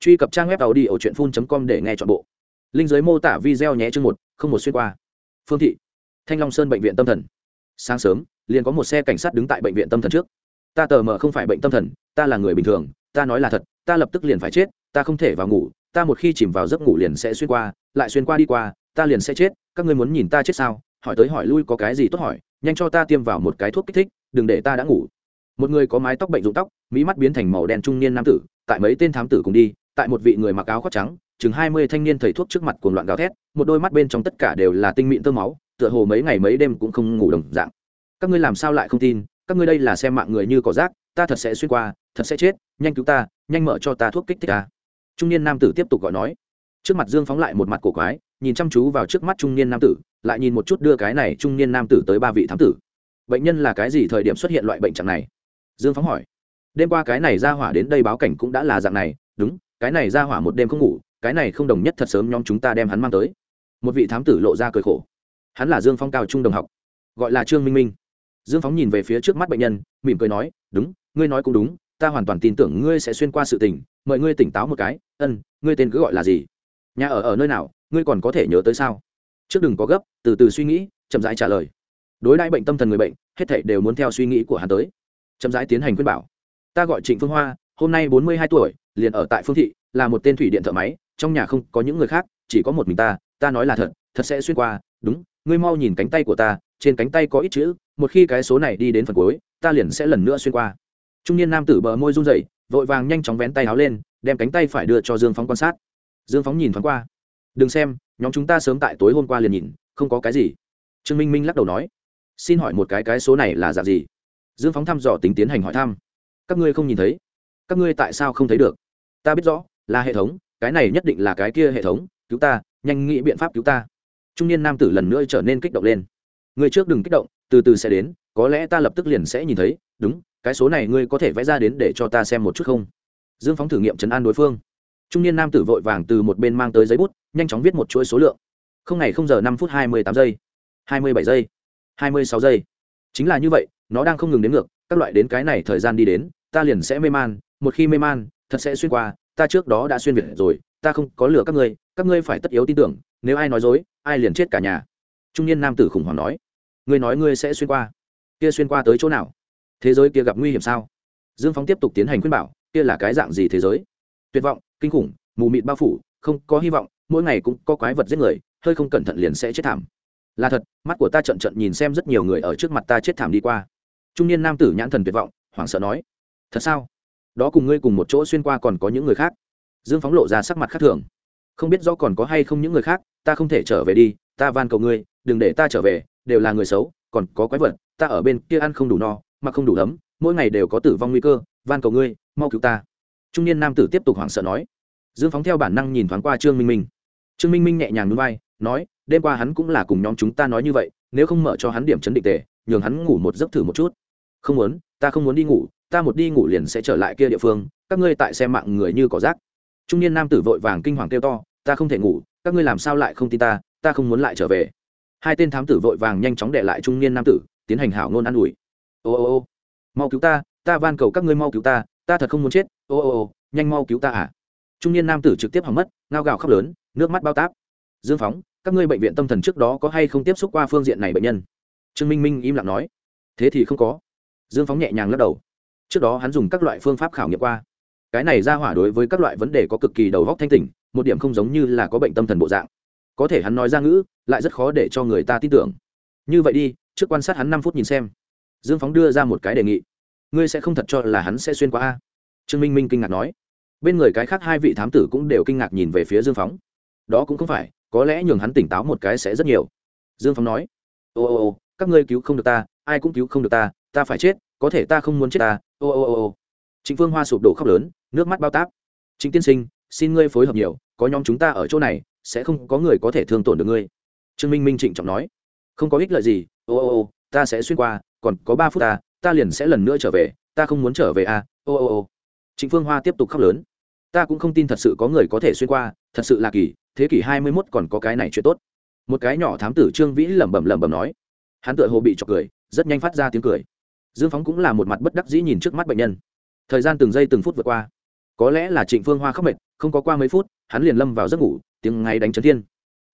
truy cập trang web tàu đi ở truyện phun com để nghe chọn bộ. Linh giới mô tả video nhé chương một, không một xuyên qua. Phương thị, thanh long sơn bệnh viện tâm thần. Sáng sớm, liền có một xe cảnh sát đứng tại bệnh viện tâm thần trước. Ta tờ mờ không phải bệnh tâm thần, ta là người bình thường, ta nói là thật, ta lập tức liền phải chết, ta không thể vào ngủ, ta một khi chìm vào giấc ngủ liền sẽ xuyên qua, lại xuyên qua đi qua, ta liền sẽ chết, các ngươi muốn nhìn ta chết sao? Hỏi tới hỏi lui có cái gì tốt hỏi, nhanh cho ta tiêm vào một cái thuốc kích thích, đừng để ta đã ngủ. Một người có mái tóc bệnh rụng tóc mỹ mắt biến thành màu đen trung niên nam tử, tại mấy tên thám tử cùng đi tại một vị người mặc áo khoác trắng, chừng hai mươi thanh niên thầy thuốc trước mặt cuồng loạn gào thét, một đôi mắt bên trong tất cả đều là tinh mịn tơ máu, tựa hồ mấy ngày mấy đêm cũng không ngủ đồng dạng. Các ngươi làm sao lại không tin? Các ngươi đây là xem mạng người như cỏ rác, ta thật sẽ xuyên qua, thật sẽ chết, nhanh cứu ta, nhanh mở cho ta thuốc kích thích ta. Trung niên nam tử tiếp tục gọi nói. Trước mặt dương phóng lại một mặt cổ quái, nhìn chăm chú vào trước mắt trung niên nam tử, lại nhìn một chút đưa cái này trung niên nam tử tới ba vị thám tử. Bệnh nhân là cái gì thời điểm xuất hiện loại bệnh trạng này? Dương phóng hỏi. Đêm qua cái này ra hỏa đến đây báo cảnh cũng đã là dạng này, đúng cái này ra hỏa một đêm không ngủ, cái này không đồng nhất thật sớm nhóm chúng ta đem hắn mang tới. Một vị thám tử lộ ra cười khổ. Hắn là dương phong cao trung đồng học, gọi là trương minh minh. Dương phóng nhìn về phía trước mắt bệnh nhân, mỉm cười nói, đúng, ngươi nói cũng đúng, ta hoàn toàn tin tưởng ngươi sẽ xuyên qua sự tình, mời ngươi tỉnh táo một cái, ân, ngươi tên cứ gọi là gì? Nhà ở ở nơi nào, ngươi còn có thể nhớ tới sao? Trước đừng có gấp, từ từ suy nghĩ, chậm rãi trả lời. Đối đãi bệnh tâm thần người bệnh, hết thảy đều muốn theo suy nghĩ của hắn tới. Chậm rãi tiến hành khuyên bảo. Ta gọi trịnh phương hoa hôm nay bốn mươi hai tuổi, liền ở tại phương thị, là một tên thủy điện thợ máy, trong nhà không có những người khác, chỉ có một mình ta ta nói là thật thật sẽ xuyên qua, đúng, ngươi mau nhìn cánh tay của ta, trên cánh tay có ít chữ, một khi cái số này đi đến phần cuối, ta liền sẽ lần nữa xuyên qua. Trung niên nam tử bờ môi run rẩy, vội vàng nhanh chóng vén tay áo lên, đem cánh tay phải đưa cho dương phóng quan sát. Dương phóng nhìn thoáng qua. Đừng xem, nhóm chúng ta sớm tại tối hôm qua liền nhìn, không có cái gì. Trương minh minh lắc đầu nói. Xin hỏi một cái cái số này là dạng gì? Dương phóng thăm dò tính tiến hành hỏi thăm. Các ngươi không nhìn thấy? Các ngươi tại sao không thấy được? Ta biết rõ, là hệ thống, cái này nhất định là cái kia hệ thống, cứu ta, nhanh nghĩ biện pháp cứu ta. Trung niên nam tử lần nữa trở nên kích động lên. Ngươi trước đừng kích động, từ từ sẽ đến, có lẽ ta lập tức liền sẽ nhìn thấy, đúng, cái số này ngươi có thể vẽ ra đến để cho ta xem một chút không? Dương phóng thử nghiệm chấn an đối phương. Trung niên nam tử vội vàng từ một bên mang tới giấy bút, nhanh chóng viết một chuỗi số lượng. Không ngày không giờ năm phút hai mươi tám giây, hai mươi bảy giây, hai mươi sáu giây. Chính là như vậy, nó đang không ngừng đến ngược, các loại đến cái này thời gian đi đến, ta liền sẽ mê man một khi mê man, thật sẽ xuyên qua, ta trước đó đã xuyên việt rồi, ta không có lừa các ngươi các ngươi phải tất yếu tin tưởng, nếu ai nói dối, ai liền chết cả nhà. Trung niên nam tử khủng hoảng nói. Ngươi nói ngươi sẽ xuyên qua, kia xuyên qua tới chỗ nào? Thế giới kia gặp nguy hiểm sao? Dương phóng tiếp tục tiến hành khuyên bảo, kia là cái dạng gì thế giới? Tuyệt vọng, kinh khủng, mù mịt bao phủ, không có hy vọng, mỗi ngày cũng có quái vật giết người, hơi không cẩn thận liền sẽ chết thảm. Là thật, mắt của ta trận trận nhìn xem rất nhiều người ở trước mặt ta chết thảm đi qua. Trung niên nam tử nhãn thần tuyệt vọng, hoảng sợ nói. Thật sao? Đó cùng ngươi cùng một chỗ xuyên qua còn có những người khác. Dương phóng lộ ra sắc mặt khác thường. Không biết rõ còn có hay không những người khác, ta không thể trở về đi, ta van cầu ngươi, đừng để ta trở về, đều là người xấu, còn có quái vật, ta ở bên kia ăn không đủ no mà không đủ ấm, mỗi ngày đều có tử vong nguy cơ, van cầu ngươi, mau cứu ta. Trung niên nam tử tiếp tục hoảng sợ nói. Dương phóng theo bản năng nhìn thoáng qua trương minh minh. Trương minh minh nhẹ nhàng núi vai, nói, đêm qua hắn cũng là cùng nhóm chúng ta nói như vậy, nếu không mở cho hắn điểm chấn định tề, nhường hắn ngủ một giấc thử một chút. Không muốn, ta không muốn đi ngủ ta một đi ngủ liền sẽ trở lại kia địa phương, các ngươi tại xem mạng người như cỏ rác. Trung niên nam tử vội vàng kinh hoàng kêu to, ta không thể ngủ, các ngươi làm sao lại không tin ta ta không muốn lại trở về. Hai tên thám tử vội vàng nhanh chóng để lại trung niên nam tử, tiến hành hảo ngôn an ủi. Ô ô ô, mau cứu ta ta van cầu các ngươi mau cứu ta ta thật không muốn chết, ô ô ô, nhanh mau cứu ta à. Trung niên nam tử trực tiếp hỏng mất, ngao gào khóc lớn, nước mắt bao táp. Dương phóng, các ngươi bệnh viện tâm thần trước đó có hay không tiếp xúc qua phương diện này bệnh nhân? Trương minh minh im lặng nói. Thế thì không có. Dương phóng nhẹ nhàng lắc đầu trước đó hắn dùng các loại phương pháp khảo nghiệm qua. Cái này ra hỏa đối với các loại vấn đề có cực kỳ đầu góc thanh tỉnh, một điểm không giống như là có bệnh tâm thần bộ dạng. Có thể hắn nói ra ngữ, lại rất khó để cho người ta tin tưởng. Như vậy đi, trước quan sát hắn năm phút nhìn xem. Dương phóng đưa ra một cái đề nghị. Ngươi sẽ không thật cho là hắn sẽ xuyên qua a. Trương minh minh kinh ngạc nói. Bên người cái khác hai vị thám tử cũng đều kinh ngạc nhìn về phía dương phóng. Đó cũng không phải, có lẽ nhường hắn tỉnh táo một cái sẽ rất nhiều. Dương phóng nói. Ô ô ô, các ngươi cứu không được ta, ai cũng cứu không được ta ta phải chết, có thể ta không muốn chết ta ô ô ô ô. Trịnh phương hoa sụp đổ khóc lớn, nước mắt bao táp. Trịnh tiên sinh, xin ngươi phối hợp nhiều, có nhóm chúng ta ở chỗ này, sẽ không có người có thể thương tổn được ngươi. Trương minh minh trịnh trọng nói. Không có ích lợi gì, ô ô ô, ta sẽ xuyên qua, còn có ba phút ta ta liền sẽ lần nữa trở về, ta không muốn trở về à ô ô ô. Trịnh phương hoa tiếp tục khóc lớn. Ta cũng không tin thật sự có người có thể xuyên qua, thật sự là kỳ, thế kỷ hai mươi mốt còn có cái này chuyện tốt. Một cái nhỏ thám tử trương vĩ lẩm bẩm lẩm bẩm nói. Hắn tựa hồ bị chọc cười, rất nhanh phát ra tiếng cười dương phóng cũng là một mặt bất đắc dĩ nhìn trước mắt bệnh nhân. Thời gian từng giây từng phút vượt qua. Có lẽ là trịnh phương hoa khóc mệt, không có qua mấy phút, hắn liền lâm vào giấc ngủ, tiếng ngay đánh chấn thiên.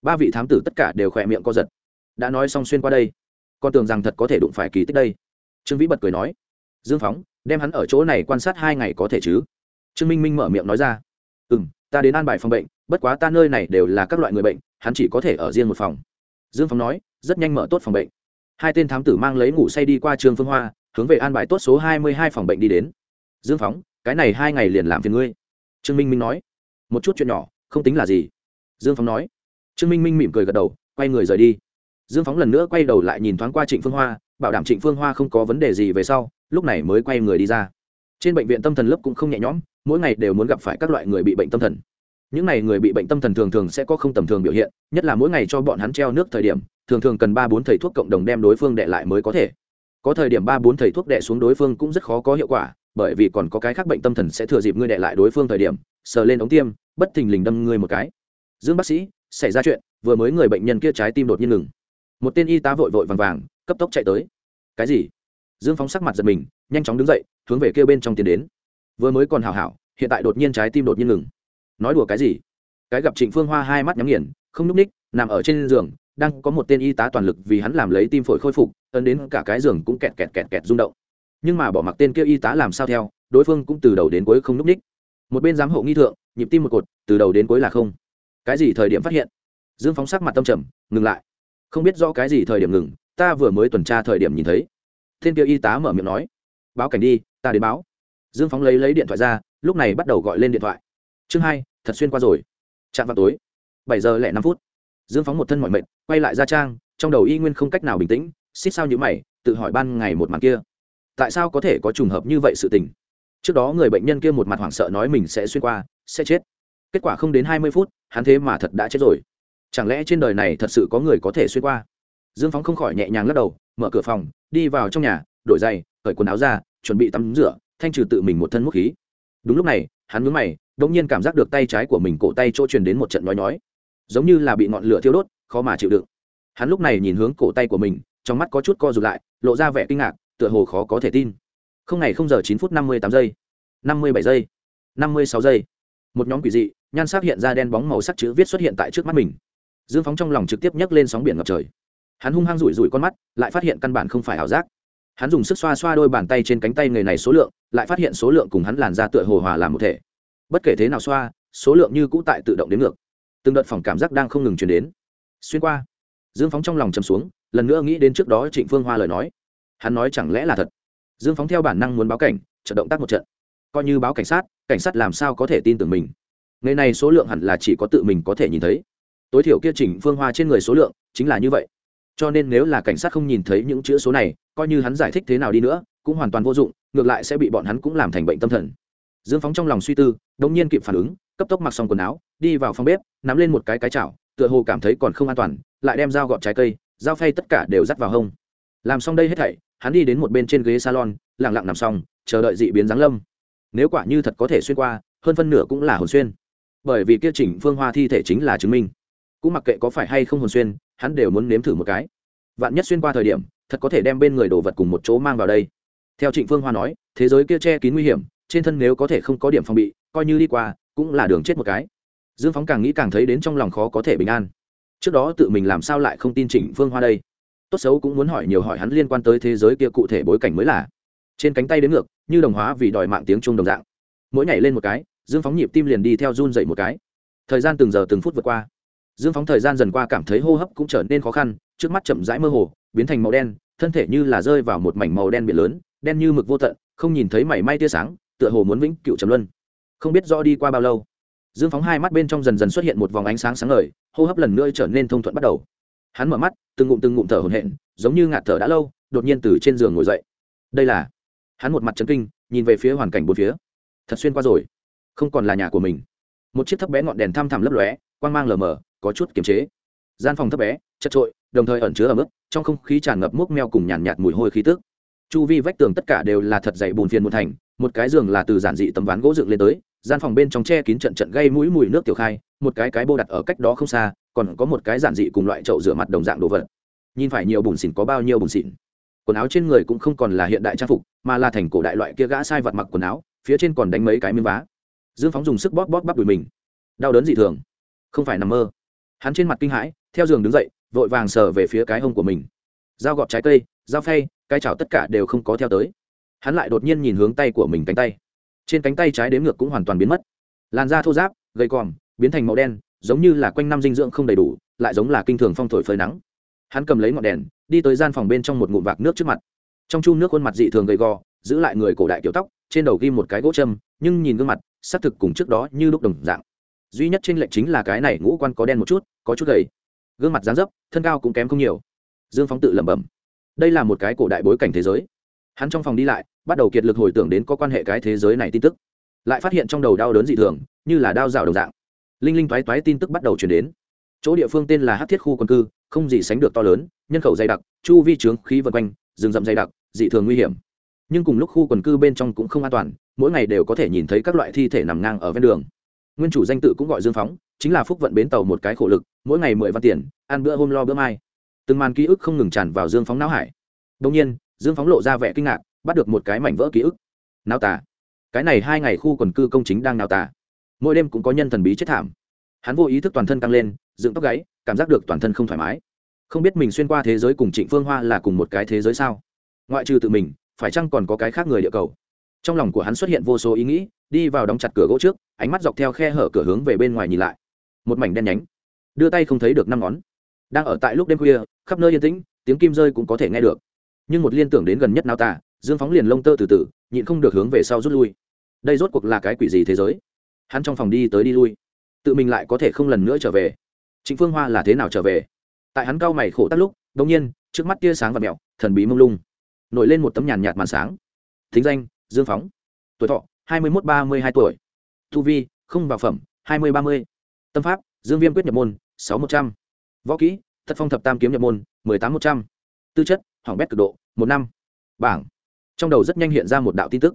Ba vị thám tử tất cả đều khỏe miệng co giật. Đã nói xong xuyên qua đây, con tưởng rằng thật có thể đụng phải kỳ tích đây. Trương vĩ bật cười nói, dương phóng, đem hắn ở chỗ này quan sát hai ngày có thể chứ? Trương minh minh mở miệng nói ra ừ m ta đến an bài phòng bệnh, bất quá ta nơi này đều là các loại người bệnh, hắn chỉ có thể ở riêng một phòng. Dương phóng nói, rất nhanh mở tốt phòng bệnh. Hai tên thám tử mang lấy ngủ say đi qua trường phương hoa hướng về an bài tốt số hai mươi hai phòng bệnh đi đến. Dương phóng, cái này hai ngày liền làm phiền ngươi. Trương minh minh nói. Một chút chuyện nhỏ, không tính là gì. Dương phóng nói. Trương minh minh mỉm cười gật đầu, quay người rời đi. Dương phóng lần nữa quay đầu lại nhìn thoáng qua trịnh phương hoa, bảo đảm trịnh phương hoa không có vấn đề gì về sau, lúc này mới quay người đi ra. Trên bệnh viện tâm thần lớp cũng không nhẹ nhõm, mỗi ngày đều muốn gặp phải các loại người bị bệnh tâm thần. Những n à y người bị bệnh tâm thần thường thường sẽ có không tầm thường biểu hiện, nhất là mỗi ngày cho bọn hắn treo nước thời điểm, thường thường cần ba bốn thầy thuốc cộng đồng đem đối phương đệ lại mới có thể có thời điểm ba bốn thầy thuốc đệ xuống đối phương cũng rất khó có hiệu quả, bởi vì còn có cái khác bệnh tâm thần sẽ thừa dịp ngươi đệ lại đối phương thời điểm, sờ lên ống tiêm, bất thình lình đâm ngươi một cái. Dương bác sĩ, xảy ra chuyện, vừa mới người bệnh nhân kia trái tim đột nhiên ngừng. Một tên y tá vội vội vàng vàng, cấp tốc chạy tới. Cái gì? Dương phóng sắc mặt giật mình, nhanh chóng đứng dậy, hướng về kêu bên trong tiến đến. Vừa mới còn hào hảo, hiện tại đột nhiên trái tim đột nhiên ngừng. Nói đùa cái gì? Cái gặp trịnh phương hoa hai mắt nhắm nghiền, không n ú c ních, nằm ở trên giường, đang có một tên y tá toàn lực vì hắn làm lấy tim phổi khôi phục ấn đến cả cái giường cũng kẹt kẹt kẹt kẹt rung động. Nhưng mà bỏ mặc tên kia y tá làm sao theo, đối phương cũng từ đầu đến cuối không núp ních. Một bên giám hộ nghi thượng, nhịp tim một cột, từ đầu đến cuối là không. Cái gì thời điểm phát hiện? Dương phóng sắc mặt tâm trầm, ngừng lại. Không biết rõ cái gì thời điểm ngừng, ta vừa mới tuần tra thời điểm nhìn thấy. Thiên kia y tá mở miệng nói, báo cảnh đi, ta đến báo. Dương phóng lấy lấy điện thoại ra, lúc này bắt đầu gọi lên điện thoại. Chương hai, thật xuyên qua rồi. Chạm vào tối, bảy giờ lẻ năm phút. Dương phóng một thân mọi mệnh quay lại ra trang, trong đầu y nguyên không cách nào bình tĩnh xích sao như mày, tự hỏi ban ngày một màn kia, tại sao có thể có trùng hợp như vậy sự tình? Trước đó người bệnh nhân kia một mặt hoảng sợ nói mình sẽ xuyên qua, sẽ chết. Kết quả không đến hai mươi phút, hắn thế mà thật đã chết rồi. Chẳng lẽ trên đời này thật sự có người có thể xuyên qua? Dương phóng không khỏi nhẹ nhàng lắc đầu, mở cửa phòng, đi vào trong nhà, đổi giày, cởi quần áo ra, chuẩn bị tắm rửa, thanh trừ tự mình một thân múc khí. Đúng lúc này, hắn mướn mày đ ỗ n g nhiên cảm giác được tay trái của mình cổ tay chỗ truyền đến một trận nói nói giống như là bị ngọn lửa thiêu đốt, khó mà chịu đựng. Hắn lúc này nhìn hướng cổ tay của mình trong mắt có chút co rụt lại, lộ ra vẻ kinh ngạc, tựa hồ khó có thể tin. Không ngày không giờ chín phút năm mươi tám giây, năm mươi bảy giây, năm mươi sáu giây. Một nhóm quỷ dị, nhan sắc hiện ra đen bóng màu sắc chữ viết xuất hiện tại trước mắt mình. Dương phóng trong lòng trực tiếp nhấc lên sóng biển ngập trời. Hắn hung hăng rủi rủi con mắt, lại phát hiện căn bản không phải ảo giác. Hắn dùng sức xoa xoa đôi bàn tay trên cánh tay người này số lượng, lại phát hiện số lượng cùng hắn làn ra tựa hồ hòa làm một thể. Bất kể thế nào xoa, số lượng như cũ tại tự động đến ngược. Từng đợt phòng cảm giác đang không ngừng chuyển đến. Xuyên qua dương phóng trong lòng chầm xuống, lần nữa nghĩ đến trước đó trịnh phương hoa lời nói. Hắn nói chẳng lẽ là thật? Dương phóng theo bản năng muốn báo cảnh trận động tác một trận. Coi như báo cảnh sát cảnh sát làm sao có thể tin tưởng mình? Ngày này số lượng hẳn là chỉ có tự mình có thể nhìn thấy. Tối thiểu kia trịnh phương hoa trên người số lượng chính là như vậy. Cho nên nếu là cảnh sát không nhìn thấy những chữ số này, coi như hắn giải thích thế nào đi nữa, cũng hoàn toàn vô dụng, ngược lại sẽ bị bọn hắn cũng làm thành bệnh tâm thần. Dương phóng trong lòng suy tư, đống nhiên kịp phản ứng, cấp tốc mặc xong quần áo, đi vào phòng bếp, nắm lên một cái cái chảo, tựa hồ cảm thấy còn không an toàn lại đem dao gọt trái cây, dao phay tất cả đều dắt vào hông. Làm xong đây hết thảy, hắn đi đến một bên trên ghế salon lẳng lặng nằm xong, chờ đợi dị biến giáng lâm. Nếu quả như thật có thể xuyên qua, hơn phân nửa cũng là hồn xuyên. Bởi vì kia chỉnh phương hoa thi thể chính là chứng minh. Cũng mặc kệ có phải hay không hồn xuyên, hắn đều muốn nếm thử một cái. Vạn nhất xuyên qua thời điểm, thật có thể đem bên người đồ vật cùng một chỗ mang vào đây. Theo trịnh phương hoa nói, thế giới kia che kín nguy hiểm, trên thân nếu có thể không có điểm phòng bị, coi như đi qua, cũng là đường chết một cái. Dương phóng càng nghĩ càng thấy đến trong lòng khó có thể bình an trước đó tự mình làm sao lại không tin chỉnh phương hoa đây? Tốt xấu cũng muốn hỏi nhiều hỏi hắn liên quan tới thế giới kia cụ thể bối cảnh mới là. Trên cánh tay đến ngược, như đồng hóa vì đòi mạng tiếng trung đồng dạng. Mỗi ngày lên một cái, dương phóng nhịp tim liền đi theo run dậy một cái. Thời gian từng giờ từng phút vượt qua. Dương phóng thời gian dần qua cảm thấy hô hấp cũng trở nên khó khăn, trước mắt chậm rãi mơ hồ, biến thành màu đen, thân thể như là rơi vào một mảnh màu đen biển lớn, đen như mực vô tận, không nhìn thấy mảy may tia sáng, tựa hồ muốn vĩnh cựu trầm luân. Không biết rõ đi qua bao lâu dương phóng hai mắt bên trong dần dần xuất hiện một vòng ánh sáng sáng ngời hô hấp lần nữa trở nên thông thuận bắt đầu. Hắn mở mắt từng ngụm từng ngụm thở hổn hển giống như ngạt thở đã lâu đột nhiên từ trên giường ngồi dậy. Đây là hắn một mặt chấn kinh nhìn về phía hoàn cảnh bốn phía. Thật xuyên qua rồi không còn là nhà của mình. Một chiếc thấp bé ngọn đèn thăm thẳm lấp lóe quang mang lờ mờ có chút kiềm chế. Gian phòng thấp bé chật trội đồng thời ẩn chứa ở mức trong không khí tràn ngập múc meo cùng nhàn nhạt, nhạt mùi hôi khí tức. Chu vi vách tường tất cả đều là thật dày bùn phiền một thành một cái giường là từ giản dị tấm ván gỗ dựng lên tới gian phòng bên trong che kín trận trận gây mũi mùi nước tiểu khai, một cái cái bô đặt ở cách đó không xa, còn có một cái giản dị cùng loại chậu rửa mặt đồng dạng đồ vật. Nhìn phải nhiều bùn xỉn có bao nhiêu bùn xỉn. Quần áo trên người cũng không còn là hiện đại trang phục, mà là thành cổ đại loại kia gã sai vật mặc quần áo, phía trên còn đánh mấy cái miếng vá. Dương phóng dùng sức bóp bóp bắp đùi mình. Đau đớn dị thường. Không phải nằm mơ. Hắn trên mặt kinh hãi, theo giường đứng dậy, vội vàng sờ về phía cái hông của mình. Dao gọt trái cây, dao phay, cái chảo tất cả đều không có theo tới. Hắn lại đột nhiên nhìn hướng tay của mình cánh tay trên cánh tay trái đếm ngược cũng hoàn toàn biến mất. Làn da thô giáp gầy còm, biến thành màu đen, giống như là quanh năm dinh dưỡng không đầy đủ, lại giống là kinh thường phong thổi phơi nắng. Hắn cầm lấy ngọn đèn, đi tới gian phòng bên trong một ngụm vạc nước trước mặt. Trong chu nước khuôn mặt dị thường gầy gò, giữ lại người cổ đại kiểu tóc, trên đầu ghi một cái gỗ châm, nhưng nhìn gương mặt, xác thực cùng trước đó như lúc đồng dạng. Duy nhất trên lệnh chính là cái này ngũ quan có đen một chút, có chút gầy. Gương mặt dáng dấp, thân cao cũng kém không nhiều. Dương phóng tự lẩm bẩm. Đây là một cái cổ đại bối cảnh thế giới. Hắn trong phòng đi lại bắt đầu kiệt lực hồi tưởng đến có quan hệ cái thế giới này tin tức. Lại phát hiện trong đầu đau đớn dị thường, như là đau rào đồng dạng. Linh linh toái toái tin tức bắt đầu chuyển đến. Chỗ địa phương tên là hát thiết khu quân cư, không gì sánh được to lớn, nhân khẩu dày đặc, chu vi trướng khí vân quanh, rừng rậm dày đặc, dị thường nguy hiểm. Nhưng cùng lúc khu quần cư bên trong cũng không an toàn, mỗi ngày đều có thể nhìn thấy các loại thi thể nằm ngang ở ven đường. Nguyên chủ danh tự cũng gọi dương phóng, chính là phúc vận bến tàu một cái khổ lực, mỗi ngày mười văn tiền, ăn bữa hôm lo bữa mai. Từng màn ký ức không ngừng tràn vào dương phóng não hải. Đông nhiên, dương phóng lộ ra vẻ kinh ngạc bắt được một cái mảnh vỡ ký ức. Nào tả cái này hai ngày khu quần cư công chính đang nào tả mỗi đêm cũng có nhân thần bí chết thảm. Hắn vô ý thức toàn thân tăng lên, dựng tóc gáy, cảm giác được toàn thân không thoải mái. Không biết mình xuyên qua thế giới cùng trịnh phương hoa là cùng một cái thế giới sao? Ngoại trừ tự mình, phải chăng còn có cái khác người địa cầu? Trong lòng của hắn xuất hiện vô số ý nghĩ, đi vào đóng chặt cửa gỗ trước, ánh mắt dọc theo khe hở cửa hướng về bên ngoài nhìn lại. Một mảnh đen nhánh. Đưa tay không thấy được năm ngón. Đang ở tại lúc đêm khuya, khắp nơi yên tĩnh, tiếng kim rơi cũng có thể nghe được. Nhưng một liên tưởng đến gần nhất nào tà dương phóng liền lông tơ từ từ, nhịn không được hướng về sau rút lui. Đây rốt cuộc là cái quỷ gì thế giới? Hắn trong phòng đi tới đi lui. Tự mình lại có thể không lần nữa trở về. Chính phương hoa là thế nào trở về? Tại hắn cao mày khổ tắt lúc đông nhiên, trước mắt tia sáng và mẹo, thần bí mông lung, nổi lên một tấm nhàn nhạt màn sáng. Thính danh, dương phóng. Tuổi thọ, hai mươi một ba mươi hai tuổi. Thu vi, không vào phẩm, hai mươi ba mươi. Tâm pháp, dương viêm quyết nhập môn, sáu một trăm. Võ kỹ, thất phong thập tam kiếm nhập môn, mười tám một trăm. Tư chất, hỏng bét cực độ, một năm. Bảng trong đầu rất nhanh hiện ra một đạo tin tức.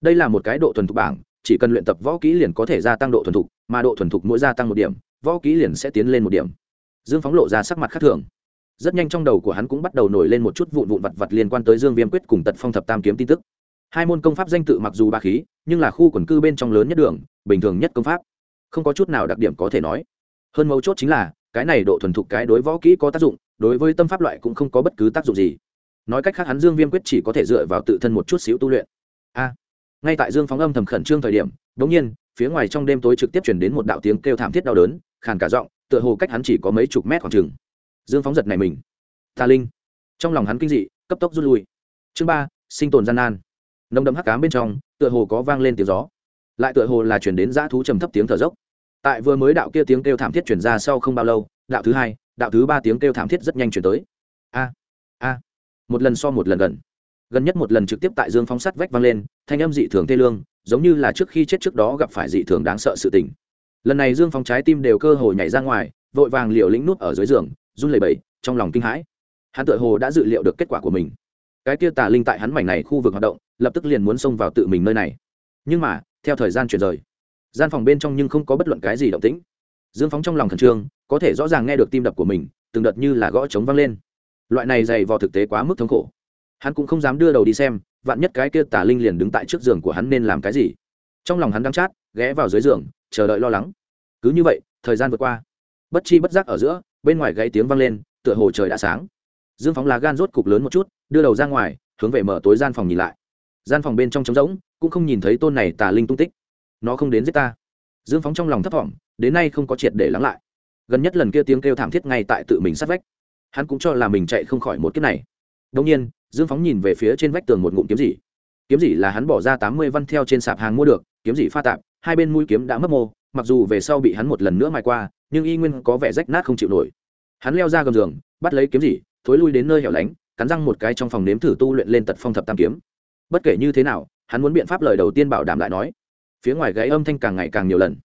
Đây là một cái độ thuần thục bảng, chỉ cần luyện tập võ kỹ liền có thể gia tăng độ thuần thục, mà độ thuần thục mỗi gia tăng một điểm, võ kỹ liền sẽ tiến lên một điểm. Dương phóng lộ ra sắc mặt khác thường. Rất nhanh trong đầu của hắn cũng bắt đầu nổi lên một chút vụn vụn vặt vặt liên quan tới dương viêm quyết cùng tật phong thập tam kiếm tin tức. Hai môn công pháp danh tự mặc dù ba khí, nhưng là khu quần cư bên trong lớn nhất đường, bình thường nhất công pháp. Không có chút nào đặc điểm có thể nói. Hơn mấu chốt chính là, cái này độ thuần thục cái đối võ kỹ có tác dụng, đối với tâm pháp loại cũng không có bất cứ tác dụng gì nói cách khác hắn dương viêm quyết chỉ có thể dựa vào tự thân một chút xíu tu luyện. A, ngay tại dương phóng âm thầm khẩn trương thời điểm đ ỗ n g nhiên, phía ngoài trong đêm tối trực tiếp chuyển đến một đạo tiếng kêu thảm thiết đau đớn, khàn cả giọng, tựa hồ cách hắn chỉ có mấy chục mét khoảng chừng. Dương phóng giật này mình. Tà linh. Trong lòng hắn kinh dị, cấp tốc rút lui. Chương ba, sinh tồn gian nan. Nồng đậm hắc cám bên trong, tựa hồ có vang lên tiếng gió. Lại tựa hồ là chuyển đến dã thú trầm thấp tiếng thở dốc. Tại vừa mới đạo kia tiếng kêu thảm thiết chuyển ra sau không bao lâu, đạo thứ hai, đạo thứ ba tiếng kêu thảm thiết rất nhanh chuyển tới. A a một lần so một lần gần. Gần nhất một lần trực tiếp tại dương phóng sắt vách vang lên, thanh âm dị thường tê lương, giống như là trước khi chết trước đó gặp phải dị thường đáng sợ sự tình. Lần này dương phóng trái tim đều cơ hồ nhảy ra ngoài, vội vàng liều lĩnh nút ở dưới giường, run lẩy bẩy, trong lòng kinh hãi. Hắn tự hồ đã dự liệu được kết quả của mình. Cái kia tà linh tại hắn mảnh này khu vực hoạt động, lập tức liền muốn xông vào tự mình nơi này. Nhưng mà, theo thời gian chuyển rời, gian phòng bên trong nhưng không có bất luận cái gì động tĩnh. Dương phóng trong lòng khẩn trương, có thể rõ ràng nghe được tim đập của mình, từng đợt như là gõ trống vang lên loại này dày vò thực tế quá mức thống khổ. Hắn cũng không dám đưa đầu đi xem, vạn nhất cái kia tà linh liền đứng tại trước giường của hắn nên làm cái gì. Trong lòng hắn đắng chát, ghé vào dưới giường, chờ đợi lo lắng. Cứ như vậy, thời gian vượt qua. Bất chi bất giác ở giữa, bên ngoài gãy tiếng vang lên, tựa hồ trời đã sáng. Dương phóng lá gan rốt cục lớn một chút, đưa đầu ra ngoài, hướng về mở tối gian phòng nhìn lại. Gian phòng bên trong trống rỗng, cũng không nhìn thấy tôn này tà linh tung tích. Nó không đến giết ta. Dương phóng trong lòng thấp thỏm, đến nay không có triệt để lắng lại. Gần nhất lần kia tiếng kêu thảm thiết ngay tại tự mình sát vách hắn cũng cho là mình chạy không khỏi một kiếp này. Đông nhiên, dương phóng nhìn về phía trên vách tường một ngụm kiếm gì kiếm gì là hắn bỏ ra tám mươi văn theo trên sạp hàng mua được, kiếm gì pha tạp, hai bên mũi kiếm đã mất mô, mặc dù về sau bị hắn một lần nữa mài qua, nhưng y nguyên có vẻ rách nát không chịu nổi. Hắn leo ra gầm giường, bắt lấy kiếm gì thối lui đến nơi hẻo lánh, cắn răng một cái trong phòng nếm thử tu luyện lên tật phong thập tam kiếm. Bất kể như thế nào, hắn muốn biện pháp lời đầu tiên bảo đảm lại nói. Phía ngoài gáy âm thanh càng ngày càng nhiều lần.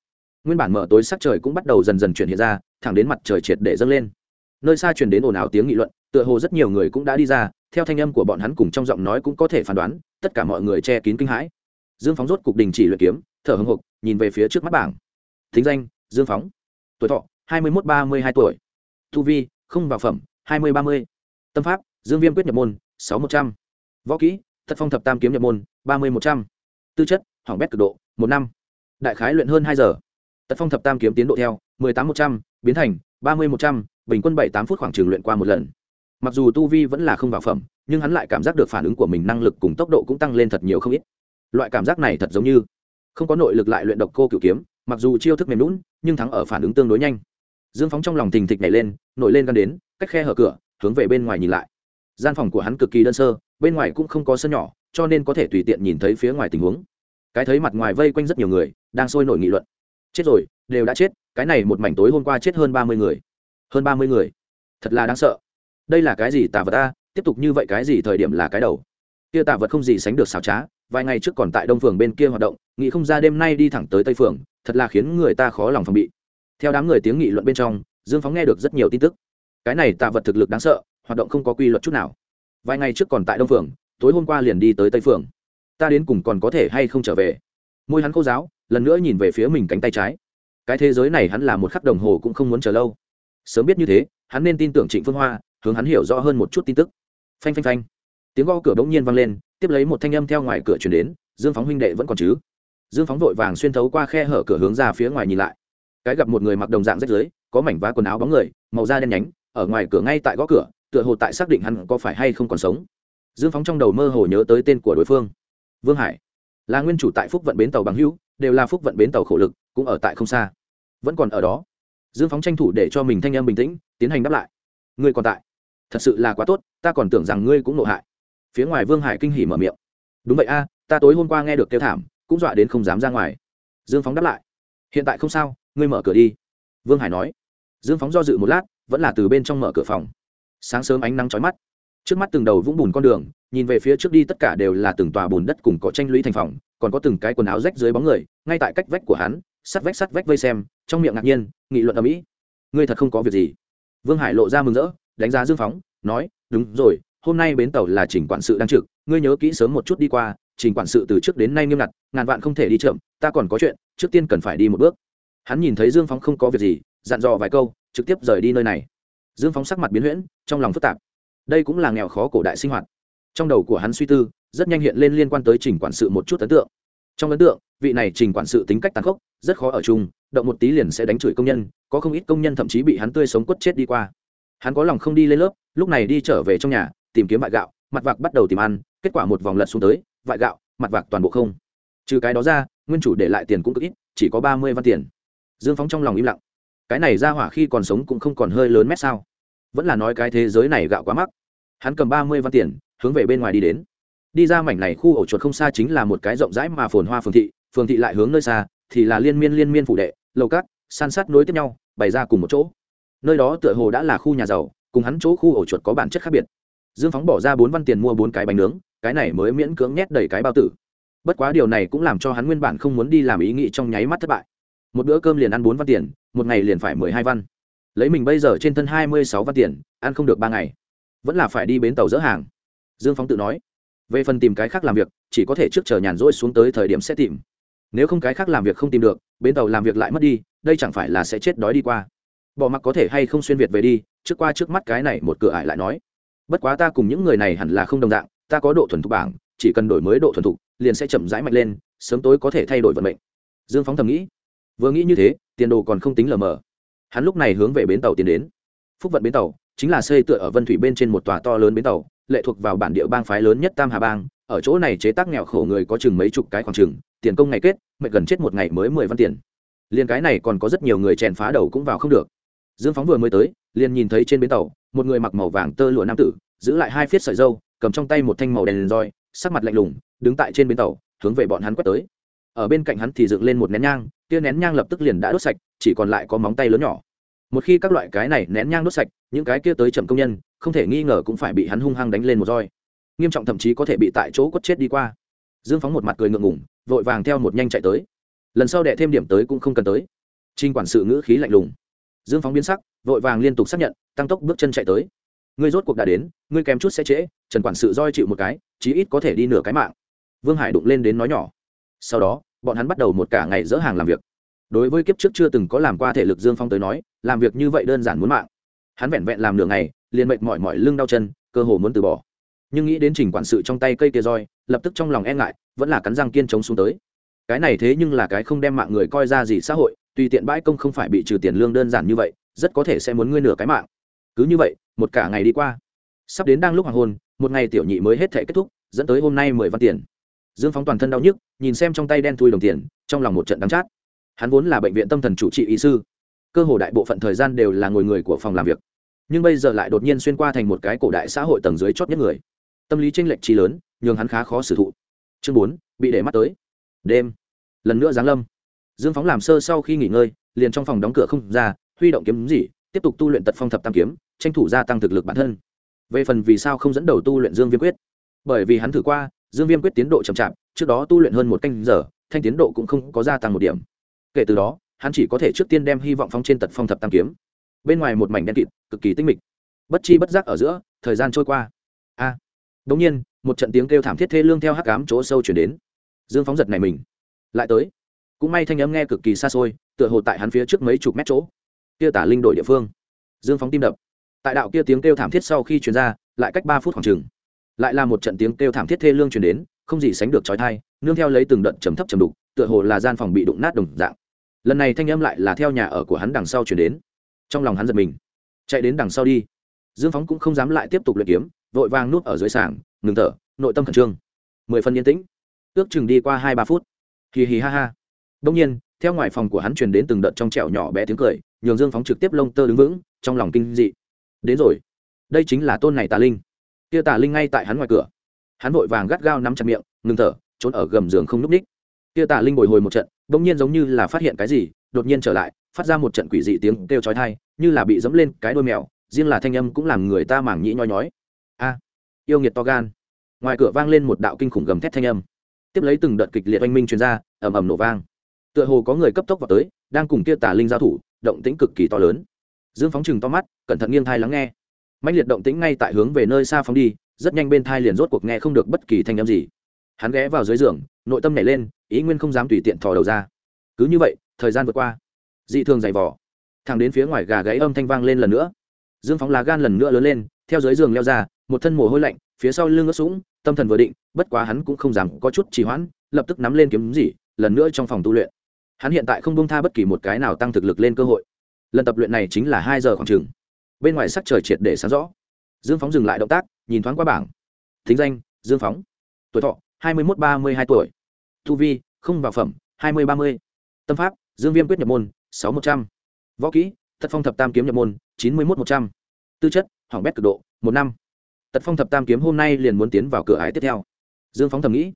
Nguyên bản mở tối sắc trời cũng bắt đầu dần dần chuyển hiện ra, thẳng đến mặt trời triệt để dâng lên nơi xa truyền đến ồn ào tiếng nghị luận, tựa hồ rất nhiều người cũng đã đi ra, theo thanh âm của bọn hắn cùng trong giọng nói cũng có thể phán đoán, tất cả mọi người che kín kinh hãi. Dương phóng rốt cục đình chỉ luyện kiếm, thở hồng hộc nhìn về phía trước mắt bảng. Thính danh, dương phóng. Tuổi thọ, hai mươi một ba mươi hai tuổi. Thu vi, không vào phẩm, hai mươi ba mươi. Tâm pháp, dương viêm quyết nhập môn, sáu một trăm. Võ kỹ, thất phong thập tam kiếm nhập môn, ba mươi một trăm. Tư chất, hỏng bét cực độ, một năm. Đại khái luyện hơn hai giờ. Tật phong thập tam kiếm tiến độ theo, mười tám một trăm. Biến thành, ba mươi một trăm bình quân bảy tám phút khoảng trường luyện qua một lần. Mặc dù tu vi vẫn là không vào phẩm, nhưng hắn lại cảm giác được phản ứng của mình năng lực cùng tốc độ cũng tăng lên thật nhiều không ít. Loại cảm giác này thật giống như không có nội lực lại luyện độc cô cựu kiếm, mặc dù chiêu thức mềm lún nhưng thắng ở phản ứng tương đối nhanh. Dương phóng trong lòng thình thịch nhảy lên, nổi lên gan đến, cách khe hở cửa, hướng về bên ngoài nhìn lại. Gian phòng của hắn cực kỳ đơn sơ, bên ngoài cũng không có sân nhỏ, cho nên có thể tùy tiện nhìn thấy phía ngoài tình huống. Cái thấy mặt ngoài vây quanh rất nhiều người, đang sôi nổi nghị luận. Chết rồi, đều đã chết, cái này một mảnh tối hôm qua chết hơn ba mươi người hơn ba mươi người. Thật là đáng sợ. Đây là cái gì tà vật ta tiếp tục như vậy cái gì thời điểm là cái đầu? Kia tà vật không gì sánh được xảo trá, vài ngày trước còn tại đông phường bên kia hoạt động, nghĩ không ra đêm nay đi thẳng tới tây phường, thật là khiến người ta khó lòng phòng bị. Theo đám người tiếng nghị luận bên trong, dương phóng nghe được rất nhiều tin tức. Cái này tà vật thực lực đáng sợ, hoạt động không có quy luật chút nào. Vài ngày trước còn tại đông phường, tối hôm qua liền đi tới tây phường. Ta đến cùng còn có thể hay không trở về? Môi hắn khô giáo lần nữa nhìn về phía mình cánh tay trái. Cái thế giới này hắn là một khắc đồng hồ cũng không muốn chờ lâu sớm biết như thế, hắn nên tin tưởng trịnh phương hoa, hướng hắn hiểu rõ hơn một chút tin tức. Phanh phanh phanh. Tiếng gõ cửa bỗng nhiên vang lên, tiếp lấy một thanh âm theo ngoài cửa chuyển đến, dương phóng huynh đệ vẫn còn chứ? Dương phóng vội vàng xuyên thấu qua khe hở cửa hướng ra phía ngoài nhìn lại. Cái gặp một người mặc đồng dạng rách dưới có mảnh vá quần áo bóng người, màu da đen nhánh, ở ngoài cửa ngay tại gõ cửa, tựa hồ tại xác định hắn có phải hay không còn sống. Dương phóng trong đầu mơ hồ nhớ tới tên của đối phương. Vương hải. Là nguyên chủ tại phúc vận bến tàu bằng hữu, đều là phúc vận bến tàu khổ lực, cũng ở tại không xa. Vẫn còn ở đó dương phóng tranh thủ để cho mình thanh em bình tĩnh, tiến hành đáp lại. Ngươi còn tại. Thật sự là quá tốt, ta còn tưởng rằng ngươi cũng nộ hại. Phía ngoài vương hải kinh hỉ mở miệng. Đúng vậy a, ta tối hôm qua nghe được kêu thảm, cũng dọa đến không dám ra ngoài. Dương phóng đáp lại. Hiện tại không sao, ngươi mở cửa đi. Vương hải nói. Dương phóng do dự một lát, vẫn là từ bên trong mở cửa phòng. Sáng sớm ánh nắng trói mắt. Trước mắt từng đầu vũng bùn con đường, nhìn về phía trước đi tất cả đều là từng tòa bùn đất cùng có tranh lũy thành phòng, còn có từng cái quần áo rách dưới bóng người, ngay tại cách vách của hắn, sắt vách sắt vách vây xem trong miệng ngạc nhiên, nghị luận ở mỹ. Ngươi thật không có việc gì. Vương hải lộ ra mừng rỡ, đánh giá dương phóng, nói, đúng rồi, hôm nay bến tàu là trình quản sự đang trực, ngươi nhớ kỹ sớm một chút đi qua, trình quản sự từ trước đến nay nghiêm ngặt, ngàn vạn không thể đi chậm, ta còn có chuyện, trước tiên cần phải đi một bước. Hắn nhìn thấy dương phóng không có việc gì, dặn dò vài câu, trực tiếp rời đi nơi này. Dương phóng sắc mặt biến huyễn, trong lòng phức tạp. Đây cũng là nghèo khó cổ đại sinh hoạt. Trong đầu của hắn suy tư, rất nhanh hiện lên liên quan tới trình quản sự một chút ấn tượng. Trong ấn tượng, vị này trình quản sự tính cách tàn khốc, rất khó ở chung động một tí liền sẽ đánh chửi công nhân, có không ít công nhân thậm chí bị hắn tươi sống quất chết đi qua. Hắn có lòng không đi lên lớp, lúc này đi trở về trong nhà, tìm kiếm vại gạo, mặt vạc bắt đầu tìm ăn, kết quả một vòng lật xuống tới, vại gạo, mặt vạc toàn bộ không. Trừ cái đó ra, nguyên chủ để lại tiền cũng cực ít, chỉ có ba mươi văn tiền. Dương phóng trong lòng im lặng. Cái này ra hỏa khi còn sống cũng không còn hơi lớn mét sao. Vẫn là nói cái thế giới này gạo quá mắc. Hắn cầm ba mươi văn tiền, hướng về bên ngoài đi đến. Đi ra mảnh này khu ổ chuột không xa chính là một cái rộng rãi mà phồn hoa phường thị phường thị lại hướng nơi xa, thì là liên miên liên miên phụ đệ lầu cát, san sát nối tiếp nhau, bày ra cùng một chỗ. Nơi đó tựa hồ đã là khu nhà giàu, cùng hắn chỗ khu ổ chuột có bản chất khác biệt. Dương phóng bỏ ra bốn văn tiền mua bốn cái bánh nướng, cái này mới miễn cưỡng nhét đầy cái bao tử. Bất quá điều này cũng làm cho hắn nguyên bản không muốn đi làm ý nghĩ trong nháy mắt thất bại. Một bữa cơm liền ăn bốn văn tiền, một ngày liền phải mười hai văn. Lấy mình bây giờ trên thân hai mươi sáu văn tiền, ăn không được ba ngày. Vẫn là phải đi bến tàu dỡ hàng. Dương phóng tự nói, về phần tìm cái khác làm việc, chỉ có thể trước chờ nhàn rỗi xuống tới thời điểm sẽ tìm. Nếu không cái khác làm việc không tìm được bến tàu làm việc lại mất đi, đây chẳng phải là sẽ chết đói đi qua. Bỏ mặc có thể hay không xuyên việt về đi, trước qua trước mắt cái này một cửa ải lại nói. Bất quá ta cùng những người này hẳn là không đồng dạng, ta có độ thuần thục bảng, chỉ cần đổi mới độ thuần thục, liền sẽ chậm rãi mạnh lên, sớm tối có thể thay đổi vận mệnh. Dương phóng thầm nghĩ. Vừa nghĩ như thế, tiền đồ còn không tính lờ mờ. Hắn lúc này hướng về bến tàu tiến đến. Phúc vận bến tàu, chính là xây tựa ở vân thủy bên trên một tòa to lớn bến tàu, lệ thuộc vào bản địa bang phái lớn nhất tam hà bang, ở chỗ này chế tác nghèo khổ người có chừng mấy chục cái khoảng chừng, tiền công ngày kết mệnh gần chết một ngày mới mười văn tiền. Liền cái này còn có rất nhiều người chèn phá đầu cũng vào không được. Dương phóng vừa mới tới, liền nhìn thấy trên bến tàu, một người mặc màu vàng tơ lụa nam tử, giữ lại hai phiết sợi dâu cầm trong tay một thanh màu đèn roi, sắc mặt lạnh lùng, đứng tại trên bến tàu, hướng về bọn hắn quét tới. Ở bên cạnh hắn thì dựng lên một nén nhang tia nén nhang lập tức liền đã đốt sạch, chỉ còn lại có móng tay lớn nhỏ. Một khi các loại cái này nén nhang đốt sạch, những cái kia tới chậm công nhân, không thể nghi ngờ cũng phải bị hắn hung hăng đánh lên một roi. Nghiêm trọng thậm chí có thể bị tại chỗ quất chết đi qua. Dương phóng một mặt cười ngượng ngùng vội vàng theo một nhanh chạy tới. Lần sau đệ thêm điểm tới cũng không cần tới. Trinh quản sự ngữ khí lạnh lùng. Dương phóng biến sắc, vội vàng liên tục xác nhận, tăng tốc bước chân chạy tới. Ngươi rốt cuộc đã đến, ngươi kém chút sẽ trễ, trần quản sự roi chịu một cái, chí ít có thể đi nửa cái mạng. Vương hải đụng lên đến nói nhỏ. Sau đó, bọn hắn bắt đầu một cả ngày dỡ hàng làm việc. Đối với kiếp trước chưa từng có làm qua thể lực dương phong tới nói, làm việc như vậy đơn giản muốn mạng. Hắn vẹn vẹn làm nửa ngày, liền mệt mỏi mỏi lưng đau chân, cơ hồ muốn từ bỏ nhưng nghĩ đến trình quản sự trong tay cây kia roi, lập tức trong lòng e ngại, vẫn là cắn răng kiên chống xuống tới. Cái này thế nhưng là cái không đem mạng người coi ra gì xã hội, tùy tiện bãi công không phải bị trừ tiền lương đơn giản như vậy, rất có thể sẽ muốn ngươi nửa cái mạng. Cứ như vậy, một cả ngày đi qua. Sắp đến đang lúc hoàng hôn, một ngày tiểu nhị mới hết thể kết thúc, dẫn tới hôm nay mười văn tiền. Dương phóng toàn thân đau nhức, nhìn xem trong tay đen thui đồng tiền, trong lòng một trận đắng chát. Hắn vốn là bệnh viện tâm thần chủ trị y sư. Cơ hồ đại bộ phận thời gian đều là ngồi người của phòng làm việc. Nhưng bây giờ lại đột nhiên xuyên qua thành một cái cổ đại xã hội tầng dưới chót nhất người tâm lý tranh lệch chi lớn nhường hắn khá khó xử thụ. Chương bốn bị để mắt tới. Đêm. Lần nữa giáng lâm. Dương phóng làm sơ sau khi nghỉ ngơi liền trong phòng đóng cửa không ra huy động kiếm gì tiếp tục tu luyện tật phong thập tam kiếm tranh thủ gia tăng thực lực bản thân. Về phần vì sao không dẫn đầu tu luyện dương viêm quyết? Bởi vì hắn thử qua dương viêm quyết tiến độ chậm chạp trước đó tu luyện hơn một canh giờ thanh tiến độ cũng không có gia tăng một điểm. Kể từ đó hắn chỉ có thể trước tiên đem hy vọng phong trên tật phong thập tam kiếm. Bên ngoài một mảnh đen kịt cực kỳ tinh mịch. Bất chi bất giác ở giữa thời gian trôi qua. A! à, đồng nhiên một trận tiếng kêu thảm thiết thê lương theo hắc ám chỗ sâu truyền đến. Dương phóng giật này mình. Lại tới. Cũng may thanh âm nghe cực kỳ xa xôi tựa hồ tại hắn phía trước mấy chục mét chỗ. Kia tả linh đổi địa phương. Dương phóng tim đập. Tại đạo kia tiếng kêu thảm thiết sau khi truyền ra lại cách ba phút khoảng chừng. Lại là một trận tiếng kêu thảm thiết thê lương truyền đến không gì sánh được chói tai, nương theo lấy từng đợt trầm thấp trầm đục tựa hồ là gian phòng bị đụng nát đồng dạng. Lần này thanh âm lại là theo nhà ở của hắn đằng sau truyền đến. Trong lòng hắn giật mình. Chạy đến đằng sau đi. Dương phóng cũng không dám lại tiếp tục luyện kiếm vội vàng núp ở dưới sảng ngừng thở, nội tâm khẩn trương. Mười phân yên tĩnh. Ước chừng đi qua hai ba phút. Hì hì ha ha. Đông nhiên, theo ngoài phòng của hắn truyền đến từng đợt trong trẻo nhỏ bé tiếng cười, nhường dương phóng trực tiếp lông tơ đứng vững, trong lòng kinh dị. Đến rồi. Đây chính là tôn này tà linh. Kia tà linh ngay tại hắn ngoài cửa. Hắn vội vàng gắt gao nắm chặt miệng, ngừng thở, trốn ở gầm giường không núp ních. Kia tà linh bồi hồi một trận bỗng nhiên giống như là phát hiện cái gì, đột nhiên trở lại, phát ra một trận quỷ dị tiếng kêu chói tai, như là bị dẫm lên cái đôi mèo, riêng là thanh âm cũng làm người ta mảng nhĩ nhoi nhói yêu nghiệt to gan. Ngoài cửa vang lên một đạo kinh khủng gầm thét thanh âm. Tiếp lấy từng đợt kịch liệt oanh minh truyền ra, ầm ầm nổ vang. Tựa hồ có người cấp tốc vào tới, đang cùng kia tà linh giao thủ, động tĩnh cực kỳ to lớn. Dương phóng chừng to mắt, cẩn thận nghiêng thai lắng nghe. Mạnh liệt động tĩnh ngay tại hướng về nơi xa phóng đi, rất nhanh bên thai liền rốt cuộc nghe không được bất kỳ thanh âm gì. Hắn ghé vào dưới giường, nội tâm nảy lên, ý nguyên không dám tùy tiện thò đầu ra. Cứ như vậy, thời gian vượt qua. Dị thường dày vỏ thẳng đến phía ngoài gà gáy âm thanh vang lên lần nữa. Dương phóng lá gan lần nữa lớn lên, theo dưới giường leo ra một thân mồ hôi lạnh, phía sau lưng ướt sũng, tâm thần vừa định, bất quá hắn cũng không dám có chút trì hoãn, lập tức nắm lên kiếm gì, lần nữa trong phòng tu luyện. Hắn hiện tại không bông tha bất kỳ một cái nào tăng thực lực lên cơ hội. Lần tập luyện này chính là hai giờ khoảng chừng. Bên ngoài sắc trời triệt để sáng rõ. Dương phóng dừng lại động tác, nhìn thoáng qua bảng. Thính danh, dương phóng. Tuổi thọ, hai mươi một ba mươi hai tuổi. Tu vi, không vào phẩm, hai mươi ba mươi. Tâm pháp, dương viêm quyết nhập môn, sáu một trăm. Võ kỹ, thất phong thập tam kiếm nhập môn, chín mươi một một trăm. Tư chất, hỏng bét cực độ, một năm tật phong thập tam kiếm hôm nay liền muốn tiến vào cửa ái tiếp theo. Dương phóng thầm nghĩ,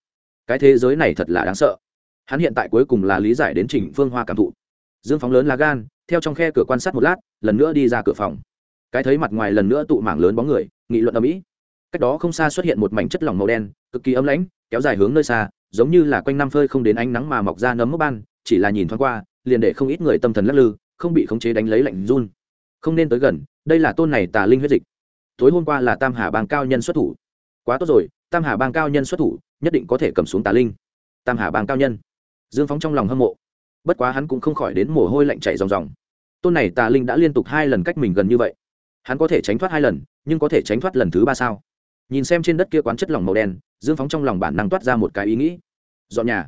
cái thế giới này thật là đáng sợ. Hắn hiện tại cuối cùng là lý giải đến trình phương hoa cảm thụ. Dương phóng lớn là gan, theo trong khe cửa quan sát một lát, lần nữa đi ra cửa phòng. Cái thấy mặt ngoài lần nữa tụ mảng lớn bóng người, nghị luận ở mỹ cách đó không xa xuất hiện một mảnh chất lỏng màu đen, cực kỳ ấm lãnh, kéo dài hướng nơi xa, giống như là quanh năm phơi không đến ánh nắng mà mọc ra nấm mốc ban, chỉ là nhìn thoáng qua, liền để không ít người tâm thần lắc lư, không bị khống chế đánh lấy lạnh run. Không nên tới gần, đây là tôn này tà linh huyết dịch tối hôm qua là tam hà bang cao nhân xuất thủ. Quá tốt rồi tam hà bang cao nhân xuất thủ nhất định có thể cầm xuống tà linh. Tam hà bang cao nhân. Dương phóng trong lòng hâm mộ. Bất quá hắn cũng không khỏi đến mồ hôi lạnh chảy ròng ròng. Tôn này tà linh đã liên tục hai lần cách mình gần như vậy. Hắn có thể tránh thoát hai lần nhưng có thể tránh thoát lần thứ ba sao? Nhìn xem trên đất kia quán chất lỏng màu đen dương phóng trong lòng bản năng toát ra một cái ý nghĩ. Dọn nhà.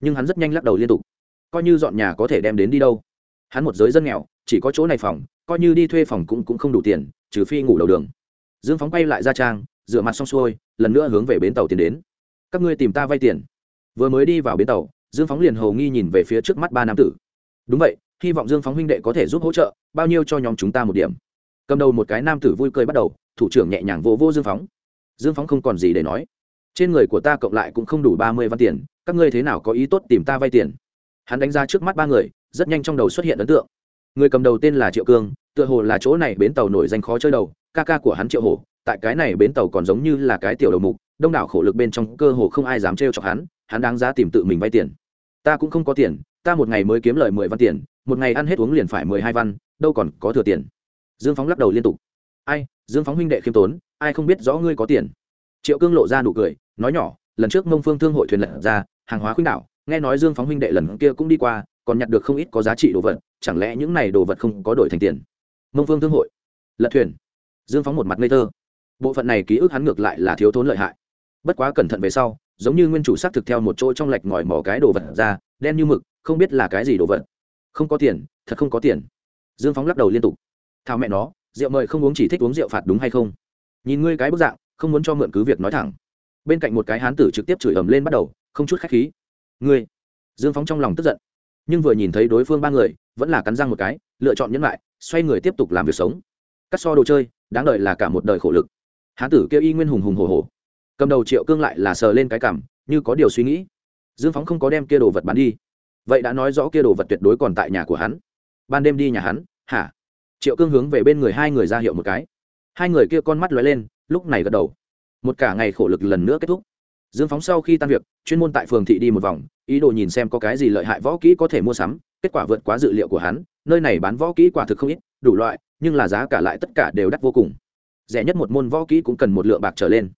Nhưng hắn rất nhanh lắc đầu liên tục. Coi như dọn nhà có thể đem đến đi đâu. Hắn một giới dân nghèo chỉ có chỗ này phòng coi như đi thuê phòng cũng, cũng không đủ tiền trừ phi ngủ đầu đường dương phóng quay lại ra trang, rửa mặt xong xuôi, lần nữa hướng về bến tàu tiến đến. Các ngươi tìm ta vay tiền. Vừa mới đi vào bến tàu, dương phóng liền hầu nghi nhìn về phía trước mắt ba nam tử. Đúng vậy, hy vọng dương phóng huynh đệ có thể giúp hỗ trợ, bao nhiêu cho nhóm chúng ta một điểm. Cầm đầu một cái nam tử vui cười bắt đầu, thủ trưởng nhẹ nhàng vô vô dương phóng. Dương phóng không còn gì để nói. Trên người của ta cộng lại cũng không đủ ba mươi văn tiền, các ngươi thế nào có ý tốt tìm ta vay tiền? Hắn đánh ra trước mắt ba người, rất nhanh trong đầu xuất hiện ấn tượng. Người cầm đầu tên là triệu cương, tựa hồ là chỗ này bến tàu nổi danh khó chơi đầu ca ca của hắn triệu hồ tại cái này bến tàu còn giống như là cái tiểu đầu mục, đông đảo khổ lực bên trong cơ hồ không ai dám trêu chọc hắn hắn đáng giá tìm tự mình vay tiền. Ta cũng không có tiền, ta một ngày mới kiếm lời mười văn tiền, một ngày ăn hết uống liền phải mười hai văn, đâu còn có thừa tiền. Dương phóng lắc đầu liên tục. Ai, dương phóng huynh đệ khiêm tốn, ai không biết rõ ngươi có tiền? Triệu cương lộ ra nụ cười, nói nhỏ, lần trước mông phương thương hội thuyền lật ra, hàng hóa khuynh đảo, nghe nói dương phóng huynh đệ lần kia cũng đi qua, còn nhặt được không ít có giá trị đồ vật, chẳng lẽ những này đồ vật không có đổi thành tiền? Mông phương thương hội, lật thuyền dương phóng một mặt ngây thơ. Bộ phận này ký ức hắn ngược lại là thiếu thốn lợi hại. Bất quá cẩn thận về sau, giống như nguyên chủ xác thực theo một chỗ trong lạch ngòi mỏ cái đồ vật ra, đen như mực, không biết là cái gì đồ vật. Không có tiền, thật không có tiền. Dương phóng lắc đầu liên tục. Thao mẹ nó, rượu mời không uống chỉ thích uống rượu phạt đúng hay không? Nhìn ngươi cái bức dạng, không muốn cho mượn cứ việc nói thẳng. Bên cạnh một cái hán tử trực tiếp chửi ầm lên bắt đầu, không chút khách khí. Ngươi. Dương phóng trong lòng tức giận. Nhưng vừa nhìn thấy đối phương ba người, vẫn là cắn răng một cái, lựa chọn nhẫn lại, xoay người tiếp tục làm việc sống. Cắt so đồ chơi đáng đợi là cả một đời khổ lực. Hán tử kêu y nguyên hùng hùng hồ hồ cầm đầu triệu cương lại là sờ lên cái cảm, như có điều suy nghĩ. Dương phóng không có đem kia đồ vật bán đi. Vậy đã nói rõ kia đồ vật tuyệt đối còn tại nhà của hắn. Ban đêm đi nhà hắn, hả? Triệu cương hướng về bên người hai người ra hiệu một cái. Hai người kia con mắt lóe lên, lúc này gật đầu. Một cả ngày khổ lực lần nữa kết thúc. Dương phóng sau khi tan việc, chuyên môn tại phường thị đi một vòng, ý đồ nhìn xem có cái gì lợi hại võ kỹ có thể mua sắm, kết quả vượt quá dự liệu của hắn, nơi này bán võ kỹ quả thực không ít đủ loại, nhưng là giá cả lại tất cả đều đắt vô cùng. Rẻ nhất một môn võ kỹ cũng cần một lượng bạc trở lên.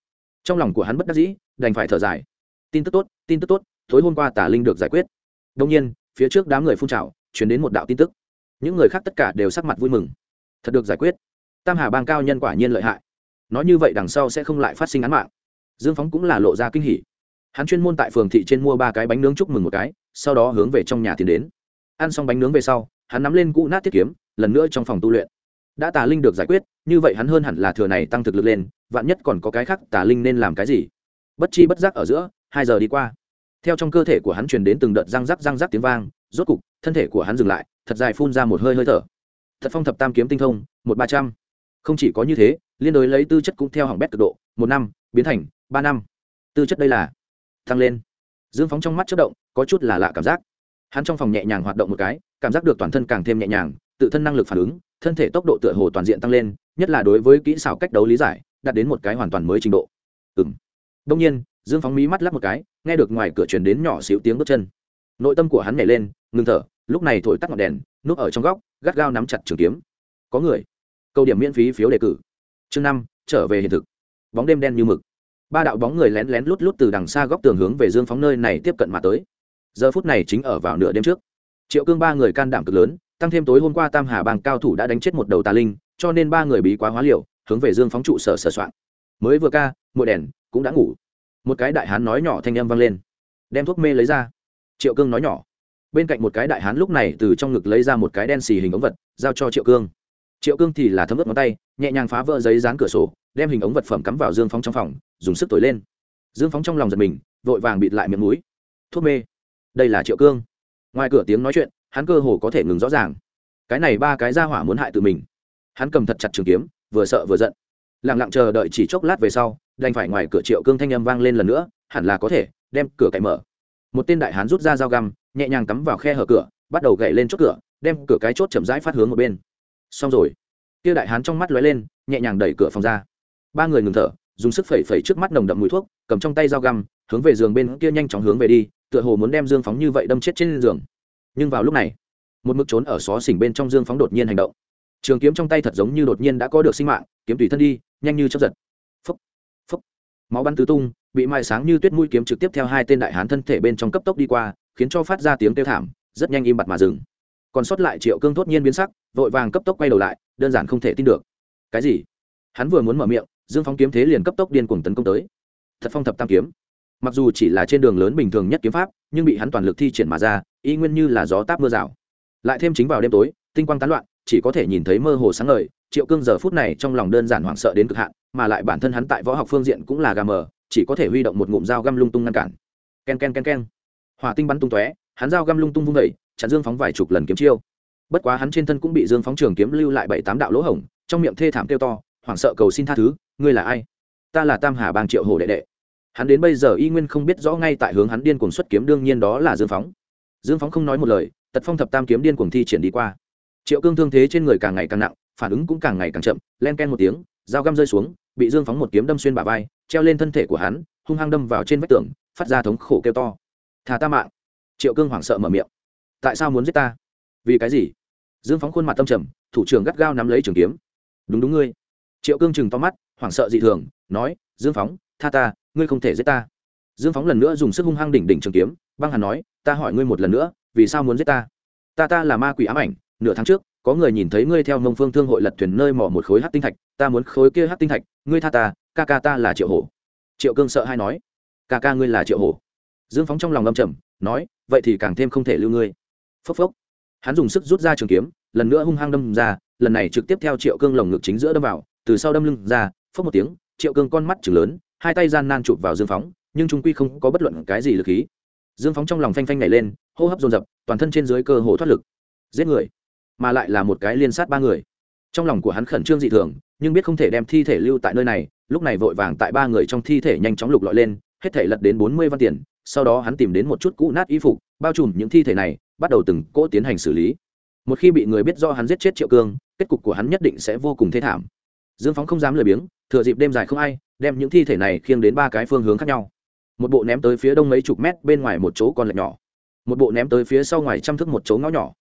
Trong lòng của hắn bất đắc dĩ, đành phải thở dài. Tin tức tốt, tin tức tốt, tối hôm qua tả linh được giải quyết. Đông nhiên, phía trước đám người phun trào chuyển đến một đạo tin tức. Những người khác tất cả đều sắc mặt vui mừng. Thật được giải quyết. Tam hà bang cao nhân quả nhiên lợi hại. Nói như vậy đằng sau sẽ không lại phát sinh án mạng. Dương phóng cũng là lộ ra kinh hỉ. Hắn chuyên môn tại phường thị trên mua ba cái bánh nướng chúc mừng một cái, sau đó hướng về trong nhà tiến đến. Ăn xong bánh nướng về sau, hắn nắm lên cũ nát tiết kiếm lần nữa trong phòng tu luyện. Đã tà linh được giải quyết, như vậy hắn hơn hẳn là thừa này tăng thực lực lên, vạn nhất còn có cái khác tà linh nên làm cái gì? Bất chi bất giác ở giữa, hai giờ đi qua. Theo trong cơ thể của hắn truyền đến từng đợt răng rắc răng rắc tiếng vang, rốt cục, thân thể của hắn dừng lại, thật dài phun ra một hơi hơi thở. Thật phong thập tam kiếm tinh thông, một ba trăm. Không chỉ có như thế, liên đối lấy tư chất cũng theo hỏng bét cực độ, một năm, biến thành ba năm. Tư chất đây là tăng lên. Dương phóng trong mắt chất động, có chút là lạ cảm giác. Hắn trong phòng nhẹ nhàng hoạt động một cái, cảm giác được toàn thân càng thêm nhẹ nhàng tự thân năng lực phản ứng, thân thể tốc độ tựa hồ toàn diện tăng lên, nhất là đối với kỹ xảo cách đấu lý giải, đạt đến một cái hoàn toàn mới trình độ. Ừm. đông nhiên, dương phóng mí mắt lắp một cái, nghe được ngoài cửa chuyển đến nhỏ xíu tiếng bước chân. Nội tâm của hắn nhảy lên, ngừng thở, lúc này thổi tắt ngọn đèn, núp ở trong góc, gắt gao nắm chặt trường kiếm. Có người. Câu điểm miễn phí phiếu đề cử. Chương năm, trở về hiện thực. Bóng đêm đen như mực. Ba đạo bóng người lén lén lút lút từ đằng xa góc tường hướng về dương phóng nơi này tiếp cận mà tới. Giờ phút này chính ở vào nửa đêm trước. Triệu cương ba người can đảm cực lớn tăng thêm tối hôm qua tam hà bang cao thủ đã đánh chết một đầu tà linh, cho nên ba người bí quá hóa liều, hướng về dương phóng trụ sở sở soạn. Mới vừa ca mội đèn, cũng đã ngủ. Một cái đại hán nói nhỏ thanh âm vang lên. Đem thuốc mê lấy ra. Triệu cương nói nhỏ. Bên cạnh một cái đại hán lúc này từ trong ngực lấy ra một cái đen xì hình ống vật, giao cho triệu cương. Triệu cương thì là thấm ướt ngón tay, nhẹ nhàng phá vỡ giấy dán cửa sổ, đem hình ống vật phẩm cắm vào dương phóng trong phòng, dùng sức tối lên. Dương phóng trong lòng giật mình, vội vàng bịt lại miệng mũi. Thuốc mê. Đây là triệu cương. Ngoài cửa tiếng nói chuyện hắn cơ hồ có thể ngừng rõ ràng. Cái này ba cái ra hỏa muốn hại tự mình. Hắn cầm thật chặt trường kiếm, vừa sợ vừa giận. Lẳng lặng chờ đợi chỉ chốc lát về sau, đành phải ngoài cửa triệu cương thanh âm vang lên lần nữa, hẳn là có thể, đem cửa cậy mở. Một tên đại hán rút ra dao găm, nhẹ nhàng cắm vào khe hở cửa, bắt đầu gậy lên chốt cửa, đem cửa cái chốt chậm rãi phát hướng một bên. Xong rồi. Kia đại hán trong mắt lóe lên, nhẹ nhàng đẩy cửa phòng ra. Ba người ngừng thở, dùng sức phẩy phẩy trước mắt nồng đậm mùi thuốc, cầm trong tay dao găm, hướng về giường bên kia nhanh chóng hướng về đi, tựa hồ muốn đem dương phóng như vậy đâm chết trên giường nhưng vào lúc này, một mực trốn ở xó xỉnh bên trong dương phóng đột nhiên hành động. Trường kiếm trong tay thật giống như đột nhiên đã có được sinh mạng, kiếm tùy thân đi, nhanh như chấp giật. Phấp phấp máu bắn tứ tung, bị mai sáng như tuyết mũi kiếm trực tiếp theo hai tên đại hán thân thể bên trong cấp tốc đi qua, khiến cho phát ra tiếng kêu thảm, rất nhanh im bặt mà dừng. Còn sót lại triệu cương thốt nhiên biến sắc, vội vàng cấp tốc quay đầu lại, đơn giản không thể tin được. Cái gì? Hắn vừa muốn mở miệng, dương phóng kiếm thế liền cấp tốc điên cuồng tấn công tới. Thật phong thập tam kiếm mặc dù chỉ là trên đường lớn bình thường nhất kiếm pháp, nhưng bị hắn toàn lực thi triển mà ra, y nguyên như là gió táp mưa rào. Lại thêm chính vào đêm tối, tinh quang tán loạn, chỉ có thể nhìn thấy mơ hồ sáng ngời, triệu cương giờ phút này trong lòng đơn giản hoảng sợ đến cực hạn, mà lại bản thân hắn tại võ học phương diện cũng là gà mờ, chỉ có thể huy động một ngụm dao găm lung tung ngăn cản. K e n k e n k e n k e n hỏa tinh bắn tung tóe, hắn dao găm lung tung vung vẩy chặn dương phóng vài chục lần kiếm chiêu. Bất quá hắn trên thân cũng bị dương phóng trường kiếm lưu lại bảy tám đạo lỗ hổng, trong miệng thê thảm kêu to, hoảng sợ cầu xin tha thứ, ngươi là ai? Ta là tam hà bang triệu hồ đệ đệ hắn đến bây giờ y nguyên không biết rõ ngay tại hướng hắn điên cuồng xuất kiếm, đương nhiên đó là dương phóng. Dương phóng không nói một lời, tật phong thập tam kiếm điên cuồng thi triển đi qua. Triệu cương thương thế trên người càng ngày càng nặng, phản ứng cũng càng ngày càng chậm, len ken một tiếng, dao găm rơi xuống, bị dương phóng một kiếm đâm xuyên bả vai, treo lên thân thể của hắn, hung hăng đâm vào trên vách tường, phát ra thống khổ kêu to. Thà ta mạng! Triệu cương hoảng sợ mở miệng. Tại sao muốn giết ta? Vì cái gì? Dương phóng khuôn mặt tâm trầm, thủ trưởng gắt gao nắm lấy trường kiếm. Đúng đúng ngươi. Triệu cương chừng to mắt, hoảng sợ dị thường, nói, dương phóng tha ta, ngươi không thể giết ta. Dương phóng lần nữa dùng sức hung hăng đỉnh đỉnh trường kiếm, băng hàn nói, ta hỏi ngươi một lần nữa, vì sao muốn giết ta? Ta ta là ma quỷ ám ảnh, nửa tháng trước, có người nhìn thấy ngươi theo mông phương thương hội lật thuyền nơi mỏ một khối hát tinh thạch, ta muốn khối kia hát tinh thạch, ngươi tha ta, ca ca ta là triệu hổ. Triệu cương sợ hay nói, ca ca ngươi là triệu hổ. Dương phóng trong lòng lâm trầm, nói, vậy thì càng thêm không thể lưu ngươi. Phốc phốc. Hắn dùng sức rút ra trường kiếm, lần nữa hung hăng đâm ra, lần này trực tiếp theo triệu cương lồng ngực chính giữa đâm vào, từ sau đâm lưng ra, phốc một tiếng, triệu cương con mắt chừng lớn hai tay gian nan chụp vào dương phóng, nhưng trung quy không có bất luận cái gì lực khí. Dương phóng trong lòng phanh phanh nhảy lên, hô hấp dồn dập, toàn thân trên dưới cơ hồ thoát lực. Giết người, mà lại là một cái liên sát ba người. Trong lòng của hắn khẩn trương dị thường, nhưng biết không thể đem thi thể lưu tại nơi này, lúc này vội vàng tại ba người trong thi thể nhanh chóng lục lọi lên, hết thể lật đến bốn mươi văn tiền, sau đó hắn tìm đến một chút cũ nát y phục, bao trùm những thi thể này, bắt đầu từng cỗ tiến hành xử lý. Một khi bị người biết do hắn giết chết triệu cương, kết cục của hắn nhất định sẽ vô cùng thê thảm. Dương phóng không dám lười biếng, thừa dịp đêm dài không ai đem những thi thể này khiêng đến ba cái phương hướng khác nhau. Một bộ ném tới phía đông mấy chục mét, bên ngoài một chỗ con lệch nhỏ. Một bộ ném tới phía sau ngoài trăm thước một chỗ ngõ nhỏ.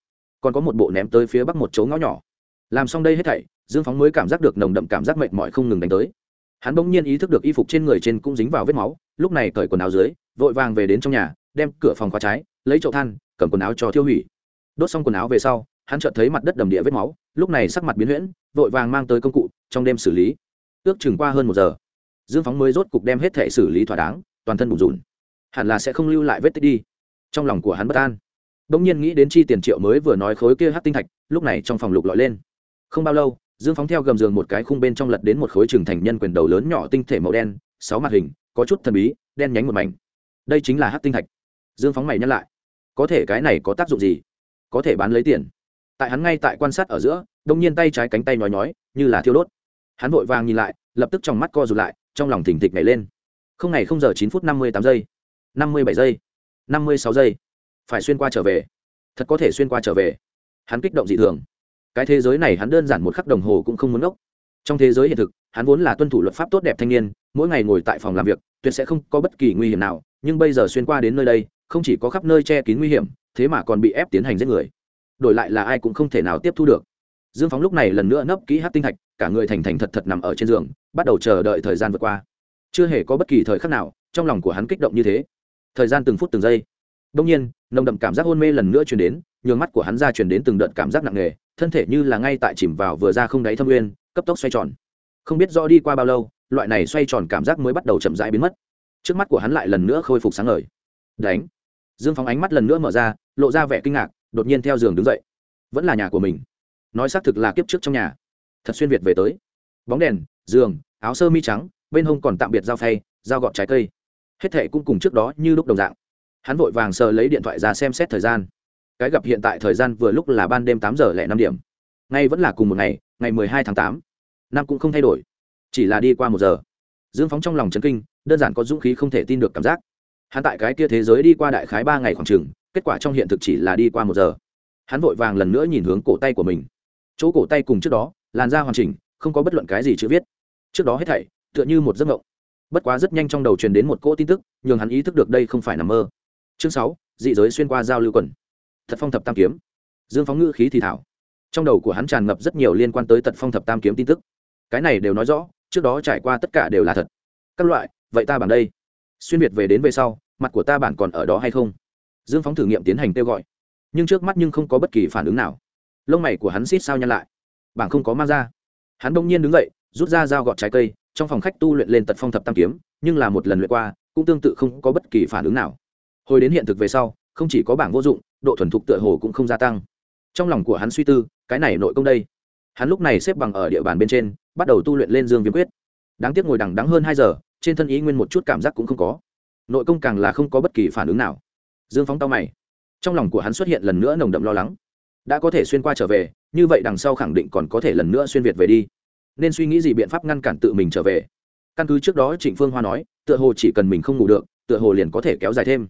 Còn có một bộ ném tới phía bắc một chỗ ngõ nhỏ. Làm xong đây hết thảy, dương phóng mới cảm giác được nồng đậm cảm giác mệt mỏi không ngừng đánh tới. Hắn bỗng nhiên ý thức được y phục trên người trên cũng dính vào vết máu, lúc này cởi quần áo dưới, vội vàng về đến trong nhà, đem cửa phòng khóa trái, lấy chậu than, cầm quần áo cho thiêu hủy. Đốt xong quần áo về sau, hắn chợt thấy mặt đất đầm địa vết máu, lúc này sắc mặt biến huyễn, vội vàng mang tới công cụ, trong đêm xử lý. Ước chừng qua hơn một giờ dương phóng mới rốt cục đem hết thể xử lý thỏa đáng, toàn thân bùn rùn hẳn là sẽ không lưu lại vết tích đi. Trong lòng của hắn bất an. Bỗng nhiên nghĩ đến chi tiền triệu mới vừa nói khối kia hát tinh thạch, lúc này trong phòng lục lọi lên. Không bao lâu, dương phóng theo gầm giường một cái khung bên trong lật đến một khối trường thành nhân quyền đầu lớn nhỏ tinh thể màu đen, sáu mặt hình, có chút thần bí, đen nhánh một mảnh. Đây chính là hát tinh thạch. Dương phóng mày nhắc lại. Có thể cái này có tác dụng gì? Có thể bán lấy tiền. Tại hắn ngay tại quan sát ở giữa đông nhiên tay trái cánh tay nhói nhói, như là thiêu đốt. Hắn vội vàng nhìn lại, lập tức trong mắt co rụt lại trong lòng thỉnh thịch nhảy lên. Không ngày không giờ chín phút năm mươi tám giây, năm mươi bảy giây, năm mươi sáu giây. Phải xuyên qua trở về. Thật có thể xuyên qua trở về. Hắn kích động dị thường. Cái thế giới này hắn đơn giản một khắc đồng hồ cũng không muốn ngốc. Trong thế giới hiện thực, hắn vốn là tuân thủ luật pháp tốt đẹp thanh niên, mỗi ngày ngồi tại phòng làm việc, tuyệt sẽ không có bất kỳ nguy hiểm nào, nhưng bây giờ xuyên qua đến nơi đây, không chỉ có khắp nơi che kín nguy hiểm, thế mà còn bị ép tiến hành giết người. Đổi lại là ai cũng không thể nào tiếp thu được. Dương phóng lúc này lần nữa nấp kỹ hát tinh thạch cả người thành thành thật thật nằm ở trên giường, bắt đầu chờ đợi thời gian vượt qua. Chưa hề có bất kỳ thời khắc nào, trong lòng của hắn kích động như thế. Thời gian từng phút từng giây. Đông nhiên, nồng đậm cảm giác hôn mê lần nữa chuyển đến, nhường mắt của hắn ra chuyển đến từng đợt cảm giác nặng nề, thân thể như là ngay tại chìm vào vừa ra không đáy thâm nguyên cấp tốc xoay tròn. Không biết rõ đi qua bao lâu, loại này xoay tròn cảm giác mới bắt đầu chậm rãi biến mất. Trước mắt của hắn lại lần nữa khôi phục sáng ngời. Đánh. Dương phóng ánh mắt lần nữa mở ra, lộ ra vẻ kinh ngạc, đột nhiên theo giường đứng dậy. Vẫn là nhà của mình. Nói xác thực là kiếp trước trong nhà thật xuyên việt về tới. Bóng đèn, giường, áo sơ mi trắng, bên hông còn tạm biệt dao phay, dao gọt trái cây. Hết thệ cũng cùng trước đó như lúc đồng dạng. Hắn vội vàng sờ lấy điện thoại ra xem xét thời gian. Cái gặp hiện tại thời gian vừa lúc là ban đêm tám giờ lẻ năm điểm. Ngay vẫn là cùng một ngày ngày mười hai tháng tám. Năm cũng không thay đổi. Chỉ là đi qua một giờ. Dương phóng trong lòng chấn kinh, đơn giản có dũng khí không thể tin được cảm giác. Hắn tại cái kia thế giới đi qua đại khái ba ngày khoảng chừng, kết quả trong hiện thực chỉ là đi qua một giờ. Hắn vội vàng lần nữa nhìn hướng cổ tay của mình. Chỗ cổ tay cùng trước đó làn da hoàn chỉnh, không có bất luận cái gì chữ viết. Trước đó hết thảy, tựa như một giấc mộng. Bất quá rất nhanh trong đầu truyền đến một cỗ tin tức, nhường hắn ý thức được đây không phải nằm mơ. Chương sáu, dị giới xuyên qua giao lưu quần. Thật phong thập tam kiếm. Dương phóng ngữ khí thì thảo. Trong đầu của hắn tràn ngập rất nhiều liên quan tới tật phong thập tam kiếm tin tức. Cái này đều nói rõ, trước đó trải qua tất cả đều là thật. Các loại, vậy ta bản đây. Xuyên việt về đến về sau, mặt của ta bản còn ở đó hay không? Dương phóng thử nghiệm tiến hành kêu gọi. Nhưng trước mắt nhưng không có bất kỳ phản ứng nào. Lông mày của hắn xít sao nhăn lại bảng không có mang ra. Hắn bỗng nhiên đứng dậy, rút ra dao gọt trái cây, trong phòng khách tu luyện lên tật phong thập tam kiếm, nhưng là một lần luyện qua, cũng tương tự không có bất kỳ phản ứng nào. Hồi đến hiện thực về sau, không chỉ có bảng vô dụng, độ thuần thục tựa hồ cũng không gia tăng. Trong lòng của hắn suy tư, cái này nội công đây. Hắn lúc này xếp bằng ở địa bàn bên trên, bắt đầu tu luyện lên dương viêm quyết. Đáng tiếc ngồi đằng đắng hơn hai giờ, trên thân ý nguyên một chút cảm giác cũng không có. Nội công càng là không có bất kỳ phản ứng nào. Dương phóng tao mày. Trong lòng của hắn xuất hiện lần nữa nồng đậm lo lắng đã có thể xuyên qua trở về, như vậy đằng sau khẳng định còn có thể lần nữa xuyên việt về đi. Nên suy nghĩ gì biện pháp ngăn cản tự mình trở về? Căn cứ trước đó trịnh phương hoa nói, tựa hồ chỉ cần mình không ngủ được, tựa hồ liền có thể kéo dài thêm.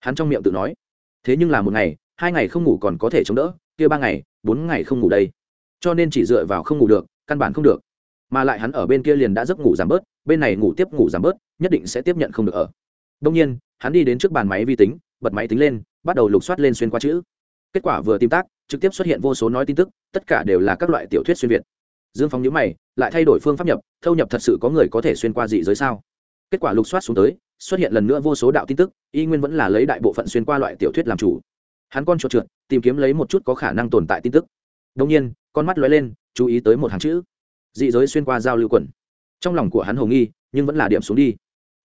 Hắn trong miệng tự nói, thế nhưng là một ngày, hai ngày không ngủ còn có thể chống đỡ, kia ba ngày, bốn ngày không ngủ đây. Cho nên chỉ dựa vào không ngủ được, căn bản không được. Mà lại hắn ở bên kia liền đã giấc ngủ giảm bớt, bên này ngủ tiếp ngủ giảm bớt, nhất định sẽ tiếp nhận không được ở. Đông nhiên, hắn đi đến trước bàn máy vi tính, bật máy tính lên, bắt đầu lục soát lên xuyên qua chữ. Kết quả vừa tìm tác trực tiếp xuất hiện vô số nói tin tức, tất cả đều là các loại tiểu thuyết xuyên việt. Dương phóng nhíu mày, lại thay đổi phương pháp nhập, thâu nhập thật sự có người có thể xuyên qua dị giới sao? Kết quả lục soát xuống tới, xuất hiện lần nữa vô số đạo tin tức, y nguyên vẫn là lấy đại bộ phận xuyên qua loại tiểu thuyết làm chủ. Hắn con chuột trượt, tìm kiếm lấy một chút có khả năng tồn tại tin tức. Đông nhiên, con mắt lóe lên, chú ý tới một hàng chữ. Dị giới xuyên qua giao lưu quần. Trong lòng của hắn hồ nghi, nhưng vẫn là điểm xuống đi.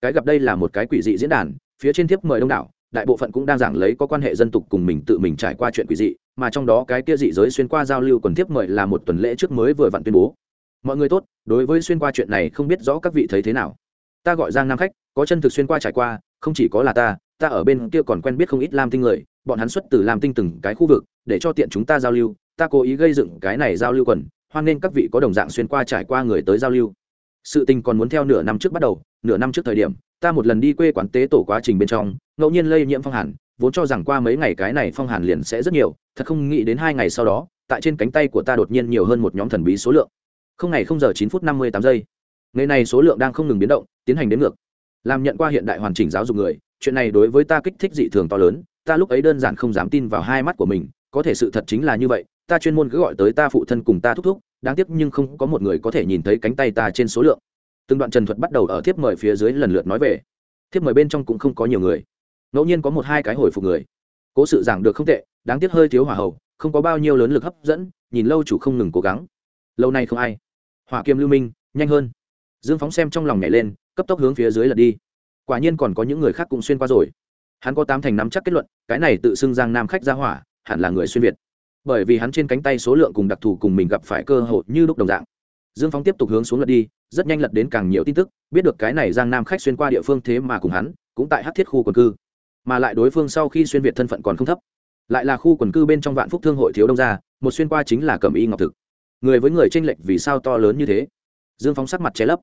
Cái gặp đây là một cái quỷ dị diễn đàn, phía trên thiếp mời đông đảo đại bộ phận cũng đang giảng lấy có quan hệ dân tục cùng mình tự mình trải qua chuyện quỷ dị, mà trong đó cái kia dị giới xuyên qua giao lưu quần tiếp mời là một tuần lễ trước mới vừa vặn tuyên bố. Mọi người tốt, đối với xuyên qua chuyện này không biết rõ các vị thấy thế nào. Ta gọi giang nam khách, có chân thực xuyên qua trải qua, không chỉ có là ta ta ở bên kia còn quen biết không ít lam tinh người, bọn hắn xuất từ lam tinh từng cái khu vực, để cho tiện chúng ta giao lưu, ta cố ý gây dựng cái này giao lưu quần, hoan nên các vị có đồng dạng xuyên qua trải qua người tới giao lưu. Sự tình còn muốn theo nửa năm trước bắt đầu, nửa năm trước thời điểm ta một lần đi quê quán tế tổ quá trình bên trong, ngẫu nhiên lây nhiễm phong hàn, vốn cho rằng qua mấy ngày cái này phong hàn liền sẽ rất nhiều, thật không nghĩ đến hai ngày sau đó, tại trên cánh tay của ta đột nhiên nhiều hơn một nhóm thần bí số lượng. Không ngày không giờ chín phút năm mươi tám giây. Ngày này số lượng đang không ngừng biến động, tiến hành đến ngược. Làm nhận qua hiện đại hoàn chỉnh giáo dục người, chuyện này đối với ta kích thích dị thường to lớn, ta lúc ấy đơn giản không dám tin vào hai mắt của mình, có thể sự thật chính là như vậy, ta chuyên môn cứ gọi tới ta phụ thân cùng ta thúc thúc, đáng tiếc nhưng không có một người có thể nhìn thấy cánh tay ta trên số lượng từng đoạn trần thuật bắt đầu ở thiếp mời phía dưới lần lượt nói về. Thiếp mời bên trong cũng không có nhiều người. Ngẫu nhiên có một hai cái hồi phục người. Cố sự giảng được không tệ, đáng tiếc hơi thiếu hỏa hậu không có bao nhiêu lớn lực hấp dẫn, nhìn lâu chủ không ngừng cố gắng. Lâu nay không ai. Hỏa kiêm lưu minh, nhanh hơn. Dương phóng xem trong lòng nhảy lên, cấp tốc hướng phía dưới lật đi. Quả nhiên còn có những người khác cũng xuyên qua rồi. Hắn có tám thành nắm chắc kết luận, cái này tự xưng giang nam khách ra hỏa, hẳn là người xuyên việt. Bởi vì hắn trên cánh tay số lượng cùng đặc thù cùng mình gặp phải cơ hội như lúc đồng dạng dương phóng tiếp tục hướng xuống lật đi, rất nhanh lật đến càng nhiều tin tức, biết được cái này giang nam khách xuyên qua địa phương thế mà cùng hắn, cũng tại hát thiết khu quần cư. Mà lại đối phương sau khi xuyên việt thân phận còn không thấp. Lại là khu quần cư bên trong vạn phúc thương hội thiếu đông gia, một xuyên qua chính là cẩm y ngọc thực. Người với người tranh lệch vì sao to lớn như thế? Dương phóng sắc mặt che lấp.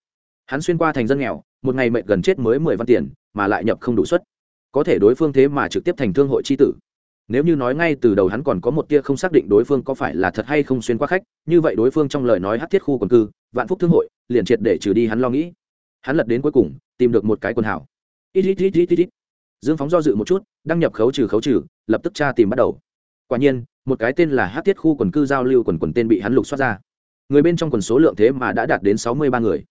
Hắn xuyên qua thành dân nghèo, một ngày mệnh gần chết mới mười văn tiền, mà lại nhập không đủ suất. Có thể đối phương thế mà trực tiếp thành thương hội c tử nếu như nói ngay từ đầu hắn còn có một tia không xác định đối phương có phải là thật hay không xuyên qua khách, như vậy đối phương trong lời nói hát thiết khu quần cư, vạn phúc thương hội, liền triệt để trừ đi hắn lo nghĩ. Hắn lật đến cuối cùng, tìm được một cái quần hảo. Ít ít ít ít ít ít. Dương phóng do dự một chút, đăng nhập khấu trừ khấu trừ, lập tức tra tìm bắt đầu. Quả nhiên, một cái tên là hát thiết khu quần cư giao lưu quần quần tên bị hắn lục xoát ra. Người bên trong quần số lượng thế mà đã đạt đến sáu mươi ba người.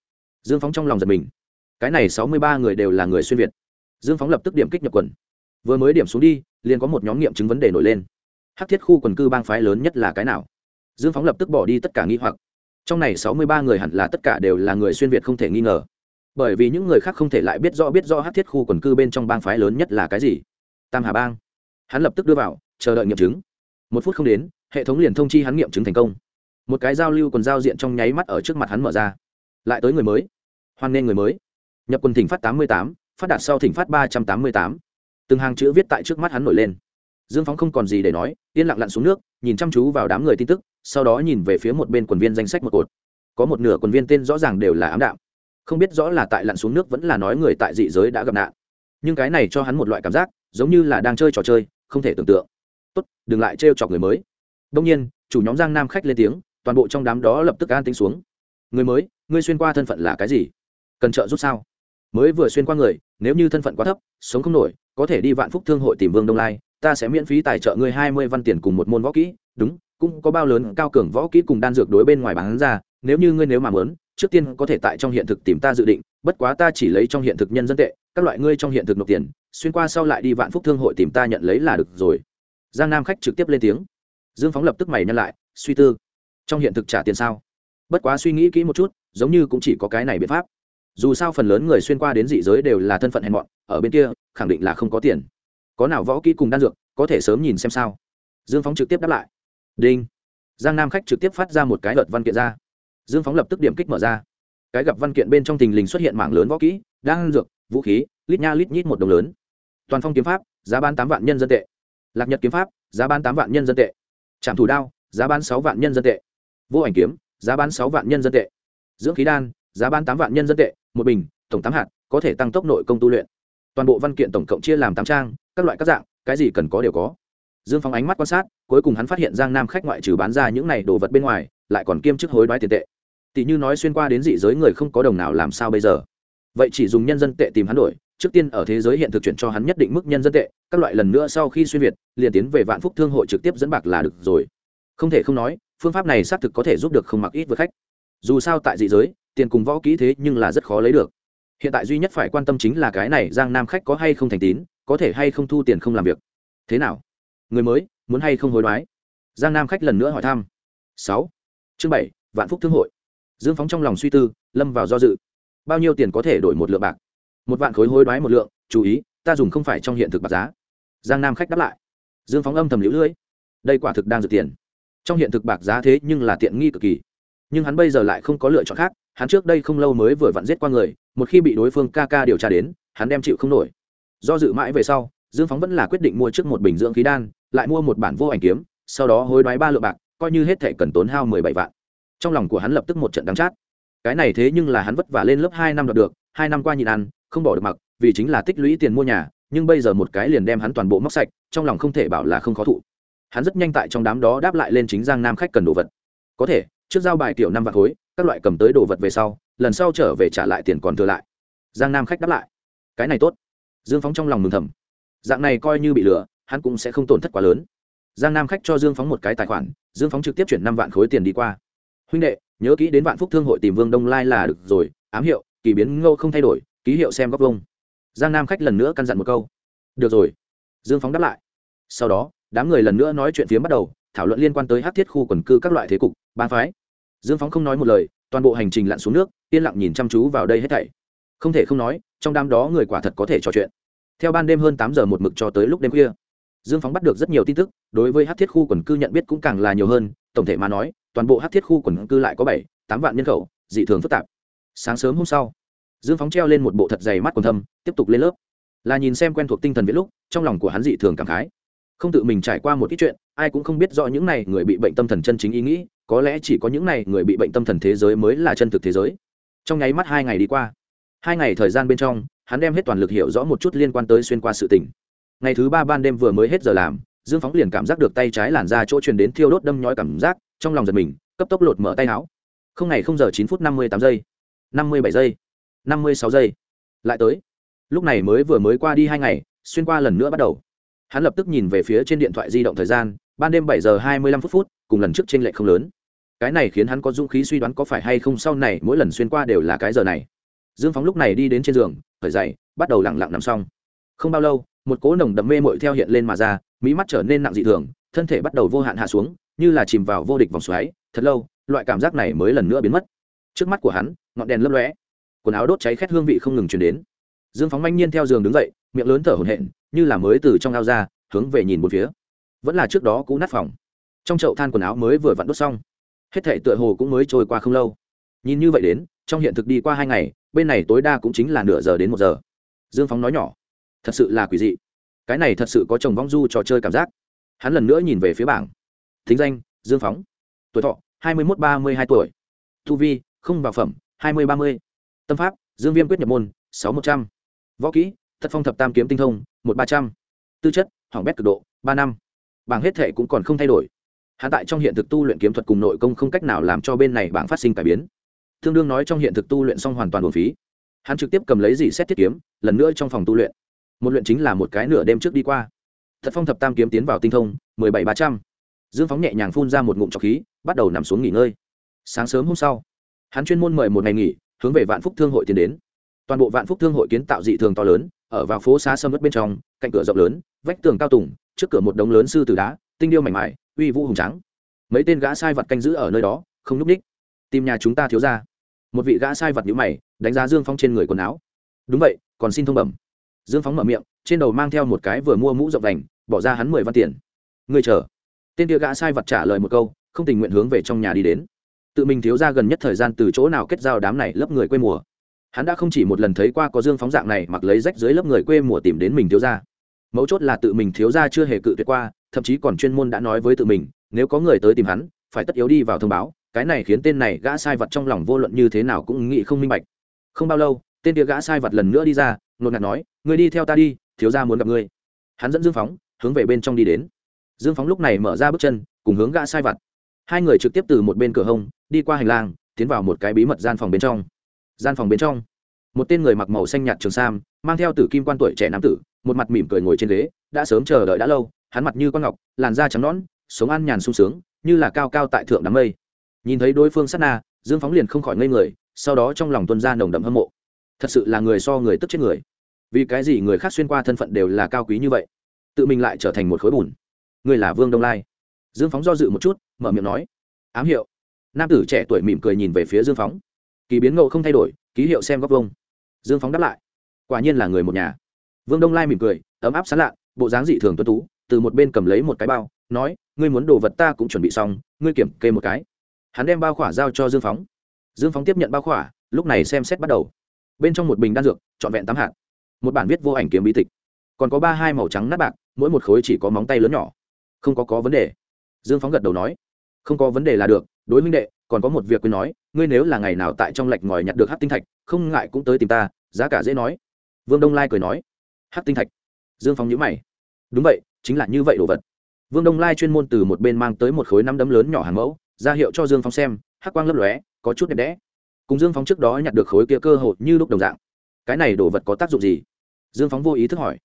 Dương phóng trong lòng giật mình. Cái này sáu mươi ba người đều là người xuyên việt. Dương phóng lập tức điểm kích nhập quần vừa mới điểm xuống đi, liền có một nhóm nghiệm chứng vấn đề nổi lên. Hắc thiết khu quần cư bang phái lớn nhất là cái nào? Dương phóng lập tức bỏ đi tất cả nghi hoặc. Trong này sáu mươi ba người hẳn là tất cả đều là người xuyên việt không thể nghi ngờ. Bởi vì những người khác không thể lại biết rõ biết rõ hát thiết khu quần cư bên trong bang phái lớn nhất là cái gì. Tam hà bang. Hắn lập tức đưa vào, chờ đợi nghiệm chứng. Một phút không đến, hệ thống liền thông chi hắn nghiệm chứng thành công. Một cái giao lưu còn giao diện trong nháy mắt ở trước mặt hắn mở ra. Lại tới người mới. Hoan nghênh người mới. Nhập quần thỉnh phát tám mươi tám, phát đạt sau thỉnh phát ba trăm tám mươi tám từng hàng chữ viết tại trước mắt hắn nổi lên. Dương phóng không còn gì để nói, yên lặng lặn xuống nước, nhìn chăm chú vào đám người tin tức, sau đó nhìn về phía một bên quần viên danh sách một cột. Có một nửa quần viên tên rõ ràng đều là ám đạo. Không biết rõ là tại lặn xuống nước vẫn là nói người tại dị giới đã gặp nạn. Nhưng cái này cho hắn một loại cảm giác, giống như là đang chơi trò chơi, không thể tưởng tượng. Tốt, đừng lại trêu chọc người mới. Đông nhiên, chủ nhóm giang nam khách lên tiếng, toàn bộ trong đám đó lập tức an tính xuống. Người mới, ngươi xuyên qua thân phận là cái gì? Cần trợ giúp sao? Mới vừa xuyên qua người, nếu như thân phận quá thấp, sống không nổi có thể đi vạn phúc thương hội tìm vương đông lai, ta sẽ miễn phí tài trợ ngươi hai mươi văn tiền cùng một môn võ kỹ, đúng, cũng có bao lớn cao cường võ kỹ cùng đan dược đối bên ngoài bán ra, nếu như ngươi nếu mà muốn, trước tiên có thể tại trong hiện thực tìm ta dự định, bất quá ta chỉ lấy trong hiện thực nhân dân tệ, các loại ngươi trong hiện thực nộp tiền, xuyên qua sau lại đi vạn phúc thương hội tìm ta nhận lấy là được rồi. Giang nam khách trực tiếp lên tiếng. Dương phóng lập tức mày nhân lại, suy tư, trong hiện thực trả tiền sao? Bất quá suy nghĩ kỹ một chút, giống như cũng chỉ có cái này biện pháp dù sao phần lớn người xuyên qua đến dị giới đều là thân phận hèn mọn, ở bên kia, khẳng định là không có tiền. Có nào võ kỹ cùng đan dược, có thể sớm nhìn xem sao? Dương phóng trực tiếp đáp lại. Đinh. Giang nam khách trực tiếp phát ra một cái lợt văn kiện ra. Dương phóng lập tức điểm kích mở ra. Cái gặp văn kiện bên trong tình lình xuất hiện mảng lớn võ kỹ, đan dược, vũ khí, lít nha lít nhít một đồng lớn. Toàn phong kiếm pháp, giá bán tám vạn nhân dân tệ. Lạc nhật kiếm pháp, giá bán tám vạn nhân dân tệ. Trạm thủ đao, giá bán sáu vạn nhân dân tệ. Vô ảnh kiếm, giá bán sáu vạn nhân dân tệ. Dưỡng khí đan giá bán tám vạn nhân dân tệ, một bình, tổng tám hạt, có thể tăng tốc nội công tu luyện. Toàn bộ văn kiện tổng cộng chia làm tám trang, các loại các dạng, cái gì cần có đều có. Dương phóng ánh mắt quan sát, cuối cùng hắn phát hiện giang nam khách ngoại trừ bán ra những này đồ vật bên ngoài, lại còn kiêm chức hối đoái tiền tệ. Tỷ như nói xuyên qua đến dị giới người không có đồng nào làm sao bây giờ. Vậy chỉ dùng nhân dân tệ tìm hắn đổi, trước tiên ở thế giới hiện thực chuyển cho hắn nhất định mức nhân dân tệ, các loại lần nữa sau khi xuyên việt, liền tiến về vạn phúc thương hội trực tiếp dẫn bạc là được rồi. Không thể không nói, phương pháp này xác thực có thể giúp được không mặc ít với khách. Dù sao tại dị giới tiền cùng võ kỹ thế nhưng là rất khó lấy được. Hiện tại duy nhất phải quan tâm chính là cái này giang nam khách có hay không thành tín, có thể hay không thu tiền không làm việc. Thế nào? Người mới, muốn hay không hối đoái? Giang nam khách lần nữa hỏi thăm. Sáu. Chương bảy, vạn phúc thương hội. Dương phóng trong lòng suy tư, lâm vào do dự. Bao nhiêu tiền có thể đổi một lượng bạc? Một vạn khối hối đoái một lượng, chú ý, ta dùng không phải trong hiện thực bạc giá. Giang nam khách đáp lại. Dương phóng âm thầm lũ lưỡi đây quả thực đang dự tiền. Trong hiện thực bạc giá thế nhưng là tiện nghi cực kỳ. Nhưng hắn bây giờ lại không có lựa chọn khác hắn trước đây không lâu mới vừa vặn giết qua người, một khi bị đối phương ca ca điều tra đến, hắn đem chịu không nổi. Do dự mãi về sau, dương phóng vẫn là quyết định mua trước một bình dưỡng khí đan, lại mua một bản vô ảnh kiếm, sau đó hối đoái ba lượng bạc, coi như hết thể cần tốn hao mười bảy vạn. Trong lòng của hắn lập tức một trận đắng chát. Cái này thế nhưng là hắn vất vả lên lớp hai năm đọc được, hai năm qua nhịn ăn, không bỏ được mặc, vì chính là tích lũy tiền mua nhà, nhưng bây giờ một cái liền đem hắn toàn bộ móc sạch, trong lòng không thể bảo là không khó thụ. Hắn rất nhanh tại trong đám đó đáp lại lên chính giang nam khách cần đồ vật. Có thể, trước giao bài tiểu năm vạn khối các loại cầm tới đồ vật về sau, lần sau trở về trả lại tiền còn thừa lại. Giang nam khách đáp lại, cái này tốt. Dương phóng trong lòng mừng thầm. Dạng này coi như bị lừa, hắn cũng sẽ không tổn thất quá lớn. Giang nam khách cho dương phóng một cái tài khoản, dương phóng trực tiếp chuyển năm vạn khối tiền đi qua. Huynh đệ, nhớ kỹ đến vạn phúc thương hội tìm vương đông lai là được rồi, ám hiệu, kỳ biến ngô không thay đổi, ký hiệu xem góc vông giang nam khách lần nữa căn dặn một câu. Được rồi. Dương phóng đáp lại. Sau đó, đám người lần nữa nói chuyện phía bắt đầu, thảo luận liên quan tới hát thiết khu quần cư các loại thế cục ban phái dương phóng không nói một lời, toàn bộ hành trình lặn xuống nước, yên lặng nhìn chăm chú vào đây hết thảy. Không thể không nói, trong đám đó người quả thật có thể trò chuyện. Theo ban đêm hơn tám giờ một mực cho tới lúc đêm khuya, dương phóng bắt được rất nhiều tin tức, đối với hát thiết khu quần cư nhận biết cũng càng là nhiều hơn, tổng thể mà nói, toàn bộ hát thiết khu quần cư lại có bảy, tám vạn nhân khẩu, dị thường phức tạp. Sáng sớm hôm sau, dương phóng treo lên một bộ thật dày mắt quần thâm, tiếp tục lên lớp. Là nhìn xem quen thuộc tinh thần viết lúc, trong lòng của hắn dị thường cảm khái. Không tự mình trải qua một ít chuyện, ai cũng không biết rõ những này người bị bệnh tâm thần chân chính ý nghĩ có lẽ chỉ có những này người bị bệnh tâm thần thế giới mới là chân thực thế giới. Trong nháy mắt hai ngày đi qua, hai ngày thời gian bên trong, hắn đem hết toàn lực hiểu rõ một chút liên quan tới xuyên qua sự tình. Ngày thứ ba ban đêm vừa mới hết giờ làm, dương phóng liền cảm giác được tay trái làn ra chỗ truyền đến thiêu đốt đâm nhói cảm giác, trong lòng giật mình, cấp tốc lột mở tay áo. Không ngày không giờ chín phút năm mươi tám giây, năm mươi bảy giây, năm mươi sáu giây. Lại tới. Lúc này mới vừa mới qua đi hai ngày, xuyên qua lần nữa bắt đầu. Hắn lập tức nhìn về phía trên điện thoại di động thời gian, ban đêm bảy giờ hai mươi lăm phút phút, cùng lần trước t r ê n lệch không lớn cái này khiến hắn có dũng khí suy đoán có phải hay không sau này mỗi lần xuyên qua đều là cái giờ này. Dương phóng lúc này đi đến trên giường khởi dậy, bắt đầu lẳng lặng nằm xong. Không bao lâu, một cỗ nồng đậm mê mội theo hiện lên mà ra, mỹ mắt trở nên nặng dị thường, thân thể bắt đầu vô hạn hạ xuống, như là chìm vào vô địch vòng xoáy. Thật lâu, loại cảm giác này mới lần nữa biến mất. Trước mắt của hắn, ngọn đèn lấp lóe. Quần áo đốt cháy khét hương vị không ngừng chuyển đến. Dương phóng manh nhiên theo giường đứng dậy, miệng lớn thở hổn hển, như là mới từ trong ao ra, hướng về nhìn một phía. Vẫn là trước đó cũ nát phòng. Trong chậu than quần áo mới vừa vặn đốt xong hết thể tựa hồ cũng mới trôi qua không lâu. Nhìn như vậy đến, trong hiện thực đi qua hai ngày, bên này tối đa cũng chính là nửa giờ đến một giờ. Dương phóng nói nhỏ, thật sự là quỷ dị. Cái này thật sự có chồng vong du trò chơi cảm giác. Hắn lần nữa nhìn về phía bảng. Thính danh, dương phóng. Tuổi thọ, hai mươi một ba mươi hai tuổi. Tu vi, không vào phẩm, hai mươi ba mươi. Tâm pháp, dương viêm quyết nhập môn, sáu một trăm. Võ kỹ, thất phong thập tam kiếm tinh thông, một ba trăm. Tư chất, hỏng bét cực độ, ba năm. Bảng hết thệ cũng còn không thay đổi hạ tại trong hiện thực tu luyện kiếm thuật cùng nội công không cách nào làm cho bên này bảng phát sinh cải biến. Tương đương nói trong hiện thực tu luyện xong hoàn toàn buồn phí. Hắn trực tiếp cầm lấy dì xét thiết kiếm, lần nữa trong phòng tu luyện. Một luyện chính là một cái nửa đêm trước đi qua. Thật phong thập tam kiếm tiến vào tinh thông, mười bảy ba trăm. Dương phóng nhẹ nhàng phun ra một ngụm trọc khí, bắt đầu nằm xuống nghỉ ngơi. Sáng sớm hôm sau, hắn chuyên môn mời một ngày nghỉ, hướng về vạn phúc thương hội tiến đến. Toàn bộ vạn phúc thương hội kiến tạo dị thường to lớn, ở vào phố xa sâm mất bên trong, cạnh cửa rộng lớn, vách tường cao tùng, trước cửa một đống lớn sư tử đá, tinh điêu mảnh mải uy vũ hùng trắng mấy tên gã sai vật canh giữ ở nơi đó, không n ú c ních tìm nhà chúng ta thiếu ra một vị gã sai vật nhữ mày, đánh giá dương phong trên người quần áo. Đúng vậy, còn xin thông bẩm. Dương phóng mở miệng, trên đầu mang theo một cái vừa mua mũ rộng đành, bỏ ra hắn mười văn tiền. Người chờ. Tên kia gã sai vật trả lời một câu, không tình nguyện hướng về trong nhà đi đến. Tự mình thiếu ra gần nhất thời gian từ chỗ nào kết giao đám này lấp người quê mùa. Hắn đã không chỉ một lần thấy qua có dương phóng dạng này mặc lấy rách dưới lớp người quê mùa tìm đến mình thiếu ra mấu chốt là tự mình thiếu ra chưa hề cự tuyệt qua thậm chí còn chuyên môn đã nói với tự mình, nếu có người tới tìm hắn, phải tất yếu đi vào thông báo, cái này khiến tên này gã sai vật trong lòng vô luận như thế nào cũng nghĩ không minh bạch. Không bao lâu, tên kia gã sai vật lần nữa đi ra ngột ngạt nói người đi theo ta đi, thiếu ra muốn gặp ngươi. Hắn dẫn dương phóng, hướng về bên trong đi đến. Dương phóng lúc này mở ra bước chân, cùng hướng gã sai vật. Hai người trực tiếp từ một bên cửa hông, đi qua hành lang, tiến vào một cái bí mật gian phòng bên trong. Gian phòng bên trong, một tên người mặc màu xanh nhạt trường sam, mang theo tử kim quan tuổi trẻ nam tử, một mặt mỉm cười ngồi trên ghế, đã sớm chờ đợi đã lâu hắn mặt như con ngọc, làn da trắng nõn, sống ăn nhàn sung sướng, như là cao cao tại thượng đám mây. Nhìn thấy đối phương sát na, dương phóng liền không khỏi ngây người, sau đó trong lòng tuân ra nồng đậm hâm mộ. Thật sự là người so người tức chết người. Vì cái gì người khác xuyên qua thân phận đều là cao quý như vậy? Tự mình lại trở thành một khối bùn. Người là vương đông lai. Dương phóng do dự một chút, mở miệng nói. Ám hiệu. Nam tử trẻ tuổi mỉm cười nhìn về phía dương phóng. Kỳ biến ngộ không thay đổi, ký hiệu xem góc vông dương phóng đáp lại. Quả nhiên là người một nhà. Vương đông lai mỉm cười, ấm áp sán lạ, bộ dáng dị thường tuân tú từ một bên cầm lấy một cái bao, nói, ngươi muốn đồ vật ta cũng chuẩn bị xong, ngươi kiểm kê một cái. Hắn đem bao khỏa giao cho dương phóng. Dương phóng tiếp nhận bao khỏa, lúc này xem xét bắt đầu. Bên trong một bình đan dược, trọn vẹn tám hạt. Một bản viết vô ảnh kiếm bí tịch. Còn có ba hai màu trắng nát bạc, mỗi một khối chỉ có móng tay lớn nhỏ. Không có có vấn đề. Dương phóng gật đầu nói, không có vấn đề là được, đối minh đệ, còn có một việc quên nói, ngươi nếu là ngày nào tại trong lạch ngòi nhặt được hát tinh thạch, không ngại cũng tới tìm ta, giá cả dễ nói. Vương đông lai cười nói hát tinh thạch? Dương phóng nhữ mày. Đúng vậy chính là như vậy đồ vật. Vương đông lai chuyên môn từ một bên mang tới một khối năm đấm lớn nhỏ hàng mẫu, ra hiệu cho dương phóng xem, hắc quang lấp lóe, có chút đẹp đẽ. Cùng dương phóng trước đó nhặt được khối kia cơ hội như lúc đồng dạng. Cái này đồ vật có tác dụng gì? Dương phóng vô ý thức hỏi.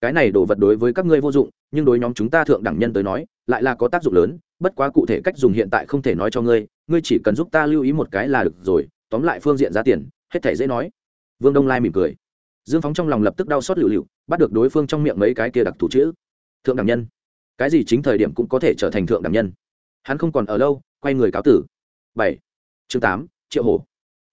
Cái này đồ vật đối với các ngươi vô dụng, nhưng đối nhóm chúng ta thượng đẳng nhân tới nói, lại là có tác dụng lớn, bất quá cụ thể cách dùng hiện tại không thể nói cho ngươi ngươi chỉ cần giúp ta lưu ý một cái là được rồi, tóm lại phương diện giá tiền, hết thể dễ nói. Vương đông lai mỉm cười. Dương phóng trong lòng lập tức đau xót lựu lựu, bắt được đối phương trong miệng mấy cái kia đặc thù chữ thượng đẳng nhân. Cái gì chính thời điểm cũng có thể trở thành thượng đẳng nhân. Hắn không còn ở lâu, quay người cáo tử. Bảy. Chương tám, triệu hổ.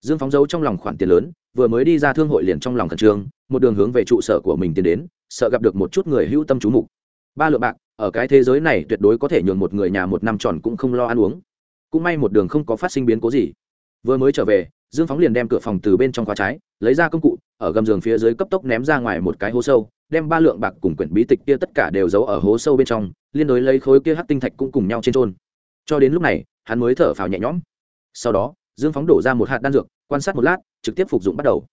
Dương phóng giấu trong lòng khoản tiền lớn, vừa mới đi ra thương hội liền trong lòng khẩn trương, một đường hướng về trụ sở của mình tiến đến, sợ gặp được một chút người hữu tâm chú mục. Ba lượng bạc, ở cái thế giới này tuyệt đối có thể nhường một người nhà một năm tròn cũng không lo ăn uống. Cũng may một đường không có phát sinh biến cố gì. Vừa mới trở về dương phóng liền đem cửa phòng từ bên trong khóa trái, lấy ra công cụ, ở gầm giường phía dưới cấp tốc ném ra ngoài một cái hố sâu, đem ba lượng bạc cùng quyển bí tịch kia tất cả đều giấu ở hố sâu bên trong, liên đối lấy khối kia hát tinh thạch cũng cùng nhau trên trôn. Cho đến lúc này, hắn mới thở phào nhẹ nhõm. Sau đó, dương phóng đổ ra một hạt đan dược, quan sát một lát, trực tiếp phục dụng bắt đầu.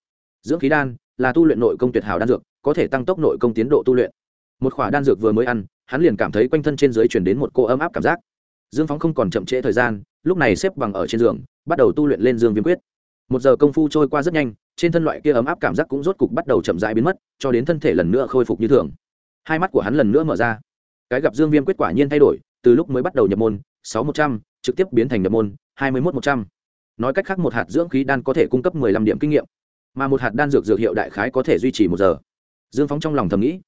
Dưỡng khí đan là tu luyện nội công tuyệt hảo đan dược, có thể tăng tốc nội công tiến độ tu luyện. Một khỏa đan dược vừa mới ăn, hắn liền cảm thấy quanh thân trên dưới chuyển đến một cô ấm áp cảm giác. Dương phóng không còn chậm trễ thời gian, lúc này xếp bằng ở trên giường, bắt đầu tu luyện lên dương viêm quyết một giờ công phu trôi qua rất nhanh, trên thân loại kia ấm áp cảm giác cũng rốt cục bắt đầu chậm rãi biến mất, cho đến thân thể lần nữa khôi phục như thường. Hai mắt của hắn lần nữa mở ra. Cái gặp dương viêm quyết quả nhiên thay đổi, từ lúc mới bắt đầu nhập môn, sáu một trăm, trực tiếp biến thành nhập môn, hai mươi một một trăm. Nói cách khác một hạt dưỡng khí đan có thể cung cấp mười lăm điểm kinh nghiệm, mà một hạt đan dược dược hiệu đại khái có thể duy trì một giờ. Dương phóng trong lòng thầm nghĩ,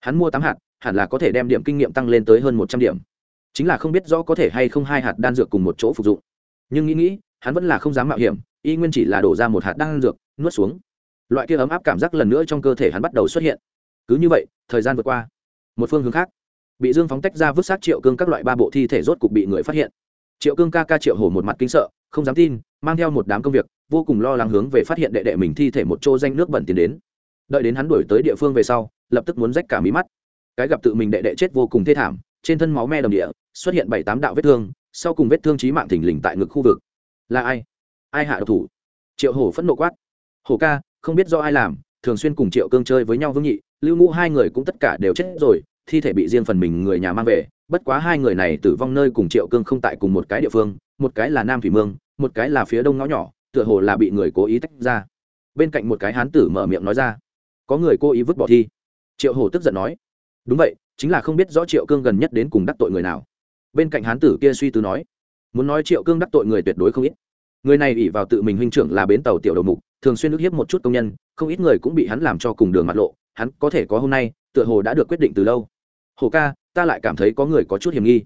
hắn mua tám hạt, hẳn là có thể đem điểm kinh nghiệm tăng lên tới hơn một trăm điểm. Chính là không biết rõ có thể hay không hai hạt đan dược cùng một chỗ phục dụng. Nhưng nghĩ nghĩ hắn vẫn là không dám mạo hiểm, y nguyên chỉ là đổ ra một hạt đan dược, nuốt xuống. Loại kia ấm áp cảm giác lần nữa trong cơ thể hắn bắt đầu xuất hiện. Cứ như vậy, thời gian vượt qua. Một phương hướng khác, bị dương phóng tách ra vứt xác triệu cương các loại ba bộ thi thể rốt cục bị người phát hiện. Triệu cương ca ca triệu hổ một mặt kinh sợ, không dám tin, mang theo một đám công việc, vô cùng lo lắng hướng về phát hiện đệ đệ mình thi thể một chỗ danh nước bẩn tiến đến. Đợi đến hắn đuổi tới địa phương về sau, lập tức muốn rách cả mí mắt. Cái gặp tự mình đệ đệ chết vô cùng thê thảm, trên thân máu me đồng địa, xuất hiện bảy tám đạo vết thương, sau cùng vết thương trí mạng thình lình tại ngực khu vực là ai? Ai hạ độc thủ? Triệu hổ phẫn nộ quát. Hổ ca, không biết do ai làm, thường xuyên cùng triệu cương chơi với nhau vương nhị, lưu ngũ hai người cũng tất cả đều chết rồi, thi thể bị riêng phần mình người nhà mang về. Bất quá hai người này tử vong nơi cùng triệu cương không tại cùng một cái địa phương, một cái là nam thủy mương, một cái là phía đông ngõ nhỏ, tựa hồ là bị người cố ý tách ra. Bên cạnh một cái hán tử mở miệng nói ra. Có người cố ý vứt bỏ thi. Triệu Hổ tức giận nói. Đúng vậy, chính là không biết rõ triệu cương gần nhất đến cùng đắc tội người nào. Bên cạnh hán tử kia suy tư nói muốn nói triệu cương đắc tội người tuyệt đối không ít. Người này ỉ vào tự mình huynh trưởng là bến tàu tiểu đầu mục, thường xuyên ức hiếp một chút công nhân, không ít người cũng bị hắn làm cho cùng đường mặt lộ, hắn có thể có hôm nay, tựa hồ đã được quyết định từ lâu. Hồ ca, ta lại cảm thấy có người có chút hiểm nghi.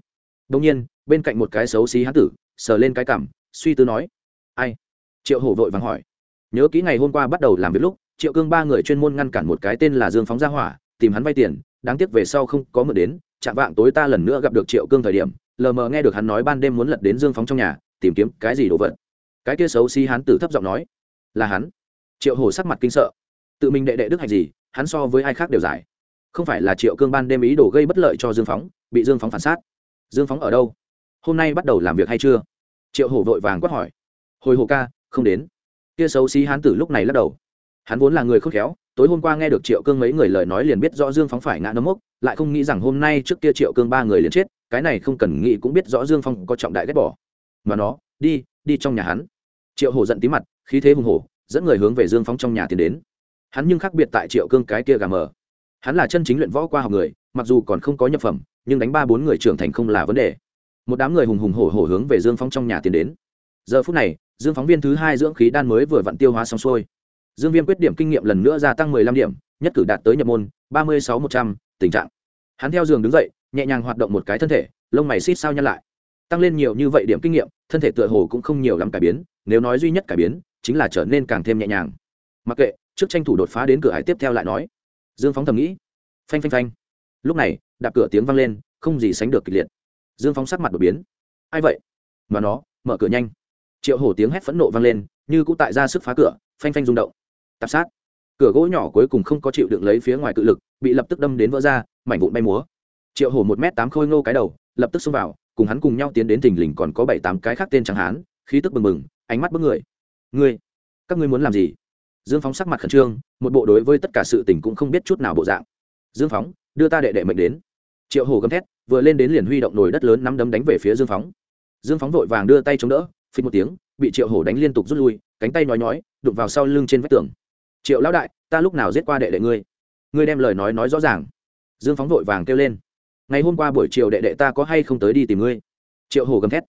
Đông nhiên, bên cạnh một cái xấu xí hán tử, sờ lên cái cảm suy tư nói, ai? Triệu hổ vội vàng hỏi. Nhớ kỹ ngày hôm qua bắt đầu làm việc lúc, triệu cương ba người chuyên môn ngăn cản một cái tên là dương phóng gia hỏa, tìm hắn vay tiền, đáng tiếc về sau không có mượn đến, chạm vạng tối ta lần nữa gặp được triệu cương thời điểm lờ mờ nghe được hắn nói ban đêm muốn lật đến dương phóng trong nhà, tìm kiếm cái gì đồ vật. Cái kia xấu xí hắn tử thấp giọng nói, là hắn. Triệu hổ sắc mặt kinh sợ. Tự mình đệ đệ đức hạch gì, hắn so với ai khác đều giải. Không phải là triệu cương ban đêm ý đồ gây bất lợi cho dương phóng, bị dương phóng phản sát. Dương phóng ở đâu? Hôm nay bắt đầu làm việc hay chưa? Triệu hổ vội vàng quát hỏi. Hồi hồ ca, không đến. Kia xấu xí tử lúc này lắc đầu. Hắn vốn là người khôn khéo, tối hôm qua nghe được triệu cương mấy người lời nói liền biết rõ dương phóng phải ngã nấm mốc, lại không nghĩ rằng hôm nay trước kia triệu cương ba người liền chết cái này không cần nghĩ cũng biết rõ dương phong có trọng đại ghét bỏ. Mà nó, đi đi trong nhà hắn. Triệu hổ giận tí mặt, khí thế hùng hổ, dẫn người hướng về dương phong trong nhà tiến đến. Hắn nhưng khác biệt tại triệu cương cái kia gà mờ. Hắn là chân chính luyện võ qua học người, mặc dù còn không có nhập phẩm, nhưng đánh ba bốn người trưởng thành không là vấn đề. Một đám người hùng hùng hổ hổ hướng về dương phong trong nhà tiến đến. Giờ phút này, dương phóng viên thứ hai dưỡng khí đan mới vừa vặn tiêu hóa xong xuôi. Dương viêm quyết điểm kinh nghiệm lần nữa gia tăng mười lăm điểm, nhất cử đạt tới nhập môn, ba mươi sáu một trăm, tình trạng. Hắn theo giường đứng dậy nhẹ nhàng hoạt động một cái thân thể, lông mày xít sao nhăn lại. Tăng lên nhiều như vậy điểm kinh nghiệm, thân thể tựa hồ cũng không nhiều lắm cải biến, nếu nói duy nhất cải biến, chính là trở nên càng thêm nhẹ nhàng. Mặc kệ, trước tranh thủ đột phá đến cửa hải tiếp theo lại nói. Dương phóng thầm nghĩ. Phanh phanh phanh. Lúc này, đạp cửa tiếng vang lên, không gì sánh được kịch liệt. Dương phóng sắc mặt đột biến. Ai vậy? Mà nó, mở cửa nhanh. Triệu hổ tiếng hét phẫn nộ vang lên, như cũng tại ra sức phá cửa, phanh phanh rung động. Tạp sát. Cửa gỗ nhỏ cuối cùng không có chịu đựng lấy phía ngoài cự lực, bị lập tức đâm đến vỡ ra, mảnh vụn bay múa triệu hổ một m tám khôi ngô cái đầu, lập tức xông vào, cùng hắn cùng nhau tiến đến thình lình còn có bảy tám cái khác tên chẳng hán, khí tức bừng bừng, ánh mắt bức người. Ngươi, các ngươi muốn làm gì? Dương phóng sắc mặt khẩn trương, một bộ đối với tất cả sự tình cũng không biết chút nào bộ dạng. Dương phóng, đưa ta đệ đệ mệnh đến. Triệu Hổ gầm thét, vừa lên đến liền huy động nồi đất lớn nắm đấm đánh về phía dương phóng. Dương phóng vội vàng đưa tay chống đỡ phí một tiếng, bị triệu hổ đánh liên tục rút lui, cánh tay nói nói đụng vào sau lưng trên vách tường. Triệu lão đại, ta lúc nào giết qua đệ đệ ngươi? Ngươi đem lời nói nói rõ ràng. Dương phóng vội vàng kêu lên ngày hôm qua buổi chiều đệ đệ ta có hay không tới đi tìm ngươi? Triệu hồ gầm thét.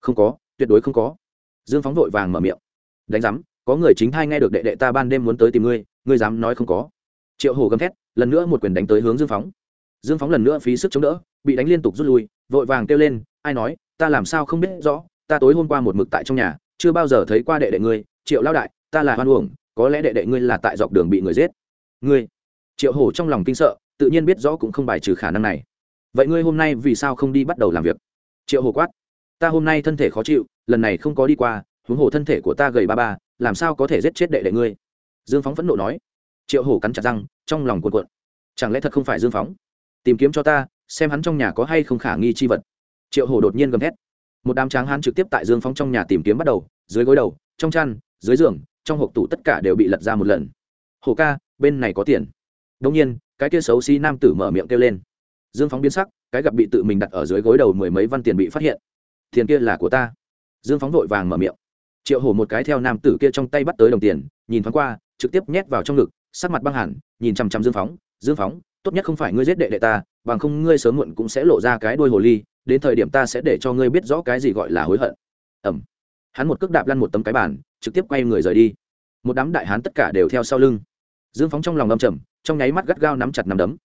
Không có, tuyệt đối không có. Dương phóng vội vàng mở miệng. Đánh giám, có người chính thai nghe được đệ đệ ta ban đêm muốn tới tìm ngươi ngươi dám nói không có. Triệu hồ gầm thét, lần nữa một quyền đánh tới hướng dương phóng. Dương phóng lần nữa phí sức chống đỡ, bị đánh liên tục rút lui, vội vàng kêu lên, ai nói, ta làm sao không biết rõ, ta tối hôm qua một mực tại trong nhà, chưa bao giờ thấy qua đệ đệ ngươi, triệu lao đại, ta là hoan uổng, có lẽ đệ đệ ngươi là tại dọc đường bị người giết. Ngươi? Triệu hổ trong lòng kinh sợ, tự nhiên biết rõ cũng không bài trừ khả năng này vậy ngươi hôm nay vì sao không đi bắt đầu làm việc? Triệu Hồ quát. Ta hôm nay thân thể khó chịu, lần này không có đi qua, huống hồ thân thể của ta gầy ba ba, làm sao có thể giết chết đệ đệ ngươi? Dương phóng phẫn nộ nói. Triệu hổ cắn chặt răng, trong lòng cuộn cuộn. Chẳng lẽ thật không phải dương phóng? Tìm kiếm cho ta, xem hắn trong nhà có hay không khả nghi chi vật. Triệu hổ đột nhiên gầm thét. Một đám tráng hắn trực tiếp tại dương phóng trong nhà tìm kiếm bắt đầu, dưới gối đầu, trong chăn, dưới giường, trong hộp tủ tất cả đều bị lật ra một lần. Hổ ca, bên này có tiền. Đông nhiên, cái kia xấu xí nam tử mở miệng kêu lên dương phóng biến sắc, cái gặp bị tự mình đặt ở dưới gối đầu mười mấy văn tiền bị phát hiện. Tiền kia là của ta. Dương phóng vội vàng mở miệng. Triệu hổ một cái theo nam tử kia trong tay bắt tới đồng tiền, nhìn thoáng qua, trực tiếp nhét vào trong ngực, sắc mặt băng hẳn, nhìn chằm chằm dương phóng. Dương phóng, tốt nhất không phải ngươi giết đệ đệ ta, bằng không ngươi sớm muộn cũng sẽ lộ ra cái đuôi hồ ly, đến thời điểm ta sẽ để cho ngươi biết rõ cái gì gọi là hối hận. Ẩm hắn một cước đạp lăn một tấm cái bàn, trực tiếp quay người rời đi. Một đám đại hán tất cả đều theo sau lưng. Dương phóng trong lòng âm trầm, trong nháy mắt gắt gao nắm chặt nắm đấm.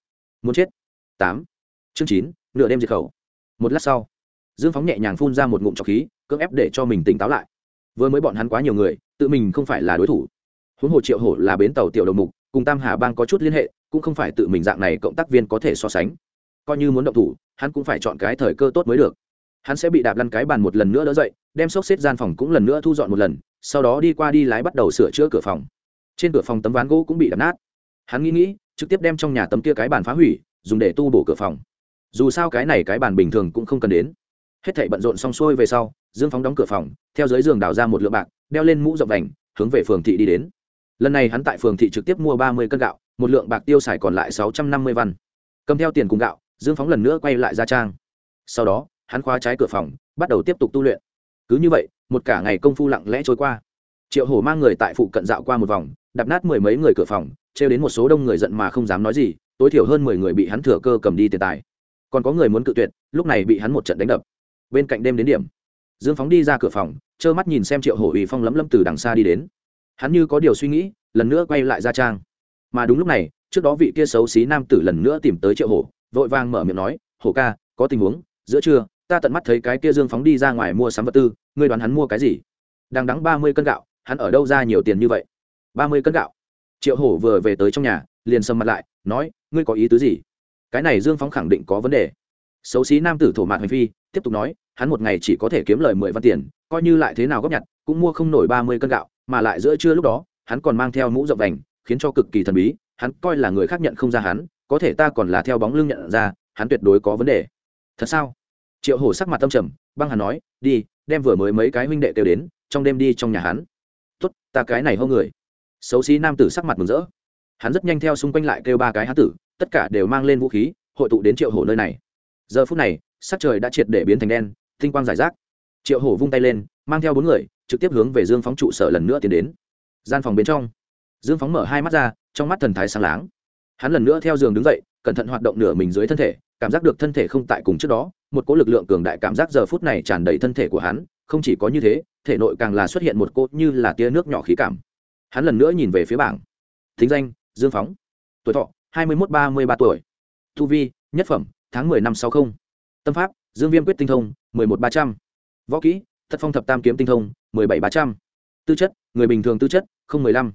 Muốn chết. Tám chương chín, nửa đêm diệt khẩu. Một lát sau, dương phóng nhẹ nhàng phun ra một ngụm trọc khí, cưỡng ép để cho mình tỉnh táo lại. Vừa mới bọn hắn quá nhiều người, tự mình không phải là đối thủ. Huống hồ triệu hổ là bến tàu tiểu đầu mục, cùng tam hà bang có chút liên hệ, cũng không phải tự mình dạng này cộng tác viên có thể so sánh. Coi như muốn động thủ, hắn cũng phải chọn cái thời cơ tốt mới được. Hắn sẽ bị đạp lăn cái bàn một lần nữa đỡ dậy, đem xốc xếp gian phòng cũng lần nữa thu dọn một lần, sau đó đi qua đi lái bắt đầu sửa chữa cửa phòng. Trên cửa phòng tấm ván gỗ cũng bị đập nát. Hắn nghĩ nghĩ, trực tiếp đem trong nhà tấm kia cái bàn phá hủy, dùng để tu bổ cửa phòng dù sao cái này cái bàn bình thường cũng không cần đến. Hết thảy bận rộn xong xuôi về sau, dương phóng đóng cửa phòng, theo dưới giường đào ra một lượng bạc, đeo lên mũ rộng vành, hướng về phường thị đi đến. Lần này hắn tại phường thị trực tiếp mua ba mươi cân gạo, một lượng bạc tiêu xài còn lại sáu trăm năm mươi văn. Cầm theo tiền cùng gạo, dương phóng lần nữa quay lại ra trang. Sau đó, hắn khóa trái cửa phòng, bắt đầu tiếp tục tu luyện. Cứ như vậy, một cả ngày công phu lặng lẽ trôi qua. Triệu hổ mang người tại phụ cận dạo qua một vòng, đạp nát mười mấy người cửa phòng, trêu đến một số đông người giận mà không dám nói gì, tối thiểu hơn mười người bị hắn thừa cơ cầm đi tiền tài còn có người muốn cự tuyệt, lúc này bị hắn một trận đánh đập. Bên cạnh đêm đến điểm, dương phóng đi ra cửa phòng, trơ mắt nhìn xem triệu hổ ủy phong lấm lấm từ đằng xa đi đến. Hắn như có điều suy nghĩ, lần nữa quay lại ra trang. Mà đúng lúc này, trước đó vị kia xấu xí nam tử lần nữa tìm tới triệu hổ, vội vàng mở miệng nói, hổ ca, có tình huống, giữa trưa, ta tận mắt thấy cái kia dương phóng đi ra ngoài mua sắm vật tư, ngươi đoán hắn mua cái gì? Đang đắng ba mươi cân gạo, hắn ở đâu ra nhiều tiền như vậy? ba mươi cân gạo. Triệu hổ vừa về tới trong nhà, liền sầm mặt lại, nói, ngươi có ý tứ gì? Cái này dương phóng khẳng định có vấn đề. Xấu xí nam tử thổ mạn hành phi, tiếp tục nói, hắn một ngày chỉ có thể kiếm lời mười văn tiền, coi như lại thế nào góp nhặt, cũng mua không nổi ba mươi cân gạo, mà lại giữa trưa lúc đó, hắn còn mang theo mũ rộng vành, khiến cho cực kỳ thần bí, hắn coi là người khác nhận không ra hắn, có thể ta còn là theo bóng lưng nhận ra, hắn tuyệt đối có vấn đề. Thật sao? Triệu hổ sắc mặt tâm trầm, băng hắn nói, đi, đem vừa mới mấy cái huynh đệ kêu đến, trong đêm đi trong nhà hắn. Tốt, ta cái này hô người. Xấu xí nam tử sắc mặt mừng rỡ. Hắn rất nhanh theo xung quanh lại kêu ba cái hán tử tất cả đều mang lên vũ khí, hội tụ đến triệu hổ nơi này. Giờ phút này, sắc trời đã triệt để biến thành đen, tinh quang giải rác. Triệu hổ vung tay lên, mang theo bốn người, trực tiếp hướng về dương phóng trụ sở lần nữa tiến đến. Gian phòng bên trong, dương phóng mở hai mắt ra, trong mắt thần thái sáng láng. Hắn lần nữa theo giường đứng dậy, cẩn thận hoạt động nửa mình dưới thân thể, cảm giác được thân thể không tại cùng trước đó, một cỗ lực lượng cường đại cảm giác giờ phút này tràn đầy thân thể của hắn, không chỉ có như thế, thể nội càng là xuất hiện một cỗ như là tia nước nhỏ khí cảm. Hắn lần nữa nhìn về phía bảng. Thính danh, dương phóng. Tuổi thọ hai mươi một ba mươi ba tuổi. Thu vi, nhất phẩm, tháng mười năm sáu không. Tâm pháp, dương viêm quyết tinh thông, mười một ba trăm. Võ kỹ, thất phong thập tam kiếm tinh thông, mười bảy ba trăm. Tư chất, người bình thường tư chất, không mười lăm.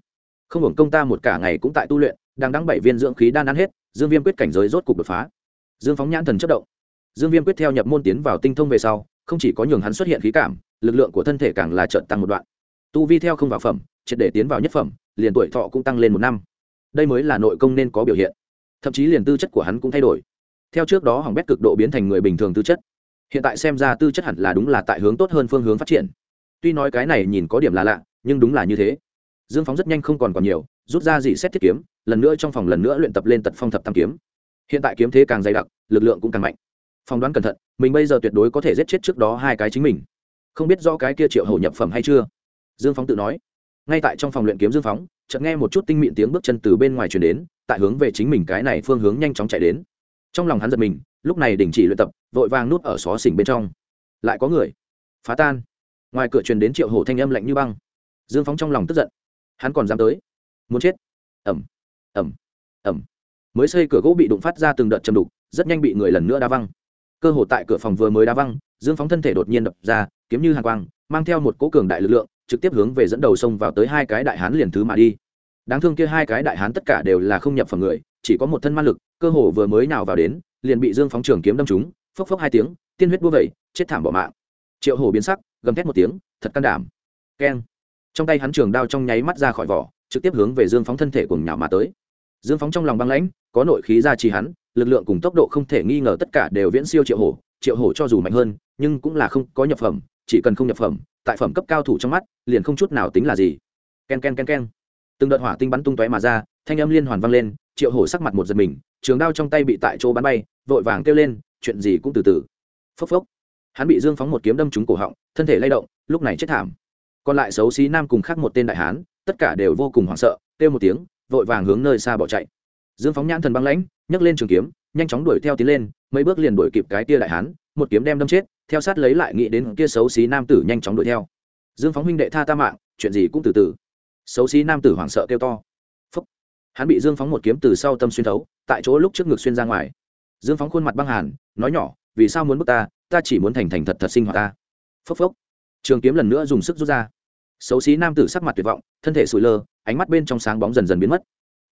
Không hưởng công ta một cả ngày cũng tại tu luyện, đang đắng bảy viên dưỡng khí đan ăn hết, dương viêm quyết cảnh giới rốt cục đột phá. Dương phóng nhãn thần chất động. Dương viêm quyết theo nhập môn tiến vào tinh thông về sau, không chỉ có nhường hắn xuất hiện khí cảm, lực lượng của thân thể càng là trợn tăng một đoạn. Tu vi theo không vào phẩm, triệt để tiến vào nhất phẩm, liền tuổi thọ cũng tăng lên một năm đây mới là nội công nên có biểu hiện. Thậm chí liền tư chất của hắn cũng thay đổi. Theo trước đó hỏng bét cực độ biến thành người bình thường tư chất. Hiện tại xem ra tư chất hẳn là đúng là tại hướng tốt hơn phương hướng phát triển. Tuy nói cái này nhìn có điểm là lạ, nhưng đúng là như thế. Dương phóng rất nhanh không còn còn nhiều, rút ra dị xét thiết kiếm, lần nữa trong phòng lần nữa luyện tập lên tật phong thập tam kiếm. Hiện tại kiếm thế càng dày đặc, lực lượng cũng càng mạnh. Phỏng đoán cẩn thận, mình bây giờ tuyệt đối có thể giết chết trước đó hai cái chính mình. Không biết do cái kia triệu hậu nhập phẩm hay chưa? Dương phóng tự nói. Ngay tại trong phòng luyện kiếm dương phóng chợt nghe một chút tinh mịn tiếng bước chân từ bên ngoài truyền đến, tại hướng về chính mình cái này phương hướng nhanh chóng chạy đến. Trong lòng hắn giật mình, lúc này đình chỉ luyện tập, vội vàng nút ở xó xỉnh bên trong. Lại có người. Phá tan. Ngoài cửa truyền đến triệu hổ thanh âm lạnh như băng. Dương phóng trong lòng tức giận. Hắn còn dám tới. Muốn chết. Ẩm ẩm ẩm mới xây cửa gỗ bị đụng phát ra từng đợt chầm đục, rất nhanh bị người lần nữa đá văng. Cơ hồ tại cửa phòng vừa mới đá văng, dương phóng thân thể đột nhiên đập ra, kiếm như hàng quang, mang theo một cỗ cường đại lực lượng trực tiếp hướng về dẫn đầu sông vào tới hai cái đại hán liền thứ mà đi. Đáng thương kia hai cái đại hán tất cả đều là không nhập phẩm người, chỉ có một thân man lực, cơ hồ vừa mới nào vào đến, liền bị dương phóng trường kiếm đâm trúng, phốc phốc hai tiếng, tiên huyết bua vẩy, chết thảm bỏ mạng. Triệu hổ biến sắc, gầm thét một tiếng, thật can đảm. Keng. Trong tay hắn trường đao trong nháy mắt ra khỏi vỏ, trực tiếp hướng về dương phóng thân thể cùng nhào mà tới. Dương phóng trong lòng băng lãnh, có nội khí ra trì hắn, lực lượng cùng tốc độ không thể nghi ngờ tất cả đều viễn siêu triệu hổ. Triệu hổ cho dù mạnh hơn, nhưng cũng là không có nhập phẩm, chỉ cần không nhập phẩm tại phẩm cấp cao thủ trong mắt, liền không chút nào tính là gì. K e n k e n k e n k e n từng đợt hỏa tinh bắn tung tóe mà ra, thanh âm liên hoàn vang lên, triệu hổ sắc mặt một giật mình, trường đao trong tay bị tại chỗ bắn bay, vội vàng kêu lên, chuyện gì cũng từ từ. Phốc phốc. Hắn bị dương phóng một kiếm đâm trúng cổ họng, thân thể lay động, lúc này chết thảm. Còn lại xấu xí nam cùng khác một tên đại hán, tất cả đều vô cùng hoảng sợ, kêu một tiếng, vội vàng hướng nơi xa bỏ chạy. Dương phóng nhãn thần băng lãnh, nhấc lên trường kiếm, nhanh chóng đuổi theo tiến lên, mấy bước liền đuổi kịp cái tia đại hán, một kiếm đem đâm chết theo sát lấy lại nghĩ đến kia xấu xí nam tử nhanh chóng đuổi theo. Dương phóng huynh đệ tha ta mạng, chuyện gì cũng từ từ. Xấu xí nam tử hoảng sợ kêu to. Phúc. hắn bị dương phóng một kiếm từ sau tâm xuyên thấu, tại chỗ lúc trước ngực xuyên ra ngoài. Dương phóng khuôn mặt băng hàn, nói nhỏ, vì sao muốn bước ta? Ta chỉ muốn thành thành thật thật sinh hoạt ta. Phốc phốc. Trường kiếm lần nữa dùng sức rút ra. Xấu xí nam tử sắc mặt tuyệt vọng, thân thể sụi lơ, ánh mắt bên trong sáng bóng dần dần biến mất.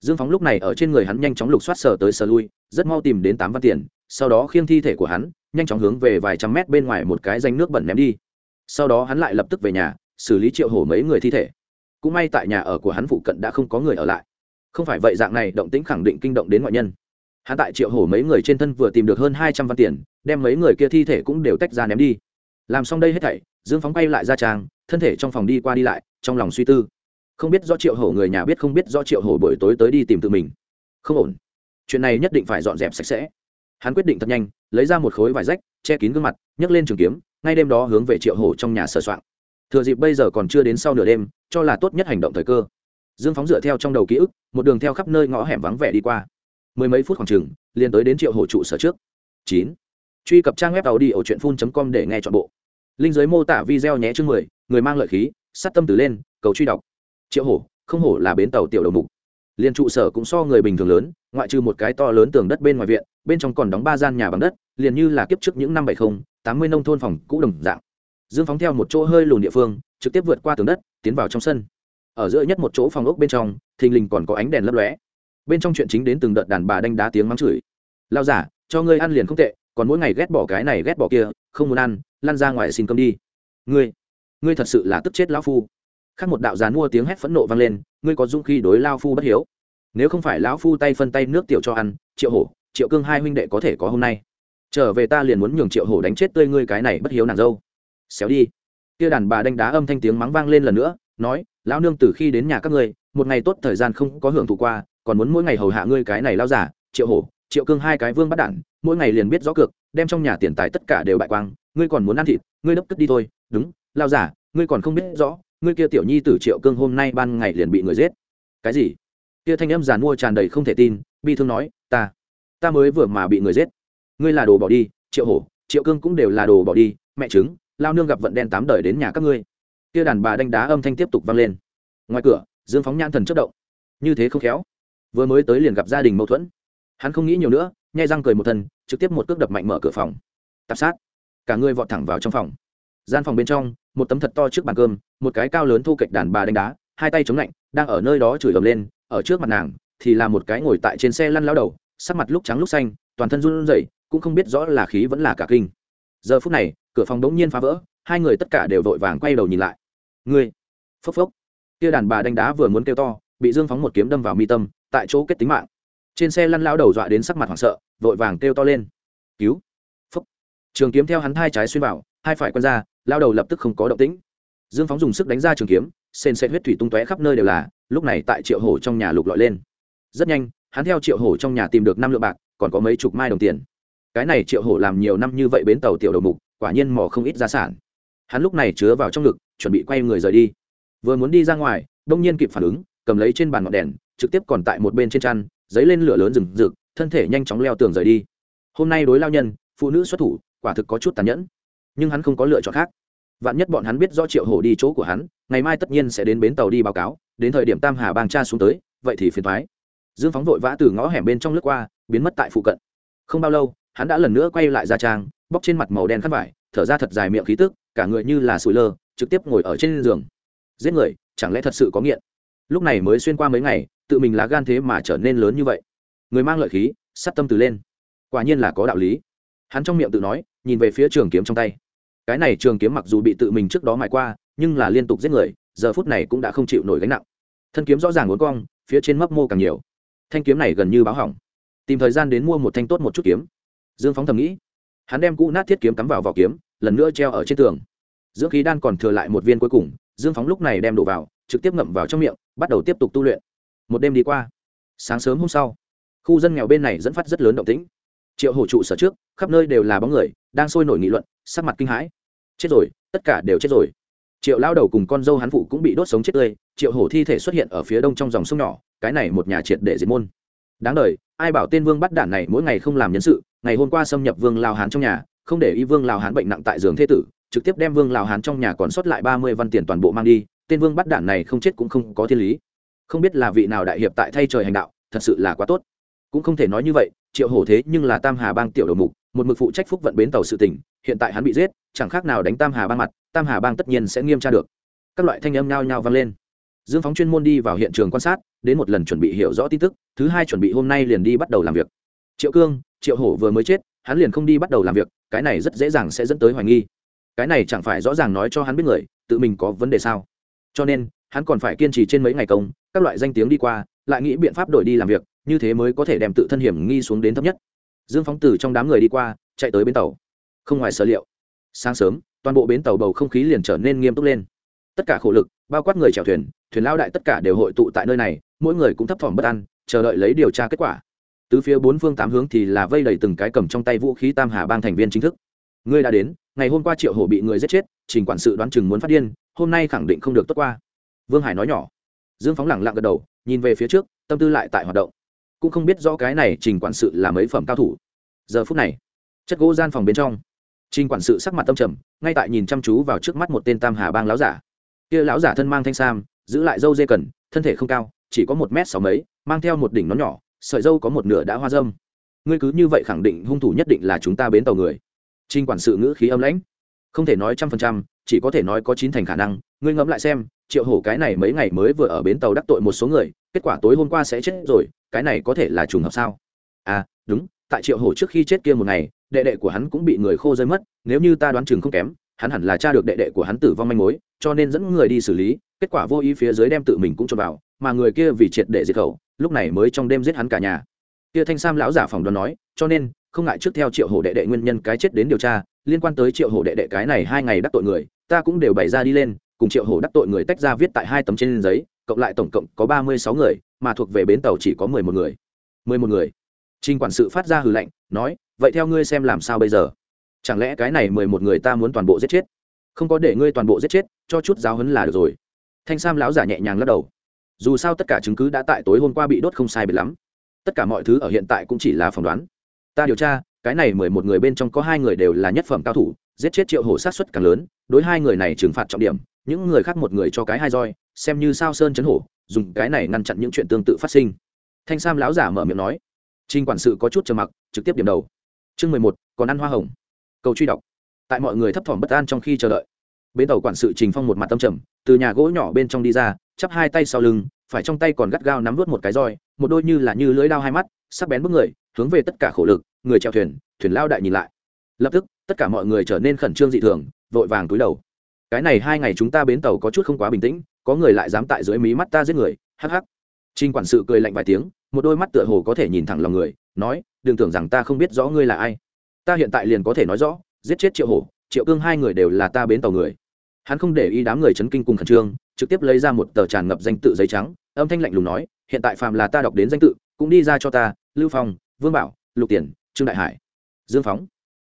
Dương phóng lúc này ở trên người hắn nhanh chóng lục soát sờ tới sờ lui, rất mau tìm đến tám văn tiền, sau đó khiêng thi thể của hắn nhanh chóng hướng về vài trăm mét bên ngoài một cái danh nước bẩn ném đi. Sau đó hắn lại lập tức về nhà, xử lý triệu hổ mấy người thi thể. Cũng may tại nhà ở của hắn phụ cận đã không có người ở lại. Không phải vậy dạng này, động tĩnh khẳng định kinh động đến ngoại nhân. Hắn tại triệu hổ mấy người trên thân vừa tìm được hơn hai trăm văn tiền, đem mấy người kia thi thể cũng đều tách ra ném đi. Làm xong đây hết thảy, dương phóng bay lại ra trang, thân thể trong phòng đi qua đi lại, trong lòng suy tư. Không biết do triệu hổ người nhà biết, không biết do triệu hổ buổi tối tới đi tìm tự mình. Không ổn. Chuyện này nhất định phải dọn dẹp sạch sẽ hắn quyết định thật nhanh, lấy ra một khối vải rách, che kín gương mặt, nhấc lên trường kiếm, ngay đêm đó hướng về triệu hổ trong nhà sửa soạn. Thừa dịp bây giờ còn chưa đến sau nửa đêm, cho là tốt nhất hành động thời cơ. Dương phóng dựa theo trong đầu ký ức, một đường theo khắp nơi ngõ hẻm vắng vẻ đi qua. Mười mấy phút khoảng chừng, liền tới đến triệu hổ trụ sở trước. Chín. Truy cập trang web tàu đi ở truyện phun com để nghe t h ọ n bộ. Linh giới mô tả video nhé chương mười, người mang lợi khí sắt tâm từ lên, cầu truy đọc. Triệu hổ, không hổ là bến tàu tiểu đầu mục liền trụ sở cũng so người bình thường lớn, ngoại trừ một cái to lớn tường đất bên ngoài viện, bên trong còn đóng ba gian nhà bằng đất, liền như là kiếp trước những năm bảy mươi tám mươi nông thôn phòng cũ đồng dạng. Dương phóng theo một chỗ hơi lùn địa phương, trực tiếp vượt qua tường đất, tiến vào trong sân. Ở giữa nhất một chỗ phòng ốc bên trong, thình lình còn có ánh đèn lấp lóe. Bên trong chuyện chính đến từng đợt đàn bà đánh đá tiếng mắng chửi. Lao giả, cho ngươi ăn liền không tệ, còn mỗi ngày ghét bỏ cái này ghét bỏ kia, không muốn ăn, lăn ra ngoài xin cơm đi. Ngươi ngươi thật sự là tức chết lão phu khác một đạo gián mua tiếng hét phẫn nộ vang lên, ngươi có dũng khi đối lao phu bất hiếu. Nếu không phải lão phu tay phân tay nước tiểu cho ăn, triệu hổ, triệu cương hai huynh đệ có thể có hôm nay. Trở về ta liền muốn nhường triệu hổ đánh chết tươi ngươi cái này bất hiếu nàng dâu. Xéo đi. Kia đàn bà đánh đá âm thanh tiếng mắng vang lên lần nữa, nói, lão nương từ khi đến nhà các ngươi, một ngày tốt thời gian không có hưởng thụ qua, còn muốn mỗi ngày hầu hạ ngươi cái này lao giả triệu hổ, triệu cương hai cái vương bắt đản mỗi ngày liền biết rõ cược, đem trong nhà tiền tài tất cả đều bại quang, ngươi còn muốn ăn thịt, ngươi đốc cất đi thôi. Đúng lao giả ngươi còn không biết rõ ngươi kia tiểu nhi tử triệu cương hôm nay ban ngày liền bị người giết. Cái gì? Kia thanh âm giàn mua tràn đầy không thể tin, bi thương nói, ta ta mới vừa mà bị người giết. Ngươi là đồ bỏ đi, triệu hổ, triệu cương cũng đều là đồ bỏ đi, mẹ chứng lao nương gặp vận đen tám đời đến nhà các ngươi. Kia đàn bà đánh đá âm thanh tiếp tục vang lên. Ngoài cửa, dương phóng nhãn thần chất động. Như thế không khéo. Vừa mới tới liền gặp gia đình mâu thuẫn. Hắn không nghĩ nhiều nữa, nhai răng cười một thân, trực tiếp một cước đập mạnh mở cửa phòng. Tạp sát. Cả người vọt thẳng vào trong phòng. Gian phòng bên trong một tấm thật to trước bàn cơm, một cái cao lớn thu kịch đàn bà đánh đá, hai tay chống lạnh, đang ở nơi đó chửi ầm lên, ở trước mặt nàng thì là một cái ngồi tại trên xe lăn lao đầu, sắc mặt lúc trắng lúc xanh, toàn thân run rẩy, cũng không biết rõ là khí vẫn là cả kinh. Giờ phút này, cửa phòng đống nhiên phá vỡ, hai người tất cả đều vội vàng quay đầu nhìn lại. Ngươi, phốc phốc. Kia đàn bà đánh đá vừa muốn kêu to, bị dương phóng một kiếm đâm vào mi tâm, tại chỗ kết tính mạng. Trên xe lăn lao đầu dọa đến sắc mặt hoảng sợ, vội vàng kêu to lên. Cứu. Phốc. Trường kiếm theo hắn hai trái xuyên vào, hai phải quân ra lao đầu lập tức không có động tĩnh. Dương phóng dùng sức đánh ra trường kiếm, sền sệt huyết thủy tung tóe khắp nơi đều là, lúc này tại triệu hổ trong nhà lục lọi lên. Rất nhanh, hắn theo triệu hổ trong nhà tìm được năm lượng bạc, còn có mấy chục mai đồng tiền. Cái này triệu hổ làm nhiều năm như vậy bến tàu tiểu đầu mục, quả nhiên mỏ không ít gia sản. Hắn lúc này chứa vào trong ngực, chuẩn bị quay người rời đi. Vừa muốn đi ra ngoài đông nhiên kịp phản ứng, cầm lấy trên bàn ngọn đèn, trực tiếp còn tại một bên trên chăn, giấy lên lửa lớn rừng rực, thân thể nhanh chóng leo tường rời đi. Hôm nay đối lao nhân, phụ nữ xuất thủ, quả thực có chút tàn nhẫn nhưng hắn không có lựa chọn khác. Vạn nhất bọn hắn biết rõ triệu hổ đi chỗ của hắn, ngày mai tất nhiên sẽ đến bến tàu đi báo cáo, đến thời điểm tam hà bang cha xuống tới, vậy thì phiền thoái dương phóng vội vã từ ngõ hẻm bên trong lướt qua, biến mất tại phụ cận. Không bao lâu, hắn đã lần nữa quay lại ra trang, bóc trên mặt màu đen khăn vải, thở ra thật dài miệng khí tức, cả người như là sủi lơ, trực tiếp ngồi ở trên giường. Giết người, chẳng lẽ thật sự có nghiện? Lúc này mới xuyên qua mấy ngày, tự mình lá gan thế mà trở nên lớn như vậy. Người mang lợi khí sắt tâm từ lên. Quả nhiên là có đạo lý. Hắn trong miệng tự nói, nhìn về phía trường kiếm trong tay cái này trường kiếm mặc dù bị tự mình trước đó mài qua, nhưng là liên tục giết người, giờ phút này cũng đã không chịu nổi gánh nặng. Thân kiếm rõ ràng uốn cong, phía trên mấp mô càng nhiều. Thanh kiếm này gần như báo hỏng. Tìm thời gian đến mua một thanh tốt một chút kiếm. Dương phóng thầm nghĩ. Hắn đem cũ nát thiết kiếm cắm vào vỏ kiếm, lần nữa treo ở trên tường. Dưỡng khí đan còn thừa lại một viên cuối cùng, dương phóng lúc này đem đổ vào, trực tiếp ngậm vào trong miệng, bắt đầu tiếp tục tu luyện. Một đêm đi qua. Sáng sớm hôm sau, khu dân nghèo bên này dẫn phát rất lớn động tĩnh. Triệu hổ trụ sở trước, khắp nơi đều là bóng người đang sôi nổi nghị luận, sắc mặt kinh hãi. Chết rồi, tất cả đều chết rồi. Triệu lao đầu cùng con dâu hắn phụ cũng bị đốt sống chết tươi, triệu hổ thi thể xuất hiện ở phía đông trong dòng sông nhỏ, cái này một nhà triệt để diệt môn. Đáng đ ai bảo tên vương bắt đản này mỗi ngày không làm nhân sự, ngày hôm qua xâm nhập vương lao hán trong nhà, không để y vương lao hán bệnh nặng tại giường thế tử, trực tiếp đem vương lao hán trong nhà còn sót lại ba mươi văn tiền toàn bộ mang đi, tên vương bắt đản này không chết cũng không có thiên lý. Không biết là vị nào đại hiệp tại thay trời hành đạo, thật sự là quá tốt. Cũng không thể nói như vậy, triệu hổ thế nhưng là tam hà bang tiểu đầu mục một mực phụ trách phúc vận bến tàu sự tỉnh, hiện tại hắn bị giết, chẳng khác nào đánh tam hà bang mặt, tam hà bang tất nhiên sẽ nghiêm tra được. Các loại thanh âm nhao nhao vang lên. Dương phóng chuyên môn đi vào hiện trường quan sát, đến một lần chuẩn bị hiểu rõ tin tức, thứ hai chuẩn bị hôm nay liền đi bắt đầu làm việc. Triệu cương, triệu hổ vừa mới chết, hắn liền không đi bắt đầu làm việc, cái này rất dễ dàng sẽ dẫn tới hoài nghi. Cái này chẳng phải rõ ràng nói cho hắn biết người, tự mình có vấn đề sao? Cho nên, hắn còn phải kiên trì trên mấy ngày công, các loại danh tiếng đi qua, lại nghĩ biện pháp đổi đi làm việc, như thế mới có thể đem tự thân hiểm nghi xuống đến thấp nhất dương phóng từ trong đám người đi qua, chạy tới bến tàu. Không ngoài sở liệu. Sáng sớm, toàn bộ bến tàu bầu không khí liền trở nên nghiêm túc lên. Tất cả khổ lực, bao quát người chèo thuyền thuyền lao đại tất cả đều hội tụ tại nơi này, mỗi người cũng thấp thỏm bất an, chờ đợi lấy điều tra kết quả. Từ phía bốn phương tám hướng thì là vây đầy từng cái cầm trong tay vũ khí tam hà bang thành viên chính thức. Ngươi đã đến, ngày hôm qua triệu hổ bị người giết chết, trình quản sự đoán chừng muốn phát điên, hôm nay khẳng định không được tốt qua. Vương hải nói nhỏ. Dương phóng lẳng lặng gật đầu, nhìn về phía trước, tâm tư lại tại hoạt động cũng không biết rõ cái này trình quản sự là mấy phẩm cao thủ. Giờ phút này, chất gỗ gian phòng bên trong, trình quản sự sắc mặt tâm trầm, ngay tại nhìn chăm chú vào trước mắt một tên tam hà bang láo giả. Kia láo giả thân mang thanh sam, giữ lại dâu dê cần, thân thể không cao, chỉ có một m sáu mấy, mang theo một đỉnh nón nhỏ, sợi dâu có một nửa đã hoa dâm. Ngươi cứ như vậy khẳng định hung thủ nhất định là chúng ta bến tàu người. Trinh quản sự ngữ khí âm lãnh. Không thể nói trăm phần trăm, chỉ có thể nói có chín thành khả năng. Ngươi ngẫm lại xem, triệu hổ cái này mấy ngày mới vừa ở bến tàu đắc tội một số người kết quả tối hôm qua sẽ chết rồi, cái này có thể là trùng hợp sao? À đúng, tại triệu hổ trước khi chết kia một ngày, đệ đệ của hắn cũng bị người khô rơi mất, nếu như ta đoán chừng không kém, hắn hẳn là cha được đệ đệ của hắn tử vong manh mối, cho nên dẫn người đi xử lý, kết quả vô ý phía dưới đem tự mình cũng cho vào, mà người kia vì triệt để diệt khẩu, lúc này mới trong đêm giết hắn cả nhà. Kia thanh sam lão giả phòng đoán nói, cho nên, không ngại trước theo triệu hổ đệ đệ nguyên nhân cái chết đến điều tra, liên quan tới triệu hổ đệ đệ cái này hai ngày đắc tội người, ta cũng đều bày ra đi lên, cùng triệu hổ đắc tội người tách ra viết tại hai tấm trên giấy cộng lại tổng cộng có ba mươi sáu người, mà thuộc về bến tàu chỉ có mười một người. mười một người. Trình quản sự phát ra hừ lạnh, nói, vậy theo ngươi xem làm sao bây giờ? Chẳng lẽ cái này mười một người ta muốn toàn bộ giết chết? Không có để ngươi toàn bộ giết chết, cho chút giáo hấn là được rồi. Thanh sam lão giả nhẹ nhàng lắc đầu. Dù sao tất cả chứng cứ đã tại tối hôm qua bị đốt không sai biệt lắm. Tất cả mọi thứ ở hiện tại cũng chỉ là phỏng đoán. Ta điều tra, cái này mười một người bên trong có hai người đều là nhất phẩm cao thủ, giết chết triệu hổ sát xuất càng lớn, đối hai người này trừng phạt trọng điểm, những người khác một người cho cái hai roi xem như sao sơn chấn hổ, dùng cái này ngăn chặn những chuyện tương tự phát sinh. Thanh sam lão giả mở miệng nói. Trinh quản sự có chút trầm mặc, trực tiếp điểm đầu. Chương mười một, còn ăn hoa hồng. Cầu truy đọc. Tại mọi người thấp thỏm bất an trong khi chờ đợi. Bến tàu quản sự trình phong một mặt tâm trầm, từ nhà gỗ nhỏ bên trong đi ra, chắp hai tay sau lưng, phải trong tay còn gắt gao nắm vớt một cái roi, một đôi như là như lưỡi đao hai mắt, sắc bén bước người, hướng về tất cả khổ lực, người chèo thuyền thuyền lao đại nhìn lại. Lập tức, tất cả mọi người trở nên khẩn trương dị thường, vội vàng túi đầu. Cái này hai ngày chúng ta bến tàu có chút không quá bình tĩnh có người lại dám tại dưới mí mắt ta giết người, hắc hắc. Trinh quản sự cười lạnh vài tiếng, một đôi mắt tựa hồ có thể nhìn thẳng lòng người, nói, đừng tưởng rằng ta không biết rõ ngươi là ai. Ta hiện tại liền có thể nói rõ, giết chết triệu hổ, triệu cương hai người đều là ta bến tàu người. Hắn không để ý đám người chấn kinh cùng khẩn trương, trực tiếp lấy ra một tờ tràn ngập danh tự giấy trắng, âm thanh lạnh lùng nói, hiện tại phàm là ta đọc đến danh tự, cũng đi ra cho ta, lưu phong, vương bảo, lục tiền trương đại hải, dương phóng.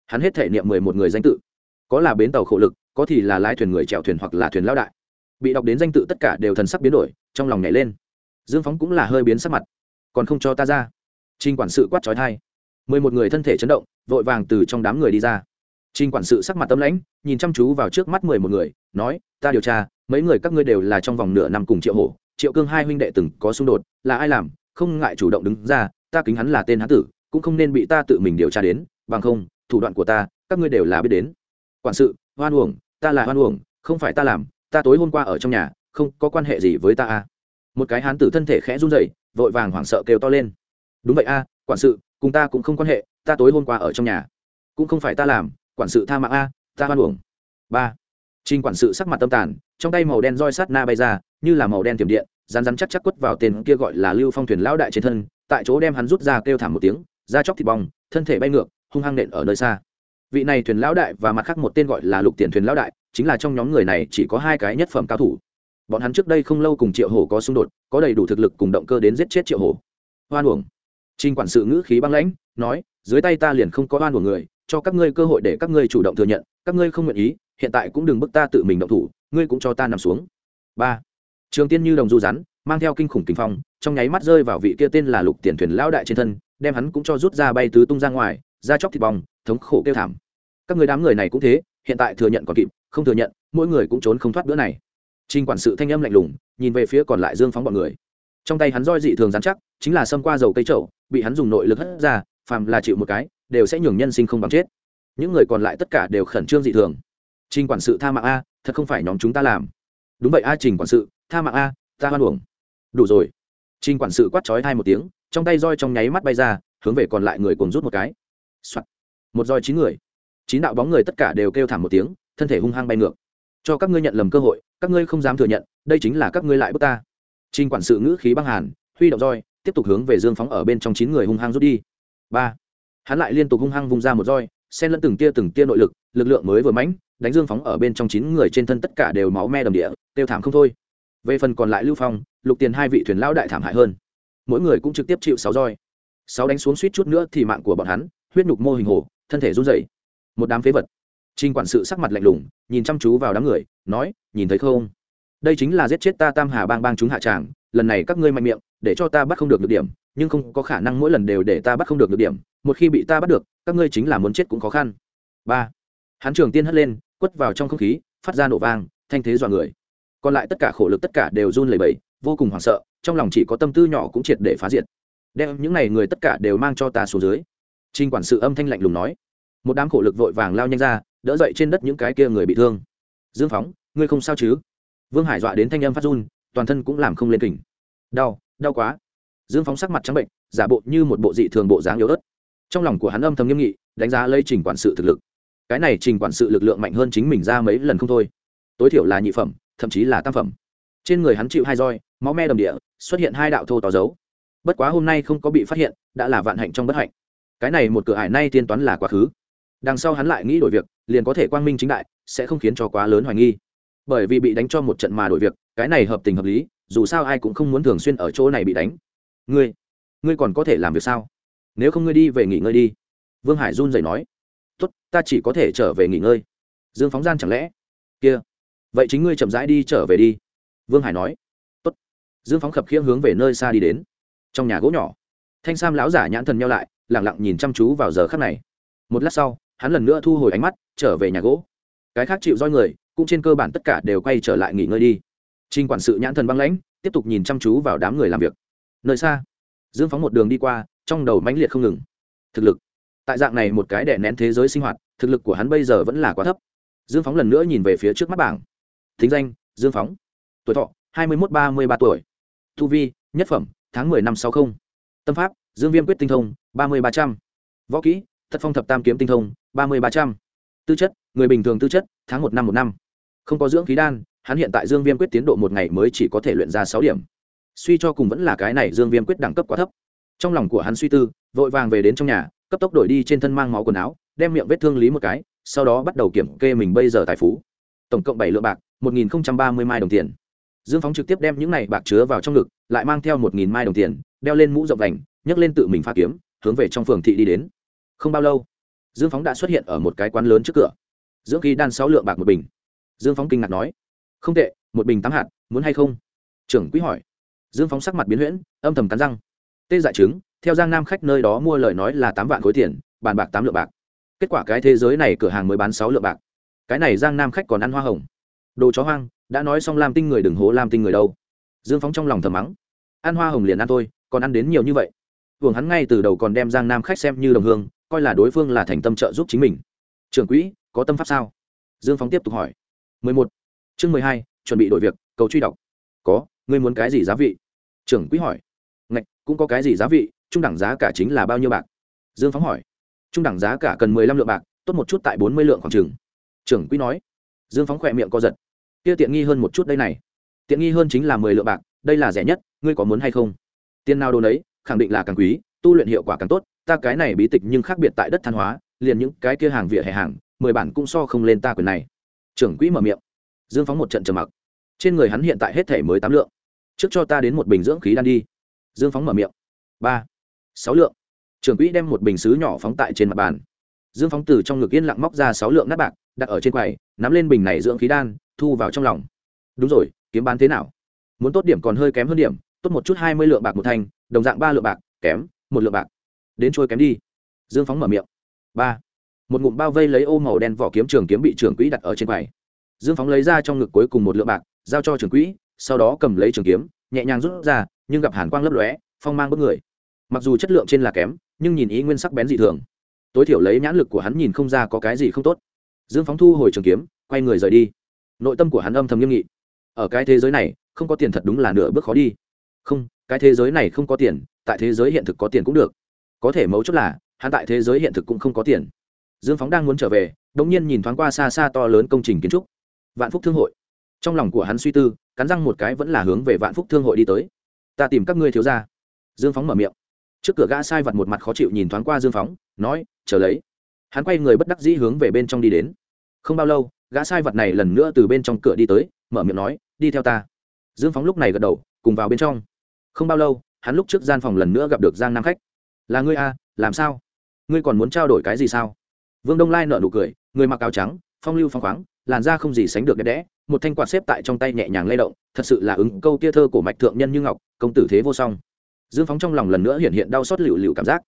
Hắn hết thể niệm mười một người danh tự. Có là bến tàu khổ lực, có thì là lái thuyền người chèo thuyền hoặc là thuyền lao đại bị đọc đến danh tự tất cả đều thần sắc biến đổi, trong lòng nhảy lên. Dương phóng cũng là hơi biến sắc mặt. Còn không cho ta ra. Trinh quản sự quát trói thai. Mười một người thân thể chấn động, vội vàng từ trong đám người đi ra. Trinh quản sự sắc mặt tâm lãnh, nhìn chăm chú vào trước mắt mười một người, nói, ta điều tra, mấy người các ngươi đều là trong vòng nửa năm cùng triệu hổ, triệu cương hai huynh đệ từng có xung đột, là ai làm, không ngại chủ động đứng ra, ta kính hắn là tên hán tử, cũng không nên bị ta tự mình điều tra đến, bằng không, thủ đoạn của ta, các ngươi đều là biết đến. Quản sự, hoan uổng, ta là hoan uổng, không phải ta làm ta tối hôm qua ở trong nhà không có quan hệ gì với ta a một cái hán tử thân thể khẽ run rẩy vội vàng hoảng sợ kêu to lên. Đúng vậy a quản sự cùng ta cũng không quan hệ ta tối hôm qua ở trong nhà. Cũng không phải ta làm quản sự tha mạng a ta hoan uổng. Ba. Trình quản sự sắc mặt tâm tàn, trong tay màu đen roi sát na bay ra, như là màu đen tiềm điện, rán rán chắc chắc quất vào tên kia gọi là Lưu Phong thuyền lão đại trên thân, tại chỗ đem hắn rút ra kêu thảm một tiếng, da chóc thịt bong, thân thể bay ngược, hung hăng nện ở nơi xa. Vị này thuyền lão đại và mặt khác một tên gọi là Lục Tiền thuyền lão đại, chính là trong nhóm người này chỉ có hai cái nhất phẩm cao thủ. Bọn hắn trước đây không lâu cùng Triệu Hổ có xung đột, có đầy đủ thực lực cùng động cơ đến giết chết Triệu Hổ. Hoan uổng. trinh quản sự ngữ khí băng lãnh, nói, dưới tay ta liền không có oan của người, cho các ngươi cơ hội để các ngươi chủ động thừa nhận, các ngươi không nguyện ý, hiện tại cũng đừng bức ta tự mình động thủ ngươi cũng cho ta nằm xuống ba trường tiên như đồng du rắn mang theo kinh khủng kinh phong trong nháy mắt rơi vào vị kia tên là lục tiền thuyền lão đại trên thân đem hắn cũng cho rút ra bay tứ tung ra ngoài ra chóc thịt bong thống khổ kêu thảm các người đám người này cũng thế hiện tại thừa nhận còn kịp, không thừa nhận, mỗi người cũng trốn không thoát bữa này. Trình quản sự thanh âm lạnh lùng, nhìn về phía còn lại dương phóng bọn người. Trong tay hắn roi dị thường dán chắc, chính là xâm qua dầu cây trậu bị hắn dùng nội lực hất ra, phàm là chịu một cái, đều sẽ nhường nhân sinh không bằng chết. Những người còn lại tất cả đều khẩn trương dị thường. Trình quản sự tha mạng a, thật không phải nhóm chúng ta làm. Đúng vậy a, trình quản sự, tha mạng a, ta hoan uổng. Đủ rồi. Trình quản sự quát chói hai một tiếng, trong tay roi trong nháy mắt bay ra, hướng về còn lại người cùng rút một cái、Soạn. một roi chín người chín đạo bóng người tất cả đều kêu thảm một tiếng, thân thể hung hăng bay ngược. Cho các ngươi nhận lầm cơ hội, các ngươi không dám thừa nhận, đây chính là các ngươi lại bước ta. Trình quản sự ngữ khí băng hàn, huy động roi, tiếp tục hướng về dương phóng ở bên trong chín người hung hăng rút đi. Ba. Hắn lại liên tục hung hăng vung ra một roi, xen lẫn từng tia từng tia nội lực lực lượng mới vừa mãnh, đánh dương phóng ở bên trong chín người trên thân tất cả đều máu me đầm địa tiêu thảm không thôi. Về phần còn lại lưu phong, lục tiền hai vị thuyền lão đại thảm hại hơn. Mỗi người cũng trực tiếp chịu sáu roi. Sáu đánh xuống suýt chút nữa thì mạng của bọn hắn, huyết nhục mô hình hồ, thân thể run rẩy một đám phế vật. Trinh quản sự sắc mặt lạnh lùng, nhìn chăm chú vào đám người, nói, nhìn thấy không? Đây chính là giết chết ta tam hà bang bang chúng hạ tràng, lần này các ngươi mạnh miệng, để cho ta bắt không được được điểm, nhưng không có khả năng mỗi lần đều để ta bắt không được được điểm, một khi bị ta bắt được, các ngươi chính là muốn chết cũng khó khăn. Ba. Hán trường tiên hất lên, quất vào trong không khí, phát ra nổ vang, thanh thế dọa người. Còn lại tất cả khổ lực tất cả đều run lẩy bẩy, vô cùng hoảng sợ, trong lòng chỉ có tâm tư nhỏ cũng triệt để phá diệt. Đem những n à y người tất cả đều mang cho ta xuống dưới. Trinh quản sự âm thanh lạnh lùng nói một đám khổ lực vội vàng lao nhanh ra, đỡ dậy trên đất những cái kia người bị thương. Dương phóng, ngươi không sao chứ? Vương hải dọa đến thanh âm phát run, toàn thân cũng làm không lên kỉnh đau đau quá. Dương phóng sắc mặt trắng bệnh, giả bộ như một bộ dị thường bộ dáng yếu ớt. Trong lòng của hắn âm thầm nghiêm nghị, đánh giá lây trình quản sự thực lực. Cái này trình quản sự lực lượng mạnh hơn chính mình ra mấy lần không thôi. Tối thiểu là nhị phẩm, thậm chí là tam phẩm. Trên người hắn chịu hai roi, máu me đầm địa, xuất hiện hai đạo thô tỏ dấu. Bất quá hôm nay không có bị phát hiện, đã là vạn hạnh trong bất hạnh. Cái này một cửa ải nay tiên toán là quá khứ đằng sau hắn lại nghĩ đổi việc, liền có thể quang minh chính đại, sẽ không khiến cho quá lớn hoài nghi. Bởi vì bị đánh cho một trận mà đổi việc, cái này hợp tình hợp lý, dù sao ai cũng không muốn thường xuyên ở chỗ này bị đánh. Ngươi ngươi còn có thể làm việc sao? Nếu không ngươi đi về nghỉ ngơi đi. Vương hải run rẩy nói. Tốt, ta chỉ có thể trở về nghỉ ngơi. Dương phóng gian chẳng lẽ, kia, vậy chính ngươi chậm rãi đi trở về đi. Vương hải nói. Tốt. Dương phóng khập khiễng hướng về nơi xa đi đến. Trong nhà gỗ nhỏ, thanh sam lão giả nhãn thần nhau lại lẳng lặng nhìn chăm chú vào giờ khắc này. Một lát sau hắn lần nữa thu hồi ánh mắt, trở về nhà gỗ. Cái khác chịu roi người, cũng trên cơ bản tất cả đều quay trở lại nghỉ ngơi đi. Trinh quản sự nhãn thần băng lãnh, tiếp tục nhìn chăm chú vào đám người làm việc. Nơi xa, dương phóng một đường đi qua, trong đầu mãnh liệt không ngừng. Thực lực. Tại dạng này một cái đè nén thế giới sinh hoạt, thực lực của hắn bây giờ vẫn là quá thấp. Dương phóng lần nữa nhìn về phía trước mắt bảng. Thính danh, dương phóng. Tuổi thọ, hai mươi một ba mươi ba tuổi. Thu vi, nhất phẩm, tháng mười năm sáu không. Tâm pháp, dương viêm quyết tinh thông, ba mươi ba trăm. Võ kỹ thất phong thập tam kiếm tinh thông, ba mươi ba trăm. Tư chất, người bình thường tư chất, tháng một năm một năm. Không có dưỡng khí đan, hắn hiện tại dương viêm quyết tiến độ một ngày mới chỉ có thể luyện ra sáu điểm. Suy cho cùng vẫn là cái này dương viêm quyết đẳng cấp quá thấp. Trong lòng của hắn suy tư, vội vàng về đến trong nhà, cấp tốc đổi đi trên thân mang máu quần áo, đem miệng vết thương lý một cái, sau đó bắt đầu kiểm kê mình bây giờ tài phú. Tổng cộng bảy lượng bạc, một nghìn ba mươi mai đồng tiền. Dương phóng trực tiếp đem những này bạc chứa vào trong ngực, lại mang theo một nghìn mai đồng tiền, đeo lên mũ rộng đành nhấc lên tự mình pha kiếm, hướng về trong phường thị đi đến không bao lâu, dương phóng đã xuất hiện ở một cái quán lớn trước cửa. Dưỡng khí đan sáu lượng bạc một bình. Dương phóng kinh ngạc nói, không tệ, một bình tám hạt, muốn hay không? Trưởng quý hỏi. Dương phóng sắc mặt biến huyễn, âm thầm cắn răng. Tê dại chứng theo giang nam khách nơi đó mua lời nói là tám vạn khối tiền, bàn bạc tám lượng bạc. Kết quả cái thế giới này cửa hàng mới bán sáu lượng bạc. Cái này giang nam khách còn ăn hoa hồng. Đồ chó hoang, đã nói xong làm tinh người đừng hố làm tinh người đâu. Dương phóng trong lòng thầm mắng. Ăn hoa hồng liền ăn thôi, còn ăn đến nhiều như vậy. Vương hắn ngay từ đầu còn đem giang nam khách xem như đồng hương coi là đối phương là thành tâm trợ giúp chính mình. Trưởng quỹ có tâm pháp sao? Dương phóng tiếp tục hỏi. 11. chương 12, chuẩn bị đổi việc cầu truy đọc. Có ngươi muốn cái gì giá vị? Trưởng quỹ hỏi. Ngạch cũng có cái gì giá vị? Trung đẳng giá cả chính là bao nhiêu bạc? Dương phóng hỏi. Trung đẳng giá cả cần mười lăm lượng bạc tốt một chút tại bốn mươi lượng khoảng chừng. Trưởng quỹ nói. Dương phóng khỏe miệng co giật. Kia tiện nghi hơn một chút đây này. Tiện nghi hơn chính là mười lượng bạc đây là rẻ nhất ngươi có muốn hay không? Tiền nào đồ đấy khẳng định là càng quý tu luyện hiệu quả càng tốt ta cái này bí tịch nhưng khác biệt tại đất than hóa, liền những cái kia hàng vỉa hè hàng, mười bản cũng so không lên ta quyền này. Trưởng quỹ mở miệng. Dương phóng một trận trầm mặc. Trên người hắn hiện tại hết thể mới tám lượng. Trước cho ta đến một bình dưỡng khí đan đi. Dương phóng mở miệng. Ba, sáu lượng. Trưởng quỹ đem một bình xứ nhỏ phóng tại trên mặt bàn. Dương phóng từ trong ngực yên lặng móc ra sáu lượng nát bạc, đặt ở trên quầy, nắm lên bình này dưỡng khí đan, thu vào trong lòng. Đúng rồi, kiếm bán thế nào? Muốn tốt điểm còn hơi kém hơn điểm, tốt một chút hai mươi lượng bạc một thanh đồng dạng ba lượng bạc, kém một lượng bạc đến trôi kém đi. Dương phóng mở miệng. Ba. Một ngụm bao vây lấy ô màu đen vỏ kiếm trường kiếm bị trưởng quỹ đặt ở trên quầy. Dương phóng lấy ra trong ngực cuối cùng một lượng bạc, giao cho trưởng quỹ, sau đó cầm lấy trường kiếm, nhẹ nhàng rút ra, nhưng gặp hàn quang lấp lóe, phong mang bất người. Mặc dù chất lượng trên là kém, nhưng nhìn ý nguyên sắc bén dị thường. Tối thiểu lấy nhãn lực của hắn nhìn không ra có cái gì không tốt. Dương phóng thu hồi trường kiếm, quay người rời đi. Nội tâm của hắn âm thầm nghiêm nghị. Ở cái thế giới này, không có tiền thật đúng là nửa bước khó đi. Không, cái thế giới này không có tiền, tại thế giới hiện thực có tiền cũng được có thể mấu chốt là, hắn tại thế giới hiện thực cũng không có tiền. Dương phóng đang muốn trở về đ ỗ n g nhiên nhìn thoáng qua xa xa to lớn công trình kiến trúc. Vạn phúc thương hội. Trong lòng của hắn suy tư, cắn răng một cái vẫn là hướng về vạn phúc thương hội đi tới. Ta tìm các ngươi thiếu ra dương phóng mở miệng. Trước cửa gã sai vật một mặt khó chịu nhìn thoáng qua dương phóng, nói, chờ lấy. Hắn quay người bất đắc dĩ hướng về bên trong đi đến. Không bao lâu, gã sai vật này lần nữa từ bên trong cửa đi tới, mở miệng nói, đi theo ta. Dương phóng lúc này gật đầu, cùng vào bên trong. Không bao lâu, hắn lúc trước gian phòng lần nữa gặp được giang nam khách là ngươi a, làm sao? Ngươi còn muốn trao đổi cái gì sao? Vương đông lai nợ nụ cười, người mặc áo trắng, phong lưu phong khoáng, làn da không gì sánh được đẹp đẽ, một thanh quạt xếp tại trong tay nhẹ nhàng lay động, thật sự là ứng câu tia thơ của mạch thượng nhân như ngọc, công tử thế vô song. Dương phóng trong lòng lần nữa hiện hiện đau xót lựu lựu cảm giác.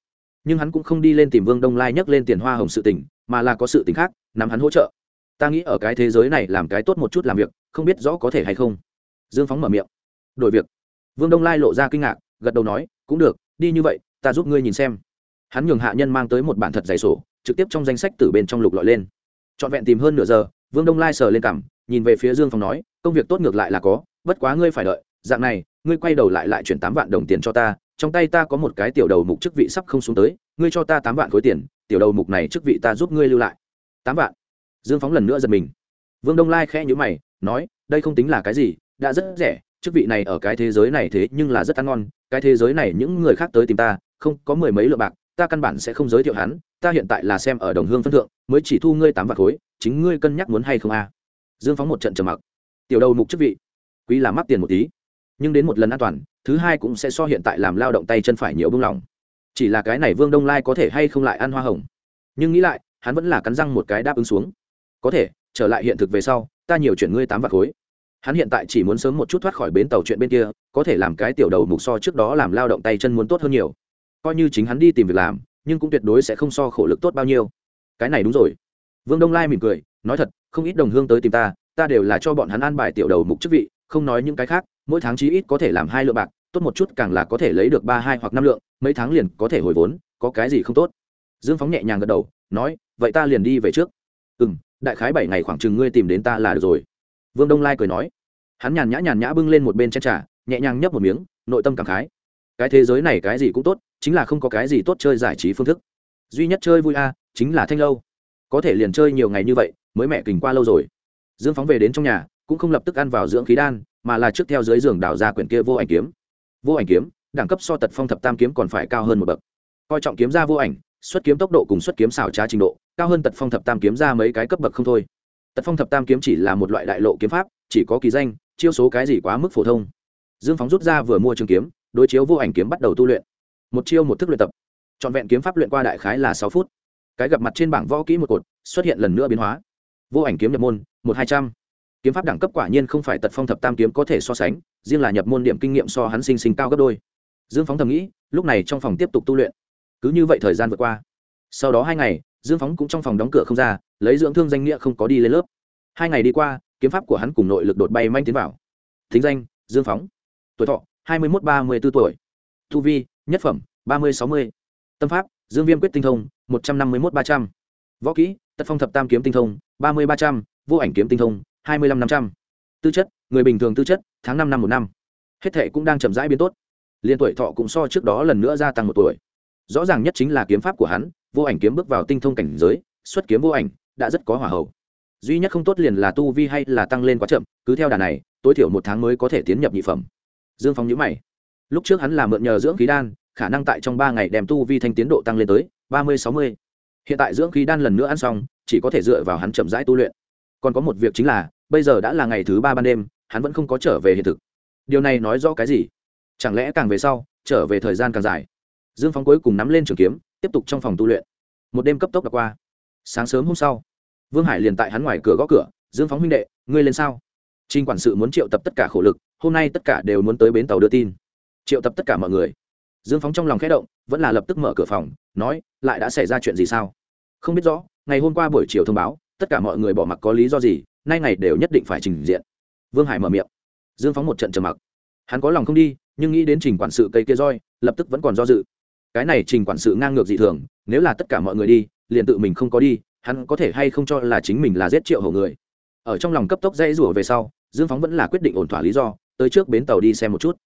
Nhưng hắn cũng không đi lên tìm vương đông lai nhấc lên tiền hoa hồng sự tình, mà là có sự tình khác, nắm hắn hỗ trợ. Ta nghĩ ở cái thế giới này làm cái tốt một chút làm việc, không biết rõ có thể hay không. Dương phóng mở miệng. Đổi việc. Vương đông lai lộ ra kinh ngạc, gật đầu nói, cũng được, đi như vậy ta giúp ngươi nhìn xem. Hắn nhường hạ nhân mang tới một bản thật dày sổ, trực tiếp trong danh sách từ bên trong lục lọi lên. Trọn vẹn tìm hơn nửa giờ, vương đông lai sờ lên cằm, nhìn về phía dương phong nói, công việc tốt ngược lại là có, bất quá ngươi phải đợi, dạng này, ngươi quay đầu lại lại chuyển tám vạn đồng tiền cho ta, trong tay ta có một cái tiểu đầu mục chức vị sắp không xuống tới, ngươi cho ta tám vạn khối tiền, tiểu đầu mục này chức vị ta giúp ngươi lưu lại. Tám vạn? Dương phóng lần nữa giật mình. Vương đông lai khẽ nhữ mày, nói, đây không tính là cái gì, đã rất rẻ, chức vị này ở cái thế giới này thế nhưng là rất ăn ngon, cái thế giới này những người khác tới tìm ta không có mười mấy lượng bạc, ta căn bản sẽ không giới thiệu hắn, ta hiện tại là xem ở đồng hương phân thượng, mới chỉ thu ngươi tám vạt khối, chính ngươi cân nhắc muốn hay không a? À. dương phóng một trận trầm mặc. Tiểu đầu mục chức vị, quý là mắc tiền một tí, nhưng đến một lần an toàn, thứ hai cũng sẽ so hiện tại làm lao động tay chân phải nhiều bưng lòng. Chỉ là cái này vương đông lai có thể hay không lại ăn hoa hồng? Nhưng nghĩ lại, hắn vẫn là cắn răng một cái đáp ứng xuống. Có thể, trở lại hiện thực về sau, ta nhiều chuyển ngươi tám vạt khối. Hắn hiện tại chỉ muốn sớm một chút thoát khỏi bến tàu chuyện bên kia, có thể làm cái tiểu đầu mục so trước đó làm lao động tay chân muốn tốt hơn nhiều coi như chính hắn đi tìm việc làm, nhưng cũng tuyệt đối sẽ không so khổ lực tốt bao nhiêu. Cái này đúng rồi. Vương đông lai mỉm cười, nói thật, không ít đồng hương tới tìm ta ta đều là cho bọn hắn an bài tiểu đầu mục chức vị, không nói những cái khác, mỗi tháng chí ít có thể làm hai lượng bạc, tốt một chút càng là có thể lấy được ba, hai hoặc năm lượng, mấy tháng liền có thể hồi vốn, có cái gì không tốt? Dương phóng nhẹ nhàng gật đầu, nói, vậy ta liền đi về trước. Ừ m đại khái bảy ngày khoảng chừng ngươi tìm đến ta là được rồi. Vương đông lai cười nói. Hắn nhàn nhã nhàn nhã bưng lên một bên chén trà, nhẹ nhàng nhấp một miếng, nội tâm cảm khái. Cái thế giới này cái gì cũng tốt chính là không có cái gì tốt chơi giải trí phương thức. Duy nhất chơi vui a, chính là thanh lâu. Có thể liền chơi nhiều ngày như vậy, mới mẹ kình qua lâu rồi. Dương phóng về đến trong nhà, cũng không lập tức ăn vào dưỡng khí đan, mà là trước theo dưới giường đào ra quyển kia vô ảnh kiếm. Vô ảnh kiếm, đẳng cấp so tật phong thập tam kiếm còn phải cao hơn một bậc. Coi trọng kiếm ra vô ảnh, xuất kiếm tốc độ cùng xuất kiếm xảo trá trình độ, cao hơn tật phong thập tam kiếm ra mấy cái cấp bậc không thôi. Tật phong thập tam kiếm chỉ là một loại đại lộ kiếm pháp, chỉ có kỳ danh, chiêu số cái gì quá mức phổ thông. Dương phóng rút ra vừa mua trường kiếm, đối chiếu vô ảnh kiếm bắt đầu tu luyện một chiêu một thức luyện tập. Trọn vẹn kiếm pháp luyện qua đại khái là sáu phút. Cái gặp mặt trên bảng võ kỹ một cột, xuất hiện lần nữa biến hóa. Vô ảnh kiếm nhập môn, một hai trăm. Kiếm pháp đẳng cấp quả nhiên không phải tật phong thập tam kiếm có thể so sánh, riêng là nhập môn điểm kinh nghiệm so hắn sinh sinh cao gấp đôi. Dương phóng thầm nghĩ, lúc này trong phòng tiếp tục tu luyện. Cứ như vậy thời gian vượt qua. Sau đó hai ngày, dương phóng cũng trong phòng đóng cửa không ra, lấy dưỡng thương danh nghĩa không có đi lên lớp. Hai ngày đi qua, kiếm pháp của hắn cùng nội lực đột bay manh tiến vào. Thính danh, dương phóng. Tuổi thọ, hai mươi một ba mươi b ố tuổi. Thu vi nhất phẩm, ba mươi sáu mươi. Tâm pháp, dương viêm quyết tinh thông, một trăm năm mươi một ba trăm. Võ kỹ, tật phong thập tam kiếm tinh thông, ba mươi ba trăm. Vô ảnh kiếm tinh thông, hai mươi năm năm trăm. Tư chất, người bình thường tư chất, tháng năm năm một năm. Hết thệ cũng đang chậm rãi biến tốt. Liên tuổi thọ cũng so trước đó lần nữa gia tăng một tuổi. Rõ ràng nhất chính là kiếm pháp của hắn, vô ảnh kiếm bước vào tinh thông cảnh giới, xuất kiếm vô ảnh, đã rất có hỏa hậu. Duy nhất không tốt liền là tu vi hay là tăng lên quá chậm, cứ theo đà này, tối thiểu một tháng mới có thể tiến nhập nhị phẩm. Dương phong nhữ mày lúc trước hắn làm mượn nhờ dưỡng khí đan, khả năng tại trong ba ngày đem tu vi thanh tiến độ tăng lên tới ba mươi, sáu mươi. Hiện tại dưỡng khí đan lần nữa ăn xong, chỉ có thể dựa vào hắn chậm rãi tu luyện. Còn có một việc chính là, bây giờ đã là ngày thứ ba ban đêm, hắn vẫn không có trở về hiện thực. Điều này nói rõ cái gì? Chẳng lẽ càng về sau, trở về thời gian càng dài? Dương phóng cuối cùng nắm lên trường kiếm, tiếp tục trong phòng tu luyện. Một đêm cấp tốc đã qua. Sáng sớm hôm sau, vương hải liền tại hắn ngoài cửa gõ cửa, dương phóng huynh đệ, ngươi lên sao? Trinh quản sự muốn triệu tập tất cả khổ lực, hôm nay tất cả đều muốn tới bến tàu đưa tin triệu tập tất cả mọi người. Dương phóng trong lòng khẽ động, vẫn là lập tức mở cửa phòng, nói, lại đã xảy ra chuyện gì sao? Không biết rõ, ngày hôm qua buổi chiều thông báo, tất cả mọi người bỏ mặc có lý do gì, nay ngày đều nhất định phải trình diện. Vương hải mở miệng. Dương phóng một trận trầm mặc. Hắn có lòng không đi, nhưng nghĩ đến trình quản sự cây kia roi, lập tức vẫn còn do dự. Cái này trình quản sự ngang ngược dị thường, nếu là tất cả mọi người đi, liền tự mình không có đi, hắn có thể hay không cho là chính mình là giết triệu hầu người. Ở trong lòng cấp tốc dây rủa về sau, dương phóng vẫn là quyết định ổn thỏa lý do, tới trước bến tàu đi xem một chút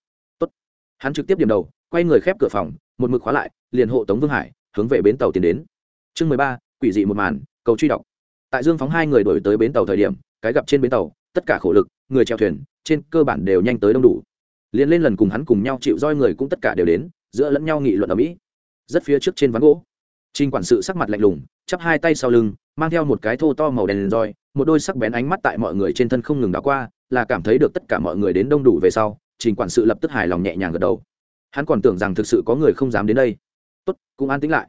hắn trực tiếp điểm đầu quay người khép cửa phòng một mực khóa lại liền hộ tống vương hải hướng về bến tàu tiến đến. Chương mười ba quỷ dị một màn cầu truy đọc. Tại dương phóng hai người đổi tới bến tàu thời điểm cái gặp trên bến tàu tất cả khổ lực người chèo thuyền trên cơ bản đều nhanh tới đông đủ. Liền lên lần cùng hắn cùng nhau chịu roi người cũng tất cả đều đến giữa lẫn nhau nghị luận ở mỹ. Rất phía trước trên ván gỗ Trình quản sự sắc mặt lạnh lùng, chắp hai tay sau lưng, mang theo một cái thô to màu đen roi, một đôi sắc bén ánh mắt tại mọi người trên thân không ngừng đảo qua, là cảm thấy được tất cả mọi người đến đông đủ về sau, Trình quản sự lập tức hài lòng nhẹ nhàng gật đầu. Hắn còn tưởng rằng thực sự có người không dám đến đây. Tốt, cũng an tĩnh lại.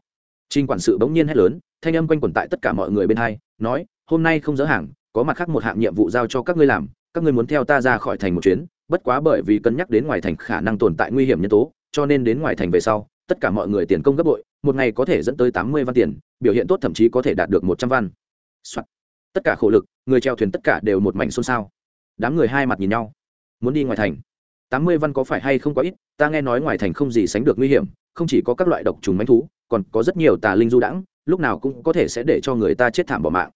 Trình quản sự bỗng nhiên hét lớn, thanh âm quanh quẩn tại tất cả mọi người bên hai, nói, hôm nay không dỡ hàng, có mặt khác một hạng nhiệm vụ giao cho các ngươi làm, các ngươi muốn theo ta ra khỏi thành một chuyến, bất quá bởi vì cân nhắc đến ngoài thành khả năng tồn tại nguy hiểm nhân tố, cho nên đến ngoài thành về sau, tất cả mọi người tiền công gấp bội một ngày có thể dẫn tới tám mươi văn tiền biểu hiện tốt thậm chí có thể đạt được một trăm văn、Soạn. tất cả khổ lực người treo thuyền tất cả đều một mảnh xôn xao đám người hai mặt nhìn nhau muốn đi ngoài thành tám mươi văn có phải hay không có ít ta nghe nói ngoài thành không gì sánh được nguy hiểm không chỉ có các loại độc trùng manh thú còn có rất nhiều tà linh du đãng lúc nào cũng có thể sẽ để cho người ta chết thảm bỏ mạng.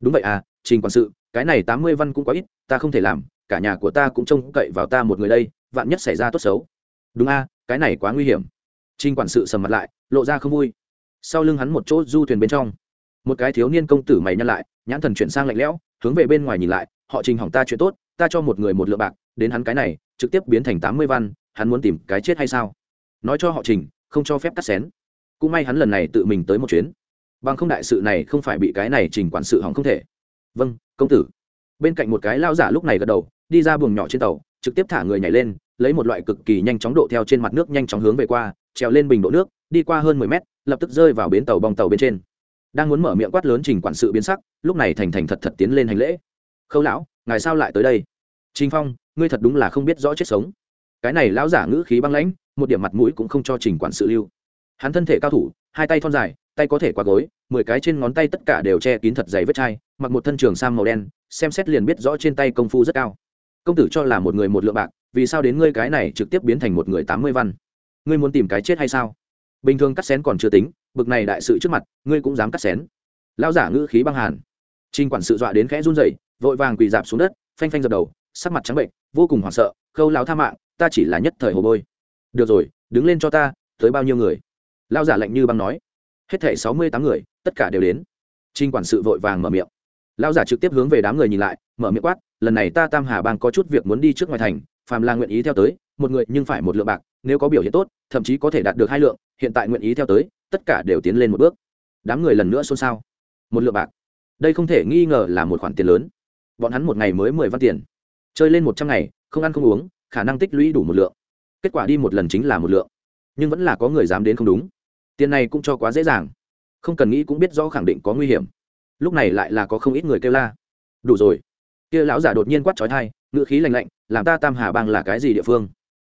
Đúng vậy à trình quản sự cái này tám mươi văn cũng có ít ta không thể làm cả nhà của ta cũng trông cậy vào ta một người đây vạn nhất xảy ra tốt xấu. Đúng a cái này quá nguy hiểm. Trình quản sự sầm mặt lại, lộ ra không vui. Sau lưng hắn một chỗ du thuyền bên trong, một cái thiếu niên công tử mày nhăn lại, nhãn thần chuyển sang lạnh lẽo, hướng về bên ngoài nhìn lại, họ Trình hỏng ta chuyện tốt, ta cho một người một lượng bạc, đến hắn cái này, trực tiếp biến thành tám mươi văn, hắn muốn tìm cái chết hay sao? Nói cho họ Trình, không cho phép cắt xén. Cũng may hắn lần này tự mình tới một chuyến, bằng không đại sự này không phải bị cái này Trình quản sự hỏng không thể. Vâng, công tử. Bên cạnh một cái lao giả lúc này gật đầu, đi ra buồng nhỏ trên tàu, trực tiếp thả người nhảy lên, lấy một loại cực kỳ nhanh chóng độ theo trên mặt nước nhanh chóng hướng về qua, trèo lên bình độ nước đi qua hơn mười mét lập tức rơi vào bến tàu bong tàu bên trên đang muốn mở miệng quát lớn trình quản sự biến sắc lúc này thành thành thật thật tiến lên hành lễ khâu lão ngài sao lại tới đây? Trình phong, ngươi thật đúng là không biết rõ chết sống. Cái này lão giả ngữ khí băng lãnh, một điểm mặt mũi cũng không cho trình quản sự lưu. Hắn thân thể cao thủ, hai tay thon dài, tay có thể qua gối, mười cái trên ngón tay tất cả đều che kín thật dày vết chai, mặc một thân trường sam màu đen, xem xét liền biết rõ trên tay công phu rất cao. Công tử cho là một người một lượng bạc, vì sao đến ngươi cái này trực tiếp biến thành một người tám mươi văn? Ngươi muốn tìm cái chết hay sao? Bình thường cắt xén còn chưa tính, bực này đại sự trước mặt, ngươi cũng dám cắt xén. Lão giả ngữ khí băng hàn. Trinh quản sự dọa đến khẽ run rẩy vội vàng quỳ dạp xuống đất, phanh phanh dập đầu, sắc mặt trắng bệnh, vô cùng hoảng sợ, khâu láo tha mạng, ta chỉ là nhất thời hồ bôi. Được rồi, đứng lên cho ta, tới bao nhiêu người? Lao giả lạnh như băng nói. Hết thảy sáu mươi tám người, tất cả đều đến. Trinh quản sự vội vàng mở miệng. Lao giả trực tiếp hướng về đám người nhìn lại, mở miệng quát, lần này ta tam hà bang có chút việc muốn đi trước ngoài thành, phàm là nguyện ý theo tới, một người nhưng phải một lượng bạc, nếu có biểu hiện tốt, thậm chí có thể đạt được hai lượng, hiện tại nguyện ý theo tới, tất cả đều tiến lên một bước. Đám người lần nữa xôn xao. Một lượng bạc. Đây không thể nghi ngờ là một khoản tiền lớn bọn hắn một ngày mới mười văn tiền. Chơi lên một trăm ngày, không ăn không uống, khả năng tích lũy đủ một lượng. Kết quả đi một lần chính là một lượng. Nhưng vẫn là có người dám đến không đúng. Tiền này cũng cho quá dễ dàng. Không cần nghĩ cũng biết rõ khẳng định có nguy hiểm. Lúc này lại là có không ít người kêu la. Đủ rồi. Kia lão giả đột nhiên quát trói thai ngữ khí lành lạnh, làm ta tam hà bang là cái gì địa phương?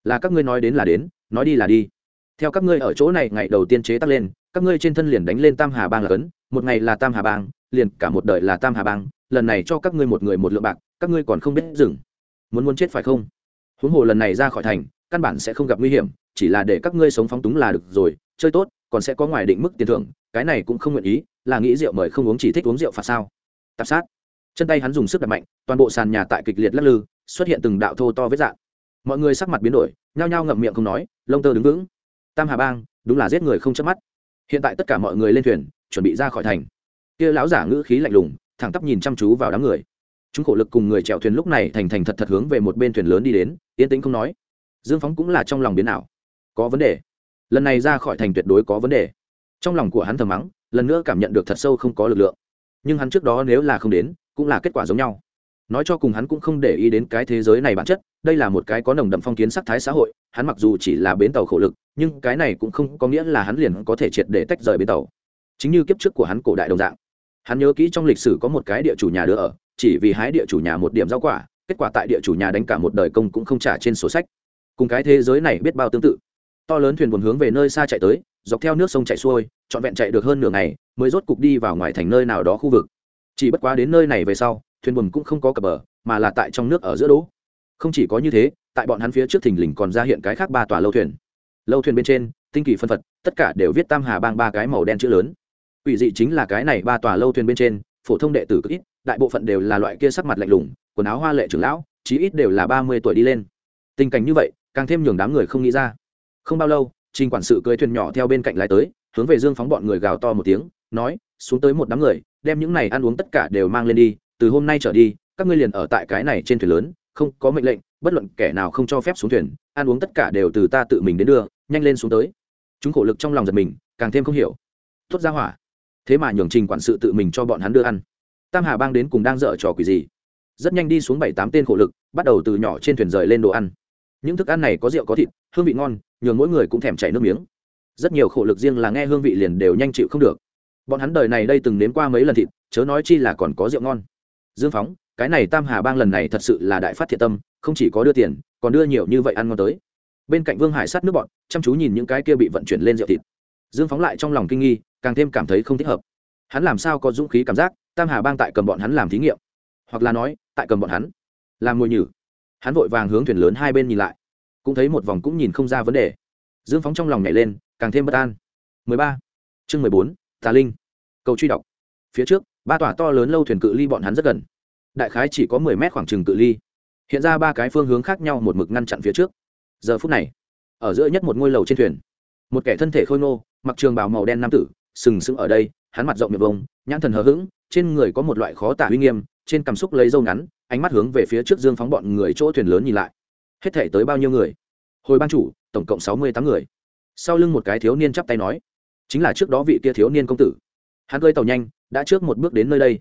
Là các ngươi nói đến là đến, nói đi là đi. Theo các ngươi ở chỗ này, ngày đầu tiên chế tắc lên, các ngươi trên thân liền đánh lên tam hà bang là cấn, một ngày là tam hà bang, liền cả một đời là tam hà bang lần này cho các ngươi một người một lượng bạc, các ngươi còn không biết dừng muốn muốn chết phải không? Huống hồ lần này ra khỏi thành, căn bản sẽ không gặp nguy hiểm, chỉ là để các ngươi sống phóng túng là được rồi, chơi tốt, còn sẽ có ngoài định mức tiền thưởng, cái này cũng không nguyện ý, là nghĩ rượu mời không uống chỉ thích uống rượu phạt sao? Tạp sát. Chân tay hắn dùng sức đập mạnh, toàn bộ sàn nhà tại kịch liệt lắc lư, xuất hiện từng đạo thô to vết dạng. Mọi người sắc mặt biến đổi, nhao nhao ngậm miệng không nói, lông tơ đứng vững. Tam hà bang, đúng là giết người không chớp mắt. Hiện tại tất cả mọi người lên thuyền, chuẩn bị ra khỏi thành. Kia lão giả ngữ khí lạnh lùng thẳng tắp nhìn chăm chú vào đám người. Chúng khổ lực cùng người chèo thuyền lúc này thành thành thật thật hướng về một bên thuyền lớn đi đến yên tĩnh không nói. Dương phóng cũng là trong lòng biến ảo. Có vấn đề. Lần này ra khỏi thành tuyệt đối có vấn đề. Trong lòng của hắn thầm mắng, lần nữa cảm nhận được thật sâu không có lực lượng. Nhưng hắn trước đó nếu là không đến, cũng là kết quả giống nhau. Nói cho cùng hắn cũng không để ý đến cái thế giới này bản chất, đây là một cái có nồng đậm phong kiến sắc thái xã hội, hắn mặc dù chỉ là bến tàu khổ lực, nhưng cái này cũng không có nghĩa là hắn liền có thể triệt để tách rời bến tàu. Chính như kiếp trước của hắn cổ đại đồng dạng hắn nhớ kỹ trong lịch sử có một cái địa chủ nhà đứa ở, chỉ vì hái địa chủ nhà một điểm rau quả, kết quả tại địa chủ nhà đánh cả một đời công cũng không trả trên sổ sách. Cùng cái thế giới này biết bao tương tự. To lớn thuyền buồn hướng về nơi xa chạy tới, dọc theo nước sông chạy xuôi, trọn vẹn chạy được hơn nửa ngày, mới rốt cục đi vào ngoài thành nơi nào đó khu vực. Chỉ bất quá đến nơi này về sau, thuyền buồn cũng không có cập bờ, mà là tại trong nước ở giữa đỗ. Không chỉ có như thế, tại bọn hắn phía trước thình lình còn ra hiện cái khác ba tòa lâu thuyền. Lâu thuyền bên trên, tinh kỳ phân phật, tất cả đều viết tam hà bang ba cái màu đen chữ lớn quỷ dị chính là cái này ba tòa lâu thuyền bên trên, phổ thông đệ tử cực ít, đại bộ phận đều là loại kia sắc mặt lạnh lùng, quần áo hoa lệ trưởng lão, chí ít đều là ba mươi tuổi đi lên. Tình cảnh như vậy, càng thêm nhường đám người không nghĩ ra. Không bao lâu, trình quản sự cưới thuyền nhỏ theo bên cạnh lái tới, hướng về dương phóng bọn người gào to một tiếng, nói, xuống tới một đám người, đem những này ăn uống tất cả đều mang lên đi, từ hôm nay trở đi, các ngươi liền ở tại cái này trên thuyền lớn, không có mệnh lệnh, bất luận kẻ nào không cho phép xuống thuyền, ăn uống tất cả đều từ ta tự mình đến đưa, nhanh lên xuống tới. Chúng khổ lực trong lòng giật mình, càng thêm không hiểu. Tốt ra hỏa thế mà nhường trình quản sự tự mình cho bọn hắn đưa ăn. Tam hà bang đến cùng đang dở trò quỷ gì? Rất nhanh đi xuống bảy tám tên khổ lực, bắt đầu từ nhỏ trên thuyền rời lên đồ ăn. Những thức ăn này có rượu có thịt, hương vị ngon, nhường mỗi người cũng thèm chảy nước miếng. Rất nhiều khổ lực riêng là nghe hương vị liền đều nhanh chịu không được. Bọn hắn đời này đây từng nếm qua mấy lần thịt, chớ nói chi là còn có rượu ngon. Dương phóng, cái này tam hà bang lần này thật sự là đại phát thiện tâm, không chỉ có đưa tiền, còn đưa nhiều như vậy ăn ngon tới. Bên cạnh vương hải sát nước bọn, chăm chú nhìn những cái kia bị vận chuyển lên rượu thịt dương phóng lại trong lòng kinh nghi càng thêm cảm thấy không thích hợp. Hắn làm sao có dũng khí cảm giác tam hà bang tại cầm bọn hắn làm thí nghiệm? Hoặc là nói tại cầm bọn hắn làm ngồi nhử. Hắn vội vàng hướng thuyền lớn hai bên nhìn lại. Cũng thấy một vòng cũng nhìn không ra vấn đề. Dương phóng trong lòng nhảy lên càng thêm bất an. 13. chương 14, tà linh. Cầu truy đọc. Phía trước ba tòa to lớn lâu thuyền cự ly bọn hắn rất gần. Đại khái chỉ có 10 mét khoảng trừng cự ly. Hiện ra ba cái phương hướng khác nhau một mực ngăn chặn phía trước. Giờ phút này ở giữa nhất một ngôi lầu trên thuyền một kẻ thân thể khôi ngô mặc trường bào màu đen nam tử, sừng sững ở đây, hắn mặt rộng miệng vông, nhãn thần hờ hững, trên người có một loại khó tả uy nghiêm, trên cảm xúc lấy dâu ngắn, ánh mắt hướng về phía trước dương phóng bọn người chỗ thuyền lớn nhìn lại. Hết thể tới bao nhiêu người? Hồi ban chủ, tổng cộng sáu mươi tám người. Sau lưng một cái thiếu niên chắp tay nói, chính là trước đó vị kia thiếu niên công tử. Hắn cơi tàu nhanh, đã trước một bước đến nơi đây.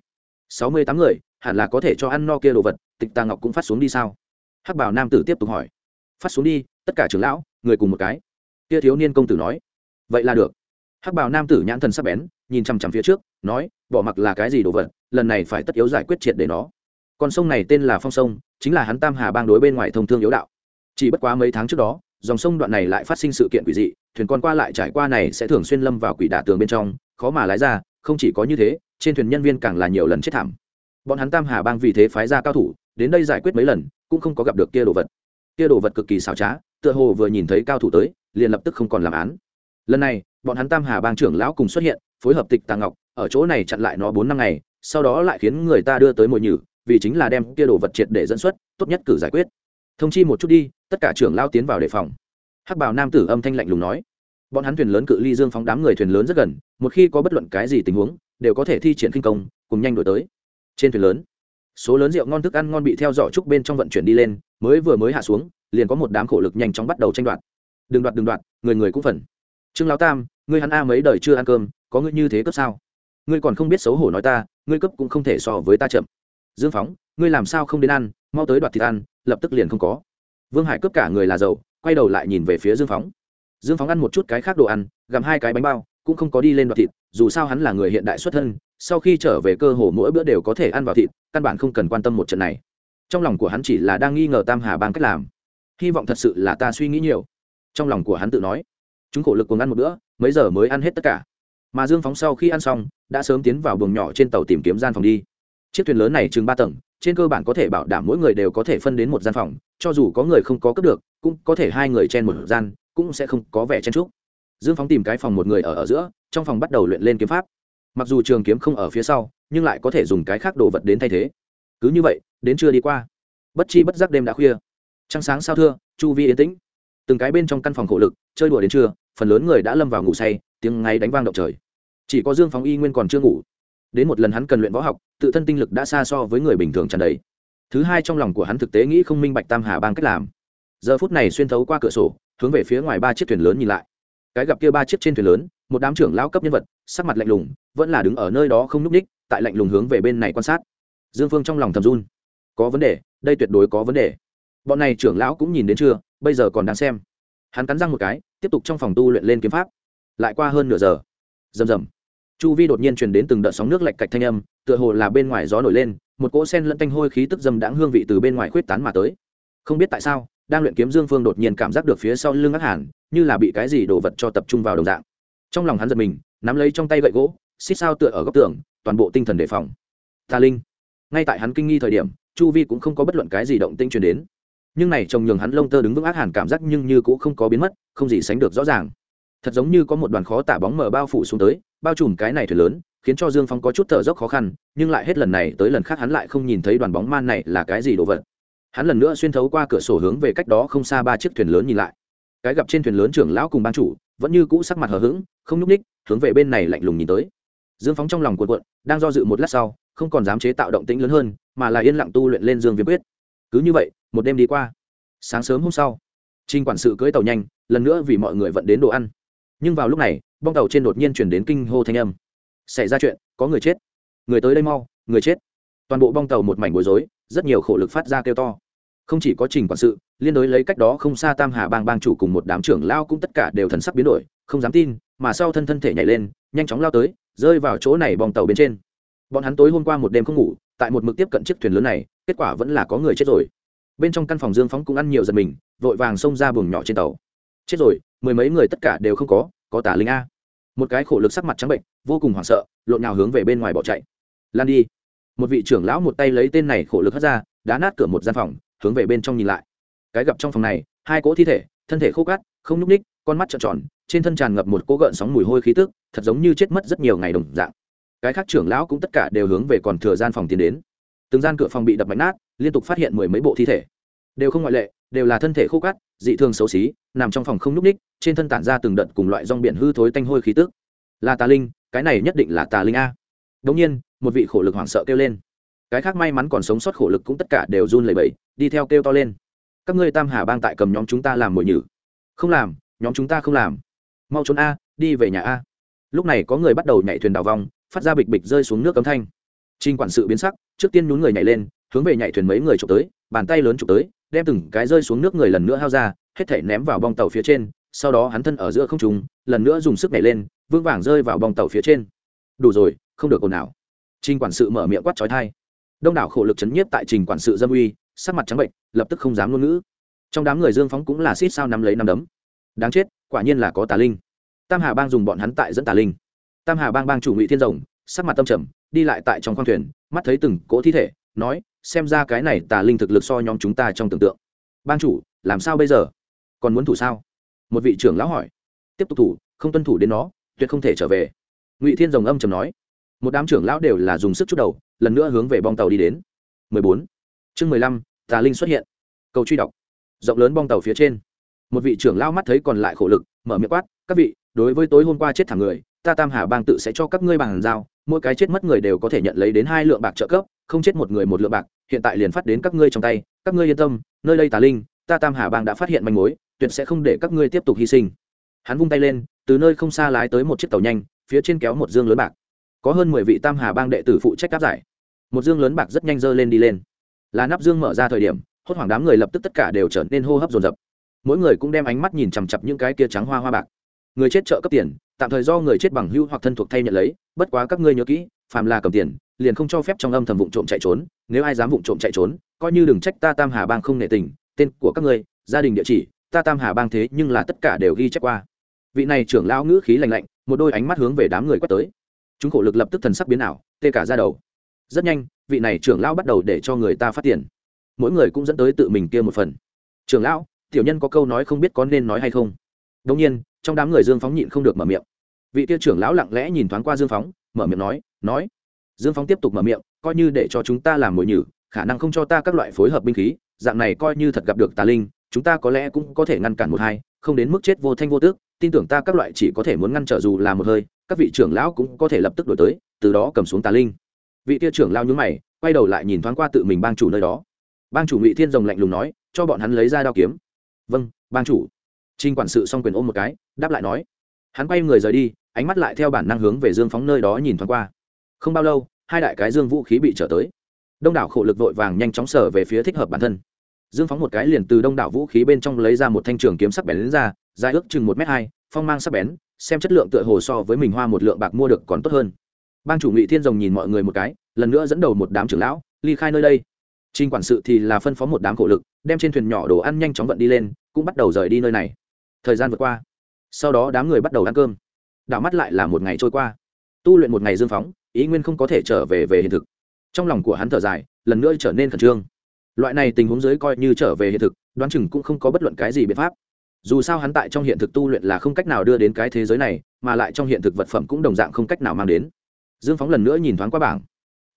Sáu mươi tám người, hẳn là có thể cho ăn no kia đồ vật, tịch tà ngọc cũng phát xuống đi sao? Hắc bảo nam tử tiếp tục hỏi. Phát xuống đi, tất cả trưởng lão, người cùng một cái. Kia thiếu niên công tử nói vậy là được. Hắc bào nam tử nhãn thần sắp bén, nhìn chằm chằm phía trước, nói, bỏ mặc là cái gì đồ vật, lần này phải tất yếu giải quyết triệt để nó. Con sông này tên là phong sông, chính là hắn tam hà bang đối bên ngoài thông thương yếu đạo. Chỉ bất quá mấy tháng trước đó, dòng sông đoạn này lại phát sinh sự kiện quỷ dị, thuyền con qua lại trải qua này sẽ thường xuyên lâm vào quỷ đả tường bên trong, khó mà lái ra, không chỉ có như thế, trên thuyền nhân viên càng là nhiều lần chết thảm. Bọn hắn tam hà bang vì thế phái ra cao thủ, đến đây giải quyết mấy lần, cũng không có gặp được kia đồ vật. Kia đồ vật cực kỳ xảo trá, tựa hồ vừa nhìn thấy cao thủ tới, liền lập tức không còn làm án lần này, bọn hắn tam hà bang trưởng lão cùng xuất hiện, phối hợp tịch tàng ngọc, ở chỗ này chặn lại nó bốn năm ngày, sau đó lại khiến người ta đưa tới mồi nhử, vì chính là đem kia đồ vật triệt để dẫn xuất, tốt nhất cử giải quyết. Thông chi một chút đi, tất cả trưởng lao tiến vào đề phòng. Hắc bảo nam tử âm thanh lạnh lùng nói. Bọn hắn thuyền lớn cự ly dương phóng đám người thuyền lớn rất gần, một khi có bất luận cái gì tình huống, đều có thể thi triển kinh công, cùng nhanh đổi tới. Trên thuyền lớn, số lớn rượu ngon thức ăn ngon bị theo dõi trúc bên trong vận chuyển đi lên, mới vừa mới hạ xuống, liền có một đám khổ lực nhanh chóng bắt đầu tranh đoạt. Đừng đoạt đừng đoạt, người người cũng phần trương lão tam, ngươi hắn a mấy đời chưa ăn cơm, có ngươi như thế cấp sao? Ngươi còn không biết xấu hổ nói ta, ngươi cấp cũng không thể so với ta chậm. Dương phóng, ngươi làm sao không đến ăn, mau tới đoạt thịt ăn, lập tức liền không có. Vương hải cướp cả người là giàu quay đầu lại nhìn về phía dương phóng. Dương phóng ăn một chút cái khác đồ ăn, gặm hai cái bánh bao, cũng không có đi lên đoạt thịt, dù sao hắn là người hiện đại xuất thân, sau khi trở về cơ hồ mỗi bữa đều có thể ăn vào thịt, căn bản không cần quan tâm một trận này. Trong lòng của hắn chỉ là đang nghi ngờ tam hà bang cách làm. Hy vọng thật sự là ta suy nghĩ nhiều. Trong lòng của hắn tự nói chúng khổ lực cùng ăn một bữa, mấy giờ mới ăn hết tất cả. Mà dương phóng sau khi ăn xong, đã sớm tiến vào buồng nhỏ trên tàu tìm kiếm gian phòng đi. Chiếc thuyền lớn này chừng ba tầng, trên cơ bản có thể bảo đảm mỗi người đều có thể phân đến một gian phòng, cho dù có người không có cướp được, cũng có thể hai người chen một gian, cũng sẽ không có vẻ chen trúc dương phóng tìm cái phòng một người ở ở giữa, trong phòng bắt đầu luyện lên kiếm pháp. Mặc dù trường kiếm không ở phía sau, nhưng lại có thể dùng cái khác đồ vật đến thay thế. Cứ như vậy, đến trưa đi qua. Bất chi bất giác đêm đã khuya. Trăng sáng sao thưa, chu vi yên tĩnh. Từng cái bên trong căn phòng khổ lực, chơi đùa đến trưa phần lớn người đã lâm vào ngủ say, tiếng ngay đánh vang động trời. Chỉ có dương phóng y nguyên còn chưa ngủ. Đến một lần hắn cần luyện võ học, tự thân tinh lực đã xa so với người bình thường tràn đầy. Thứ hai trong lòng của hắn thực tế nghĩ không minh bạch tam hà bang cách làm. Giờ phút này xuyên thấu qua cửa sổ, hướng về phía ngoài ba chiếc thuyền lớn nhìn lại. Cái gặp kia ba chiếc trên thuyền lớn, một đám trưởng lao cấp nhân vật, sắc mặt lạnh lùng, vẫn là đứng ở nơi đó không n ú c ních tại lạnh lùng hướng về bên này quan sát. Dương phương trong lòng thầm run. Có vấn đề, đây tuyệt đối có vấn đề. Bọn này trưởng lão cũng nhìn đến chưa, bây giờ còn đang xem. Hắn cắn răng một cái tiếp tục trong phòng tu luyện lên kiếm pháp. Lại qua hơn nửa giờ. Rầm rầm. Chu vi đột nhiên truyền đến từng đợt sóng nước lạch cạch thanh âm, tựa hồ là bên ngoài gió nổi lên, một cỗ sen lẫn tanh hôi khí tức dâm đãng hương vị từ bên ngoài khuyết tán mà tới. Không biết tại sao, đang luyện kiếm dương phương đột nhiên cảm giác được phía sau lưng ác hẳn, như là bị cái gì đổ vật cho tập trung vào đồng dạng. Trong lòng hắn giật mình, nắm lấy trong tay gậy gỗ, xích sao tựa ở góc tường, toàn bộ tinh thần đề phòng. Ta linh. Ngay tại hắn kinh nghi thời điểm, chu vi cũng không có bất luận cái gì động tinh truyền đến nhưng này trông nhường hắn lông tơ đứng vững ác hẳn cảm giác nhưng như cũng không có biến mất, không gì sánh được rõ ràng. Thật giống như có một đoàn khó tả bóng mờ bao phủ xuống tới, bao trùm cái này thuyền lớn, khiến cho dương phong có chút thở dốc khó khăn, nhưng lại hết lần này tới lần khác hắn lại không nhìn thấy đoàn bóng man này là cái gì đồ vật. Hắn lần nữa xuyên thấu qua cửa sổ hướng về cách đó không xa ba chiếc thuyền lớn nhìn lại. Cái gặp trên thuyền lớn trưởng lão cùng ban chủ, vẫn như cũ sắc mặt hờ hững, không nhúc ních hướng về bên này lạnh lùng nhìn tới. Dương phóng trong lòng cuộn cuộn, đang do dự một lát sau, không còn dám chế tạo động tĩnh lớn hơn, mà là yên lặng tu luyện lên dương viêm quyết cứ như vậy, một đêm đi qua. Sáng sớm hôm sau trinh quản sự cưỡi tàu nhanh, lần nữa vì mọi người vận đến đồ ăn. Nhưng vào lúc này, bong tàu trên đột nhiên chuyển đến kinh hô thanh âm. Xảy ra chuyện, có người chết. Người tới đây mau, người chết. Toàn bộ bong tàu một mảnh bối rối, rất nhiều khổ lực phát ra kêu to. Không chỉ có trình quản sự, liên đối lấy cách đó không xa tam hà bang bang chủ cùng một đám trưởng lao cũng tất cả đều thần sắc biến đổi, không dám tin, mà sau thân thân thể nhảy lên, nhanh chóng lao tới, rơi vào chỗ này bong tàu bên trên. Bọn hắn tối hôm qua một đêm không ngủ tại một mực tiếp cận chiếc thuyền lớn này, kết quả vẫn là có người chết rồi. Bên trong căn phòng dương phóng cũng ăn nhiều giật mình, vội vàng xông ra buồng nhỏ trên tàu. Chết rồi, mười mấy người tất cả đều không có có tả linh a. Một cái khổ lực sắc mặt trắng bệnh, vô cùng hoảng sợ, lộn nhào hướng về bên ngoài bỏ chạy. Lan đi. Một vị trưởng lão một tay lấy tên này khổ lực hất ra, đá nát cửa một gian phòng, hướng về bên trong nhìn lại. Cái gặp trong phòng này, hai cỗ thi thể, thân thể khô cát, không nhúc ních con mắt trợn tròn, trên thân tràn ngập một cỗ gợn sóng mùi hôi khí tức, thật giống như chết mất rất nhiều ngày đồng dạng cái khác trưởng lão cũng tất cả đều hướng về còn thừa gian phòng tiến đến. Từng gian cửa phòng bị đập mạnh nát, liên tục phát hiện mười mấy bộ thi thể. Đều không ngoại lệ, đều là thân thể khô cát, dị thường xấu xí, nằm trong phòng không nhúc ních trên thân tản ra từng đợt cùng loại rong biển hư thối tanh hôi khí tức. Là tà linh, cái này nhất định là tà linh a. Đống nhiên, một vị khổ lực hoảng sợ kêu lên. Cái khác may mắn còn sống sót khổ lực cũng tất cả đều run lẩy bẩy, đi theo kêu to lên. Các ngươi tam hà bang tại cầm nhóm chúng ta làm mồi nhử. Không làm, nhóm chúng ta không làm. Mau trốn a, đi về nhà a. Lúc này có người bắt đầu nhảy thuyền đào vong phát ra bịch bịch rơi xuống nước cấm thanh. Trinh quản sự biến sắc, trước tiên nhún người nhảy lên, hướng về nhảy thuyền mấy người trộm tới, bàn tay lớn trộm tới, đem từng cái rơi xuống nước người lần nữa hao ra, hết thể ném vào bong tàu phía trên, sau đó hắn thân ở giữa không trùng lần nữa dùng sức nhảy lên, vững vàng rơi vào bong tàu phía trên. Đủ rồi, không được ồn nào trình quản sự mở miệng quát trói thai đông đảo khổ lực chấn nhiếp tại trình quản sự dâm uy, sắc mặt trắng bệnh, lập tức không dám ngôn ngữ. Trong đám người dương phóng cũng là xít sao nắm lấy nắm đấm. Đáng chết, quả nhiên là có tà linh. Tam hà bang dùng bọn hắn tại dẫn tà linh tam hà bang bang chủ ngụy thiên rồng sắc mặt tâm trầm đi lại tại trong khoang thuyền mắt thấy từng cỗ thi thể nói xem ra cái này tà linh thực lực so nhóm chúng ta trong tưởng tượng. Bang chủ làm sao bây giờ? Còn muốn thủ sao? Một vị trưởng lão hỏi. Tiếp tục thủ không tuân thủ đến nó tuyệt không thể trở về. Ngụy thiên rồng âm trầm nói. Một đám trưởng lão đều là dùng sức chút đầu lần nữa hướng về bong tàu đi đến. 14. chương 15, tà linh xuất hiện. Cầu truy đọc. Rộng lớn bong tàu phía trên. Một vị trưởng lão mắt thấy còn lại khổ lực mở miệng quát các vị đối với tối hôm qua chết thẳng người ta tam hà bang tự sẽ cho các ngươi bằng giao, mỗi cái chết mất người đều có thể nhận lấy đến hai lượng bạc trợ cấp, không chết một người một lượng bạc, hiện tại liền phát đến các ngươi trong tay, các ngươi yên tâm, nơi đây tà linh, ta tam hà bang đã phát hiện manh mối, tuyệt sẽ không để các ngươi tiếp tục hy sinh. Hắn vung tay lên, từ nơi không xa lái tới một chiếc tàu nhanh, phía trên kéo một dương lớn bạc. Có hơn mười vị tam hà bang đệ tử phụ trách áp giải. Một dương lớn bạc rất nhanh dơ lên đi lên. Là nắp dương mở ra thời điểm, hốt hoảng đám người lập tức tất cả đều trở nên hô hấp dồn dập. Mỗi người cũng đem ánh mắt nhìn chằm chặp những cái kia trắng hoa hoa bạc người chết trợ cấp tiền, tạm thời do người chết bằng hưu hoặc thân thuộc thay nhận lấy, bất quá các ngươi nhớ kỹ, phàm là cầm tiền, liền không cho phép trong âm thầm vụ trộm chạy trốn, nếu ai dám vụ trộm chạy trốn, coi như đừng trách ta tam hà bang không nể tình, tên của các ngươi, gia đình địa chỉ, ta tam hà bang thế nhưng là tất cả đều ghi chép qua. Vị này trưởng lão ngữ khí lạnh lạnh, một đôi ánh mắt hướng về đám người quét tới. Chúng khổ lực lập tức thần sắc biến ảo, tê cả ra đầu. Rất nhanh, vị này trưởng lão bắt đầu để cho người ta phát tiền. Mỗi người cũng dẫn tới tự mình kia một phần. Trưởng lão, tiểu nhân có câu nói không biết có nên nói hay không? Đông nhiên, trong đám người dương phóng nhịn không được mở miệng. Vị kia trưởng lão lặng lẽ nhìn thoáng qua dương phóng, mở miệng nói nói. Dương phóng tiếp tục mở miệng, coi như để cho chúng ta làm mồi nhử, khả năng không cho ta các loại phối hợp binh khí, dạng này coi như thật gặp được tà linh, chúng ta có lẽ cũng có thể ngăn cản một hai, không đến mức chết vô thanh vô tước, tin tưởng ta các loại chỉ có thể muốn ngăn trở dù là một hơi, các vị trưởng lão cũng có thể lập tức đổi tới, từ đó cầm xuống tà linh. Vị kia trưởng lao nhúng mày, quay đầu lại nhìn thoáng qua tự mình bang chủ nơi đó. Bang chủ ngụy thiên rồng lạnh lùng nói, cho bọn hắn lấy ra đao kiếm. Vâng bang chủ. Trình quản sự xong quyền ôm một cái đáp lại nói hắn quay người rời đi ánh mắt lại theo bản năng hướng về dương phóng nơi đó nhìn thoáng qua. Không bao lâu hai đại cái dương vũ khí bị trở tới. Đông đảo khổ lực vội vàng nhanh chóng sở về phía thích hợp bản thân. Dương phóng một cái liền từ đông đảo vũ khí bên trong lấy ra một thanh trường kiếm sắc bén lên ra dài ước chừng một m hai phong mang sắc bén xem chất lượng tựa hồ so với mình hoa một lượng bạc mua được còn tốt hơn. Bang chủ ngụy thiên rồng nhìn mọi người một cái lần nữa dẫn đầu một đám trưởng lão ly khai nơi đây. Trình quản sự thì là phân phó một đám khổ lực, đem trên thuyền nhỏ đồ ăn nhanh chóng vận đi lên, cũng bắt đầu rời đi nơi này. Thời gian vượt qua, sau đó đám người bắt đầu ăn cơm. Đảo mắt lại là một ngày trôi qua. Tu luyện một ngày dương phóng, ý nguyên không có thể trở về về hiện thực. Trong lòng của hắn thở dài, lần nữa trở nên khẩn trương. Loại này tình huống dưới coi như trở về hiện thực, đoán chừng cũng không có bất luận cái gì biện pháp. Dù sao hắn tại trong hiện thực tu luyện là không cách nào đưa đến cái thế giới này, mà lại trong hiện thực vật phẩm cũng đồng dạng không cách nào mang đến. Dương Phóng lần nữa nhìn thoáng qua bảng.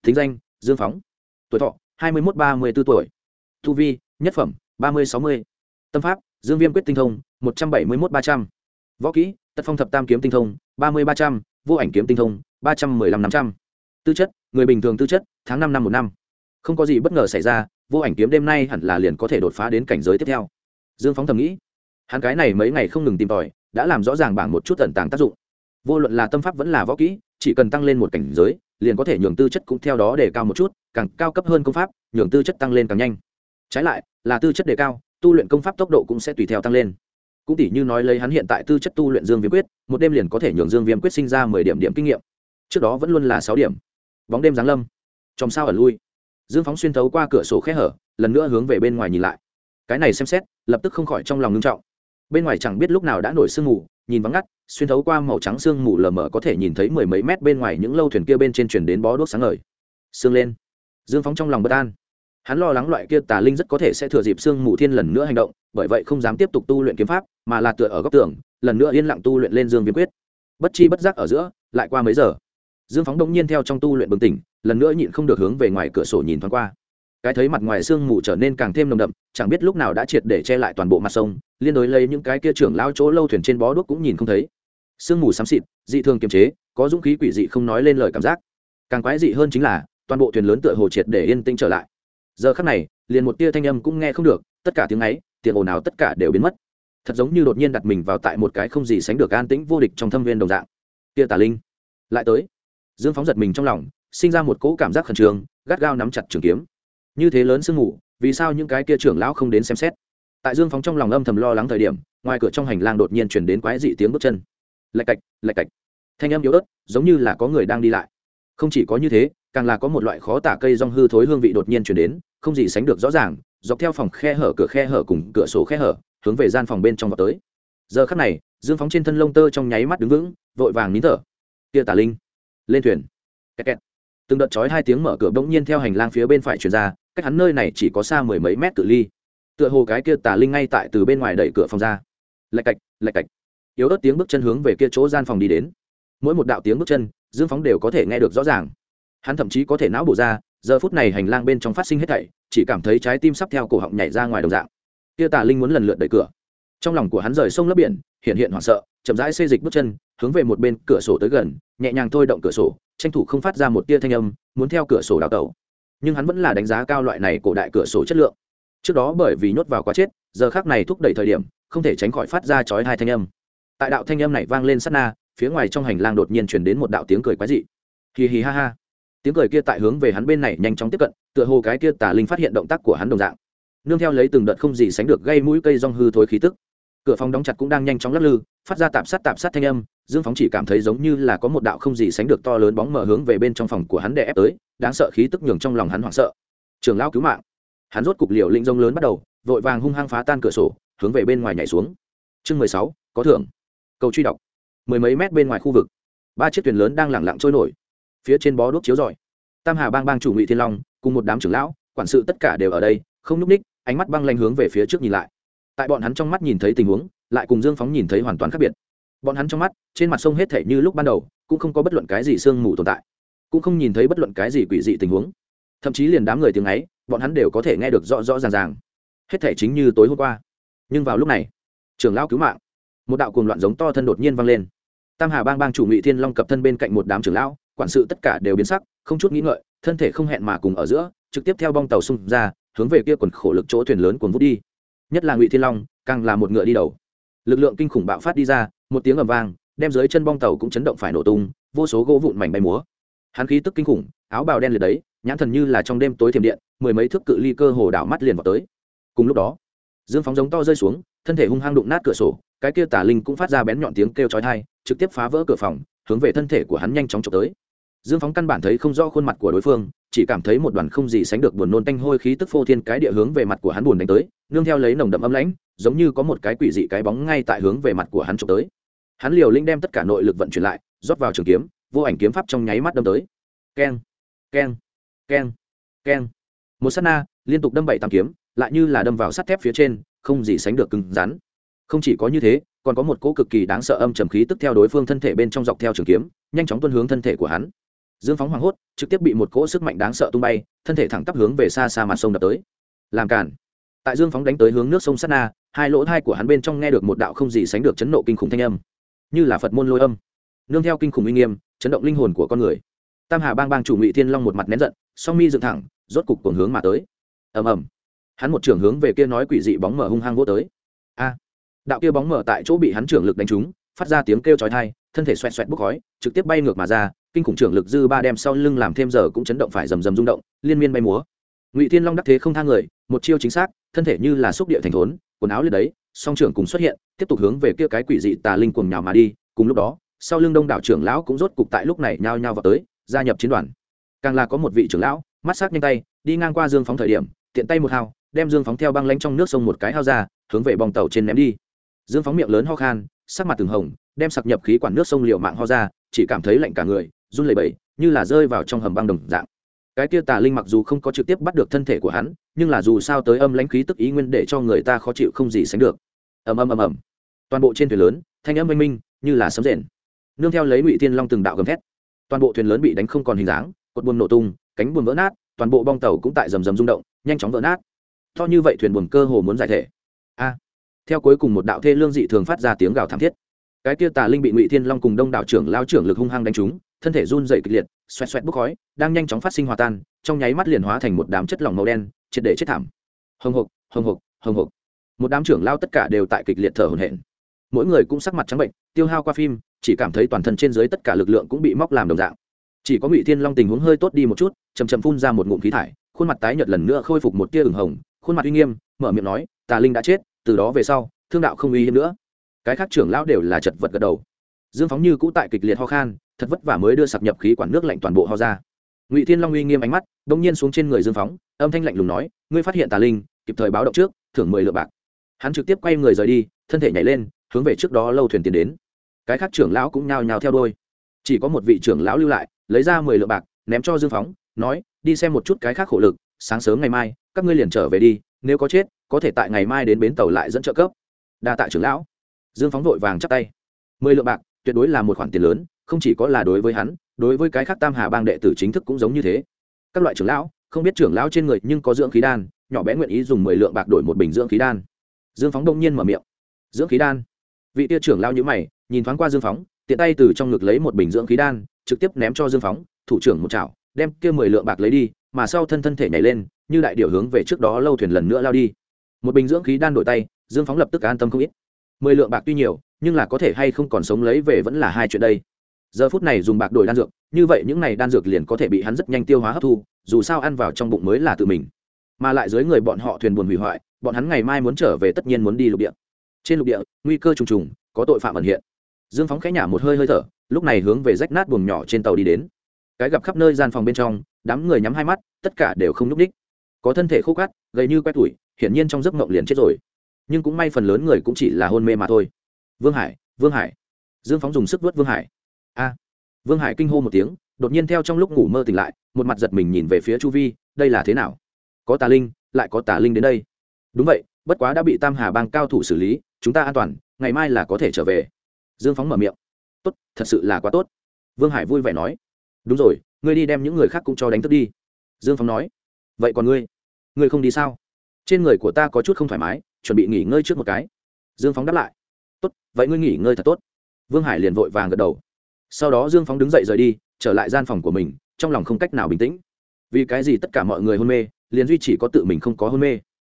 Thính danh: Dương Phóng. Tuổi thọ: hai mươi một ba mươi b ố tuổi thu vi nhất phẩm ba mươi sáu mươi tâm pháp dương viêm quyết tinh thông, một trăm bảy mươi một ba trăm. Võ kỹ, tật phong thập tam kiếm tinh thông, ba mươi ba trăm. Vô ảnh kiếm tinh thông, ba trăm mười lăm năm trăm. Tư chất, người bình thường tư chất, tháng năm năm một năm. Không có gì bất ngờ xảy ra, vô ảnh kiếm đêm nay hẳn là liền có thể đột phá đến cảnh giới tiếp theo. Dương phóng thầm nghĩ, hắn cái này mấy ngày không ngừng tìm tòi, đã làm rõ ràng bảng một chút tận tàng tác dụng. Vô luận là tâm pháp vẫn là võ kỹ, chỉ cần tăng lên một cảnh giới, liền có thể nhường tư chất cũng theo đó để cao một chút, càng cao cấp hơn công pháp, nhường tư chất tăng lên càng nhanh. Trái lại, là tư chất đề cao tu luyện công pháp tốc độ cũng sẽ tùy theo tăng lên. Cũng tỷ như nói lấy hắn hiện tại tư chất tu luyện dương viêm quyết, một đêm liền có thể nhường dương viêm quyết sinh ra mười điểm điểm kinh nghiệm. Trước đó vẫn luôn là sáu điểm. Bóng đêm giáng lâm. Trong sao ở lui. Dương phóng xuyên thấu qua cửa sổ khe hở, lần nữa hướng về bên ngoài nhìn lại. Cái này xem xét, lập tức không khỏi trong lòng ngưng trọng. Bên ngoài chẳng biết lúc nào đã nổi sương mù, nhìn vắng ngắt, xuyên thấu qua màu trắng sương mù lờ mờ có thể nhìn thấy mười mấy mét bên ngoài những lâu thuyền kia bên trên chuyển đến bó đuốc sáng ngời. Sương lên. Dương phóng trong lòng bất an hắn lo lắng loại kia tà linh rất có thể sẽ thừa dịp sương mù thiên lần nữa hành động, bởi vậy không dám tiếp tục tu luyện kiếm pháp, mà là tựa ở góc tường, lần nữa yên lặng tu luyện lên dương viêm quyết. Bất chi bất giác ở giữa, lại qua mấy giờ, dương phóng đông nhiên theo trong tu luyện bừng tỉnh, lần nữa nhịn không được hướng về ngoài cửa sổ nhìn thoáng qua. Cái thấy mặt ngoài sương mù trở nên càng thêm nồng đậm, chẳng biết lúc nào đã triệt để che lại toàn bộ mặt sông, liên đối lấy những cái kia trưởng lao chỗ lâu thuyền trên bó đuốc cũng nhìn không thấy. Sương mù xám xịt, dị thường kiềm chế, có dũng khí quỷ dị không nói lên lời cảm giác. Càng quái dị hơn chính là, toàn bộ thuyền lớn tựa hồ triệt để yên tĩnh trở lại giờ khắc này, liền một tia thanh âm cũng nghe không được, tất cả tiếng ấy, tiền ồn ào tất cả đều biến mất. Thật giống như đột nhiên đặt mình vào tại một cái không gì sánh được an tĩnh vô địch trong thâm viên đồng dạng. Tia tà linh. Lại tới. Dương phóng giật mình trong lòng, sinh ra một cỗ cảm giác khẩn trương, gắt gao nắm chặt trường kiếm. Như thế lớn sương mù, vì sao những cái kia trưởng lão không đến xem xét? Tại dương phóng trong lòng âm thầm lo lắng thời điểm, ngoài cửa trong hành lang đột nhiên chuyển đến quái dị tiếng bước chân. Lạch cạch lạch cạch. Thanh âm yếu ớt, giống như là có người đang đi lại. Không chỉ có như thế càng là có một loại khó tả cây rong hư thối hương vị đột nhiên chuyển đến, không gì sánh được rõ ràng, dọc theo phòng khe hở, cửa khe hở cùng cửa sổ khe hở, hướng về gian phòng bên trong vào tới. Giờ khắc này, dương phóng trên thân lông tơ trong nháy mắt đứng vững, vội vàng nín thở. Tia tả linh, lên thuyền. Kẹt kẹt. từng đợt chói hai tiếng mở cửa bỗng nhiên theo hành lang phía bên phải chuyển ra, cách hắn nơi này chỉ có xa mười mấy mét cự ly. Tựa hồ cái kia tà linh ngay tại từ bên ngoài đẩy cửa phòng ra. Lạch cạch lạch cạch. Yếu ớt tiếng bước chân hướng về kia chỗ gian phòng đi đến. Mỗi một đạo tiếng bước chân, dương phóng đều có thể nghe được rõ ràng hắn thậm chí có thể não bổ ra, giờ phút này hành lang bên trong phát sinh hết thảy, chỉ cảm thấy trái tim sắp theo cổ họng nhảy ra ngoài đồng dạng. Kia tà linh muốn lần lượt đẩy cửa. Trong lòng của hắn rời sông lấp biển, hiện hiện hoảng sợ, chậm rãi xê dịch bước chân, hướng về một bên cửa sổ tới gần, nhẹ nhàng thôi động cửa sổ, tranh thủ không phát ra một tia thanh âm, muốn theo cửa sổ đào tẩu. Nhưng hắn vẫn là đánh giá cao loại này cổ đại cửa sổ chất lượng. Trước đó bởi vì nhốt vào quá chết, giờ khác này thúc đẩy thời điểm, không thể tránh khỏi phát ra chói hai thanh âm. Tại đạo thanh âm này vang lên sát na, phía ngoài trong hành lang đột nhiên chuyển đến một đạo tiếng cười quái dị. Hì hì ha ha tiếng cười kia tại hướng về hắn bên này nhanh chóng tiếp cận, tựa hồ cái kia tà linh phát hiện động tác của hắn đồng dạng. Nương theo lấy từng đợt không gì sánh được gây mũi cây rong hư thối khí tức. Cửa phòng đóng chặt cũng đang nhanh chóng lắc lư, phát ra tạp sát tạp sát thanh âm, dương phóng chỉ cảm thấy giống như là có một đạo không gì sánh được to lớn bóng mở hướng về bên trong phòng của hắn để ép tới, đáng sợ khí tức nhường trong lòng hắn hoảng sợ. Trường lao cứu mạng. Hắn rốt cục liều linh rông lớn bắt đầu, vội vàng hung hăng phá tan cửa sổ, hướng về bên ngoài nhảy xuống. Chương mười sáu, có thưởng. Cầu truy đọc. Mười mấy mét bên ngoài khu vực, ba chiếc thuyền lớn đang lẳng lặng trôi nổi phía trên bó đuốc chiếu rọi. Tam hà bang bang chủ ngụy thiên long cùng một đám trưởng lão, quản sự tất cả đều ở đây, không nhúc ních ánh mắt băng lanh hướng về phía trước nhìn lại. Tại bọn hắn trong mắt nhìn thấy tình huống, lại cùng dương phóng nhìn thấy hoàn toàn khác biệt. Bọn hắn trong mắt, trên mặt sông hết thể như lúc ban đầu, cũng không có bất luận cái gì sương mù tồn tại, cũng không nhìn thấy bất luận cái gì quỷ dị tình huống. Thậm chí liền đám người tiếng ấy, bọn hắn đều có thể nghe được rõ rõ ràng ràng. Hết thể chính như tối hôm qua. Nhưng vào lúc này, trưởng lão cứu mạng, một đạo cuồng loạn giống to thân đột nhiên vang lên. Tam hà bang bang chủ ngụy thiên long cập thân bên cạnh một đám trưởng lão quản sự tất cả đều biến sắc, không chút nghĩ ngợi, thân thể không hẹn mà cùng ở giữa, trực tiếp theo bong tàu xung ra, hướng về kia quần khổ lực chỗ thuyền lớn cuốn vút đi. Nhất là ngụy thiên long, càng là một ngựa đi đầu. Lực lượng kinh khủng bạo phát đi ra, một tiếng ầm vang, đem dưới chân bong tàu cũng chấn động phải nổ tung, vô số gỗ vụn mảnh bay múa. Hắn khí tức kinh khủng, áo bào đen liệt đấy, nhãn thần như là trong đêm tối thiểm điện, mười mấy thước cự ly cơ hồ đảo mắt liền vào tới. Cùng lúc đó, dương phóng giống to rơi xuống, thân thể hung hăng đụng nát cửa sổ, cái kia tả linh cũng phát ra bén nhọn tiếng kêu chói tai, trực tiếp phá vỡ cửa phòng, hướng về thân thể của hắn nhanh chóng trộm tới dương phóng căn bản thấy không rõ khuôn mặt của đối phương, chỉ cảm thấy một đoàn không gì sánh được buồn nôn tanh hôi khí tức phô thiên cái địa hướng về mặt của hắn buồn đánh tới, nương theo lấy nồng đậm âm lãnh, giống như có một cái quỷ dị cái bóng ngay tại hướng về mặt của hắn trộm tới. Hắn liều linh đem tất cả nội lực vận chuyển lại, rót vào trường kiếm, vô ảnh kiếm pháp trong nháy mắt đâm tới. Keng keng keng keng. Một sát na, liên tục đâm bảy tám kiếm, lại như là đâm vào sắt thép phía trên, không gì sánh được cứng rắn. Không chỉ có như thế, còn có một cỗ cực kỳ đáng sợ âm trầm khí tức theo đối phương thân thể bên trong dọc theo trường kiếm, nhanh chóng tuân hướng thân thể của hắn dương phóng hoảng hốt, trực tiếp bị một cỗ sức mạnh đáng sợ tung bay, thân thể thẳng tắp hướng về xa xa mặt sông đập tới. Làm cản tại dương phóng đánh tới hướng nước sông sắt na, hai lỗ thai của hắn bên trong nghe được một đạo không gì sánh được chấn nộ kinh khủng thanh âm. Như là phật môn lôi âm. Nương theo kinh khủng uy nghiêm, chấn động linh hồn của con người. Tam hà bang bang chủ ngụy thiên long một mặt nén giận, song mi dựng thẳng, rốt cục cuồng hướng mà tới. Ầm ầm. Hắn một trưởng hướng về kia nói quỷ dị bóng mở hung hăng vô tới. A. Đạo kia bóng mở tại chỗ bị hắn trưởng lực đánh trúng, phát ra tiếng kêu chói tai, thân thể xoẹt xoẹt bốc khói, trực tiếp bay ngược mà ra kinh khủng trưởng lực dư ba đem sau lưng làm thêm giờ cũng chấn động phải rầm rầm rung động, liên miên bay múa. Ngụy thiên long đắc thế không thang người, một chiêu chính xác, thân thể như là xúc địa thành thốn, quần áo liệt đấy, song trưởng cùng xuất hiện, tiếp tục hướng về kia cái quỷ dị tà linh cuồng nhào mà đi, cùng lúc đó, sau lưng đông đảo trưởng lão cũng rốt cục tại lúc này nhao nhao vào tới, gia nhập chiến đoàn. Càng là có một vị trưởng lão, mắt sắc nhanh tay, đi ngang qua dương phóng thời điểm, tiện tay một hao, đem dương phóng theo băng lánh trong nước sông một cái hao ra, hướng về bong tàu trên ném đi. Dương phóng miệng lớn ho khan, sắc mặt từng hồng, đem sặc nhập khí quản nước sông liệu mạng ho ra, chỉ cảm thấy lạnh cả người run lẩy bẩy, như là rơi vào trong hầm băng đồng dạng. Cái kia tà linh mặc dù không có trực tiếp bắt được thân thể của hắn, nhưng là dù sao tới âm lãnh khí tức ý nguyên để cho người ta khó chịu không gì sánh được. Ầm ầm ầm ầm. Toàn bộ trên thuyền lớn, thanh âm oanh minh, như là sấm rền. Nương theo lấy ngụy tiên long từng đạo gầm thét. Toàn bộ thuyền lớn bị đánh không còn hình dáng, cột buồm nổ tung, cánh buồm vỡ nát, toàn bộ bong tàu cũng tại rầm rầm rung động, nhanh chóng vỡ nát. To như vậy thuyền buồm cơ hồ muốn giải thể. A. Theo cuối cùng một đạo thê lương dị thường phát ra tiếng gào thảm thiết. Cái kia tà linh bị ngụy thiên long cùng đông đạo trưởng lao trưởng lực hung hăng đánh trúng thân thể run dày kịch liệt, xoẹt xoẹt bốc khói, đang nhanh chóng phát sinh hòa tan, trong nháy mắt liền hóa thành một đám chất lỏng màu đen, triệt để chết thảm. Hồng hộc hồng hộc hồng hộc. Một đám trưởng lao tất cả đều tại kịch liệt thở hổn hển. Mỗi người cũng sắc mặt trắng bệnh, tiêu hao qua phim, chỉ cảm thấy toàn thân trên dưới tất cả lực lượng cũng bị móc làm đồng dạng. Chỉ có ngụy thiên long tình huống hơi tốt đi một chút chầm chầm phun ra một ngụm khí thải, khuôn mặt tái nhợt lần nữa khôi phục một tia ửng hồng, khuôn mặt uy nghiêm, mở miệng nói, tà linh đã chết, từ đó về sau, thương đạo không uy hiếp nữa. Cái khác trưởng lão đều là chật vật gật đầu dương phóng như cũ tại kịch liệt ho khan, thật vất vả mới đưa sạc nhập khí quản nước lạnh toàn bộ ho ra. Ngụy thiên long uy nghiêm ánh mắt đ ỗ n g nhiên xuống trên người dương phóng, âm thanh lạnh lùng nói, ngươi phát hiện tà linh, kịp thời báo động trước, thưởng mười lượng bạc. Hắn trực tiếp quay người rời đi, thân thể nhảy lên, hướng về trước đó lâu thuyền tiến đến. Cái khác trưởng lão cũng nhào nhào theo đôi chỉ có một vị trưởng lão lưu lại, lấy ra mười lượng bạc, ném cho dương phóng, nói, đi xem một chút cái khác khổ lực, sáng sớm ngày mai, các ngươi liền trở về đi, nếu có chết, có thể tại ngày mai đến bến tàu lại dẫn trợ cấp. Đa tạ trưởng lão. Dương phóng vội vàng chắp tay. Mười lượng bạc tuyệt đối là một khoản tiền lớn, không chỉ có là đối với hắn, đối với cái khác tam hà bang đệ tử chính thức cũng giống như thế. Các loại trưởng lão, không biết trưởng lão trên người nhưng có dưỡng khí đan, nhỏ bé nguyện ý dùng mười lượng bạc đổi một bình dưỡng khí đan. Dương phóng đông nhiên mở miệng. Dưỡng khí đan? Vị tia trưởng lao nhữ mày, nhìn thoáng qua dương phóng, tiện tay từ trong ngực lấy một bình dưỡng khí đan, trực tiếp ném cho dương phóng, thủ trưởng một chảo, đem kia mười lượng bạc lấy đi, mà sau thân thân thể nhảy lên, như đại điều hướng về trước đó lâu thuyền lần nữa lao đi. Một bình dưỡng khí đan đổi tay, dương phóng lập tức an tâm không ít. Mười lượng bạc tuy nhiều nhưng là có thể hay không còn sống lấy về vẫn là hai chuyện đây. Giờ phút này dùng bạc đổi đan dược, như vậy những này đan dược liền có thể bị hắn rất nhanh tiêu hóa hấp thu, dù sao ăn vào trong bụng mới là tự mình. Mà lại dưới người bọn họ thuyền buồn hủy hoại, bọn hắn ngày mai muốn trở về tất nhiên muốn đi lục địa. Trên lục địa, nguy cơ trùng trùng, có tội phạm ẩn hiện. Dương phóng khẽ nhả một hơi hơi thở, lúc này hướng về rách nát buồng nhỏ trên tàu đi đến. Cái gặp khắp nơi gian phòng bên trong, đám người nhắm hai mắt, tất cả đều không n ú c ních có thân thể khô cát, gầy như quét tủi, hiển nhiên trong giấc mộng liền chết rồi. Nhưng cũng may phần lớn người cũng chỉ là hôn mê mà thôi vương hải vương hải. Dương phóng dùng sức vớt vương hải. A. Vương hải kinh hô một tiếng, đột nhiên theo trong lúc ngủ mơ tỉnh lại, một mặt giật mình nhìn về phía chu vi, đây là thế nào? Có tà linh, lại có tà linh đến đây. Đúng vậy, bất quá đã bị tam hà bang cao thủ xử lý, chúng ta an toàn, ngày mai là có thể trở về. Dương phóng mở miệng. Tốt, thật sự là quá tốt. Vương hải vui vẻ nói. Đúng rồi, ngươi đi đem những người khác cũng cho đánh thức đi. Dương phóng nói. Vậy còn ngươi? Ngươi không đi sao? Trên người của ta có chút không thoải mái, chuẩn bị nghỉ ngơi trước một cái. Dương phóng đáp lại vậy ngươi nghỉ ngơi thật tốt. Vương hải liền vội vàng gật đầu. Sau đó dương phóng đứng dậy rời đi, trở lại gian phòng của mình, trong lòng không cách nào bình tĩnh. Vì cái gì tất cả mọi người hôn mê, liền duy chỉ có tự mình không có hôn mê?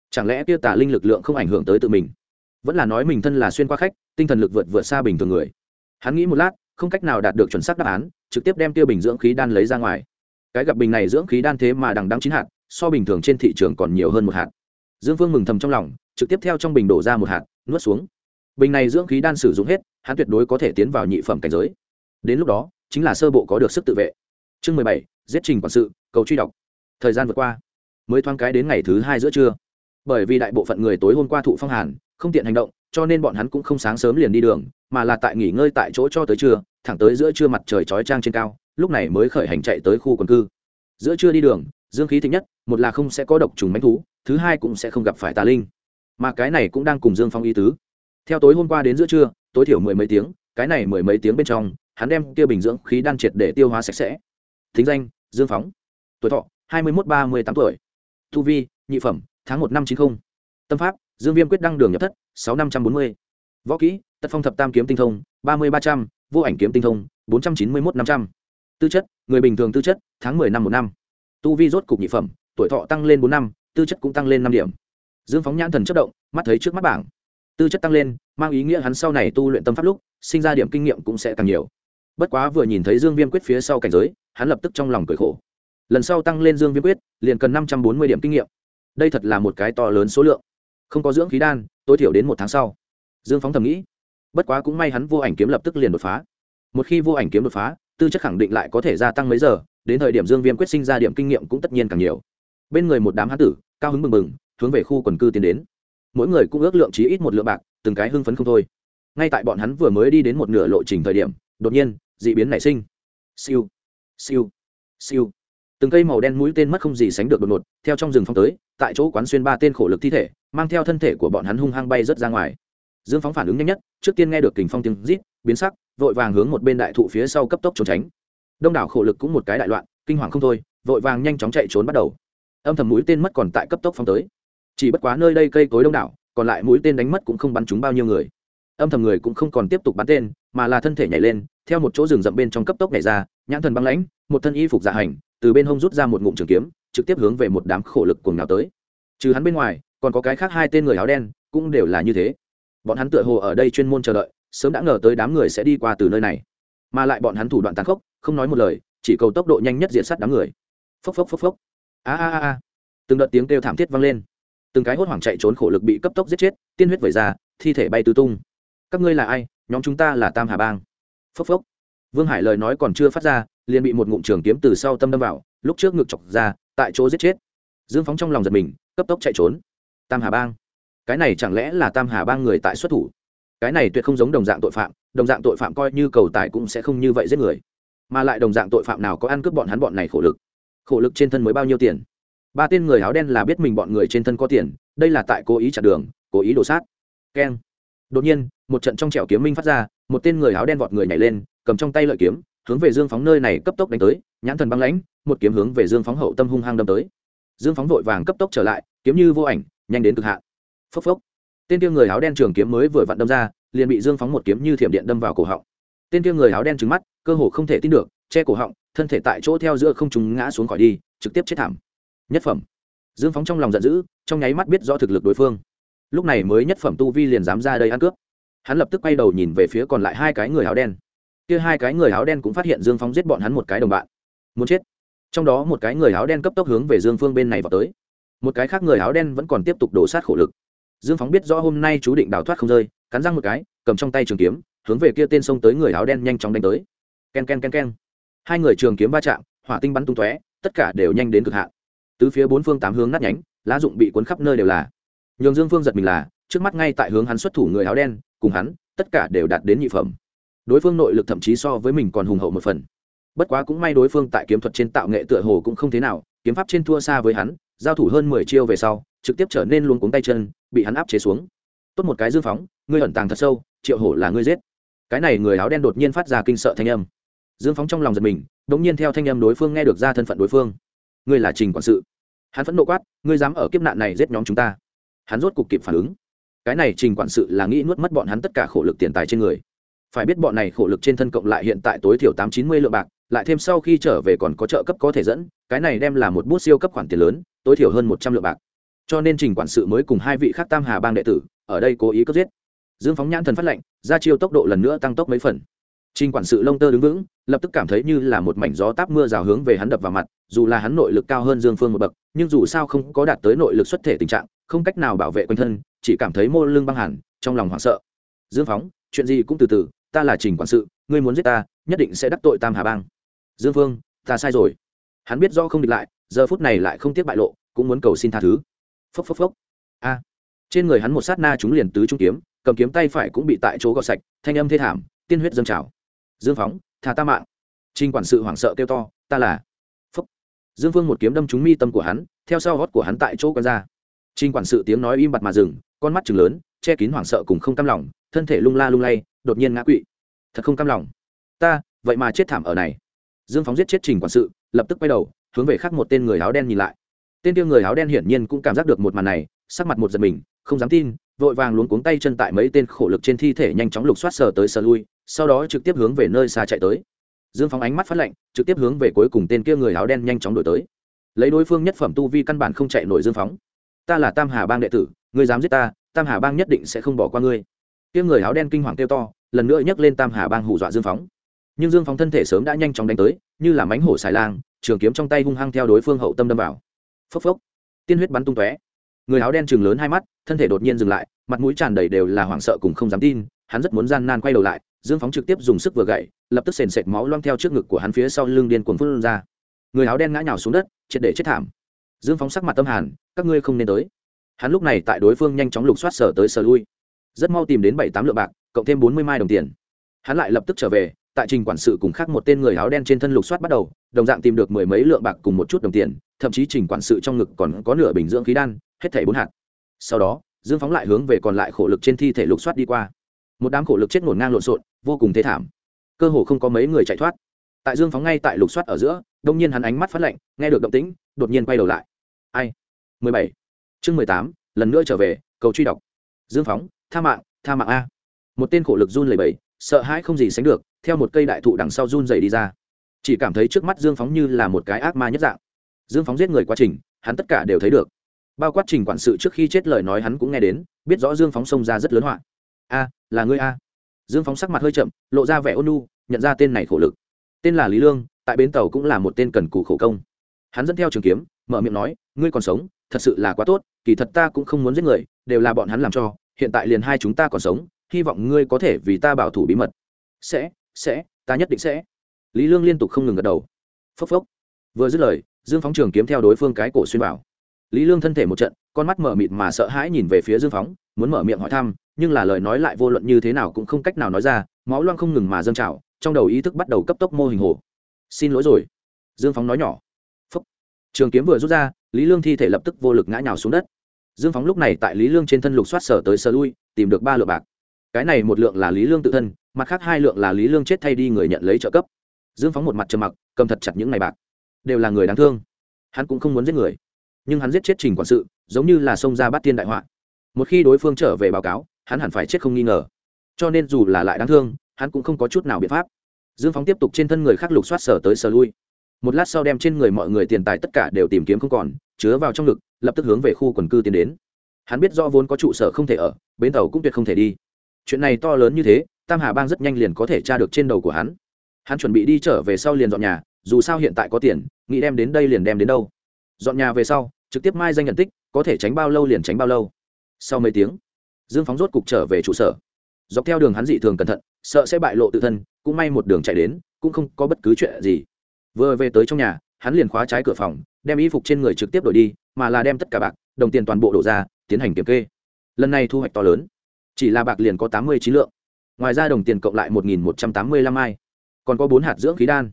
Chẳng lẽ kia tả linh lực lượng không ảnh hưởng tới tự mình? Vẫn là nói mình thân là xuyên qua khách, tinh thần lực vượt vượt xa bình thường người. Hắn nghĩ một lát, không cách nào đạt được chuẩn xác đáp án, trực tiếp đem tiêu bình dưỡng khí đan lấy ra ngoài. Cái gặp bình này dưỡng khí đan thế mà đằng đăng chín hạt, so bình thường trên thị trường còn nhiều hơn một hạt. Dương phương mừng thầm trong lòng, trực tiếp theo trong bình đổ ra một hạt, nuốt xuống bình này dưỡng khí đan sử dụng hết, hắn tuyệt đối có thể tiến vào nhị phẩm cảnh giới. Đến lúc đó, chính là sơ bộ có được sức tự vệ. Chương mười bảy, giết trình quản sự, cầu truy đọc. Thời gian vượt qua, mới thoáng cái đến ngày thứ hai giữa trưa. Bởi vì đại bộ phận người tối hôm qua thụ phong hàn, không tiện hành động, cho nên bọn hắn cũng không sáng sớm liền đi đường, mà là tại nghỉ ngơi tại chỗ cho tới trưa, thẳng tới giữa trưa mặt trời chói trang trên cao, lúc này mới khởi hành chạy tới khu quần cư. Giữa trưa đi đường, dương khí thích nhất, một là không sẽ có độc trùng mánh thú, thứ hai cũng sẽ không gặp phải tà linh. Mà cái này cũng đang cùng dương phong y tứ theo tối hôm qua đến giữa trưa, tối thiểu mười mấy tiếng, cái này mười mấy tiếng bên trong, hắn đem kia bình dưỡng khí đan triệt để tiêu hóa sạch sẽ. Thính danh, dương phóng. Tuổi thọ, hai mươi một ba mươi tám tuổi. Thu vi, nhị phẩm, tháng một năm chín mươi tâm pháp, dương viêm quyết đăng đường nhập thất, sáu năm trăm bốn mươi. Võ kỹ tất phong thập tam kiếm tinh thông, ba mươi ba trăm. Vô ảnh kiếm tinh thông, bốn trăm chín mươi một năm trăm. Tư chất, người bình thường tư chất, tháng mười năm một năm. Tu vi rốt cục nhị phẩm, tuổi thọ tăng lên bốn năm, tư chất cũng tăng lên năm điểm. Dương phóng nhãn thần chất động, mắt thấy trước mắt bảng tư chất tăng lên, mang ý nghĩa hắn sau này tu luyện tâm pháp lúc, sinh ra điểm kinh nghiệm cũng sẽ càng nhiều. Bất quá vừa nhìn thấy dương viêm quyết phía sau cảnh giới, hắn lập tức trong lòng cười khổ. Lần sau tăng lên dương viêm quyết, liền cần năm trăm bốn mươi điểm kinh nghiệm. Đây thật là một cái to lớn số lượng. Không có dưỡng khí đan, tối thiểu đến một tháng sau. Dương phóng thầm nghĩ. Bất quá cũng may hắn vô ảnh kiếm lập tức liền đột phá. Một khi vô ảnh kiếm đột phá, tư chất khẳng định lại có thể gia tăng mấy giờ, đến thời điểm dương viêm quyết sinh ra điểm kinh nghiệm cũng tất nhiên càng nhiều. Bên người một đám hán tử, cao hứng mừng mừng hướng về khu quần cư tiến đến mỗi người cũng ước lượng chí ít một lượng bạc, từng cái hưng phấn không thôi. Ngay tại bọn hắn vừa mới đi đến một nửa lộ trình thời điểm, đột nhiên d ị biến nảy sinh. Siêu siêu siêu. Từng cây màu đen mũi tên mất không gì sánh được đột ngột, theo trong rừng phong tới, tại chỗ quán xuyên ba tên khổ lực thi thể, mang theo thân thể của bọn hắn hung hăng bay rớt ra ngoài. Dương phóng phản ứng nhanh nhất, trước tiên nghe được kình phong tiếng rít, biến sắc, vội vàng hướng một bên đại thụ phía sau cấp tốc trốn tránh. Đông đảo khổ lực cũng một cái đại loạn, kinh hoàng không thôi, vội vàng nhanh chóng chạy trốn bắt đầu. Âm thầm mũi tên mất còn tại cấp tốc phong tới chỉ bất quá nơi đây cây cối đông đảo, còn lại mũi tên đánh mất cũng không bắn trúng bao nhiêu người. Âm thầm người cũng không còn tiếp tục bắn tên, mà là thân thể nhảy lên, theo một chỗ rừng rậm bên trong cấp tốc nhảy ra, nhãn thần băng lãnh, một thân y phục dạ hành, từ bên hông rút ra một ngụm trường kiếm, trực tiếp hướng về một đám khổ lực cuồng nào tới. Trừ hắn bên ngoài, còn có cái khác hai tên người áo đen, cũng đều là như thế. Bọn hắn tựa hồ ở đây chuyên môn chờ đợi, sớm đã ngờ tới đám người sẽ đi qua từ nơi này. Mà lại bọn hắn thủ đoạn tàn khốc, không nói một lời, chỉ cầu tốc độ nhanh nhất diện sát đám người. Phốc phốc phốc phốc. A a a a. Từng đợt tiếng kêu thảm thiết vang lên từng cái hốt hoảng chạy trốn khổ lực bị cấp tốc giết chết, tiên huyết vẩy ra, thi thể bay tứ tung. Các ngươi là ai? Nhóm chúng ta là tam hà bang. Phốc phốc. Vương hải lời nói còn chưa phát ra, liền bị một ngụm trường kiếm từ sau tâm đâm vào, lúc trước ngực chọc ra, tại chỗ giết chết. Dương phóng trong lòng giật mình, cấp tốc chạy trốn. Tam hà bang. Cái này chẳng lẽ là tam hà bang người tại xuất thủ? Cái này tuyệt không giống đồng dạng tội phạm, đồng dạng tội phạm coi như cầu tài cũng sẽ không như vậy giết người. Mà lại đồng dạng tội phạm nào có ăn cướp bọn hắn bọn này khổ lực? Khổ lực trên thân mới bao nhiêu tiền? Ba tên người áo đen là biết mình bọn người trên thân có tiền, đây là tại cố ý chặt đường, cố ý đổ sát. Keng. Đột nhiên, một trận trong trẻo kiếm minh phát ra, một tên người áo đen vọt người nhảy lên, cầm trong tay lợi kiếm, hướng về dương phóng nơi này cấp tốc đánh tới, nhãn thần băng lãnh, một kiếm hướng về dương phóng hậu tâm hung hăng đâm tới. Dương phóng vội vàng cấp tốc trở lại, kiếm như vô ảnh, nhanh đến cực hạn. Phốc phốc. Tên kia người áo đen trường kiếm mới vừa vặn đâm ra, liền bị dương phóng một kiếm như thiểm điện đâm vào cổ họng. Tên kia người áo đen trứng mắt, cơ hồ không thể tin được, che cổ họng, thân thể tại chỗ theo giữa không chúng ngã xuống khỏi đi, trực tiếp chết thảm nhất phẩm. Dương phóng trong lòng giận dữ, trong nháy mắt biết rõ thực lực đối phương. Lúc này mới nhất phẩm tu vi liền dám ra đây ăn cướp. Hắn lập tức quay đầu nhìn về phía còn lại hai cái người áo đen. Kia hai cái người áo đen cũng phát hiện dương phóng giết bọn hắn một cái đồng bạn. Muốn chết. Trong đó một cái người áo đen cấp tốc hướng về dương phương bên này vào tới. Một cái khác người áo đen vẫn còn tiếp tục đổ sát khổ lực. Dương phóng biết rõ hôm nay chú định đào thoát không rơi, cắn răng một cái, cầm trong tay trường kiếm, hướng về kia tên sông tới người áo đen nhanh chóng đánh tới. K e n k e n k e n k e n hai người trường kiếm va chạm, hỏa tinh bắn tung tóe, tất cả đều nhanh đến cực hạn tứ phía bốn phương tám hướng nát nhánh, lá dụng bị cuốn khắp nơi đều là. Nhường dương phương giật mình là, trước mắt ngay tại hướng hắn xuất thủ người áo đen, cùng hắn, tất cả đều đạt đến nhị phẩm. Đối phương nội lực thậm chí so với mình còn hùng hậu một phần. Bất quá cũng may đối phương tại kiếm thuật trên tạo nghệ tựa hồ cũng không thế nào, kiếm pháp trên thua xa với hắn, giao thủ hơn mười chiêu về sau, trực tiếp trở nên luôn cuống tay chân, bị hắn áp chế xuống. Tốt một cái dương phóng, ngươi ẩn tàng thật sâu, triệu hổ là ngươi giết. Cái này người áo đen đột nhiên phát ra kinh sợ thanh âm. Dương phóng trong lòng giật mình đ ỗ n g nhiên theo thanh âm đối phương nghe được ra thân phận đối phương ngươi là trình quản sự. Hắn phẫn nộ quát, ngươi dám ở kiếp nạn này giết nhóm chúng ta. Hắn rốt cục kịp phản ứng. Cái này trình quản sự là nghĩ nuốt mất bọn hắn tất cả khổ lực tiền tài trên người. Phải biết bọn này khổ lực trên thân cộng lại hiện tại tối thiểu tám chín mươi lượng bạc, lại thêm sau khi trở về còn có trợ cấp có thể dẫn, cái này đem là một bút siêu cấp khoản tiền lớn, tối thiểu hơn một trăm lượng bạc. Cho nên trình quản sự mới cùng hai vị khác tam hà bang đệ tử, ở đây cố ý cướp giết. Dương phóng nhãn thần phát lệnh ra chiêu tốc độ lần nữa tăng tốc mấy phần trình quản sự lông tơ đứng vững, lập tức cảm thấy như là một mảnh gió táp mưa rào hướng về hắn đập vào mặt, dù là hắn nội lực cao hơn dương phương một bậc, nhưng dù sao không có đạt tới nội lực xuất thể tình trạng, không cách nào bảo vệ quanh thân, chỉ cảm thấy mô lưng băng hẳn, trong lòng hoảng sợ. Dương phóng, chuyện gì cũng từ từ, ta là trình quản sự, ngươi muốn giết ta, nhất định sẽ đắc tội tam hà bang. Dương phương, ta sai rồi. Hắn biết do không địch lại, giờ phút này lại không tiếc bại lộ, cũng muốn cầu xin tha thứ. Phốc phốc phốc. A. Trên người hắn một sát na chúng liền tứ trung kiếm, cầm kiếm tay phải cũng bị tại chỗ gọt sạch, thanh âm thê thảm, tiên huyết dâng trào dương phóng thà ta mạng. Trinh quản sự hoảng sợ kêu to, ta là. Phúc. Dương phương một kiếm đâm trúng mi tâm của hắn, theo sau gót của hắn tại chỗ quán ra. Trinh quản sự tiếng nói im bặt mà dừng, con mắt chừng lớn, che kín hoảng sợ cùng không cam lòng, thân thể lung la lung lay, đột nhiên ngã quỵ. Thật không cam lòng. Ta, vậy mà chết thảm ở này. Dương phóng giết chết trình quản sự, lập tức quay đầu, hướng về khác một tên người áo đen nhìn lại. Tên tiêu người áo đen hiển nhiên cũng cảm giác được một màn này, sắc mặt một giật mình, không dám tin vội vàng luống cuống tay chân tại mấy tên khổ lực trên thi thể nhanh chóng lục soát sờ tới sờ lui, sau đó trực tiếp hướng về nơi xa chạy tới. Dương phóng ánh mắt phát lạnh, trực tiếp hướng về cuối cùng tên kia người áo đen nhanh chóng đổi tới. Lấy đối phương nhất phẩm tu vi căn bản không chạy nổi dương phóng ta là tam hà bang đệ tử, ngươi dám giết ta, tam hà bang nhất định sẽ không bỏ qua ngươi. Kia người áo đen kinh hoàng kêu to, lần nữa nhấc lên tam hà bang hù dọa dương phóng nhưng dương phóng thân thể sớm đã nhanh chóng đánh tới, như là mánh hổ xài lang, trường kiếm trong tay hung hăng theo đối phương hậu tâm đâm vào. Phốc phốc, tiên huyết bắn tung tóe người áo đen chừng lớn hai mắt, thân thể đột nhiên dừng lại, mặt mũi tràn đầy đều là hoảng sợ cùng không dám tin, hắn rất muốn gian nan quay đầu lại, dương phóng trực tiếp dùng sức vừa gậy, lập tức sền sệt máu loang theo trước ngực của hắn phía sau lưng điên cuồng phun ra. Người áo đen ngã nhào xuống đất, triệt để chết thảm. Dương phóng sắc mặt tâm hàn, các ngươi không nên tới. Hắn lúc này tại đối phương nhanh chóng lục soát sở tới sở lui. Rất mau tìm đến bảy tám lượng bạc, cộng thêm bốn mươi mai đồng tiền. Hắn lại lập tức trở về, tại trình quản sự cùng khác một tên người áo đen trên thân lục soát bắt đầu, đồng dạng tìm được mười mấy lượng bạc cùng một chút đồng tiền, thậm chí trình quản sự trong ngực còn có nửa bình dưỡng khí đan hết thảy bốn hạt. Sau đó, dương phóng lại hướng về còn lại khổ lực trên thi thể lục soát đi qua. Một đám khổ lực chết ngổn ngang lộn xộn, vô cùng thê thảm. Cơ hồ không có mấy người chạy thoát. Tại dương phóng ngay tại lục soát ở giữa, đông nhiên hắn ánh mắt phát lạnh, nghe được động tĩnh, đột nhiên quay đầu lại. Ai? Mười bảy. Chương mười tám, lần nữa trở về, cầu truy đọc. Dương phóng, tha mạng tha mạng a. Một tên khổ lực run lẩy bẩy, sợ hãi không gì sánh được, theo một cây đại thụ đằng sau run dày đi ra. Chỉ cảm thấy trước mắt dương phóng như là một cái ác ma nhất dạng. Dương phóng giết người quá trình, hắn tất cả đều thấy được bao quát trình quản sự trước khi chết lời nói hắn cũng nghe đến, biết rõ dương phóng xông ra rất lớn họa. A, là ngươi a. Dương phóng sắc mặt hơi chậm, lộ ra vẻ ôn nu nhận ra tên này khổ lực. Tên là lý lương, tại bến tàu cũng là một tên cần cù khổ công. Hắn dẫn theo trường kiếm, mở miệng nói, ngươi còn sống, thật sự là quá tốt, kỳ thật ta cũng không muốn giết người, đều là bọn hắn làm cho, hiện tại liền hai chúng ta còn sống, hy vọng ngươi có thể vì ta bảo thủ bí mật. Sẽ sẽ, ta nhất định sẽ. Lý lương liên tục không ngừng gật đầu. Phốc phốc. Vừa dứt lời, dương phóng trường kiếm theo đối phương cái cổ xuyên vào lý lương thân thể một trận, con mắt mở mịt mà sợ hãi nhìn về phía dương phóng, muốn mở miệng hỏi thăm, nhưng là lời nói lại vô luận như thế nào cũng không cách nào nói ra, máu loang không ngừng mà dâng trào, trong đầu ý thức bắt đầu cấp tốc mô hình hồ. Xin lỗi rồi. Dương phóng nói nhỏ. Phúc. trường kiếm vừa rút ra, lý lương thi thể lập tức vô lực ngã nhào xuống đất. Dương phóng lúc này tại lý lương trên thân lục soát sở tới sờ lui, tìm được ba lượng bạc. Cái này một lượng là lý lương tự thân, mặt khác hai lượng là lý lương chết thay đi người nhận lấy trợ cấp. Dương phóng một mặt trầm mặc, cầm thật chặt những ngày bạc. Đều là người đáng thương. Hắn cũng không muốn giết người nhưng hắn giết chết trình quản sự, giống như là xông ra bắt tiên đại họa. Một khi đối phương trở về báo cáo, hắn hẳn phải chết không nghi ngờ. Cho nên dù là lại đáng thương, hắn cũng không có chút nào biện pháp. Dương phóng tiếp tục trên thân người khác lục soát sở tới sở lui. Một lát sau đem trên người mọi người tiền tài tất cả đều tìm kiếm không còn, chứa vào trong ngực, lập tức hướng về khu quần cư tiến đến. Hắn biết do vốn có trụ sở không thể ở, bến tàu cũng tuyệt không thể đi. Chuyện này to lớn như thế, tam hà bang rất nhanh liền có thể tra được trên đầu của hắn. Hắn chuẩn bị đi trở về sau liền dọn nhà, dù sao hiện tại có tiền, nghĩ đem đến đây liền đem đến đâu. Dọn nhà về sau trực tiếp mai danh nhận tích, có thể tránh bao lâu liền tránh bao lâu. Sau mấy tiếng, dương phóng rốt cục trở về trụ sở. Dọc theo đường hắn dị thường cẩn thận, sợ sẽ bại lộ tự thân, cũng may một đường chạy đến, cũng không có bất cứ chuyện gì. Vừa về tới trong nhà, hắn liền khóa trái cửa phòng, đem y phục trên người trực tiếp đổi đi, mà là đem tất cả bạc, đồng tiền toàn bộ đổ ra, tiến hành kiểm kê. Lần này thu hoạch to lớn. Chỉ là bạc liền có tám mươi chín lượng. Ngoài ra đồng tiền cộng lại một nghìn một trăm tám mươi lăm ai còn có bốn hạt dưỡng khí đan.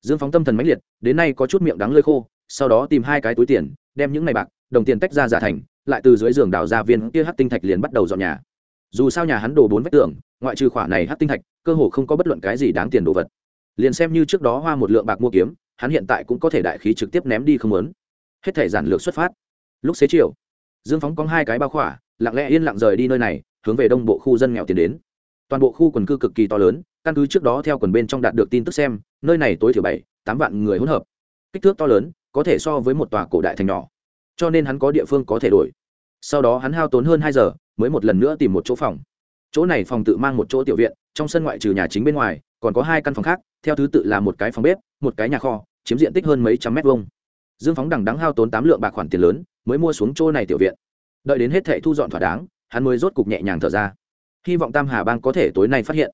Dương phóng tâm thần mãnh liệt, đến nay có chút miệng đắng lơi khô, sau đó tìm hai cái túi tiền đem những ngày bạc, đồng tiền tách ra giả thành, lại từ dưới giường đào ra viên kia hát tinh thạch liền bắt đầu dọn nhà. Dù sao nhà hắn đổ bốn vách tường, ngoại trừ khỏa này hát tinh thạch, cơ hồ không có bất luận cái gì đáng tiền đồ vật. Liền xem như trước đó hoa một lượng bạc mua kiếm, hắn hiện tại cũng có thể đại khí trực tiếp ném đi không lớn hết thể giản lược xuất phát. Lúc xế chiều, dương phóng có hai cái bao khỏa, lặng lẽ yên lặng rời đi nơi này, hướng về đông bộ khu dân nghèo tiến đến. Toàn bộ khu quần cư cực kỳ to lớn, căn cứ trước đó theo quần bên trong đạt được tin tức xem, nơi này tối thiểu bảy, tám vạn người hỗn hợp. Kích thước to lớn có thể so với một tòa cổ đại thành nhỏ. Cho nên hắn có địa phương có thể đổi. Sau đó hắn hao tốn hơn hai giờ, mới một lần nữa tìm một chỗ phòng. Chỗ này phòng tự mang một chỗ tiểu viện, trong sân ngoại trừ nhà chính bên ngoài, còn có hai căn phòng khác, theo thứ tự là một cái phòng bếp, một cái nhà kho, chiếm diện tích hơn mấy trăm mét vuông. Dương phóng đằng đắng hao tốn tám lượng bạc khoản tiền lớn, mới mua xuống chỗ này tiểu viện. Đợi đến hết thệ thu dọn thỏa đáng, hắn mới rốt cục nhẹ nhàng thở ra. Hy vọng tam hà bang có thể tối nay phát hiện.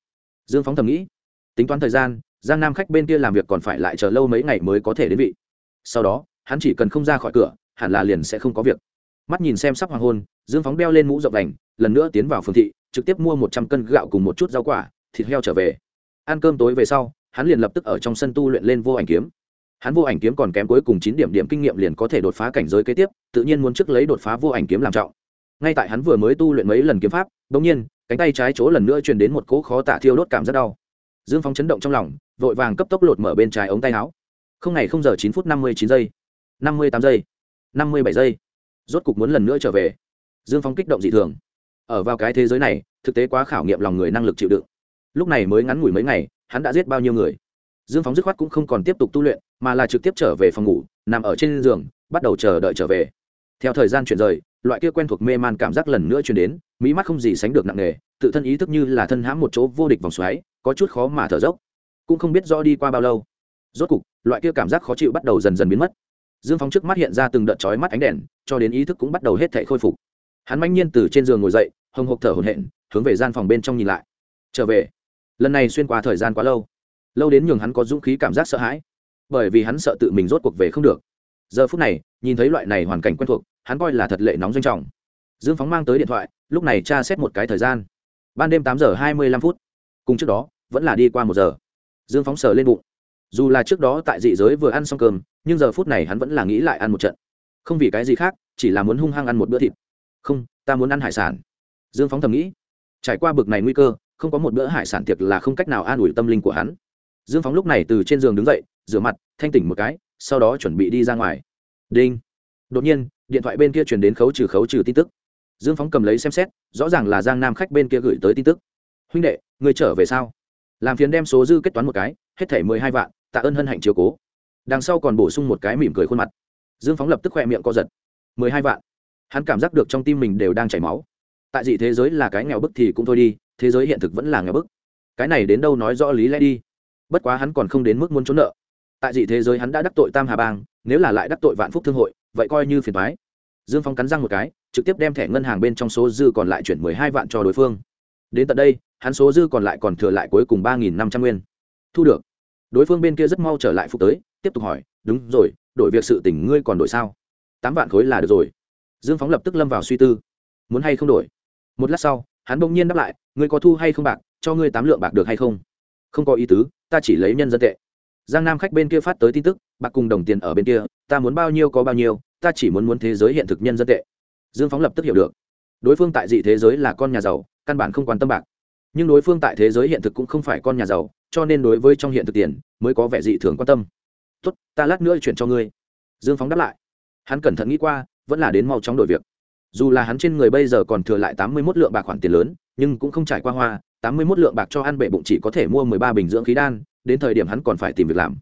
Dương phóng thầm nghĩ. Tính toán thời gian, giang nam khách bên kia làm việc còn phải lại chờ lâu mấy ngày mới có thể đến vị sau đó, hắn chỉ cần không ra khỏi cửa, hẳn là liền sẽ không có việc. Mắt nhìn xem sắp hoàng hôn, dương phóng đeo lên mũ rộng đành, lần nữa tiến vào phương thị, trực tiếp mua một trăm cân gạo cùng một chút rau quả, thịt heo trở về. Ăn cơm tối về sau, hắn liền lập tức ở trong sân tu luyện lên vô ảnh kiếm. Hắn vô ảnh kiếm còn kém cuối cùng chín điểm điểm kinh nghiệm liền có thể đột phá cảnh giới kế tiếp, tự nhiên muốn trước lấy đột phá vô ảnh kiếm làm trọng. Ngay tại hắn vừa mới tu luyện mấy lần kiếm pháp đ ỗ n g nhiên, cánh tay trái chỗ lần nữa truyền đến một cỗ khó tả thiêu đốt cảm rất đau. Dương phóng chấn động trong lòng, vội vàng cấp tốc lột mở bên trái ống tay áo không ngày không giờ chín phút năm mươi chín giây, năm mươi tám giây, năm mươi bảy giây. Rốt cục muốn lần nữa trở về. Dương phong kích động dị thường. Ở vào cái thế giới này, thực tế quá khảo nghiệm lòng người năng lực chịu đựng. Lúc này mới ngắn ngủi mấy ngày, hắn đã giết bao nhiêu người? Dương phóng dứt khoát cũng không còn tiếp tục tu luyện, mà là trực tiếp trở về phòng ngủ, nằm ở trên giường, bắt đầu chờ đợi trở về. Theo thời gian chuyển rời, loại kia quen thuộc mê man cảm giác lần nữa chuyển đến mỹ mắt không gì sánh được nặng nề, tự thân ý thức như là thân hãm một chỗ vô địch vòng xoáy, có chút khó mà thở dốc. Cũng không biết rõ đi qua bao lâu rốt cục, loại kia cảm giác khó chịu bắt đầu dần dần biến mất. Dương phóng trước mắt hiện ra từng đợt chói mắt ánh đèn, cho đến ý thức cũng bắt đầu hết thể khôi phục. Hắn manh nhiên từ trên giường ngồi dậy, hồng hộc thở hổn hển, hướng về gian phòng bên trong nhìn lại. Trở về. Lần này xuyên qua thời gian quá lâu. Lâu đến nhường hắn có dũng khí cảm giác sợ hãi. Bởi vì hắn sợ tự mình rốt cuộc về không được. Giờ phút này, nhìn thấy loại này hoàn cảnh quen thuộc, hắn coi là thật lệ nóng doanh trọng. Dương phóng mang tới điện thoại, lúc này tra xét một cái thời gian. Ban đêm tám giờ hai mươi lăm phút. Cùng trước đó, vẫn là đi qua một giờ. Dương phóng sờ lên bụng dù là trước đó tại dị giới vừa ăn xong cơm, nhưng giờ phút này hắn vẫn là nghĩ lại ăn một trận. Không vì cái gì khác, chỉ là muốn hung hăng ăn một bữa thịt. Không, ta muốn ăn hải sản. Dương phóng thầm nghĩ. Trải qua bực này nguy cơ, không có một bữa hải sản tiệc là không cách nào an ủi tâm linh của hắn. Dương phóng lúc này từ trên giường đứng dậy, rửa mặt, thanh tỉnh một cái, sau đó chuẩn bị đi ra ngoài. Đinh. Đột nhiên, điện thoại bên kia chuyển đến khấu trừ khấu trừ tin tức. Dương phóng cầm lấy xem xét, rõ ràng là giang nam khách bên kia gửi tới tin tức. Huynh đệ, người trở về sao? Làm phiền đem số dư kết toán một cái, hết thẻ mười hai vạn tạ ơn hân hạnh chiều cố. Đằng sau còn bổ sung một cái mỉm cười khuôn mặt. Dương phóng lập tức khoe miệng co giật. Mười hai vạn. Hắn cảm giác được trong tim mình đều đang chảy máu. Tại dị thế giới là cái nghèo bức thì cũng thôi đi, thế giới hiện thực vẫn là nghèo bức. Cái này đến đâu nói rõ lý lẽ đi. Bất quá hắn còn không đến mức muốn trốn nợ. Tại dị thế giới hắn đã đắc tội tam hà bang, nếu là lại đắc tội vạn phúc thương hội, vậy coi như phiền thoái dương phong cắn răng một cái, trực tiếp đem thẻ ngân hàng bên trong số dư còn lại chuyển mười hai vạn cho đối phương. Đến tận đây, hắn số dư còn lại còn thừa lại cuối cùng ba nghìn năm trăm nguyên. Thu được đối phương bên kia rất mau trở lại phục tới, tiếp tục hỏi, đúng rồi, đổi việc sự tỉnh ngươi còn đổi sao? Tám vạn khối là được rồi. Dương phóng lập tức lâm vào suy tư. Muốn hay không đổi? Một lát sau, hắn bỗng nhiên đáp lại, ngươi có thu hay không bạc, cho ngươi tám lượng bạc được hay không? Không có ý tứ, ta chỉ lấy nhân dân tệ. Giang nam khách bên kia phát tới tin tức, bạc cùng đồng tiền ở bên kia, ta muốn bao nhiêu có bao nhiêu, ta chỉ muốn muốn thế giới hiện thực nhân dân tệ. Dương phóng lập tức hiểu được. Đối phương tại dị thế giới là con nhà giàu, căn bản không quan tâm bạc. Nhưng đối phương tại thế giới hiện thực cũng không phải con nhà giàu cho nên đối với trong hiện thực tiền mới có vẻ dị thường quan tâm. Tốt, ta lát nữa chuyển cho ngươi. Dương phóng đáp lại. Hắn cẩn thận nghĩ qua, vẫn là đến mau chóng đổi việc. Dù là hắn trên người bây giờ còn thừa lại tám mươi một lượng bạc khoản tiền lớn, nhưng cũng không trải qua hoa, tám mươi một lượng bạc cho ăn bệ bụng chỉ có thể mua mười ba bình dưỡng khí đan, đến thời điểm hắn còn phải tìm việc làm.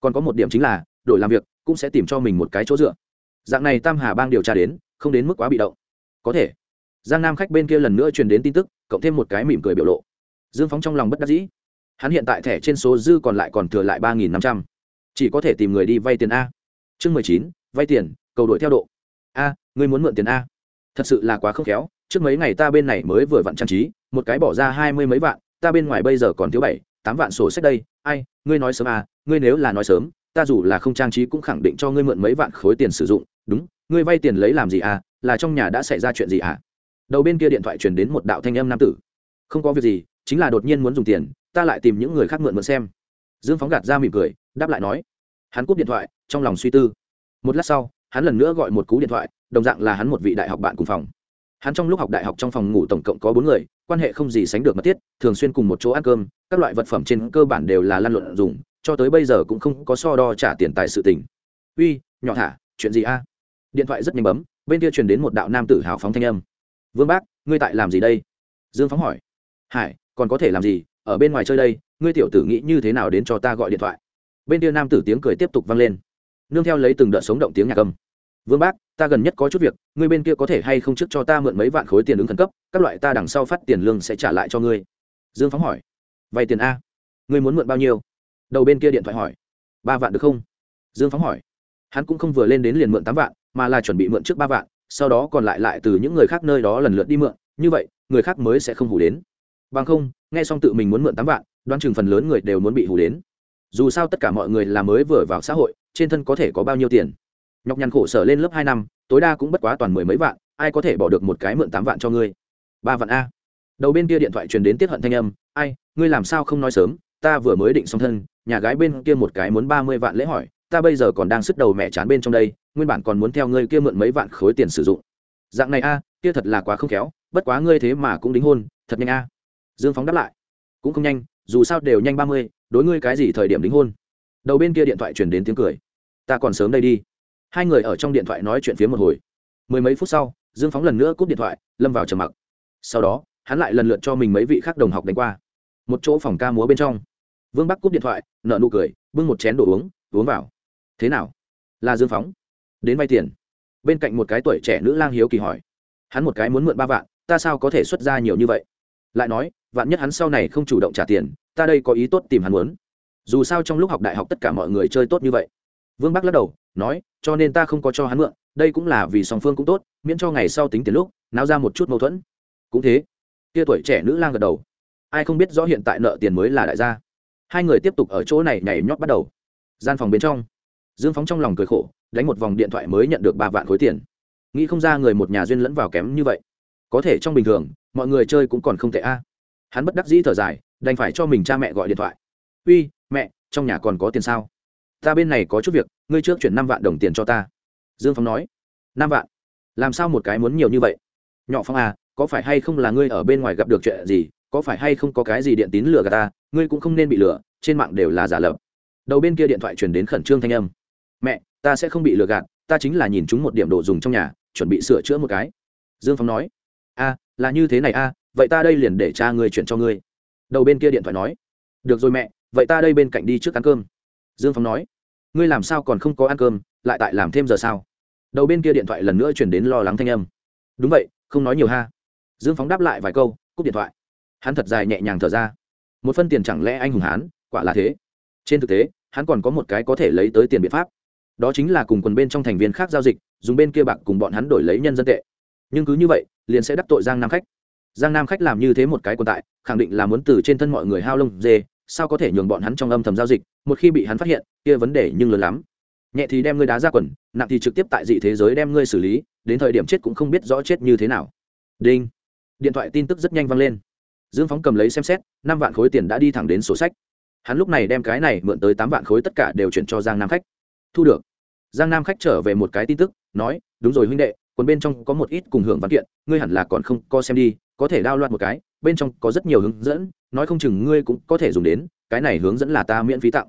Còn có một điểm chính là, đổi làm việc cũng sẽ tìm cho mình một cái chỗ dựa. Dạng này tam hà bang điều tra đến, không đến mức quá bị động. Có thể, giang nam khách bên kia lần nữa truyền đến tin tức, cộng thêm một cái mỉm cười biểu lộ. Dương phóng trong lòng bất đắc dĩ hắn hiện tại thẻ trên số dư còn lại còn thừa lại ba nghìn năm trăm. Chỉ có thể tìm người đi vay tiền a. Chương mười chín, vay tiền, cầu đổi theo độ. A, ngươi muốn mượn tiền a. Thật sự là quá không khéo. Trước mấy ngày ta bên này mới vừa vặn trang trí, một cái bỏ ra hai mươi mấy vạn, ta bên ngoài bây giờ còn thiếu bảy, tám vạn sổ sách đây. Ai, ngươi nói sớm à ngươi nếu là nói sớm, ta dù là không trang trí cũng khẳng định cho ngươi mượn mấy vạn khối tiền sử dụng. Đúng, ngươi vay tiền lấy làm gì à là trong nhà đã xảy ra chuyện gì à đầu bên kia điện thoại truyền đến một đạo thanh âm nam tử. Không có việc gì, chính là đột nhiên muốn dùng tiền ta lại tìm những người khác mượn mượn xem. Dương phóng gạt ra mỉm cười, đáp lại nói. Hắn cúp điện thoại, trong lòng suy tư. Một lát sau, hắn lần nữa gọi một cú điện thoại, đồng dạng là hắn một vị đại học bạn cùng phòng. Hắn trong lúc học đại học trong phòng ngủ tổng cộng có bốn người, quan hệ không gì sánh được mật thiết, thường xuyên cùng một chỗ ăn cơm, các loại vật phẩm trên cơ bản đều là lăn luận dùng, cho tới bây giờ cũng không có so đo trả tiền tại sự tình. Uy, nhỏ thả, chuyện gì a? Điện thoại rất nhanh bấm, bên kia truyền đến một đạo nam tử hào phóng thanh âm. Vương bác, ngươi tại làm gì đây? Dương phóng hỏi. Hải, còn có thể làm gì? Ở bên ngoài chơi đây, ngươi tiểu tử nghĩ như thế nào đến cho ta gọi điện thoại? Bên kia nam tử tiếng cười tiếp tục vang lên. Nương theo lấy từng đợt sống động tiếng nhạc âm. Vương bác, ta gần nhất có chút việc, ngươi bên kia có thể hay không trước cho ta mượn mấy vạn khối tiền ứng khẩn cấp, các loại ta đằng sau phát tiền lương sẽ trả lại cho ngươi. Dương phóng hỏi. Vay tiền a. Ngươi muốn mượn bao nhiêu? Đầu bên kia điện thoại hỏi. Ba vạn được không? Dương phóng hỏi. Hắn cũng không vừa lên đến liền mượn tám vạn, mà là chuẩn bị mượn trước ba vạn, sau đó còn lại lại từ những người khác nơi đó lần lượt đi mượn, như vậy, người khác mới sẽ không hủ đến bằng không, nghe xong tự mình muốn mượn tám vạn, đoán chừng phần lớn người đều muốn bị hủ đến. Dù sao tất cả mọi người là mới vừa vào xã hội, trên thân có thể có bao nhiêu tiền? Nhọc nhằn khổ sở lên lớp hai năm, tối đa cũng bất quá toàn mười mấy vạn, ai có thể bỏ được một cái mượn tám vạn cho ngươi? Ba vạn a. Đầu bên kia điện thoại truyền đến tiết hận thanh âm, ai, ngươi làm sao không nói sớm? Ta vừa mới định xong thân, nhà gái bên kia một cái muốn ba mươi vạn lễ hỏi, ta bây giờ còn đang sức đầu mẹ chán bên trong đây, nguyên bản còn muốn theo ngươi kia mượn mấy vạn khối tiền sử dụng. Dạng này a, kia thật là quá không khéo, bất quá ngươi thế mà cũng đính hôn, thật nhanh a dương phóng đáp lại. Cũng không nhanh, dù sao đều nhanh ba mươi, đối ngươi cái gì thời điểm đính hôn? Đầu bên kia điện thoại truyền đến tiếng cười. Ta còn sớm đây đi. Hai người ở trong điện thoại nói chuyện phía một hồi. Mười mấy phút sau, dương phóng lần nữa cúp điện thoại, lâm vào trầm mặc. Sau đó, hắn lại lần lượt cho mình mấy vị khác đồng học đánh qua. Một chỗ phòng ca múa bên trong. Vương bắc cúp điện thoại nợ nụ cười, bưng một chén đồ uống uống vào. Thế nào? Là dương phóng. Đến vay tiền. Bên cạnh một cái tuổi trẻ nữ lang hiếu kỳ hỏi. Hắn một cái muốn mượn ba vạn, ta sao có thể xuất ra nhiều như vậy? Lại nói vạn nhất hắn sau này không chủ động trả tiền, ta đây có ý tốt tìm hắn muốn. Dù sao trong lúc học đại học tất cả mọi người chơi tốt như vậy. Vương bắc lắc đầu, nói, cho nên ta không có cho hắn mượn, đây cũng là vì song phương cũng tốt, miễn cho ngày sau tính tiền lúc, náo ra một chút mâu thuẫn. Cũng thế. Kia tuổi trẻ nữ lang gật đầu. Ai không biết rõ hiện tại nợ tiền mới là đại gia. Hai người tiếp tục ở chỗ này nhảy nhót bắt đầu. Gian phòng bên trong. Dương phóng trong lòng cười khổ, đánh một vòng điện thoại mới nhận được ba vạn khối tiền. Nghĩ không ra người một nhà duyên lẫn vào kém như vậy. Có thể trong bình thường, mọi người chơi cũng còn không tệ a hắn bất đắc dĩ thở dài, đành phải cho mình cha mẹ gọi điện thoại. Uy, mẹ, trong nhà còn có tiền sao? Ta bên này có chút việc, ngươi trước chuyển năm vạn đồng tiền cho ta. Dương Phong nói. Năm vạn? Làm sao một cái muốn nhiều như vậy? Nhỏ phong à có phải hay không là ngươi ở bên ngoài gặp được chuyện gì? Có phải hay không có cái gì điện tín lừa gạt ta? Ngươi cũng không nên bị lừa, trên mạng đều là giả lập. Đầu bên kia điện thoại chuyển đến khẩn trương thanh âm. Mẹ, ta sẽ không bị lừa gạt, ta chính là nhìn chúng một điểm đồ dùng trong nhà, chuẩn bị sửa chữa một cái. Dương phong nói. A, là như thế này a vậy ta đây liền để cha ngươi chuyển cho ngươi. Đầu bên kia điện thoại nói. Được rồi mẹ, vậy ta đây bên cạnh đi trước ăn cơm. Dương phong nói. Ngươi làm sao còn không có ăn cơm, lại tại làm thêm giờ sao? Đầu bên kia điện thoại lần nữa chuyển đến lo lắng thanh âm. Đúng vậy, không nói nhiều ha. Dương phóng đáp lại vài câu, cúp điện thoại. Hắn thật dài nhẹ nhàng thở ra. Một phân tiền chẳng lẽ anh hùng hán, quả là thế? Trên thực tế, hắn còn có một cái có thể lấy tới tiền biện pháp. Đó chính là cùng quần bên trong thành viên khác giao dịch, dùng bên kia bạc cùng bọn hắn đổi lấy nhân dân tệ. Nhưng cứ như vậy, liền sẽ đắc tội giang nam khách giang nam khách làm như thế một cái quần tại, khẳng định là muốn từ trên thân mọi người hao lông dê, sao có thể nhường bọn hắn trong âm thầm giao dịch, một khi bị hắn phát hiện, kia vấn đề nhưng lớn lắm. Nhẹ thì đem ngươi đá ra quần, nặng thì trực tiếp tại dị thế giới đem ngươi xử lý, đến thời điểm chết cũng không biết rõ chết như thế nào. Đinh. Điện thoại tin tức rất nhanh vang lên. Dương phóng cầm lấy xem xét, năm vạn khối tiền đã đi thẳng đến sổ sách. Hắn lúc này đem cái này mượn tới tám vạn khối tất cả đều chuyển cho giang nam khách. Thu được. Giang nam khách trở về một cái tin tức, nói, đúng rồi huynh đệ, quần bên trong có một ít cùng hưởng văn kiện, ngươi hẳn là còn không, co xem đi có thể đao loạt một cái, bên trong có rất nhiều hướng dẫn, nói không chừng ngươi cũng có thể dùng đến, cái này hướng dẫn là ta miễn phí tặng.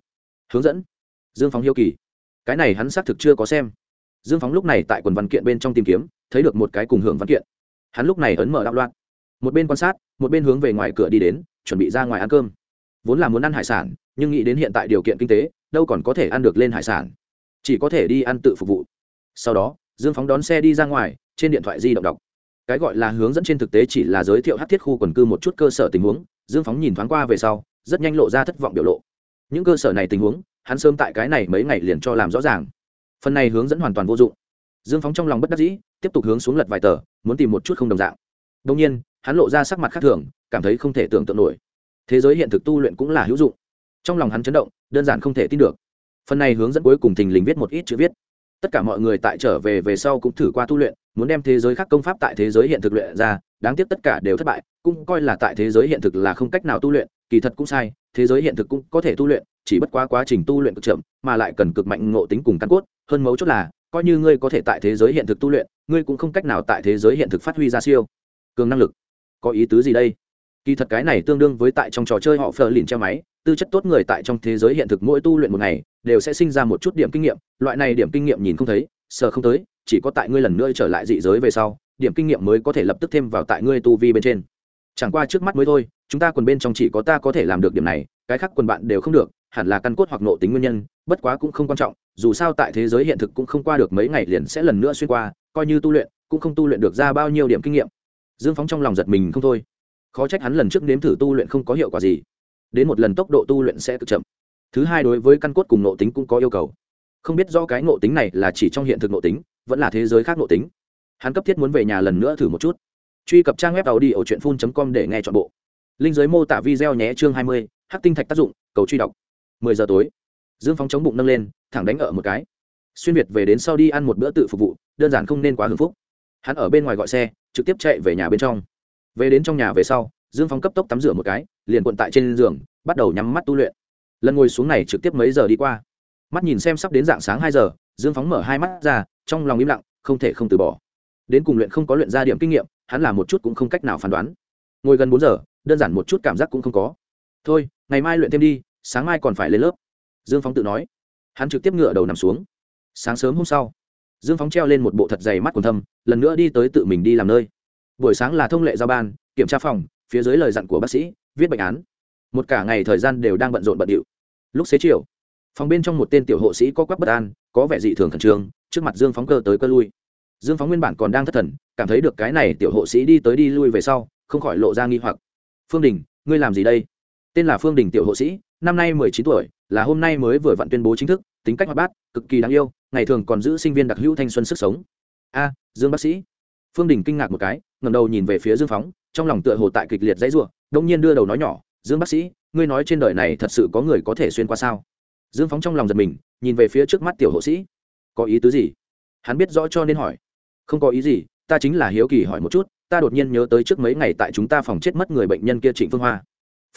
Hướng dẫn? Dương phóng hiếu kỳ. Cái này hắn xác thực chưa có xem. Dương phóng lúc này tại quần văn kiện bên trong tìm kiếm, thấy được một cái cùng hưởng văn kiện. Hắn lúc này ấn mở đạo loạn một bên quan sát, một bên hướng về ngoài cửa đi đến, chuẩn bị ra ngoài ăn cơm. Vốn là muốn ăn hải sản, nhưng nghĩ đến hiện tại điều kiện kinh tế, đâu còn có thể ăn được lên hải sản. Chỉ có thể đi ăn tự phục vụ. Sau đó, dương phóng đón xe đi ra ngoài, trên điện thoại di động đọc cái gọi là hướng dẫn trên thực tế chỉ là giới thiệu hát thiết khu quần cư một chút cơ sở tình huống, dương phóng nhìn thoáng qua về sau, rất nhanh lộ ra thất vọng biểu lộ. Những cơ sở này tình huống, hắn sớm tại cái này mấy ngày liền cho làm rõ ràng. Phần này hướng dẫn hoàn toàn vô dụng. Dương phóng trong lòng bất đắc dĩ, tiếp tục hướng xuống lật vài tờ, muốn tìm một chút không đồng dạng. Đông nhiên, hắn lộ ra sắc mặt khác thường, cảm thấy không thể tưởng tượng nổi. Thế giới hiện thực tu luyện cũng là hữu dụng. Trong lòng hắn chấn động, đơn giản không thể tin được. Phần này hướng dẫn cuối cùng thình lình viết một ít chữ viết. Tất cả mọi người tại trở về về sau cũng thử qua tu luyện muốn đem thế giới khác công pháp tại thế giới hiện thực luyện ra, đáng tiếc tất cả đều thất bại, cũng coi là tại thế giới hiện thực là không cách nào tu luyện, kỳ thật cũng sai, thế giới hiện thực cũng có thể tu luyện, chỉ bất quá quá trình tu luyện cực chậm, mà lại cần cực mạnh ngộ tính cùng căn cốt, hơn mấu chốt là, coi như ngươi có thể tại thế giới hiện thực tu luyện, ngươi cũng không cách nào tại thế giới hiện thực phát huy ra siêu, cường năng lực. Có ý tứ gì đây? Kỳ thật cái này tương đương với tại trong trò chơi họ phờ lìn treo máy, tư chất tốt người tại trong thế giới hiện thực mỗi tu luyện một ngày, đều sẽ sinh ra một chút điểm kinh nghiệm, loại này điểm kinh nghiệm nhìn không thấy, sợ không tới chỉ có tại ngươi lần nữa trở lại dị giới về sau, điểm kinh nghiệm mới có thể lập tức thêm vào tại ngươi tu vi bên trên. Chẳng qua trước mắt mới thôi, chúng ta quần bên trong chỉ có ta có thể làm được điểm này, cái khác quần bạn đều không được, hẳn là căn cốt hoặc nộ tính nguyên nhân, bất quá cũng không quan trọng, dù sao tại thế giới hiện thực cũng không qua được mấy ngày liền sẽ lần nữa xuyên qua, coi như tu luyện, cũng không tu luyện được ra bao nhiêu điểm kinh nghiệm. Dương phóng trong lòng giật mình không thôi. Khó trách hắn lần trước nếm thử tu luyện không có hiệu quả gì. Đến một lần tốc độ tu luyện sẽ cực chậm. Thứ hai đối với căn cốt cùng nộ tính cũng có yêu cầu. Không biết do cái nộ tính này là chỉ trong hiện thực nộ tính vẫn là thế giới khác nội tính. Hắn cấp thiết muốn về nhà lần nữa thử một chút. Truy cập trang web tàu đi ở truyện phun com để nghe t h ọ n bộ. Linh giới mô tả video nhé, chương hai mươi, hắc tinh thạch tác dụng, cầu truy đọc. mười giờ tối. Dương phóng chống bụng nâng lên, thẳng đánh ở một cái. Xuyên việt về đến sau đi ăn một bữa tự phục vụ, đơn giản không nên quá hưng phúc. Hắn ở bên ngoài gọi xe, trực tiếp chạy về nhà bên trong. Về đến trong nhà về sau, dương phóng cấp tốc tắm rửa một cái, liền quận tại trên giường, bắt đầu nhắm mắt tu luyện. Lần ngồi xuống này trực tiếp mấy giờ đi qua? Mắt nhìn xem sắp đến dạng sáng hai giờ, dương phóng mở hai mắt ra trong lòng im lặng, không thể không từ bỏ. Đến cùng luyện không có luyện ra điểm kinh nghiệm, hắn làm một chút cũng không cách nào phán đoán. Ngồi gần bốn giờ, đơn giản một chút cảm giác cũng không có. Thôi, ngày mai luyện thêm đi, sáng mai còn phải lên lớp. Dương phóng tự nói. Hắn trực tiếp ngựa đầu nằm xuống. Sáng sớm hôm sau, dương phóng treo lên một bộ thật dày mắt quần thâm, lần nữa đi tới tự mình đi làm nơi. Buổi sáng là thông lệ giao ban, kiểm tra phòng, phía dưới lời dặn của bác sĩ, viết bệnh án. Một cả ngày thời gian đều đang bận rộn bận điệu. Lúc xế chiều, phòng bên trong một tên tiểu hộ sĩ có quắc bất an, có vẻ dị thường khẩn trương trước mặt dương phóng cơ tới cơ lui. Dương phóng nguyên bản còn đang thất thần, cảm thấy được cái này tiểu hộ sĩ đi tới đi lui về sau, không khỏi lộ ra nghi hoặc. Phương đình, ngươi làm gì đây? Tên là phương đình tiểu hộ sĩ, năm nay mười chín tuổi, là hôm nay mới vừa vặn tuyên bố chính thức, tính cách hoạt bát, cực kỳ đáng yêu, ngày thường còn giữ sinh viên đặc hữu thanh xuân sức sống. A, dương bác sĩ. Phương đình kinh ngạc một cái ngầm đầu nhìn về phía dương phóng, trong lòng tựa hồ tại kịch liệt dãy ruộng đông nhiên đưa đầu nói nhỏ, dương bác sĩ, ngươi nói trên đời này thật sự có người có thể xuyên qua sao? Dương phóng trong lòng giật mình, nhìn về phía trước mắt tiểu hộ sĩ có ý tứ gì? Hắn biết rõ cho nên hỏi. Không có ý gì, ta chính là hiếu kỳ hỏi một chút, ta đột nhiên nhớ tới trước mấy ngày tại chúng ta phòng chết mất người bệnh nhân kia trịnh phương hoa.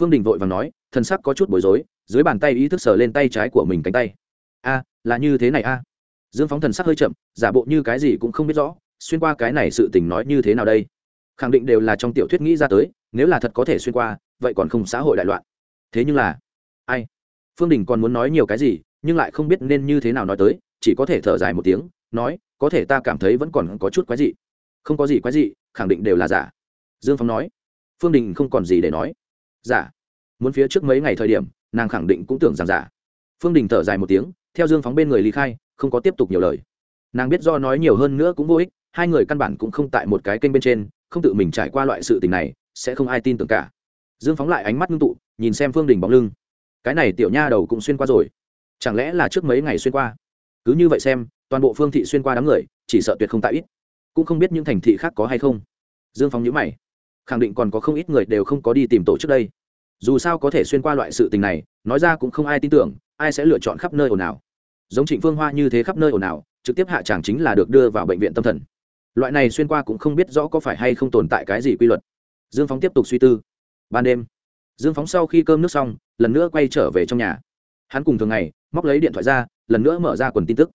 Phương đình vội và nói thân sắc có chút bối rối, dưới bàn tay ý thức sờ lên tay trái của mình cánh tay. A, là như thế này a. Dương phóng thần sắc hơi chậm, giả bộ như cái gì cũng không biết rõ, xuyên qua cái này sự tình nói như thế nào đây? Khẳng định đều là trong tiểu thuyết nghĩ ra tới, nếu là thật có thể xuyên qua, vậy còn không xã hội đại loạn. Thế nhưng là, ai? Phương đình còn muốn nói nhiều cái gì, nhưng lại không biết nên như thế nào nói tới chỉ có thể thở dài một tiếng, nói, có thể ta cảm thấy vẫn còn có chút quái dị. Không có gì quái dị, khẳng định đều là giả. Dương phong nói. Phương đình không còn gì để nói. Giả. Muốn phía trước mấy ngày thời điểm, nàng khẳng định cũng tưởng rằng giả. Phương đình thở dài một tiếng, theo dương phóng bên người lý khai, không có tiếp tục nhiều lời. Nàng biết do nói nhiều hơn nữa cũng vô ích, hai người căn bản cũng không tại một cái kênh bên trên, không tự mình trải qua loại sự tình này, sẽ không ai tin tưởng cả. Dương phóng lại ánh mắt ngưng tụ, nhìn xem phương đình bóng lưng. Cái này tiểu nha đầu cũng xuyên qua rồi. Chẳng lẽ là trước mấy ngày xuyên qua? Cứ như vậy xem, toàn bộ phương thị xuyên qua đám người, chỉ sợ tuyệt không tại ít. Cũng không biết những thành thị khác có hay không. Dương phóng nhữ mày. Khẳng định còn có không ít người đều không có đi tìm tổ trước đây. Dù sao có thể xuyên qua loại sự tình này, nói ra cũng không ai tin tưởng, ai sẽ lựa chọn khắp nơi ồn ào. Giống trịnh phương hoa như thế khắp nơi ồn ào, trực tiếp hạ tràng chính là được đưa vào bệnh viện tâm thần. Loại này xuyên qua cũng không biết rõ có phải hay không tồn tại cái gì quy luật. Dương phóng tiếp tục suy tư. Ban đêm, dương phóng sau khi cơm nước xong, lần nữa quay trở về trong nhà. Hắn cùng thường ngày, móc lấy điện thoại ra lần nữa mở ra quần tin tức.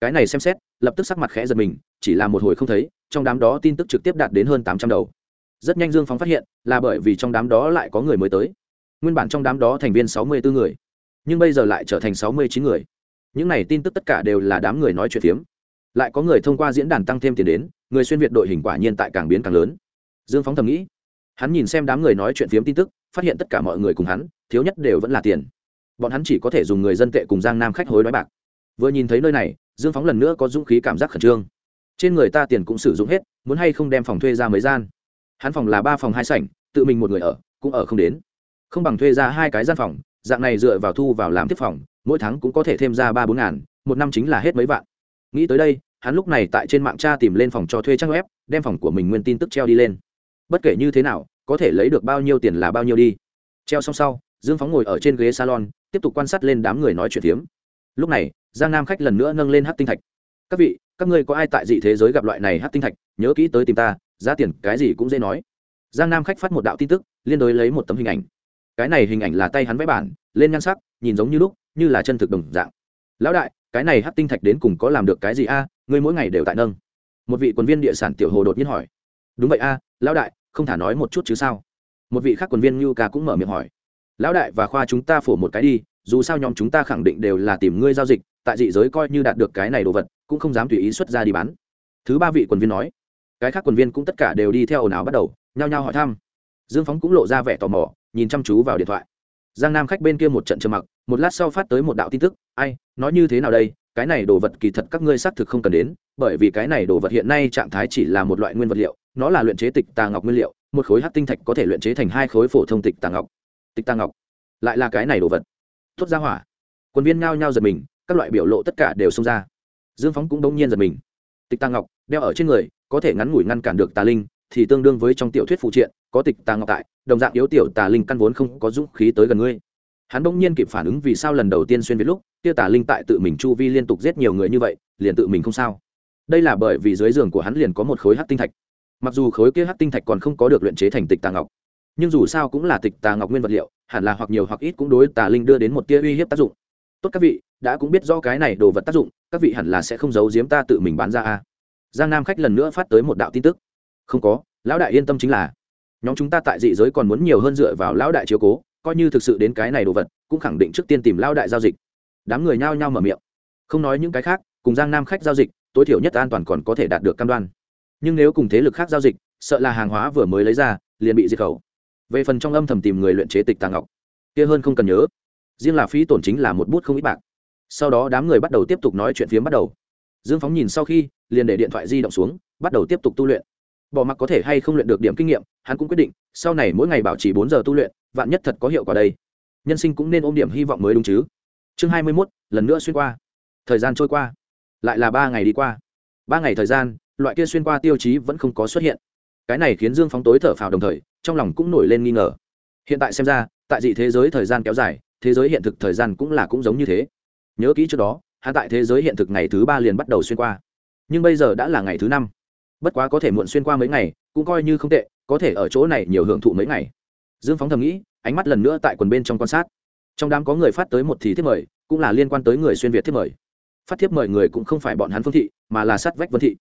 Cái này xem xét, lập tức sắc mặt khẽ giật mình, chỉ là một hồi không thấy, trong đám đó tin tức trực tiếp đạt đến hơn tám trăm đầu. Rất nhanh dương phóng phát hiện, là bởi vì trong đám đó lại có người mới tới. Nguyên bản trong đám đó thành viên sáu mươi bốn người, nhưng bây giờ lại trở thành sáu mươi chín người. Những này tin tức tất cả đều là đám người nói chuyện phiếm. Lại có người thông qua diễn đàn tăng thêm tiền đến, người xuyên việt đội hình quả nhiên tại càng biến càng lớn. Dương phóng thầm nghĩ, hắn nhìn xem đám người nói chuyện phiếm tin tức, phát hiện tất cả mọi người cùng hắn, thiếu nhất đều vẫn là tiền. Bọn hắn chỉ có thể dùng người dân tệ cùng giang nam khách hối đói bạc vừa nhìn thấy nơi này, dương phóng lần nữa có dũng khí cảm giác khẩn trương. Trên người ta tiền cũng sử dụng hết, muốn hay không đem phòng thuê ra mấy gian. Hắn phòng là ba phòng hai sảnh, tự mình một người ở, cũng ở không đến. Không bằng thuê ra hai cái gian phòng, dạng này dựa vào thu vào làm tiếp phòng, mỗi tháng cũng có thể thêm ra ba bốn ngàn, một năm chính là hết mấy vạn. Nghĩ tới đây, hắn lúc này tại trên mạng tra tìm lên phòng cho thuê trang web, đem phòng của mình nguyên tin tức treo đi lên. Bất kể như thế nào, có thể lấy được bao nhiêu tiền là bao nhiêu đi. Treo xong sau, dương phóng ngồi ở trên ghế salon, tiếp tục quan sát lên đám người nói chuyện phiếm. Lúc này giang nam khách lần nữa nâng lên hát tinh thạch. Các vị, các ngươi có ai tại dị thế giới gặp loại này hát tinh thạch? Nhớ kỹ tới tìm ta, giá tiền cái gì cũng dễ nói. Giang nam khách phát một đạo tin tức, liên đối lấy một tấm hình ảnh. Cái này hình ảnh là tay hắn vẽ bản, lên nhan sắc, nhìn giống như lúc, như là chân thực đồng dạng. Lão đại, cái này hát tinh thạch đến cùng có làm được cái gì a? Ngươi mỗi ngày đều tại nâng. Một vị quần viên địa sản tiểu hồ đột nhiên hỏi. Đúng vậy a, lão đại, không thả nói một chút chứ sao? Một vị khác quần viên như ca cũng mở miệng hỏi. Lão đại và khoa chúng ta phổ một cái đi dù sao nhóm chúng ta khẳng định đều là tìm ngươi giao dịch, tại dị giới coi như đạt được cái này đồ vật, cũng không dám tùy ý xuất ra đi bán. Thứ ba vị quần viên nói, cái khác quần viên cũng tất cả đều đi theo ồn ào bắt đầu, nhao nhao hỏi thăm. Dương phóng cũng lộ ra vẻ tò mò, nhìn chăm chú vào điện thoại. Giang nam khách bên kia một trận trầm mặc, một lát sau phát tới một đạo tin tức, ai, nói như thế nào đây? Cái này đồ vật kỳ thật các ngươi xác thực không cần đến, bởi vì cái này đồ vật hiện nay trạng thái chỉ là một loại nguyên vật liệu, nó là luyện chế tịch tà ngọc nguyên liệu, một khối hát tinh thạch có thể luyện chế thành hai khối phổ thông tịch tà ngọc. Tịch tà ngọc? Lại là cái này đồ vật? Tốt ra hỏa. Quân viên ngao nhao giật mình, các loại biểu lộ tất cả đều xông ra. Dương phóng cũng đông nhiên giật mình. Tịch tà ngọc, đeo ở trên người, có thể ngắn ngủi ngăn cản được tà linh, thì tương đương với trong tiểu thuyết phụ triện, có tịch tà ngọc tại, đồng dạng yếu tiểu tà linh căn vốn không có dũng khí tới gần ngươi. Hắn bỗng nhiên kịp phản ứng vì sao lần đầu tiên xuyên việt lúc tiêu tà linh tại tự mình chu vi liên tục giết nhiều người như vậy, liền tự mình không sao. Đây là bởi vì dưới giường của hắn liền có một khối hát tinh thạch. Mặc dù khối kia hát tinh thạch còn không có được luyện chế thành tịch tà ngọc nhưng dù sao cũng là tịch tà ngọc nguyên vật liệu, hẳn là hoặc nhiều hoặc ít cũng đối tà linh đưa đến một tia uy hiếp tác dụng. Tốt các vị, đã cũng biết do cái này đồ vật tác dụng, các vị hẳn là sẽ không giấu giếm ta tự mình bán ra a giang nam khách lần nữa phát tới một đạo tin tức. Không có, lão đại yên tâm chính là, nhóm chúng ta tại dị giới còn muốn nhiều hơn dựa vào lão đại chiếu cố, coi như thực sự đến cái này đồ vật, cũng khẳng định trước tiên tìm lão đại giao dịch. Đám người nhao nhao mở miệng. Không nói những cái khác, cùng giang nam khách giao dịch, tối thiểu nhất an toàn còn có thể đạt được cam đoan. Nhưng nếu cùng thế lực khác giao dịch, sợ là hàng hóa vừa mới lấy ra, liền bị diệt khẩu về phần trong âm thầm tìm người luyện chế tịch tàng ngọc, kia hơn không cần nhớ. Riêng là phí tổn chính là một bút không ít bạc. Sau đó đám người bắt đầu tiếp tục nói chuyện phiếm bắt đầu. Dương phóng nhìn sau khi, liền để điện thoại di động xuống, bắt đầu tiếp tục tu luyện. Bỏ mặc có thể hay không luyện được điểm kinh nghiệm, hắn cũng quyết định, sau này mỗi ngày bảo trì bốn giờ tu luyện, vạn nhất thật có hiệu quả đây. Nhân sinh cũng nên ôm điểm hy vọng mới đúng chứ. Chương hai mươi mốt, lần nữa xuyên qua. Thời gian trôi qua. Lại là ba ngày đi qua. Ba ngày thời gian, loại kia xuyên qua tiêu chí vẫn không có xuất hiện. Cái này khiến dương phóng tối thở phào đồng thời trong lòng cũng nổi lên nghi ngờ. Hiện tại xem ra, tại dị thế giới thời gian kéo dài, thế giới hiện thực thời gian cũng là cũng giống như thế. Nhớ kỹ trước đó hạ tại thế giới hiện thực ngày thứ ba liền bắt đầu xuyên qua. Nhưng bây giờ đã là ngày thứ năm. Bất quá có thể muộn xuyên qua mấy ngày, cũng coi như không tệ, có thể ở chỗ này nhiều hưởng thụ mấy ngày. Dương phóng thầm nghĩ, ánh mắt lần nữa tại quần bên trong quan sát. Trong đám có người phát tới một thì thiếp mời, cũng là liên quan tới người xuyên việt thiếp mời. Phát thiếp mời người cũng không phải bọn hắn phương thị, mà là sát vách vân thị.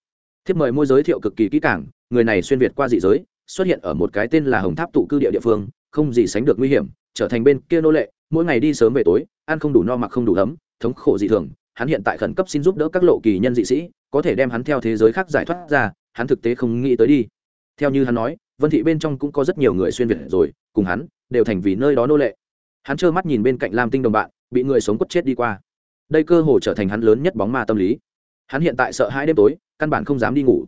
Thiếp mời môi giới thiệu cực kỳ kỹ càng, người này xuyên việt qua dị giới xuất hiện ở một cái tên là hồng tháp tụ cư địa địa phương, không gì sánh được nguy hiểm, trở thành bên kia nô lệ, mỗi ngày đi sớm về tối, ăn không đủ no mặc không đủ ấm, thống khổ dị thường, hắn hiện tại khẩn cấp xin giúp đỡ các lộ kỳ nhân dị sĩ, có thể đem hắn theo thế giới khác giải thoát ra, hắn thực tế không nghĩ tới đi. Theo như hắn nói, vân thị bên trong cũng có rất nhiều người xuyên việt rồi, cùng hắn đều thành vì nơi đó nô lệ. Hắn trơ mắt nhìn bên cạnh lam tinh đồng bạn, bị người sống quất chết đi qua. Đây cơ hồ trở thành hắn lớn nhất bóng ma tâm lý. Hắn hiện tại sợ hai đêm tối, căn bản không dám đi ngủ.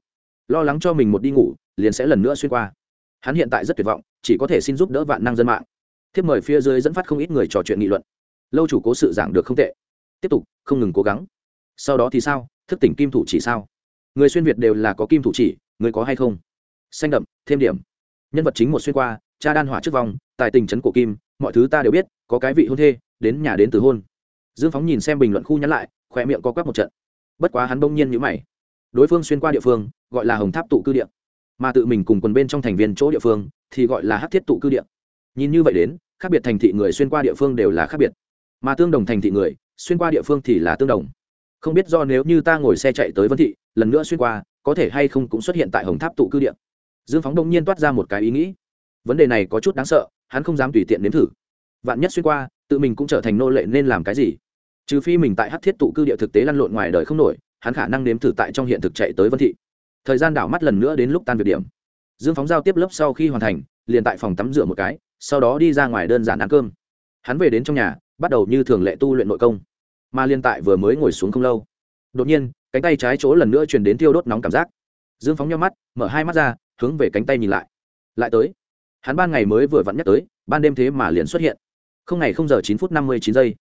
Lo lắng cho mình một đi ngủ liền sẽ lần nữa xuyên qua. Hắn hiện tại rất tuyệt vọng, chỉ có thể xin giúp đỡ vạn năng dân mạng. Thiếp mời phía dưới dẫn phát không ít người trò chuyện nghị luận. Lâu chủ cố sự giảng được không tệ. Tiếp tục, không ngừng cố gắng. Sau đó thì sao? Thức tỉnh kim thủ chỉ sao? Người xuyên việt đều là có kim thủ chỉ, người có hay không? Xanh đậm, thêm điểm. Nhân vật chính một xuyên qua, cha đan hỏa trước vòng tài tình trấn cổ kim, mọi thứ ta đều biết, có cái vị hôn thê, đến nhà đến từ hôn. Dương phóng nhìn xem bình luận khu nhắn lại khoe miệng có quắc một trận. Bất quá hắn bỗng nhiên nhữ mày. Đối phương xuyên qua địa phương, gọi là hồng tháp tụ cư điện mà tự mình cùng quần bên trong thành viên chỗ địa phương thì gọi là hát thiết tụ cư địa. Nhìn như vậy đến, khác biệt thành thị người xuyên qua địa phương đều là khác biệt. Mà tương đồng thành thị người xuyên qua địa phương thì là tương đồng. Không biết do nếu như ta ngồi xe chạy tới vân thị, lần nữa xuyên qua, có thể hay không cũng xuất hiện tại hồng tháp tụ cư địa. Dương phóng đông nhiên toát ra một cái ý nghĩ. Vấn đề này có chút đáng sợ, hắn không dám tùy tiện nếm thử. Vạn nhất xuyên qua, tự mình cũng trở thành nô lệ nên làm cái gì? Trừ phi mình tại hát thiết tụ cư địa thực tế lăn lộn ngoài đời không nổi, hắn khả năng nếm thử tại trong hiện thực chạy tới vân thị thời gian đảo mắt lần nữa đến lúc tan việc điểm. Dương phóng giao tiếp lớp sau khi hoàn thành, liền tại phòng tắm rửa một cái, sau đó đi ra ngoài đơn giản ăn cơm. Hắn về đến trong nhà, bắt đầu như thường lệ tu luyện nội công. Mà liên tại vừa mới ngồi xuống không lâu, đột nhiên, cánh tay trái chỗ lần nữa truyền đến tiêu đốt nóng cảm giác. Dương phóng nhau mắt, mở hai mắt ra, hướng về cánh tay nhìn lại. Lại tới. Hắn ban ngày mới vừa vặn nhắc tới, ban đêm thế mà liền xuất hiện. Không ngày không giờ chín phút năm mươi chín giây,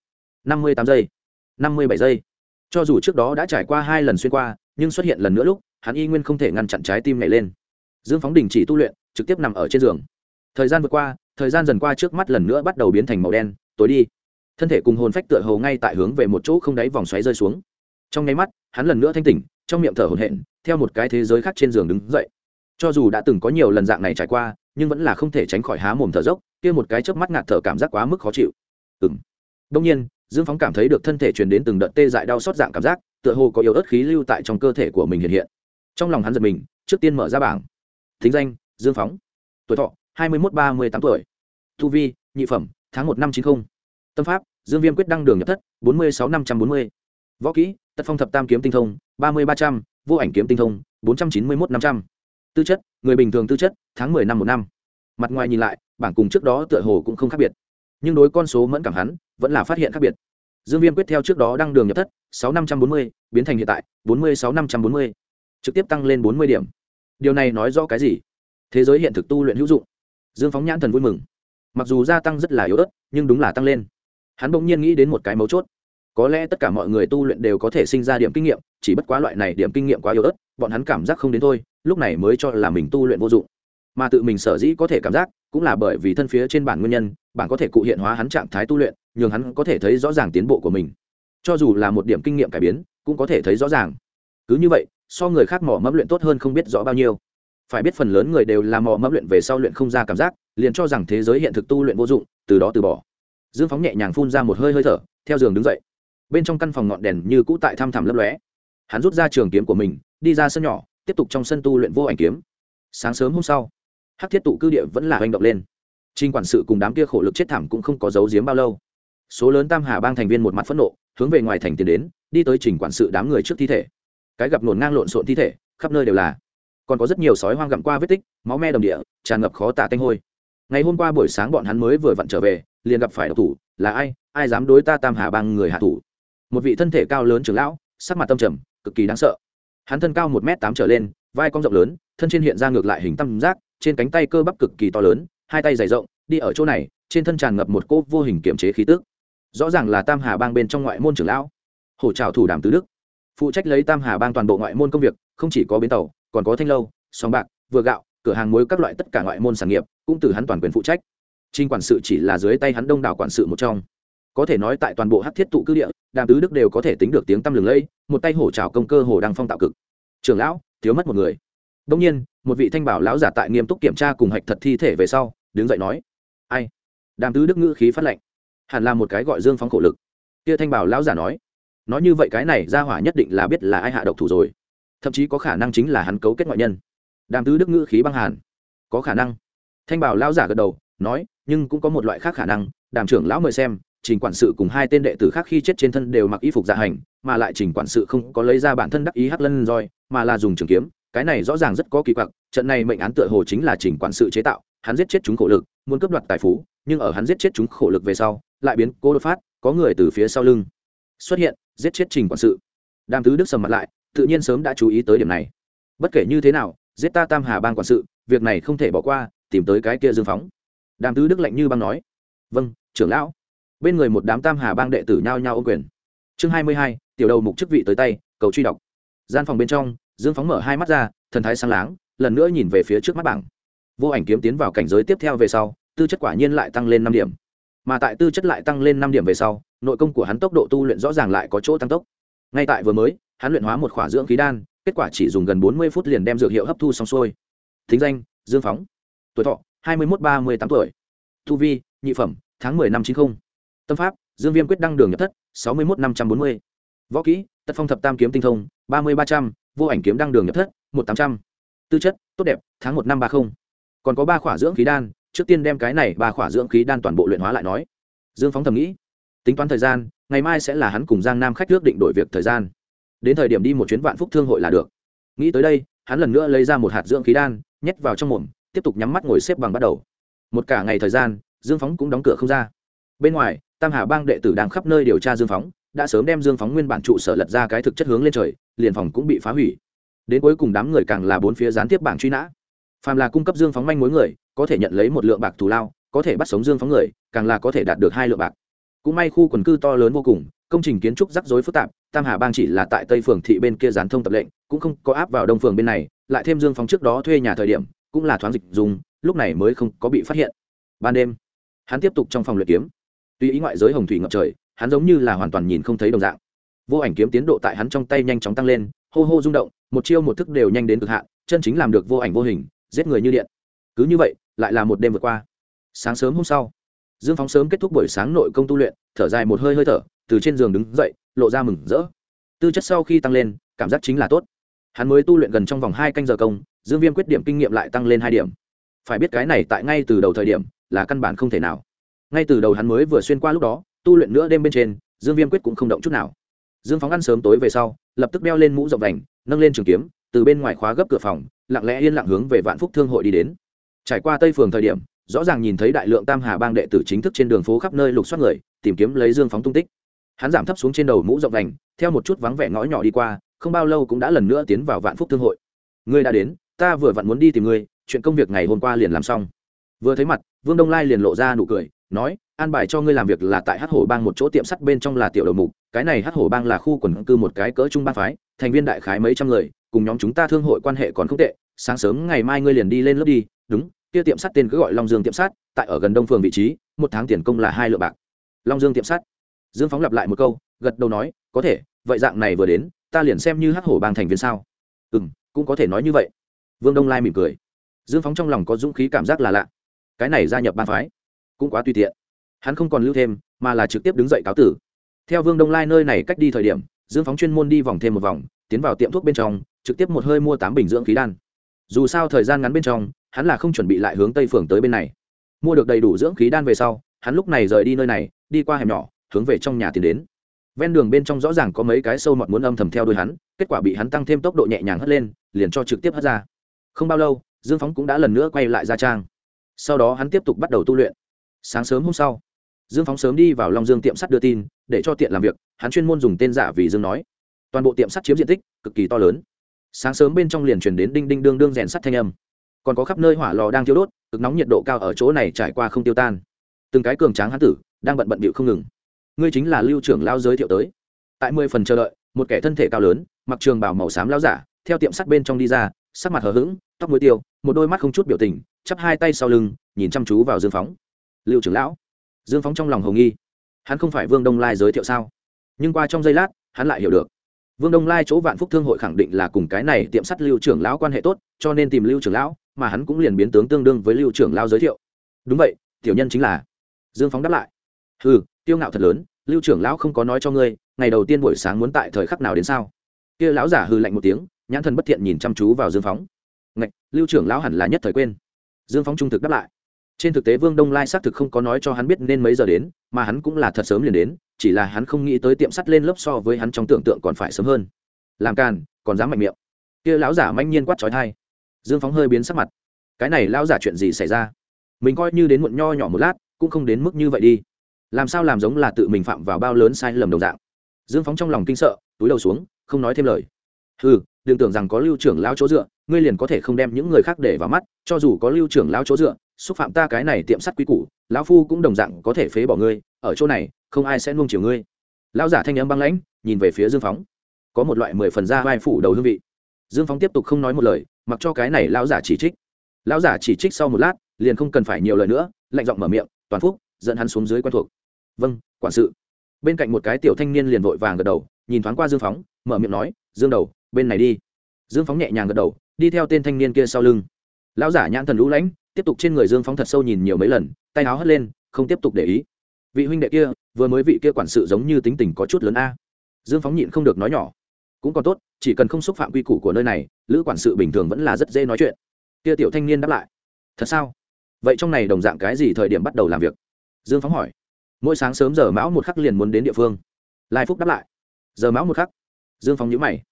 năm mươi tám giây, năm mươi bảy giây. Cho dù trước đó đã trải qua hai lần xuyên qua nhưng xuất hiện lần nữa lúc, hắn y nguyên không thể ngăn chặn trái tim nhảy lên. Dương phóng đình chỉ tu luyện, trực tiếp nằm ở trên giường. Thời gian vượt qua, thời gian dần qua trước mắt lần nữa bắt đầu biến thành màu đen, tối đi. Thân thể cùng hồn phách tựa hầu ngay tại hướng về một chỗ không đáy vòng xoáy rơi xuống. Trong nháy mắt, hắn lần nữa thanh tỉnh, trong miệng thở hổn hển, theo một cái thế giới khác trên giường đứng dậy. Cho dù đã từng có nhiều lần dạng này trải qua, nhưng vẫn là không thể tránh khỏi há mồm thở dốc, kia một cái chớp mắt ngạt thở cảm giác quá mức khó chịu. Ừng đông nhiên, dương phóng cảm thấy được thân thể truyền đến từng đợt tê dại đau xót dạng cảm giác tựa hồ có yếu ớt khí lưu tại trong cơ thể của mình hiện hiện. Trong lòng hắn giật mình, trước tiên mở ra bảng. Thính danh, dương phóng. Tuổi thọ, hai mươi một ba mươi tám tuổi. Thu vi, nhị phẩm, tháng một năm chín mươi tâm pháp, dương viêm quyết đăng đường nhập thất, bốn mươi sáu năm trăm bốn mươi. Võ kỹ, tật phong thập tam kiếm tinh thông, ba mươi ba trăm. Vô ảnh kiếm tinh thông, bốn trăm chín mươi một năm trăm. Tư chất, người bình thường tư chất, tháng mười năm một năm. Mặt ngoài nhìn lại, bảng cùng trước đó tựa hồ cũng không khác biệt. Nhưng đối con số mẫn cảm hắn, vẫn là phát hiện khác biệt dương viêm quyết theo trước đó đăng đường nhập thất, sáu năm trăm bốn mươi, biến thành hiện tại, bốn mươi sáu năm trăm bốn mươi. Trực tiếp tăng lên bốn mươi điểm. Điều này nói rõ cái gì? Thế giới hiện thực tu luyện hữu dụng. Dương phóng nhãn thần vui mừng. Mặc dù gia tăng rất là yếu ớt, nhưng đúng là tăng lên. Hắn bỗng nhiên nghĩ đến một cái mấu chốt. Có lẽ tất cả mọi người tu luyện đều có thể sinh ra điểm kinh nghiệm, chỉ bất quá loại này điểm kinh nghiệm quá yếu ớt, bọn hắn cảm giác không đến thôi, lúc này mới cho là mình tu luyện vô dụng. Mà tự mình sở dĩ có thể cảm giác, cũng là bởi vì thân phía trên bản nguyên nhân bản có thể cụ hiện hóa hắn trạng thái tu luyện nhường hắn có thể thấy rõ ràng tiến bộ của mình. Cho dù là một điểm kinh nghiệm cải biến, cũng có thể thấy rõ ràng. Cứ như vậy, so người khác mỏ mẫm luyện tốt hơn không biết rõ bao nhiêu. Phải biết phần lớn người đều là mỏ mẫm luyện về sau luyện không ra cảm giác, liền cho rằng thế giới hiện thực tu luyện vô dụng, từ đó từ bỏ. Dương phóng nhẹ nhàng phun ra một hơi hơi thở, theo giường đứng dậy. Bên trong căn phòng ngọn đèn như cũ tại thăm thẳm lấp lóe. Hắn rút ra trường kiếm của mình, đi ra sân nhỏ, tiếp tục trong sân tu luyện vô ảnh kiếm. Sáng sớm hôm sau, hắc thiết tụ cư địa vẫn là hành động lên. Trinh quản sự cùng đám kia khổ lực chết thảm cũng không có dấu giếm bao lâu số lớn tam hà bang thành viên một mặt phẫn nộ, hướng về ngoài thành tiến đến, đi tới trình quản sự đám người trước thi thể. Cái gặp nổn ngang lộn xộn thi thể, khắp nơi đều là. Còn có rất nhiều sói hoang gặm qua vết tích, máu me đồng địa, tràn ngập khó tả tanh hôi. Ngày hôm qua buổi sáng bọn hắn mới vừa vặn trở về, liền gặp phải độc thủ, là ai ai dám đối ta tam hà bang người hạ thủ? Một vị thân thể cao lớn trưởng lão, sắc mặt tâm trầm, cực kỳ đáng sợ. Hắn thân cao một m tám trở lên, vai cong rộng lớn, thân trên hiện ra ngược lại hình tam giác, trên cánh tay cơ bắp cực kỳ to lớn, hai tay dày rộng, đi ở chỗ này, trên thân tràn ngập một cỗ vô hình kiểm chế khí tức rõ ràng là tam hà bang bên trong ngoại môn trưởng lão. Hổ trào thủ đàm tứ đức. Phụ trách lấy tam hà bang toàn bộ ngoại môn công việc, không chỉ có bến tàu, còn có thanh lâu, sòng bạc, vừa gạo, cửa hàng muối các loại tất cả ngoại môn sản nghiệp, cũng từ hắn toàn quyền phụ trách. Trinh quản sự chỉ là dưới tay hắn đông đảo quản sự một trong. Có thể nói tại toàn bộ hát thiết tụ cư địa, đàm tứ đức đều có thể tính được tiếng tăm lừng lây một tay hổ trào công cơ hồ đang phong tạo cực. Trưởng lão, thiếu mất một người. Đông nhiên, một vị thanh bảo lão giả tại nghiêm túc kiểm tra cùng hạch thật thi thể về sau, đứng dậy nói, ai? Đàm tứ đức ngữ khí phát lệnh hẳn là một cái gọi dương phóng khổ lực. Kia thanh bảo lão giả nói nói như vậy cái này ra hỏa nhất định là biết là ai hạ độc thủ rồi. Thậm chí có khả năng chính là hắn cấu kết ngoại nhân. Đàm tứ đức ngữ khí băng hàn. Có khả năng. Thanh bảo lão giả gật đầu, nói, nhưng cũng có một loại khác khả năng, đàm trưởng lão mời xem, trình quản sự cùng hai tên đệ tử khác khi chết trên thân đều mặc y phục dạ hành, mà lại trình quản sự không có lấy ra bản thân đắc ý hắc lân roi, mà là dùng trường kiếm, cái này rõ ràng rất có kỳ quặc, trận này mệnh án tựa hồ chính là trình quản sự chế tạo, hắn giết chết chúng khổ lực, muốn cướp đoạt tài phú, nhưng ở hắn giết chết chúng khổ lực về sau lại biến cô đột phát, có người từ phía sau lưng xuất hiện, giết chết trình quản sự. Đàm tứ đức sầm mặt lại, tự nhiên sớm đã chú ý tới điểm này. Bất kể như thế nào, giết ta tam hà bang quản sự, việc này không thể bỏ qua, tìm tới cái kia dương phóng. Đàm tứ đức lạnh như băng nói vâng trưởng lão. Bên người một đám tam hà bang đệ tử nhao nhao ô quyền. Chương hai mươi hai, tiểu đầu mục chức vị tới tay, cầu truy đọc. Gian phòng bên trong, dương phóng mở hai mắt ra, thần thái sáng láng, lần nữa nhìn về phía trước mắt bảng. Vô ảnh kiếm tiến vào cảnh giới tiếp theo về sau, tư chất quả nhiên lại tăng lên năm điểm mà tại tư chất lại tăng lên năm điểm về sau, nội công của hắn tốc độ tu luyện rõ ràng lại có chỗ tăng tốc. Ngay tại vừa mới, hắn luyện hóa một khỏa dưỡng khí đan, kết quả chỉ dùng gần bốn mươi phút liền đem dược hiệu hấp thu xong xuôi. Thính danh, dương phóng. Tuổi thọ, hai mươi một ba mươi tám tuổi. Thu vi, nhị phẩm, tháng mười năm chín mươi tâm pháp, dương viêm quyết đăng đường nhập thất, sáu mươi một năm trăm bốn mươi. Võ kỹ, tật phong thập tam kiếm tinh thông, ba mươi ba trăm. Vô ảnh kiếm đăng đường nhập thất, một tám trăm. Tư chất, tốt đẹp, tháng một năm ba mươi còn có ba khỏa dưỡng khí đan trước tiên đem cái này ba khỏa dưỡng khí đan toàn bộ luyện hóa lại nói. Dương phóng thầm nghĩ, tính toán thời gian, ngày mai sẽ là hắn cùng giang nam khách ước định đổi việc thời gian. Đến thời điểm đi một chuyến vạn phúc thương hội là được. Nghĩ tới đây, hắn lần nữa lấy ra một hạt dưỡng khí đan, nhét vào trong mồm, tiếp tục nhắm mắt ngồi xếp bằng bắt đầu. Một cả ngày thời gian, dương phóng cũng đóng cửa không ra. Bên ngoài, tam hà bang đệ tử đang khắp nơi điều tra dương phóng, đã sớm đem dương phóng nguyên bản trụ sở lật ra cái thực chất hướng lên trời, liền phòng cũng bị phá hủy. Đến cuối cùng đám người càng là bốn phía gián tiếp bảng truy nã. Phàm là cung cấp dương phóng manh mối người có thể nhận lấy một lượng bạc thù lao, có thể bắt sống dương phóng người, càng là có thể đạt được hai lượng bạc. Cũng may khu quần cư to lớn vô cùng, công trình kiến trúc rắc rối phức tạp, tam hà bang chỉ là tại tây phường thị bên kia gián thông tập lệnh, cũng không có áp vào đông phường bên này, lại thêm dương phóng trước đó thuê nhà thời điểm, cũng là thoáng dịch dùng, lúc này mới không có bị phát hiện. Ban đêm, hắn tiếp tục trong phòng luyện kiếm. Tuy ý ngoại giới hồng thủy ngập trời, hắn giống như là hoàn toàn nhìn không thấy đồng dạng. Vô ảnh kiếm tiến độ tại hắn trong tay nhanh chóng tăng lên, hô hô rung động, một chiêu một thức đều nhanh đến cực hạn, chân chính làm được vô ảnh vô hình, giết người như điện cứ như vậy, lại là một đêm vượt qua. Sáng sớm hôm sau, dương phóng sớm kết thúc buổi sáng nội công tu luyện, thở dài một hơi hơi thở, từ trên giường đứng dậy, lộ ra mừng rỡ. Tư chất sau khi tăng lên, cảm giác chính là tốt. Hắn mới tu luyện gần trong vòng hai canh giờ công, dương viêm quyết điểm kinh nghiệm lại tăng lên hai điểm. Phải biết cái này tại ngay từ đầu thời điểm, là căn bản không thể nào. Ngay từ đầu hắn mới vừa xuyên qua lúc đó, tu luyện nữa đêm bên trên, dương viêm quyết cũng không động chút nào. Dương phóng ăn sớm tối về sau, lập tức đeo lên mũ rộng vành, nâng lên trường kiếm, từ bên ngoài khóa gấp cửa phòng, lặng lẽ yên lặng hướng về vạn phúc thương hội đi đến trải qua tây phường thời điểm, rõ ràng nhìn thấy đại lượng tam hà bang đệ tử chính thức trên đường phố khắp nơi lục soát người, tìm kiếm lấy dương phóng tung tích. Hắn giảm thấp xuống trên đầu mũ rộng đành, theo một chút vắng vẻ ngõ nhỏ đi qua, không bao lâu cũng đã lần nữa tiến vào vạn phúc thương hội. Ngươi đã đến, ta vừa vặn muốn đi tìm ngươi, chuyện công việc ngày hôm qua liền làm xong. Vừa thấy mặt, vương đông lai liền lộ ra nụ cười, nói, an bài cho ngươi làm việc là tại hát hổ bang một chỗ tiệm sắt bên trong là tiểu đầu mục, cái này hát hổ bang là khu quần cư một cái cỡ trung bang phái, thành viên đại khái mấy trăm người, cùng nhóm chúng ta thương hội quan hệ còn không tệ, sáng sớm ngày mai ngươi liền đi lên lớp đi đúng, kia tiệm sắt tên cứ gọi long dương tiệm sắt, tại ở gần đông phường vị trí, một tháng tiền công là hai lượng bạc. Long dương tiệm sắt. Dương phóng lặp lại một câu, gật đầu nói, có thể, vậy dạng này vừa đến, ta liền xem như hắc hổ bang thành viên sao. Ừ m cũng có thể nói như vậy. Vương đông lai mỉm cười. Dương phóng trong lòng có dũng khí cảm giác là lạ. Cái này gia nhập bang phái, cũng quá tùy tiện. Hắn không còn lưu thêm, mà là trực tiếp đứng dậy cáo tử. Theo vương đông lai nơi này cách đi thời điểm, dương phóng chuyên môn đi vòng thêm một vòng, tiến vào tiệm thuốc bên trong, trực tiếp một hơi mua tám bình dưỡng khí đan dù sao thời gian ngắn bên trong, hắn là không chuẩn bị lại hướng tây phường tới bên này. Mua được đầy đủ dưỡng khí đan về sau, hắn lúc này rời đi nơi này, đi qua hẻm nhỏ, hướng về trong nhà tiến đến. Ven đường bên trong rõ ràng có mấy cái sâu mọt muốn âm thầm theo đuôi hắn, kết quả bị hắn tăng thêm tốc độ nhẹ nhàng hất lên, liền cho trực tiếp hất ra. Không bao lâu, dương phóng cũng đã lần nữa quay lại ra trang. Sau đó hắn tiếp tục bắt đầu tu luyện. Sáng sớm hôm sau, dương phóng sớm đi vào long dương tiệm sắt đưa tin, để cho tiện làm việc, hắn chuyên môn dùng tên giả vì dương nói. Toàn bộ tiệm sắt chiếm diện tích cực kỳ to lớn sáng sớm bên trong liền chuyển đến đinh đinh đương đương rèn sắt thanh âm. Còn có khắp nơi hỏa lò đang thiêu đốt, cực nóng nhiệt độ cao ở chỗ này trải qua không tiêu tan. Từng cái cường tráng hán tử đang bận bận bịu không ngừng. Ngươi chính là lưu trưởng lao giới thiệu tới. Tại mười phần chờ đợi, một kẻ thân thể cao lớn, mặc trường bảo màu xám lao giả, theo tiệm sắt bên trong đi ra, sắc mặt hờ hững, tóc muối tiêu, một đôi mắt không chút biểu tình, chắp hai tay sau lưng, nhìn chăm chú vào dương phóng. Lưu trưởng lão, dương phóng trong lòng hồng nghi. Hắn không phải vương đông lai giới thiệu sao? Nhưng qua trong giây lát, hắn lại hiểu được vương đông lai chỗ vạn phúc thương hội khẳng định là cùng cái này tiệm sắt lưu trưởng lão quan hệ tốt, cho nên tìm lưu trưởng lão, mà hắn cũng liền biến tướng tương đương với lưu trưởng lão giới thiệu. Đúng vậy, tiểu nhân chính là dương phóng đáp lại. Ừ tiêu ngạo thật lớn, lưu trưởng lão không có nói cho ngươi, ngày đầu tiên buổi sáng muốn tại thời khắc nào đến sao? Kia lão giả hư lạnh một tiếng, nhãn thần bất thiện nhìn chăm chú vào dương phóng. Ngạch, lưu trưởng lão hẳn là nhất thời quên. Dương phóng trung thực đáp lại. Trên thực tế vương đông lai xác thực không có nói cho hắn biết nên mấy giờ đến, mà hắn cũng là thật sớm liền đến chỉ là hắn không nghĩ tới tiệm sắt lên lớp so với hắn trong tưởng tượng còn phải sớm hơn. Làm càn, còn dám mạnh miệng. Kia lão giả manh nhiên quát trói thai dương phóng hơi biến sắc mặt. Cái này lão giả chuyện gì xảy ra? Mình coi như đến muộn nho nhỏ một lát, cũng không đến mức như vậy đi. Làm sao làm giống là tự mình phạm vào bao lớn sai lầm đồng dạng. Dương phóng trong lòng kinh sợ, túi đầu xuống, không nói thêm lời. Ừ đừng tưởng rằng có lưu trưởng lao chỗ dựa, ngươi liền có thể không đem những người khác để vào mắt, cho dù có lưu trưởng lao chỗ dựa, xúc phạm ta cái này tiệm sắt quý củ, lão phu cũng đồng dạng có thể phế bỏ ngươi, ở chỗ này không ai sẽ nuông chiều ngươi. Lão giả thanh âm băng lãnh, nhìn về phía dương phóng. Có một loại mười phần da vai phủ đầu hương vị. Dương phóng tiếp tục không nói một lời, mặc cho cái này lão giả chỉ trích. Lão giả chỉ trích sau một lát, liền không cần phải nhiều lời nữa, lạnh giọng mở miệng, toàn phúc, dẫn hắn xuống dưới quen thuộc. Vâng quản sự. Bên cạnh một cái tiểu thanh niên liền vội vàng gật đầu, nhìn thoáng qua dương phóng, mở miệng nói, dương đầu, bên này đi. Dương phóng nhẹ nhàng gật đầu, đi theo tên thanh niên kia sau lưng. Lão giả nhãn thần lũ lãnh tiếp tục trên người dương phóng thật sâu nhìn nhiều mấy lần, tay áo hất lên, không tiếp tục để ý vị huynh đệ kia, vừa mới vị kia quản sự giống như tính tình có chút lớn a. Dương phóng nhịn không được nói nhỏ. Cũng còn tốt, chỉ cần không xúc phạm quy củ của nơi này, lữ quản sự bình thường vẫn là rất dễ nói chuyện. Kia tiểu thanh niên đáp lại. Thật sao? Vậy trong này đồng dạng cái gì thời điểm bắt đầu làm việc? Dương phóng hỏi. Mỗi sáng sớm giờ mão một khắc liền muốn đến địa phương. Lai phúc đáp lại. Giờ mão một khắc. Dương phóng nhữ mày.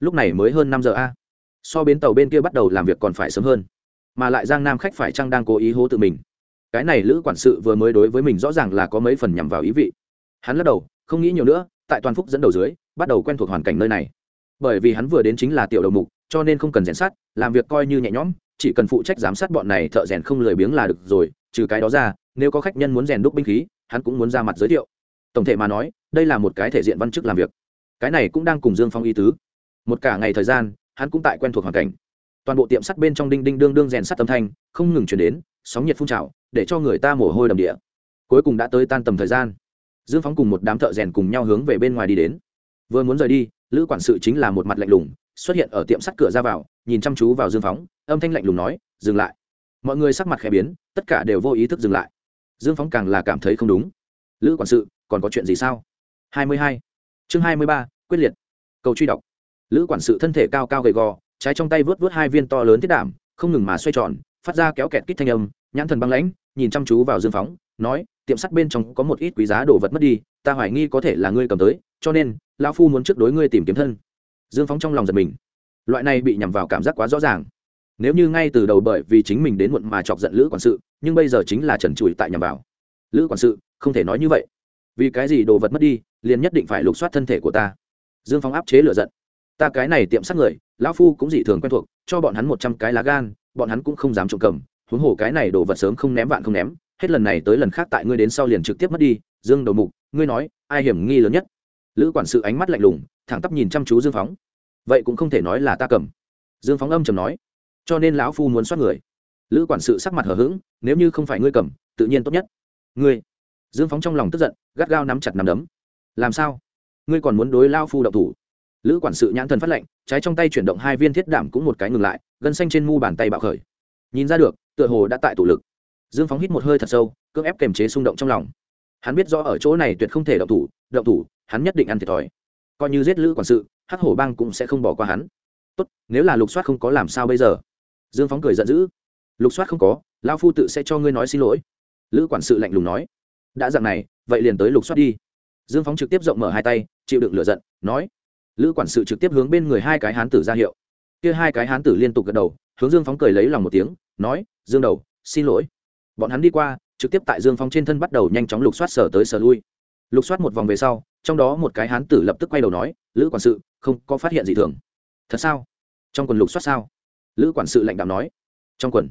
Lúc này mới hơn năm giờ a. So bến tàu bên kia bắt đầu làm việc còn phải sớm hơn. Mà lại giang nam khách phải chăng đang cố ý hố tự mình? Cái này lữ quản sự vừa mới đối với mình rõ ràng là có mấy phần nhằm vào ý vị. Hắn lắc đầu, không nghĩ nhiều nữa, tại toàn phúc dẫn đầu dưới, bắt đầu quen thuộc hoàn cảnh nơi này. Bởi vì hắn vừa đến chính là tiểu đầu mục, cho nên không cần rèn sát làm việc coi như nhẹ nhõm, chỉ cần phụ trách giám sát bọn này thợ rèn không lười biếng là được rồi, trừ cái đó ra, nếu có khách nhân muốn rèn đúc binh khí, hắn cũng muốn ra mặt giới thiệu. Tổng thể mà nói, đây là một cái thể diện văn chức làm việc. Cái này cũng đang cùng dương phong y tứ. Một cả ngày thời gian, hắn cũng tại quen thuộc hoàn cảnh. Toàn bộ tiệm sắt bên trong đinh đinh đương đương rèn sắt âm thanh, không ngừng chuyển đến, sóng nhiệt phun trào để cho người ta mồ hôi đầm địa. Cuối cùng đã tới tan tầm thời gian. Dương phóng cùng một đám thợ rèn cùng nhau hướng về bên ngoài đi đến. Vừa muốn rời đi, lữ quản sự chính là một mặt lạnh lùng, xuất hiện ở tiệm sắt cửa ra vào, nhìn chăm chú vào dương phóng, âm thanh lạnh lùng nói, dừng lại. Mọi người sắc mặt khẽ biến, tất cả đều vô ý thức dừng lại. Dương phóng càng là cảm thấy không đúng. Lữ quản sự, còn có chuyện gì sao? Hai mươi hai. Chương hai mươi ba, quyết liệt. Cầu truy đọc. Lữ quản sự thân thể cao cao gầy gò, trái trong tay vớt vớt hai viên to lớn thiết đảm không ngừng mà xoay tròn phát ra kéo kẹt kít thanh âm, nhãn thần băng lãnh, nhìn chăm chú vào dương phóng, nói, tiệm sắt bên trong có một ít quý giá đồ vật mất đi, ta hoài nghi có thể là ngươi cầm tới, cho nên lao phu muốn trước đối ngươi tìm kiếm thân. Dương phóng trong lòng giật mình. Loại này bị nhằm vào cảm giác quá rõ ràng. Nếu như ngay từ đầu bởi vì chính mình đến muộn mà chọc giận lữ quản sự, nhưng bây giờ chính là trần trụi tại nhằm vào. Lữ quản sự, không thể nói như vậy. Vì cái gì đồ vật mất đi, liền nhất định phải lục soát thân thể của ta. Dương phóng áp chế lựa giận. Ta cái này tiệm sát người, lão phu cũng dị thường quen thuộc, cho bọn hắn một trăm cái lá gan bọn hắn cũng không dám trộm cầm, huống hồ cái này đồ vật sớm không ném vạn không ném, hết lần này tới lần khác tại ngươi đến sau liền trực tiếp mất đi, dương đầu mục, ngươi nói, ai hiểm nghi lớn nhất? Lữ quản sự ánh mắt lạnh lùng, thẳng tắp nhìn chăm chú dương phóng. Vậy cũng không thể nói là ta cầm. Dương phóng âm chầm nói. Cho nên lão phu muốn xoát người. Lữ quản sự sắc mặt hờ hững, nếu như không phải ngươi cầm, tự nhiên tốt nhất. Ngươi. Dương phóng trong lòng tức giận, gắt gao nắm chặt nắm đấm. Làm sao? Ngươi còn muốn đối lao phu đậu thủ? Lữ quản sự nhãn thần phát lệnh, trái trong tay chuyển động hai viên thiết đảm cũng một cái ngừng lại, gân xanh trên mu bàn tay bạo khởi. Nhìn ra được, tựa hồ đã tại tụ lực. Dương phóng hít một hơi thật sâu, cưỡng ép kềm chế xung động trong lòng. Hắn biết rõ ở chỗ này tuyệt không thể động thủ động thủ, hắn nhất định ăn thiệt thòi. Coi như giết lữ quản sự, hắc hổ bang cũng sẽ không bỏ qua hắn. Tốt, nếu là lục soát không có làm sao bây giờ? Dương phóng cười giận dữ. Lục soát không có lao phu tự sẽ cho ngươi nói xin lỗi. Lữ quản sự lạnh lùng nói. Đã dặn này, vậy liền tới lục soát đi. Dương phóng trực tiếp rộng mở hai tay, chịu đựng lửa giận, nói lữ quản sự trực tiếp hướng bên người hai cái hán tử ra hiệu. Kia hai cái hán tử liên tục gật đầu, hướng dương phóng cười lấy lòng một tiếng, nói, dương đầu, xin lỗi. Bọn hắn đi qua, trực tiếp tại dương phóng trên thân bắt đầu nhanh chóng lục soát sở tới sở lui. Lục soát một vòng về sau, trong đó một cái hán tử lập tức quay đầu nói, lữ quản sự, không có phát hiện gì thường. Thật sao? Trong quần lục soát sao? Lữ quản sự lạnh đạo nói. Trong quần.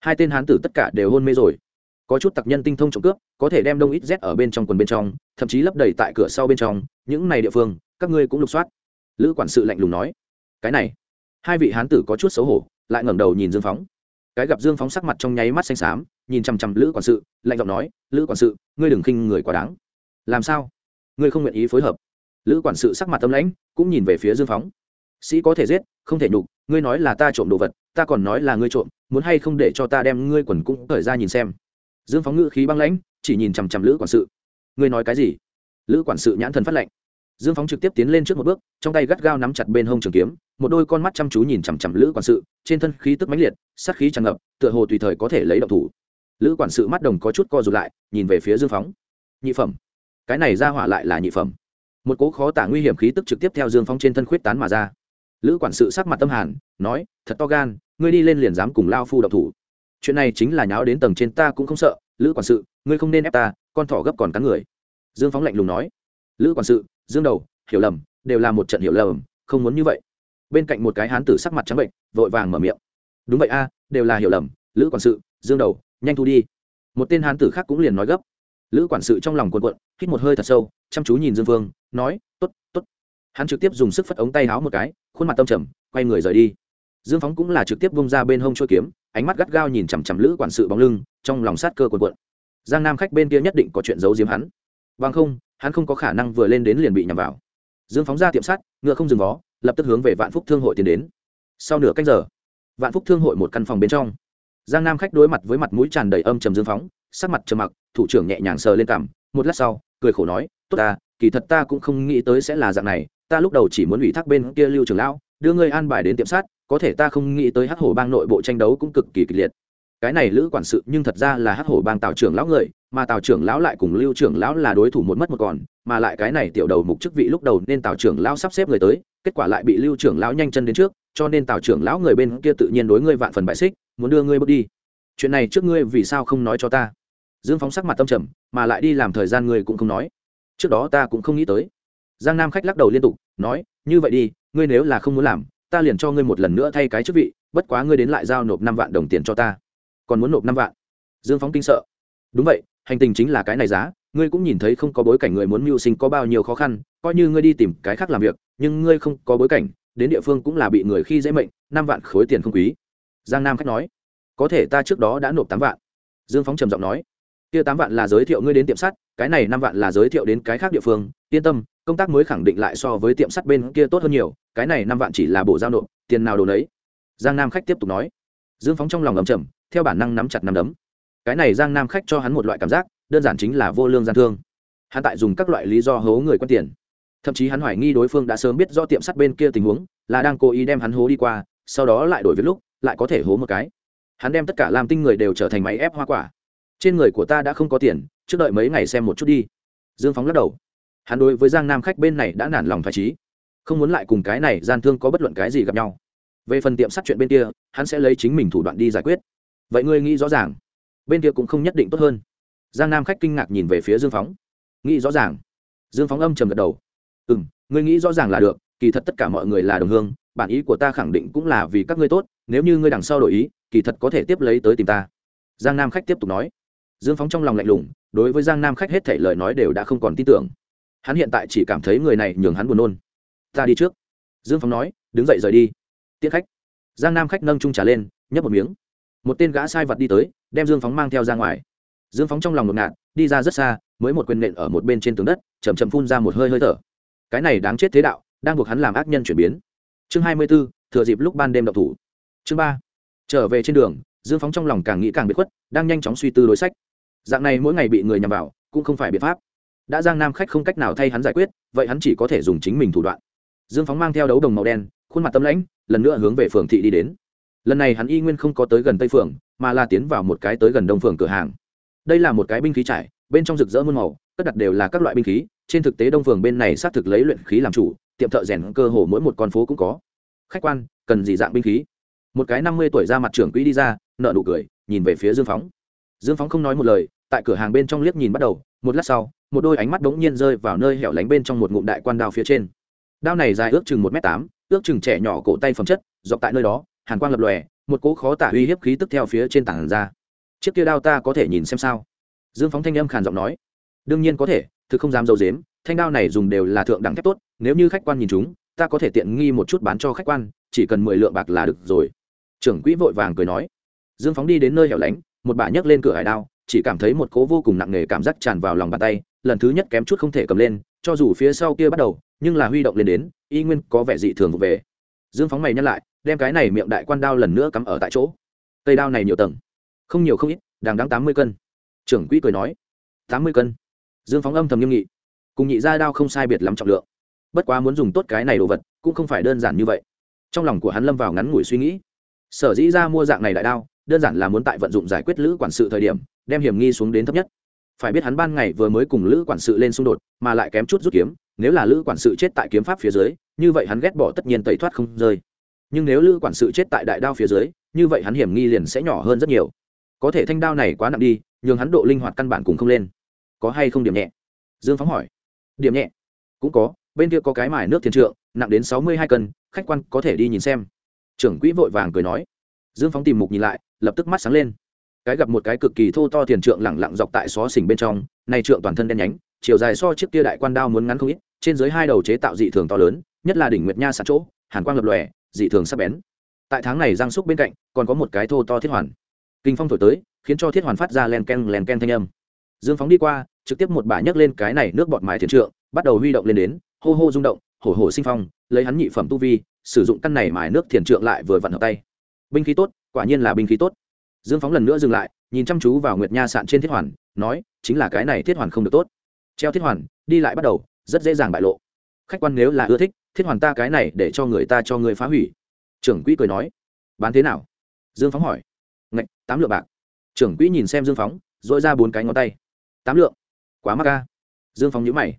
Hai tên hán tử tất cả đều hôn mê rồi. Có chút tặc nhân tinh thông trộm cướp, có thể đem đông ít rét ở bên trong quần bên trong, thậm chí lấp đầy tại cửa sau bên trong, những này địa phương, các ngươi cũng lục soát lữ quản sự lạnh lùng nói, cái này, hai vị hán tử có chút xấu hổ, lại ngẩng đầu nhìn dương phóng. Cái gặp dương phóng sắc mặt trong nháy mắt xanh xám, nhìn chằm chằm lữ quản sự, lạnh giọng nói, lữ quản sự, ngươi đừng khinh người quá đáng. Làm sao? Ngươi không nguyện ý phối hợp? Lữ quản sự sắc mặt tâm lãnh, cũng nhìn về phía dương phóng. Sĩ có thể giết, không thể nhục, ngươi nói là ta trộm đồ vật, ta còn nói là ngươi trộm, muốn hay không để cho ta đem ngươi quần cũng thời ra nhìn xem. Dương phóng ngữ khí băng lãnh, chỉ nhìn chằm chằm lữ quản sự. Ngươi nói cái gì? Lữ quản sự nhãn thần phát lệnh dương phóng trực tiếp tiến lên trước một bước, trong tay gắt gao nắm chặt bên hông trường kiếm, một đôi con mắt chăm chú nhìn chằm chằm lữ quản sự, trên thân khí tức mãnh liệt, sát khí tràn ngập, tựa hồ tùy thời có thể lấy động thủ. Lữ quản sự mắt đồng có chút co rụt lại, nhìn về phía dương phóng. Nhị phẩm. Cái này ra hỏa lại là nhị phẩm. Một cố khó tả nguy hiểm khí tức trực tiếp theo dương phóng trên thân khuyết tán mà ra. Lữ quản sự sắc mặt tâm hàn, nói, thật to gan, ngươi đi lên liền dám cùng lao phu độc thủ. Chuyện này chính là nháo đến tầng trên ta cũng không sợ. Lữ quản sự, ngươi không nên ép ta, con thỏ gấp còn cắn người. Dương phóng lạnh lùng nói. Lữ quản sự dương đầu, hiểu lầm đều là một trận hiểu lầm, không muốn như vậy. Bên cạnh một cái hán tử sắc mặt trắng bệnh, vội vàng mở miệng. Đúng vậy a, đều là hiểu lầm, lữ quản sự, dương đầu, nhanh thu đi. Một tên hán tử khác cũng liền nói gấp. Lữ quản sự trong lòng cuộn cuộn, hít một hơi thật sâu, chăm chú nhìn dương vương, nói t ố t t ố t hắn trực tiếp dùng sức phất ống tay háo một cái, khuôn mặt tâm trầm, quay người rời đi. Dương phóng cũng là trực tiếp bung ra bên hông trôi kiếm, ánh mắt gắt gao nhìn chằm chằm lữ quản sự bóng lưng, trong lòng sát cơ cuộn cuộn. Giang nam khách bên kia nhất định có chuyện giấu giếm hắn. Bằng không hắn không có khả năng vừa lên đến liền bị nhằm vào. Dương phóng ra tiệm sắt, ngựa không dừng vó, lập tức hướng về vạn phúc thương hội tiến đến. Sau nửa cách giờ, vạn phúc thương hội một căn phòng bên trong, giang nam khách đối mặt với mặt mũi tràn đầy âm trầm dương phóng, sắc mặt trầm mặc, thủ trưởng nhẹ nhàng sờ lên cằm, một lát sau, cười khổ nói, tốt ta, kỳ thật ta cũng không nghĩ tới sẽ là dạng này, ta lúc đầu chỉ muốn ủy thác bên kia lưu trường lão, đưa ngươi an bài đến tiệm sát có thể ta không nghĩ tới hắc hổ bang nội bộ tranh đấu cũng cực kỳ kịch liệt cái này lữ quản sự nhưng thật ra là hắc hổ bang tào trưởng lão người, mà tào trưởng lão lại cùng lưu trưởng lão là đối thủ một mất một còn, mà lại cái này tiểu đầu mục chức vị lúc đầu nên tào trưởng lão sắp xếp người tới, kết quả lại bị lưu trưởng lão nhanh chân đến trước, cho nên tào trưởng lão người bên kia tự nhiên đối ngươi vạn phần bại xích, muốn đưa ngươi bước đi. Chuyện này trước ngươi vì sao không nói cho ta? Dương phóng sắc mặt tâm trầm, mà lại đi làm thời gian ngươi cũng không nói. Trước đó ta cũng không nghĩ tới. Giang nam khách lắc đầu liên tục, nói, như vậy đi, ngươi nếu là không muốn làm, ta liền cho ngươi một lần nữa thay cái chức vị, bất quá ngươi đến lại giao nộp năm vạn đồng tiền cho ta còn muốn nộp năm vạn. Dương phóng kinh sợ. Đúng vậy, hành tình chính là cái này giá, ngươi cũng nhìn thấy không có bối cảnh người muốn mưu sinh có bao nhiêu khó khăn, coi như ngươi đi tìm cái khác làm việc, nhưng ngươi không có bối cảnh, đến địa phương cũng là bị người khi dễ mệnh, năm vạn khối tiền không quý. Giang nam khách nói, có thể ta trước đó đã nộp tám vạn. Dương phóng trầm giọng nói, kia tám vạn là giới thiệu ngươi đến tiệm sắt, cái này năm vạn là giới thiệu đến cái khác địa phương, yên tâm, công tác mới khẳng định lại so với tiệm sắt bên kia tốt hơn nhiều, cái này năm vạn chỉ là bộ giao nộp, tiền nào đồ đấy giang nam khách tiếp tục nói. Dương phóng trong lòng ầm chầm theo bản năng nắm chặt nắm đấm. Cái này giang nam khách cho hắn một loại cảm giác, đơn giản chính là vô lương gian thương. Hắn tại dùng các loại lý do hố người quen tiền. Thậm chí hắn hoài nghi đối phương đã sớm biết do tiệm sắt bên kia tình huống, là đang cố ý đem hắn hố đi qua, sau đó lại đổi việc lúc, lại có thể hố một cái. Hắn đem tất cả làm tinh người đều trở thành máy ép hoa quả. Trên người của ta đã không có tiền, trước đợi mấy ngày xem một chút đi. Dương phóng lắc đầu. Hắn đối với giang nam khách bên này đã nản lòng phải trí. Không muốn lại cùng cái này gian thương có bất luận cái gì gặp nhau. Về phần tiệm sắt chuyện bên kia, hắn sẽ lấy chính mình thủ đoạn đi giải quyết vậy ngươi nghĩ rõ ràng. Bên kia cũng không nhất định tốt hơn. Giang nam khách kinh ngạc nhìn về phía dương phóng. Nghĩ rõ ràng. Dương phóng âm trầm gật đầu. Ừ m ngươi nghĩ rõ ràng là được, kỳ thật tất cả mọi người là đồng hương, bản ý của ta khẳng định cũng là vì các ngươi tốt, nếu như ngươi đằng sau đổi ý, kỳ thật có thể tiếp lấy tới tìm ta. Giang nam khách tiếp tục nói. Dương phóng trong lòng lạnh lùng, đối với giang nam khách hết thể lời nói đều đã không còn tin tưởng. Hắn hiện tại chỉ cảm thấy người này nhường hắn buồn nôn. Ta đi trước. Dương phóng nói, đứng dậy rời đi. Tiết khách. Giang nam khách nâng trung trả lên, nhấp một miếng một tên gã sai vật đi tới, đem dương phóng mang theo ra ngoài. Dương phóng trong lòng ngột ngạt, đi ra rất xa, mới một quyền nện ở một bên trên tường đất chầm chầm phun ra một hơi hơi thở. Cái này đáng chết thế đạo, đang buộc hắn làm ác nhân chuyển biến. Chương hai mươi b ố thừa dịp lúc ban đêm đậu thủ. Chương ba, trở về trên đường, dương phóng trong lòng càng nghĩ càng bị khuất, đang nhanh chóng suy tư đối sách. Dạng này mỗi ngày bị người nhằm vào, cũng không phải biện pháp. Đã giang nam khách không cách nào thay hắn giải quyết, vậy hắn chỉ có thể dùng chính mình thủ đoạn. Dương phóng mang theo đấu đồng màu đen, khuôn mặt tâm lãnh, lần nữa hướng về phường thị đi đến lần này hắn y nguyên không có tới gần tây phường, mà là tiến vào một cái tới gần đông phường cửa hàng. Đây là một cái binh khí trải, bên trong rực rỡ muôn màu tất đặt đều là các loại binh khí, trên thực tế đông phường bên này xác thực lấy luyện khí làm chủ, tiệm thợ rèn cơ hồ mỗi một con phố cũng có. Khách quan, cần gì dạng binh khí? Một cái năm mươi tuổi ra mặt trưởng quỹ đi ra nợ nụ cười, nhìn về phía dương phóng. Dương phóng không nói một lời, tại cửa hàng bên trong liếc nhìn bắt đầu, một lát sau, một đôi ánh mắt đ ố n g nhiên rơi vào nơi hẻo lánh bên trong một ngụm đại quan đao phía trên. Đao này dài ước chừng một m tám, ước chừng trẻ nhỏ cổ tay phẩm chất, dọc tại nơi đó hàn quang lập lòe, một cỗ khó tả uy hiếp khí tức theo phía trên tảng ra. Chiếc kia đao ta có thể nhìn xem sao? Dương phóng thanh âm khàn giọng nói. Đương nhiên có thể, thực không dám dầu dếm, thanh đao này dùng đều là thượng đẳng thép tốt, nếu như khách quan nhìn chúng, ta có thể tiện nghi một chút bán cho khách quan, chỉ cần mười lượng bạc là được rồi. Trưởng quỹ vội vàng cười nói. Dương phóng đi đến nơi hẻo lánh, một bà nhấc lên cửa hải đao, chỉ cảm thấy một cố vô cùng nặng nề cảm giác tràn vào lòng bàn tay, lần thứ nhất kém chút không thể cầm lên, cho dù phía sau kia bắt đầu, nhưng là huy động lên đến, y nguyên có vẻ dị thường vụ về. Dương phóng mày nhắc lại đem cái này miệng đại quan đao lần nữa cắm ở tại chỗ. Cây đao này nhiều tầng. Không nhiều không ít đang đáng tám mươi cân. Trưởng quỹ cười nói, tám mươi cân. Dương phóng âm thầm nghiêm nghị. Cùng nhị ra đao không sai biệt lắm trọng lượng. Bất quá muốn dùng tốt cái này đồ vật, cũng không phải đơn giản như vậy. Trong lòng của hắn lâm vào ngắn ngủi suy nghĩ. Sở dĩ ra mua dạng này đại đao, đơn giản là muốn tại vận dụng giải quyết lữ quản sự thời điểm, đem hiểm nghi xuống đến thấp nhất. Phải biết hắn ban ngày vừa mới cùng lữ quản sự lên xung đột, mà lại kém chút rút kiếm, nếu là lữ quản sự chết tại kiếm pháp phía dưới, như vậy hắn ghét bỏ tất nhiên tẩy thoát không rơi nhưng nếu lữ quản sự chết tại đại đao phía dưới, như vậy hắn hiểm nghi liền sẽ nhỏ hơn rất nhiều. Có thể thanh đao này quá nặng đi, nhường hắn độ linh hoạt căn bản cùng không lên. Có hay không điểm nhẹ? Dương phóng hỏi. Điểm nhẹ? Cũng có, bên kia có cái mài nước thiền trượng, nặng đến sáu mươi hai cân, khách quan có thể đi nhìn xem. Trưởng quỹ vội vàng cười nói. Dương phóng tìm mục nhìn lại, lập tức mắt sáng lên. Cái gặp một cái cực kỳ thô to thiền trượng lẳng lặng dọc tại xó xỉnh bên trong, này trượng toàn thân đen nhánh, chiều dài so chiếc kia đại quan đao muốn ngắn không ít, trên dưới hai đầu chế tạo dị thường to lớn, nhất là đỉnh nguyệt nha sạt chỗ, hàn quang lập lòe dị thường sắc bén. Tại tháng này giang xúc bên cạnh, còn có một cái thô to thiết hoàn. Kinh phong thổi tới, khiến cho thiết hoàn phát ra len ken len ken thanh âm. Dương phóng đi qua, trực tiếp một bả nhấc lên cái này nước bọt mái thiền trượng, bắt đầu huy động lên đến, hô hô rung động, hổ hổ sinh phong, lấy hắn nhị phẩm tu vi, sử dụng căn này mài nước thiền trượng lại vừa vặn hợp tay. Binh khí tốt, quả nhiên là binh khí tốt. Dương phóng lần nữa dừng lại, nhìn chăm chú vào nguyệt nha sạn trên thiết hoàn, nói, chính là cái này thiết hoàn không được tốt. Treo thiết hoàn, đi lại bắt đầu, rất dễ dàng bại lộ. Khách quan nếu là ưa thích thiết hoàn ta cái này để cho người ta cho người phá hủy. Trưởng quỹ cười nói. Bán thế nào? Dương phóng hỏi. Ngạch, tám lượng bạc. Trưởng quỹ nhìn xem dương phóng dội ra bốn cái ngón tay. Tám lượng? Quá mắc ca dương phóng nhữ mày.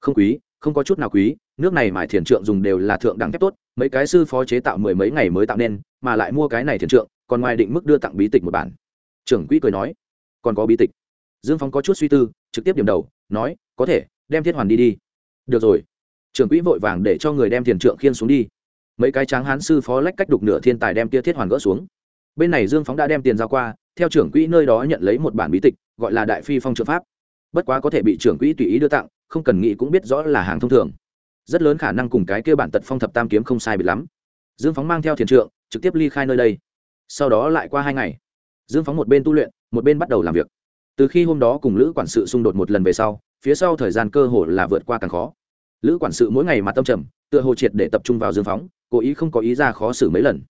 Không quý, không có chút nào quý, nước này mải thiền trượng dùng đều là thượng đẳng thép tốt, mấy cái sư phó chế tạo mười mấy ngày mới tạo nên, mà lại mua cái này thiền trượng, còn ngoài định mức đưa tặng bí tịch một bản. Trưởng quỹ cười nói. Còn có bí tịch. Dương phóng có chút suy tư, trực tiếp điểm đầu, nói, có thể, đem thiết hoàn đi đi. Được rồi trưởng quỹ vội vàng để cho người đem thiền trượng khiên xuống đi. Mấy cái tráng hán sư phó lách cách đục nửa thiên tài đem tia thiết hoàn gỡ xuống. Bên này dương phóng đã đem tiền giao qua, theo trưởng quỹ nơi đó nhận lấy một bản bí tịch, gọi là đại phi phong trợ pháp. Bất quá có thể bị trưởng quỹ tùy ý đưa tặng, không cần nghĩ cũng biết rõ là hàng thông thường. Rất lớn khả năng cùng cái kia bản tật phong thập tam kiếm không sai biệt lắm. Dương phóng mang theo thiền trượng, trực tiếp ly khai nơi đây. Sau đó lại qua hai ngày, dương phóng một bên tu luyện, một bên bắt đầu làm việc. Từ khi hôm đó cùng lữ quản sự xung đột một lần về sau, phía sau thời gian cơ hồ là vượt qua càng khó lữ quản sự mỗi ngày mặt tâm trầm, tựa hồ triệt để tập trung vào dương phóng, cố ý không có ý ra khó xử mấy lần.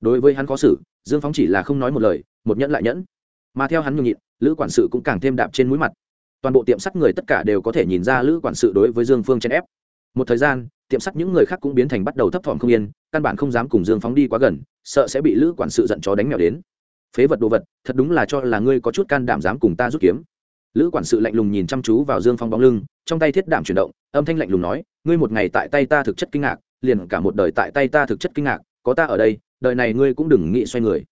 Đối với hắn khó xử, dương phóng chỉ là không nói một lời, một nhẫn lại nhẫn. Mà theo hắn nhường nhịn, lữ quản sự cũng càng thêm đạp trên mũi mặt. Toàn bộ tiệm sắt người tất cả đều có thể nhìn ra lữ quản sự đối với dương phương chèn ép. Một thời gian, tiệm sắt những người khác cũng biến thành bắt đầu thấp thỏm không yên, căn bản không dám cùng dương phóng đi quá gần, sợ sẽ bị lữ quản sự giận chó đánh mèo đến. Phế vật đồ vật, thật đúng là cho là ngươi có chút can đảm dám cùng ta rút kiếm lữ quản sự lạnh lùng nhìn chăm chú vào dương phong bóng lưng, trong tay thiết đảm chuyển động, âm thanh lạnh lùng nói, ngươi một ngày tại tay ta thực chất kinh ngạc, liền cả một đời tại tay ta thực chất kinh ngạc, có ta ở đây, đời này ngươi cũng đừng nghĩ xoay người.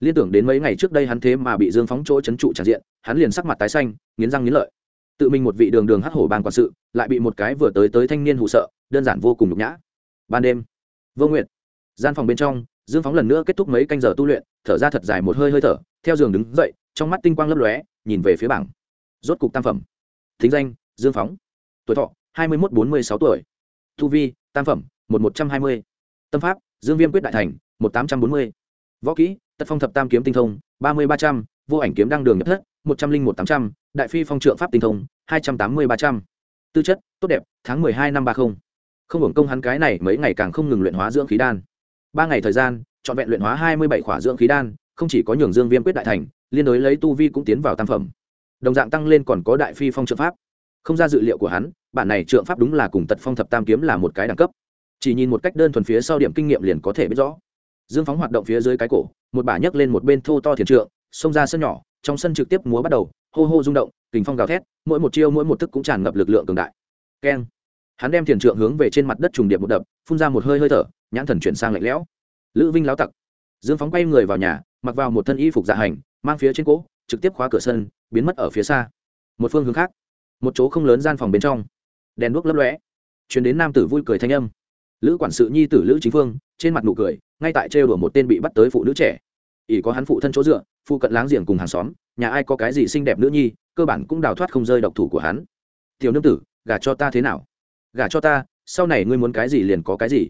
Liên tưởng đến mấy ngày trước đây hắn thế mà bị dương phóng chỗ chấn trụ tràn diện, hắn liền sắc mặt tái xanh, nghiến răng nghiến lợi. Tự mình một vị đường đường hắt hổ bàn quản sự, lại bị một cái vừa tới tới thanh niên hụ sợ, đơn giản vô cùng nhục nhã. Ban đêm, vô nguyện gian phòng bên trong, dương phóng lần nữa kết thúc mấy canh giờ tu luyện, thở ra thật dài một hơi hơi thở, theo giường đứng dậy, trong mắt tinh quang lấp lóe, nhìn về phía bảng rốt cục tam phẩm. Thính danh, dương phóng. Tuổi thọ, hai mươi một bốn mươi sáu tuổi. Thu vi, tam phẩm, một một trăm hai mươi. Tâm pháp, dương viêm quyết đại thành, một tám trăm bốn mươi. Võ kỹ, tật phong thập tam kiếm tinh thông, ba mươi ba trăm. Vô ảnh kiếm đăng đường nhập thất, một trăm linh một tám trăm. Đại phi phong trượng pháp tinh thông, hai trăm tám mươi ba trăm. Tư chất, tốt đẹp, tháng mười hai năm ba không. Không hưởng công hắn cái này mấy ngày càng không ngừng luyện hóa dưỡng khí đan. Ba ngày thời gian, trọn vẹn luyện hóa hai mươi bảy khỏa dưỡng khí đan, không chỉ có nhường dương viêm quyết đại thành, liên đối lấy tu vi cũng tiến vào tam phẩm đồng dạng tăng lên còn có đại phi phong trượng pháp. Không ra dự liệu của hắn, bản này trượng pháp đúng là cùng tật phong thập tam kiếm là một cái đẳng cấp. Chỉ nhìn một cách đơn thuần phía sau điểm kinh nghiệm liền có thể biết rõ. Dương phóng hoạt động phía dưới cái cổ, một bả nhấc lên một bên thô to thiền trượng, xông ra sân nhỏ, trong sân trực tiếp múa bắt đầu, hô hô rung động, kình phong gào thét, mỗi một chiêu mỗi một thức cũng tràn ngập lực lượng cường đại. Keng. Hắn đem thiền trượng hướng về trên mặt đất trùng điệp một đập, phun ra một hơi hơi thở, nhãn thần chuyển sang lạnh lẽo. Lữ vinh láo tặc. Dương phóng quay người vào nhà, mặc vào một thân y phục dạ hành, mang phía trên cỗ trực tiếp khóa cửa sân, biến mất ở phía xa. Một phương hướng khác, một chỗ không lớn gian phòng bên trong, đèn đuốc lấp lóe chuyến đến nam tử vui cười thanh âm. Lữ quản sự nhi tử lữ chính phương, trên mặt nụ cười, ngay tại trêu đùa một tên bị bắt tới phụ nữ trẻ. Ỷ có hắn phụ thân chỗ dựa, phụ cận láng giềng cùng hàng xóm, nhà ai có cái gì xinh đẹp nữ nhi, cơ bản cũng đào thoát không rơi độc thủ của hắn. Tiểu nương tử, gả cho ta thế nào? Gả cho ta, sau này ngươi muốn cái gì liền có cái gì.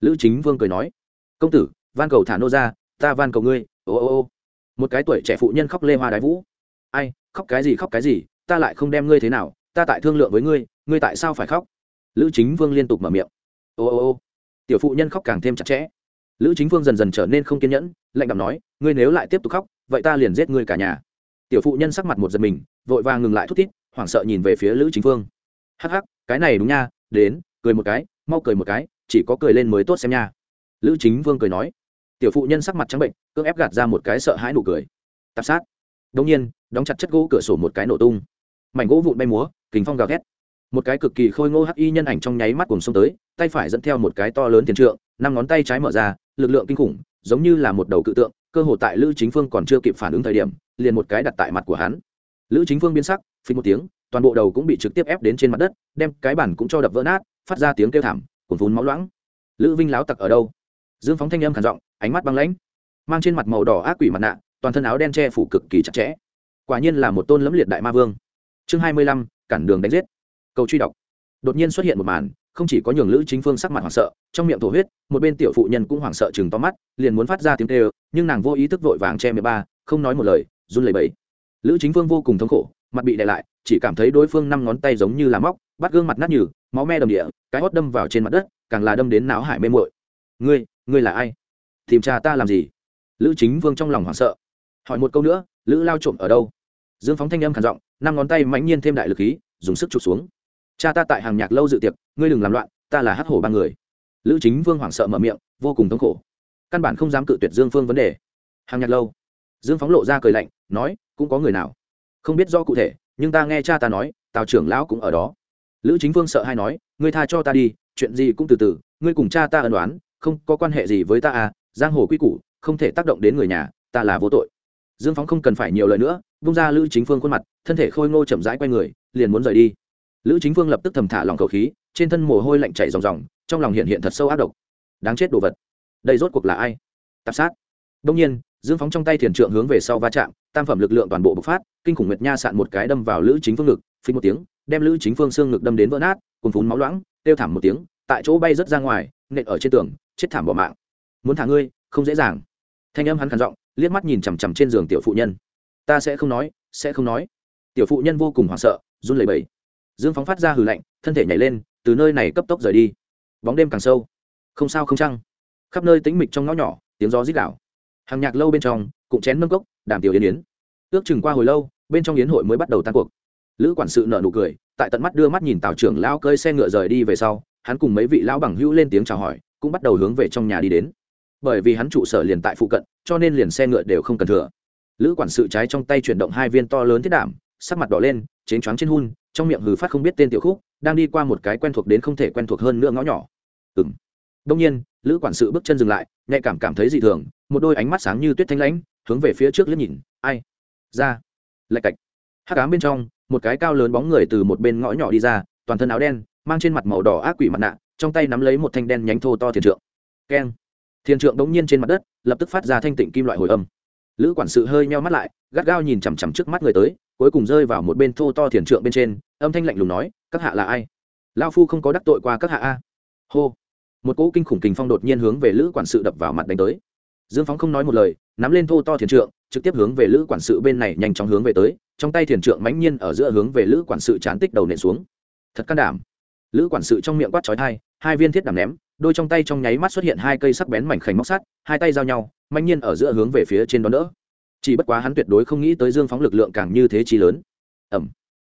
Lữ chính vương cười nói. Công tử, van cầu thả nô ra, ta van cầu ngươi, ô ô ô một cái tuổi trẻ phụ nhân khóc lê hoa đái vũ. Ai, khóc cái gì khóc cái gì, ta lại không đem ngươi thế nào, ta tại thương lượng với ngươi ngươi tại sao phải khóc? Lữ chính vương liên tục mở miệng. Ô ô ô. Tiểu phụ nhân khóc càng thêm chặt chẽ. Lữ chính vương dần dần trở nên không kiên nhẫn, lạnh đạm nói, ngươi nếu lại tiếp tục khóc, vậy ta liền giết ngươi cả nhà. Tiểu phụ nhân sắc mặt một giật mình, vội vàng ngừng lại thút thít, hoảng sợ nhìn về phía lữ chính vương. Hắc hắc, cái này đúng nha, đến, cười một cái, mau cười một cái, chỉ có cười lên mới tốt xem nha. Lữ chính vương cười nói tiểu phụ nhân sắc mặt trắng bệnh, cưỡng ép gạt ra một cái sợ hãi nụ cười. Tạp sát. Đông nhiên, đóng chặt chất gỗ cửa sổ một cái nổ tung. Mảnh gỗ vụn bay múa kính phong gào thét. Một cái cực kỳ khôi ngô hắc y nhân ảnh trong nháy mắt cùng xông tới, tay phải dẫn theo một cái to lớn tiền trượng, năm ngón tay trái mở ra, lực lượng kinh khủng, giống như là một đầu cự tượng, cơ hồ tại lữ chính phương còn chưa kịp phản ứng thời điểm, liền một cái đặt tại mặt của hắn. Lữ chính phương biến sắc, phình một tiếng, toàn bộ đầu cũng bị trực tiếp ép đến trên mặt đất, đem cái bản cũng cho đập vỡ nát, phát ra tiếng kêu thảm, cuồn vốn máu loãng. Lữ vinh láo tặc ở đâu? Dương phóng thanh âm khản giọng, ánh mắt băng lãnh, mang trên mặt màu đỏ ác quỷ mặt nạ, toàn thân áo đen che phủ cực kỳ chặt chẽ. Quả nhiên là một tôn lẫm liệt đại ma vương. Chương hai mươi lăm, cản đường đánh giết. Cầu truy đọc. Đột nhiên xuất hiện một màn, không chỉ có nhường lữ chính phương sắc mặt hoảng sợ, trong miệng thổ huyết, một bên tiểu phụ nhân cũng hoảng sợ chừng to mắt, liền muốn phát ra tiếng kêu, nhưng nàng vô ý thức vội vàng che mười ba, không nói một lời, run lẩy bẩy. Lữ chính phương vô cùng thống khổ, mặt bị đè lại, chỉ cảm thấy đối phương năm ngón tay giống như là móc, bắt gương mặt nát nhừ, máu me đầm địa, cái hót đâm vào trên mặt đất, càng là đâm đến não hải mê mội ngươi ngươi là ai? Tìm cha ta làm gì? Lữ chính vương trong lòng hoảng sợ. Hỏi một câu nữa, lữ lao trộm ở đâu? Dương phóng thanh âm khản giọng, năm ngón tay mãnh nhiên thêm đại lực khí, dùng sức chụp xuống. Cha ta tại hàng nhạc lâu dự tiệc, ngươi đừng làm loạn, ta là hát hổ ba người. Lữ chính vương hoảng sợ mở miệng, vô cùng thống khổ. Căn bản không dám cự tuyệt dương phương vấn đề. Hàng nhạc lâu. Dương phóng lộ ra cười lạnh, nói, cũng có người nào? Không biết do cụ thể, nhưng ta nghe cha ta nói, tào trưởng lão cũng ở đó. Lữ chính vương sợ hay nói, ngươi tha cho ta đi, chuyện gì cũng từ từ, ngươi cùng cha ta ân đoán không có quan hệ gì với ta à giang hồ quy củ, không thể tác động đến người nhà, ta là vô tội. Dương phóng không cần phải nhiều lời nữa bung ra lữ chính phương khuôn mặt, thân thể khôi ngô chậm rãi quay người, liền muốn rời đi. Lữ chính phương lập tức thầm thả lòng khẩu khí, trên thân mồ hôi lạnh chảy ròng ròng, trong lòng hiện hiện thật sâu ác độc. Đáng chết đồ vật. Đây rốt cuộc là ai? Tạp sát. Đông nhiên, dương phóng trong tay thiền trượng hướng về sau va chạm, tam phẩm lực lượng toàn bộ bộc phát, kinh khủng nguyệt nha sạn một cái đâm vào lữ chính phương ngực phí một tiếng, đem lữ chính phương xương ngực đâm đến vỡ nát cùng phún máu loãng tiêu thảm một tiếng, tại chỗ bay rớt ra ngoài, nện ở trên tường chết thảm bỏ mạng. Muốn thả ngươi, không dễ dàng. Thanh âm hắn khàn giọng, liếc mắt nhìn chằm chằm trên giường tiểu phụ nhân. Ta sẽ không nói, sẽ không nói. Tiểu phụ nhân vô cùng hoảng sợ, run lẩy bẩy. Dương phóng phát ra hừ lạnh, thân thể nhảy lên, từ nơi này cấp tốc rời đi. Bóng đêm càng sâu. Không sao không trăng khắp nơi tĩnh mịch trong ngõ nhỏ, tiếng gió rít đảo hàng nhạc lâu bên trong, cụm chén nâng cốc, đàm tiểu yến yến. Ước chừng qua hồi lâu, bên trong yến hội mới bắt đầu tan cuộc. Lữ quản sự nợ nụ cười, tại tận mắt đưa mắt nhìn tào trưởng lão cơi xe ngựa rời đi về sau, hắn cùng mấy vị lão bằng hữu lên tiếng chào hỏi cũng bắt đầu hướng về trong nhà đi đến. Bởi vì hắn trụ sở liền tại phụ cận, cho nên liền xe ngựa đều không cần thừa. Lữ quản sự trái trong tay chuyển động hai viên to lớn thiết đảm, sắc mặt đỏ lên, chến choáng trên hun, trong miệng hừ phát không biết tên tiểu khúc, đang đi qua một cái quen thuộc đến không thể quen thuộc hơn nữa ngõ nhỏ. Ừ m đông nhiên, lữ quản sự bước chân dừng lại, nhạy cảm cảm thấy dị thường, một đôi ánh mắt sáng như tuyết thanh lãnh, hướng về phía trước liếc nhìn, ai? Ra. Lạch cạch. Hắc ám bên trong, một cái cao lớn bóng người từ một bên ngõ nhỏ đi ra, toàn thân áo đen, mang trên mặt màu đỏ ác quỷ mặt nạ trong tay nắm lấy một thanh đen nhánh thô to thiền trượng. Keng. Thiền trượng đống nhiên trên mặt đất, lập tức phát ra thanh tịnh kim loại hồi âm. Lữ quản sự hơi meo mắt lại, gắt gao nhìn chằm chằm trước mắt người tới, cuối cùng rơi vào một bên thô to thiền trượng bên trên, âm thanh lạnh lùng nói, các hạ là ai? Lao phu không có đắc tội qua các hạ a. Hô. Một cỗ kinh khủng kình phong đột nhiên hướng về lữ quản sự đập vào mặt đánh tới. Dương phóng không nói một lời, nắm lên thô to thiền trượng, trực tiếp hướng về lữ quản sự bên này nhanh chóng hướng về tới, trong tay thiền trượng mãnh nhiên ở giữa hướng về lữ quản sự chán tích đầu nện xuống. Thật can đảm lữ quản sự trong miệng quát trói thai hai viên thiết đàm ném, đôi trong tay trong nháy mắt xuất hiện hai cây sắc bén mảnh khảnh móc sắt, hai tay giao nhau manh nhiên ở giữa hướng về phía trên đó đỡ. Chỉ bất quá hắn tuyệt đối không nghĩ tới dương phóng lực lượng càng như thế chi lớn. Ẩm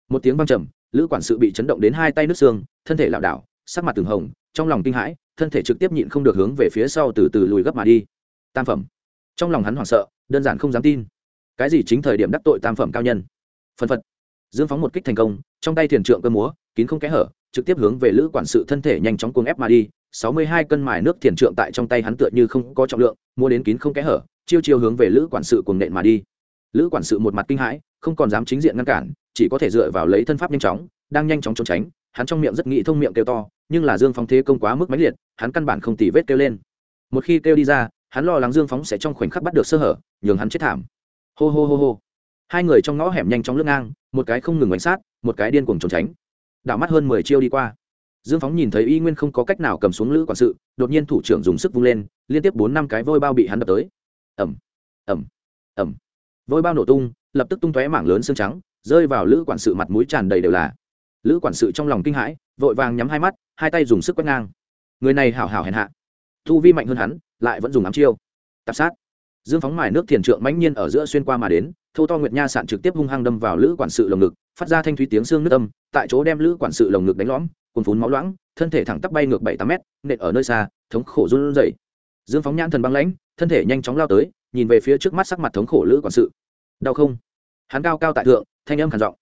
một tiếng vang trầm, lữ quản sự bị chấn động đến hai tay nước xương, thân thể lảo đảo, sắc mặt từng hồng, trong lòng kinh hãi, thân thể trực tiếp nhịn không được hướng về phía sau từ từ lùi gấp mà đi. Tam phẩm. Trong lòng hắn hoảng sợ, đơn giản không dám tin. Cái gì chính thời điểm đắc tội tam phẩm cao nhân? Phân phật. Dương phóng một kích thành công, trong tay thiền trượng cơ múa, kín không kẽ hở trực tiếp hướng về lữ quản sự thân thể nhanh chóng cuồng ép mà đi, sáu mươi hai cân mài nước thiền trượng tại trong tay hắn tựa như không có trọng lượng, mua đến kín không kẽ hở, chiêu chiêu hướng về lữ quản sự cuồng nện mà đi. Lữ quản sự một mặt kinh hãi, không còn dám chính diện ngăn cản, chỉ có thể dựa vào lấy thân pháp nhanh chóng, đang nhanh chóng trốn tránh, hắn trong miệng rất nghĩ thông miệng kêu to, nhưng là dương phóng thế công quá mức mãnh liệt, hắn căn bản không tỉ vết kêu lên. Một khi kêu đi ra, hắn lo lắng dương phóng sẽ trong khoảnh khắc bắt được sơ hở, nhường hắn chết thảm. Hô hô hô hô. Hai người trong ngõ hẻm nhanh chóng lướt ngang, một cái không ngừng bánh sát, một cái điên cuồng trốn tránh đảo mắt hơn mười chiêu đi qua. Dương phóng nhìn thấy y nguyên không có cách nào cầm xuống lữ quản sự, đột nhiên thủ trưởng dùng sức vung lên, liên tiếp bốn năm cái vôi bao bị hắn đập tới. Ẩm ẩm ẩm vôi bao nổ tung, lập tức tung tóe mảng lớn xương trắng, rơi vào lữ quản sự mặt mũi tràn đầy đều là. Lữ quản sự trong lòng kinh hãi, vội vàng nhắm hai mắt, hai tay dùng sức quét ngang. Người này hảo hảo hèn hạ. Thu vi mạnh hơn hắn, lại vẫn dùng ám chiêu. Tạp sát dương phóng mài nước thiền trượng mãnh nhiên ở giữa xuyên qua mà đến, thâu to nguyệt nha sạn trực tiếp hung hăng đâm vào lữ quản sự lồng ngực, phát ra thanh thúy tiếng xương nước âm, tại chỗ đem lữ quản sự lồng ngực đánh lõm cồn phún máu loãng, thân thể thẳng tắp bay ngược bảy tám mét, nện ở nơi xa, thống khổ run rẩy. Dương phóng nhãn thần băng lãnh, thân thể nhanh chóng lao tới, nhìn về phía trước mắt sắc mặt thống khổ lữ quản sự. Đau không? Hắn cao cao tại thượng, thanh âm khản giọng.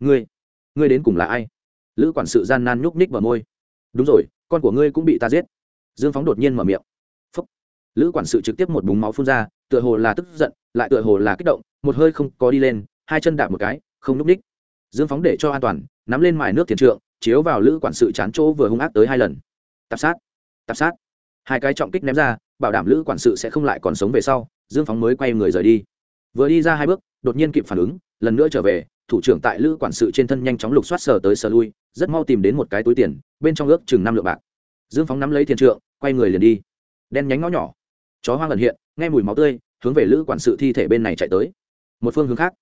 Ngươi ngươi đến cùng là ai? Lữ quản sự gian nan nhúc ních vào môi. Đúng rồi, con của ngươi cũng bị ta giết. Dương phóng đột nhiên mở miệng. Phúc. Lữ quản sự trực tiếp một búng máu phun ra tựa hồ là tức giận, lại tựa hồ là kích động, một hơi không có đi lên, hai chân đạp một cái, không núp ních. Dương phóng để cho an toàn, nắm lên mài nước thiền trượng, chiếu vào lữ quản sự chán chỗ vừa hung ác tới hai lần. Tạp sát tạp sát. Hai cái trọng kích ném ra, bảo đảm lữ quản sự sẽ không lại còn sống về sau, dương phóng mới quay người rời đi. Vừa đi ra hai bước, đột nhiên kịp phản ứng, lần nữa trở về, thủ trưởng tại lữ quản sự trên thân nhanh chóng lục soát sờ tới sờ lui, rất mau tìm đến một cái túi tiền, bên trong ước chừng năm lượng bạc. Dương phóng nắm lấy thiền trượng, quay người liền đi. Đen nhánh ngõ nhỏ, chó hoang lần hiện nghe mùi máu tươi, hướng về lữ quản sự thi thể bên này chạy tới. Một phương hướng khác,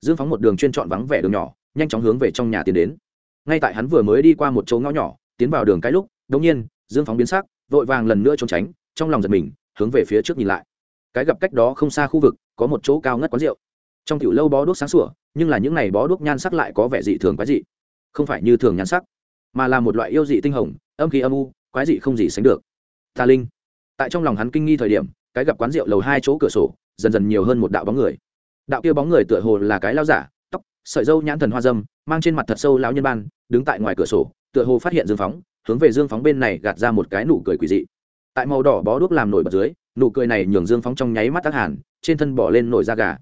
dương phóng một đường chuyên chọn vắng vẻ đường nhỏ, nhanh chóng hướng về trong nhà tiến đến. Ngay tại hắn vừa mới đi qua một chỗ ngõ nhỏ, tiến vào đường cái lúc đống nhiên, dương phóng biến sắc, vội vàng lần nữa trốn tránh, trong lòng giật mình, hướng về phía trước nhìn lại. Cái gặp cách đó không xa khu vực, có một chỗ cao ngất quán rượu. Trong tiểu lâu bó đuốc sáng sủa, nhưng là những này bó đuốc nhan sắc lại có vẻ dị thường quái dị. Không phải như thường nhan sắc, mà là một loại yêu dị tinh hồng, âm khí âm u, quái dị không gì sánh được. Tà linh. Tại trong lòng hắn kinh nghi thời điểm cái gặp quán rượu lầu hai chỗ cửa sổ, dần dần nhiều hơn một đạo bóng người. Đạo kia bóng người tựa hồ là cái lao giả, tóc, sợi dâu nhãn thần hoa dâm, mang trên mặt thật sâu lão nhân ban, đứng tại ngoài cửa sổ, tựa hồ phát hiện dương phóng, hướng về dương phóng bên này gạt ra một cái nụ cười quỷ dị. Tại màu đỏ bó đuốc làm nổi bật dưới, nụ cười này nhường dương phóng trong nháy mắt tác hàn, trên thân bỏ lên nổi da gà.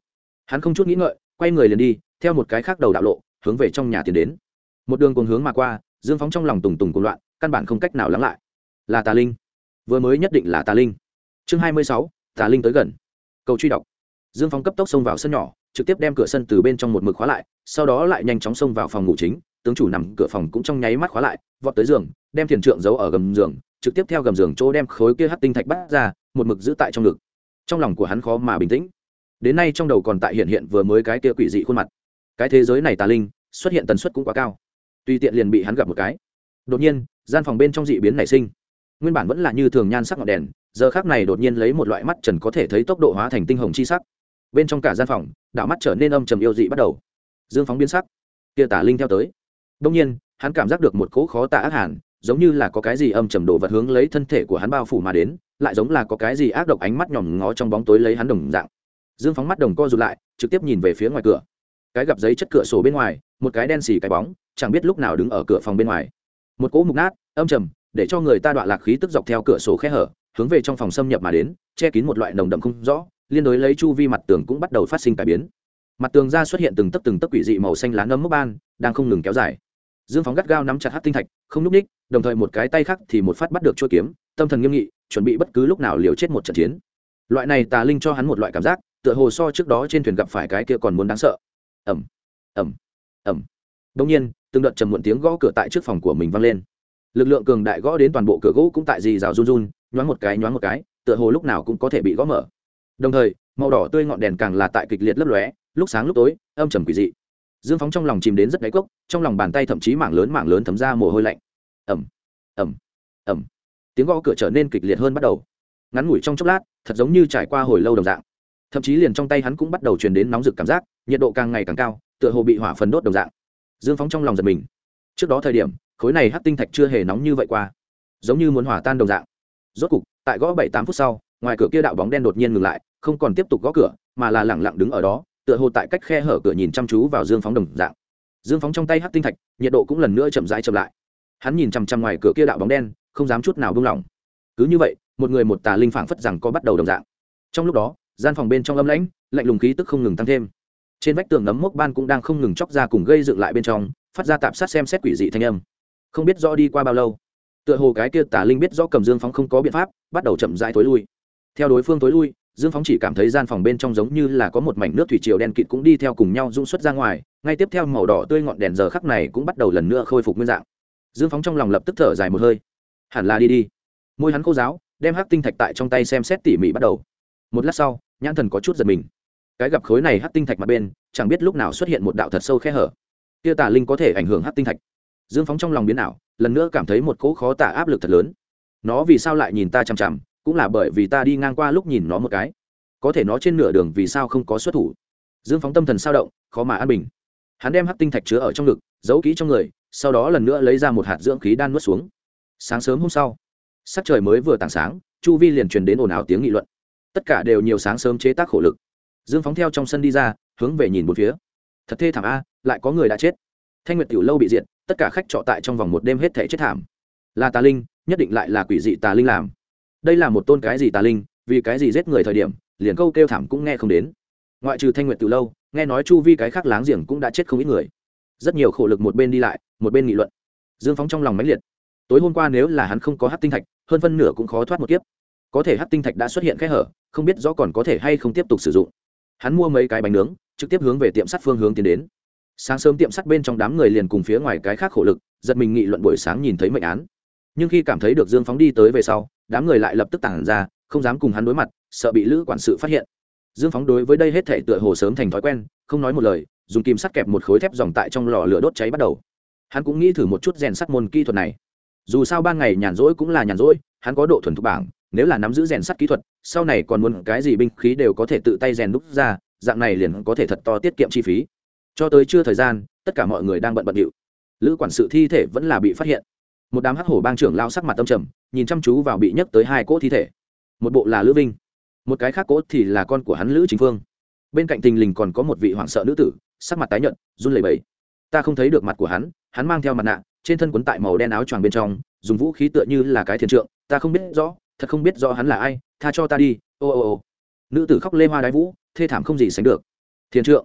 Hắn không chút nghĩ ngợi, quay người liền đi, theo một cái khác đầu đạo lộ, hướng về trong nhà tiến đến. Một đường cùng hướng mà qua, dương phóng trong lòng tùng tùng cùng loạn, căn bản không cách nào lắng lại. Là tà linh. Vừa mới nhất định là tà linh chương hai mươi sáu, tà linh tới gần. Cầu truy đọc. Dương Phong cấp tốc xông vào sân nhỏ, trực tiếp đem cửa sân từ bên trong một mực khóa lại, sau đó lại nhanh chóng xông vào phòng ngủ chính, tướng chủ nằm cửa phòng cũng trong nháy mắt khóa lại, vọt tới giường, đem thiền trượng giấu ở gầm giường, trực tiếp theo gầm giường chỗ đem khối kia hắt tinh thạch bắt ra, một mực giữ tại trong ngực. Trong lòng của hắn khó mà bình tĩnh. Đến nay trong đầu còn tại hiện hiện vừa mới cái kia quỷ dị khuôn mặt. Cái thế giới này tà linh, xuất hiện tần suất cũng quá cao. Tùy tiện liền bị hắn gặp một cái. Đột nhiên, gian phòng bên trong dị biến nảy sinh. Nguyên bản vẫn là như thường nhan sắc ngọn đèn giờ khác này đột nhiên lấy một loại mắt trần có thể thấy tốc độ hóa thành tinh hồng chi sắc. Bên trong cả gian phòng, đạo mắt trở nên âm trầm yêu dị bắt đầu. Dương phóng biến sắc. Kia tả linh theo tới. Đông nhiên, hắn cảm giác được một cỗ khó tả ác hàn, giống như là có cái gì âm trầm đồ vật hướng lấy thân thể của hắn bao phủ mà đến, lại giống là có cái gì ác độc ánh mắt nhòm ngó trong bóng tối lấy hắn đồng dạng. Dương phóng mắt đồng co rụt lại, trực tiếp nhìn về phía ngoài cửa. Cái gặp giấy chất cửa sổ bên ngoài, một cái đen xì cái bóng, chẳng biết lúc nào đứng ở cửa phòng bên ngoài. Một cỗ mục nát, âm trầm, để cho người ta đọa lạc khí tức dọc theo cửa sổ khe hở hướng về trong phòng xâm nhập mà đến, che kín một loại nồng đậm không rõ, liên đối lấy chu vi mặt tường cũng bắt đầu phát sinh cải biến. Mặt tường ra xuất hiện từng tấc từng tấc quỷ dị màu xanh lá nấm mốc ban, đang không ngừng kéo dài. Dương phóng gắt gao nắm chặt hát tinh thạch, không nhúc ních, đồng thời một cái tay khác thì một phát bắt được chuôi kiếm, tâm thần nghiêm nghị, chuẩn bị bất cứ lúc nào liều chết một trận chiến. Loại này tà linh cho hắn một loại cảm giác, tựa hồ so trước đó trên thuyền gặp phải cái kia còn muốn đáng sợ. Ẩm ẩm ẩm đông nhiên, từng đợt trầm muộn tiếng gõ cửa tại trước phòng của mình vang lên. Lực lượng cường đại gõ đến toàn bộ cửa gỗ cũng tại dì rào run run nhoáng một cái, nhoáng một cái, tựa hồ lúc nào cũng có thể bị gõ mở. Đồng thời, màu đỏ tươi ngọn đèn càng là tại kịch liệt lấp lóe, lúc sáng lúc tối, âm trầm quỷ dị. Dương phóng trong lòng chìm đến rất đáy cốc, trong lòng bàn tay thậm chí mảng lớn mảng lớn thấm ra mồ hôi lạnh. Ẩm ẩm ẩm tiếng gõ cửa trở nên kịch liệt hơn bắt đầu. Ngắn ngủi trong chốc lát, thật giống như trải qua hồi lâu đồng dạng. Thậm chí liền trong tay hắn cũng bắt đầu truyền đến nóng rực cảm giác, nhiệt độ càng ngày càng cao, tựa hồ bị hỏa phần đốt đồng dạng. Dương phóng trong lòng giật mình. Trước đó thời điểm, khối này hắc tinh thạch chưa hề nóng như vậy qua. Giống như muốn hỏa tan đồng dạng rốt cục, tại gõ bảy tám phút sau, ngoài cửa kia đạo bóng đen đột nhiên ngừng lại, không còn tiếp tục gõ cửa, mà là lẳng lặng đứng ở đó, tựa hồ tại cách khe hở cửa nhìn chăm chú vào dương phóng đồng dạng. Dương phóng trong tay hắt tinh thạch, nhiệt độ cũng lần nữa chậm rãi chậm lại. Hắn nhìn chằm chằm ngoài cửa kia đạo bóng đen, không dám chút nào buông lỏng. Cứ như vậy, một người một tà linh phảng phất rằng có bắt đầu đồng dạng. Trong lúc đó, gian phòng bên trong âm lãnh, lạnh lùng khí tức không ngừng tăng thêm. Trên vách tường nấm mốc ban cũng đang không ngừng chóc ra cùng gây dựng lại bên trong, phát ra tạm sát xem xét quỷ dị thanh âm. Không biết rõ đi qua bao lâu tựa hồ cái kia tả linh biết rõ cầm dương phóng không có biện pháp, bắt đầu chậm rãi tối lui. Theo đối phương tối lui, dương phóng chỉ cảm thấy gian phòng bên trong giống như là có một mảnh nước thủy triều đen kịt cũng đi theo cùng nhau rung xuất ra ngoài, ngay tiếp theo màu đỏ tươi ngọn đèn giờ khắc này cũng bắt đầu lần nữa khôi phục nguyên dạng. Dương phóng trong lòng lập tức thở dài một hơi. Hẳn là đi đi. Môi hắn khô giáo đem hắc tinh thạch tại trong tay xem xét tỉ mỉ bắt đầu. Một lát sau, nhãn thần có chút giật mình. Cái gặp khối này hắc tinh thạch mặt bên, chẳng biết lúc nào xuất hiện một đạo thật sâu khe hở. Kia tà linh có thể ảnh hưởng hắc tinh thạch. Dương phóng trong lòng biến ảo lần nữa cảm thấy một cỗ khó tả áp lực thật lớn. Nó vì sao lại nhìn ta chằm chằm, cũng là bởi vì ta đi ngang qua lúc nhìn nó một cái. Có thể nó trên nửa đường vì sao không có xuất thủ. Dương phóng tâm thần sao động, khó mà an bình. Hắn đem hắc tinh thạch chứa ở trong ngực, giấu kỹ trong người, sau đó lần nữa lấy ra một hạt dưỡng khí đan nuốt xuống. Sáng sớm hôm sau, sắc trời mới vừa tảng sáng, chu vi liền truyền đến ồn ào tiếng nghị luận. Tất cả đều nhiều sáng sớm chế tác khổ lực. Dương phóng theo trong sân đi ra, hướng về nhìn một phía. Thật thê thảm a, lại có người đã chết. Thanh nguyệt tiểu lâu bị diệt tất cả khách trọ tại trong vòng một đêm hết thể chết thảm. Là tà linh, nhất định lại là quỷ dị tà linh làm. Đây là một tôn cái gì tà linh, vì cái gì giết người thời điểm, liền câu kêu thảm cũng nghe không đến. Ngoại trừ thanh nguyệt từ lâu, nghe nói chu vi cái khác láng giềng cũng đã chết không ít người. Rất nhiều khổ lực một bên đi lại, một bên nghị luận. Dương phóng trong lòng máy liệt. Tối hôm qua nếu là hắn không có hát tinh thạch, hơn phân nửa cũng khó thoát một kiếp. Có thể hát tinh thạch đã xuất hiện kẽ hở, không biết rõ còn có thể hay không tiếp tục sử dụng. Hắn mua mấy cái bánh nướng, trực tiếp hướng về tiệm sắt phương hướng tiến đến sáng sớm tiệm sắt bên trong đám người liền cùng phía ngoài cái khác khổ lực, giật mình nghị luận buổi sáng nhìn thấy mệnh án. Nhưng khi cảm thấy được dương phóng đi tới về sau, đám người lại lập tức tản ra, không dám cùng hắn đối mặt, sợ bị lữ quản sự phát hiện. Dương phóng đối với đây hết thể tựa hồ sớm thành thói quen, không nói một lời, dùng kim sắt kẹp một khối thép dòng tại trong lò lửa đốt cháy bắt đầu. Hắn cũng nghĩ thử một chút rèn sắt môn kỹ thuật này. Dù sao ban ngày nhàn rỗi cũng là nhàn rỗi, hắn có độ thuần thục bảng, nếu là nắm giữ rèn sắt kỹ thuật, sau này còn muốn cái gì binh khí đều có thể tự tay rèn đúc ra, dạng này liền có thể thật to tiết kiệm chi phí cho tới chưa thời gian, tất cả mọi người đang bận bận điệu. Lữ quản sự thi thể vẫn là bị phát hiện. Một đám hắc hổ bang trưởng lao sắc mặt tâm trầm, nhìn chăm chú vào bị nhấc tới hai cỗ thi thể. Một bộ là lữ vinh, một cái khác cỗ thì là con của hắn lữ chính phương. Bên cạnh tình lình còn có một vị hoảng sợ nữ tử, sắc mặt tái nhợt, run lẩy bẩy. Ta không thấy được mặt của hắn hắn mang theo mặt nạ, trên thân quấn tại màu đen áo choàng bên trong, dùng vũ khí tựa như là cái thiền trượng, ta không biết rõ, thật không biết rõ hắn là ai, tha cho ta đi, ô ô ô. Nữ tử khóc lê hoa đái vũ, thê thảm không gì sánh được. Thiền trượng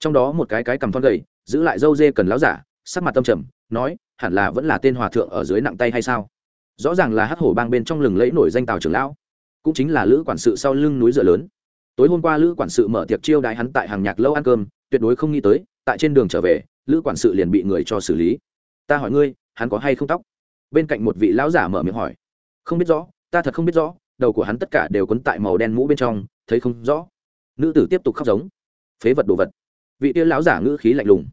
trong đó một cái cái cầm thon gầy, giữ lại dâu dê cần láo giả, sắc mặt tâm trầm, nói, hẳn là vẫn là tên hòa thượng ở dưới nặng tay hay sao? Rõ ràng là hắc hổ bang bên trong lừng lẫy nổi danh tào trưởng lão, cũng chính là lữ quản sự sau lưng núi dựa lớn. Tối hôm qua lữ quản sự mở tiệc chiêu đái hắn tại hàng nhạc lâu ăn cơm, tuyệt đối không nghĩ tới, tại trên đường trở về, lữ quản sự liền bị người cho xử lý. Ta hỏi ngươi, hắn có hay không tóc? Bên cạnh một vị lão giả mở miệng hỏi. Không biết rõ, ta thật không biết rõ, đầu của hắn tất cả đều quấn tại màu đen mũ bên trong, thấy không rõ. Nữ tử tiếp tục khóc giống. Phế vật đồ vật vị tia lão giả ngữ khí lạnh lùng.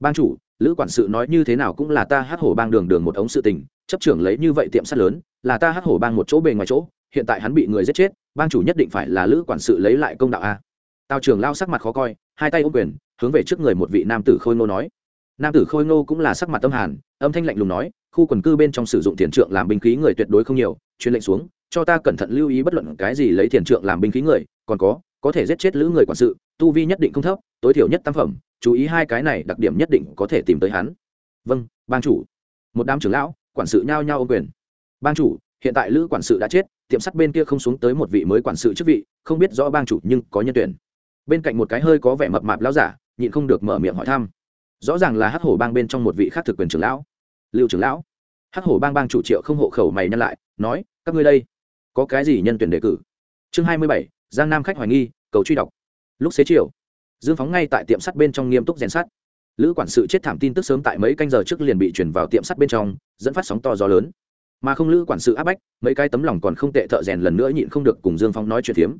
Ban chủ, lữ quản sự nói như thế nào cũng là ta hát hổ bang đường đường một ống sự tình, chấp trưởng lấy như vậy tiệm sắt lớn, là ta hát hổ bang một chỗ bề ngoài chỗ, hiện tại hắn bị người giết chết, bang chủ nhất định phải là lữ quản sự lấy lại công đạo a. Tào trưởng lao sắc mặt khó coi, hai tay ô quyền, hướng về trước người một vị nam tử khôi ngô nói. Nam tử khôi ngô cũng là sắc mặt tâm hàn, âm thanh lạnh lùng nói, khu quần cư bên trong sử dụng tiền trượng làm binh khí người tuyệt đối không nhiều, truyền lệnh xuống, cho ta cẩn thận lưu ý bất luận cái gì lấy tiền trượng làm binh khí người, còn có có thể giết chết lữ người quản sự, tu vi nhất định không thấp tối thiểu nhất tam phẩm, chú ý hai cái này đặc điểm nhất định có thể tìm tới hắn. Vâng ban chủ. Một đám trưởng lão, quản sự nhao nhao ô quyền. Ban chủ, hiện tại lữ quản sự đã chết, tiệm sắt bên kia không xuống tới một vị mới quản sự chức vị, không biết rõ ban chủ nhưng có nhân tuyển. Bên cạnh một cái hơi có vẻ mập mạp lão giả, nhịn không được mở miệng hỏi thăm. Rõ ràng là hắc hổ bang bên trong một vị khác thực quyền trưởng lão. Lưu trưởng lão. Hắc hổ bang bang chủ triệu không hộ khẩu mày nhân lại, nói, các ngươi đây, có cái gì nhân tuyển đề cử? Chương hai mươi bảy, giang nam khách hoài nghi, cầu truy đọc. Lúc xế chiều dương phóng ngay tại tiệm sắt bên trong nghiêm túc rèn sắt. Lữ quản sự chết thảm tin tức sớm tại mấy canh giờ trước liền bị chuyển vào tiệm sắt bên trong, dẫn phát sóng to gió lớn. Mà không lữ quản sự áp bách, mấy cái tấm lòng còn không tệ thợ rèn lần nữa nhịn không được cùng dương phóng nói chuyện phiếm.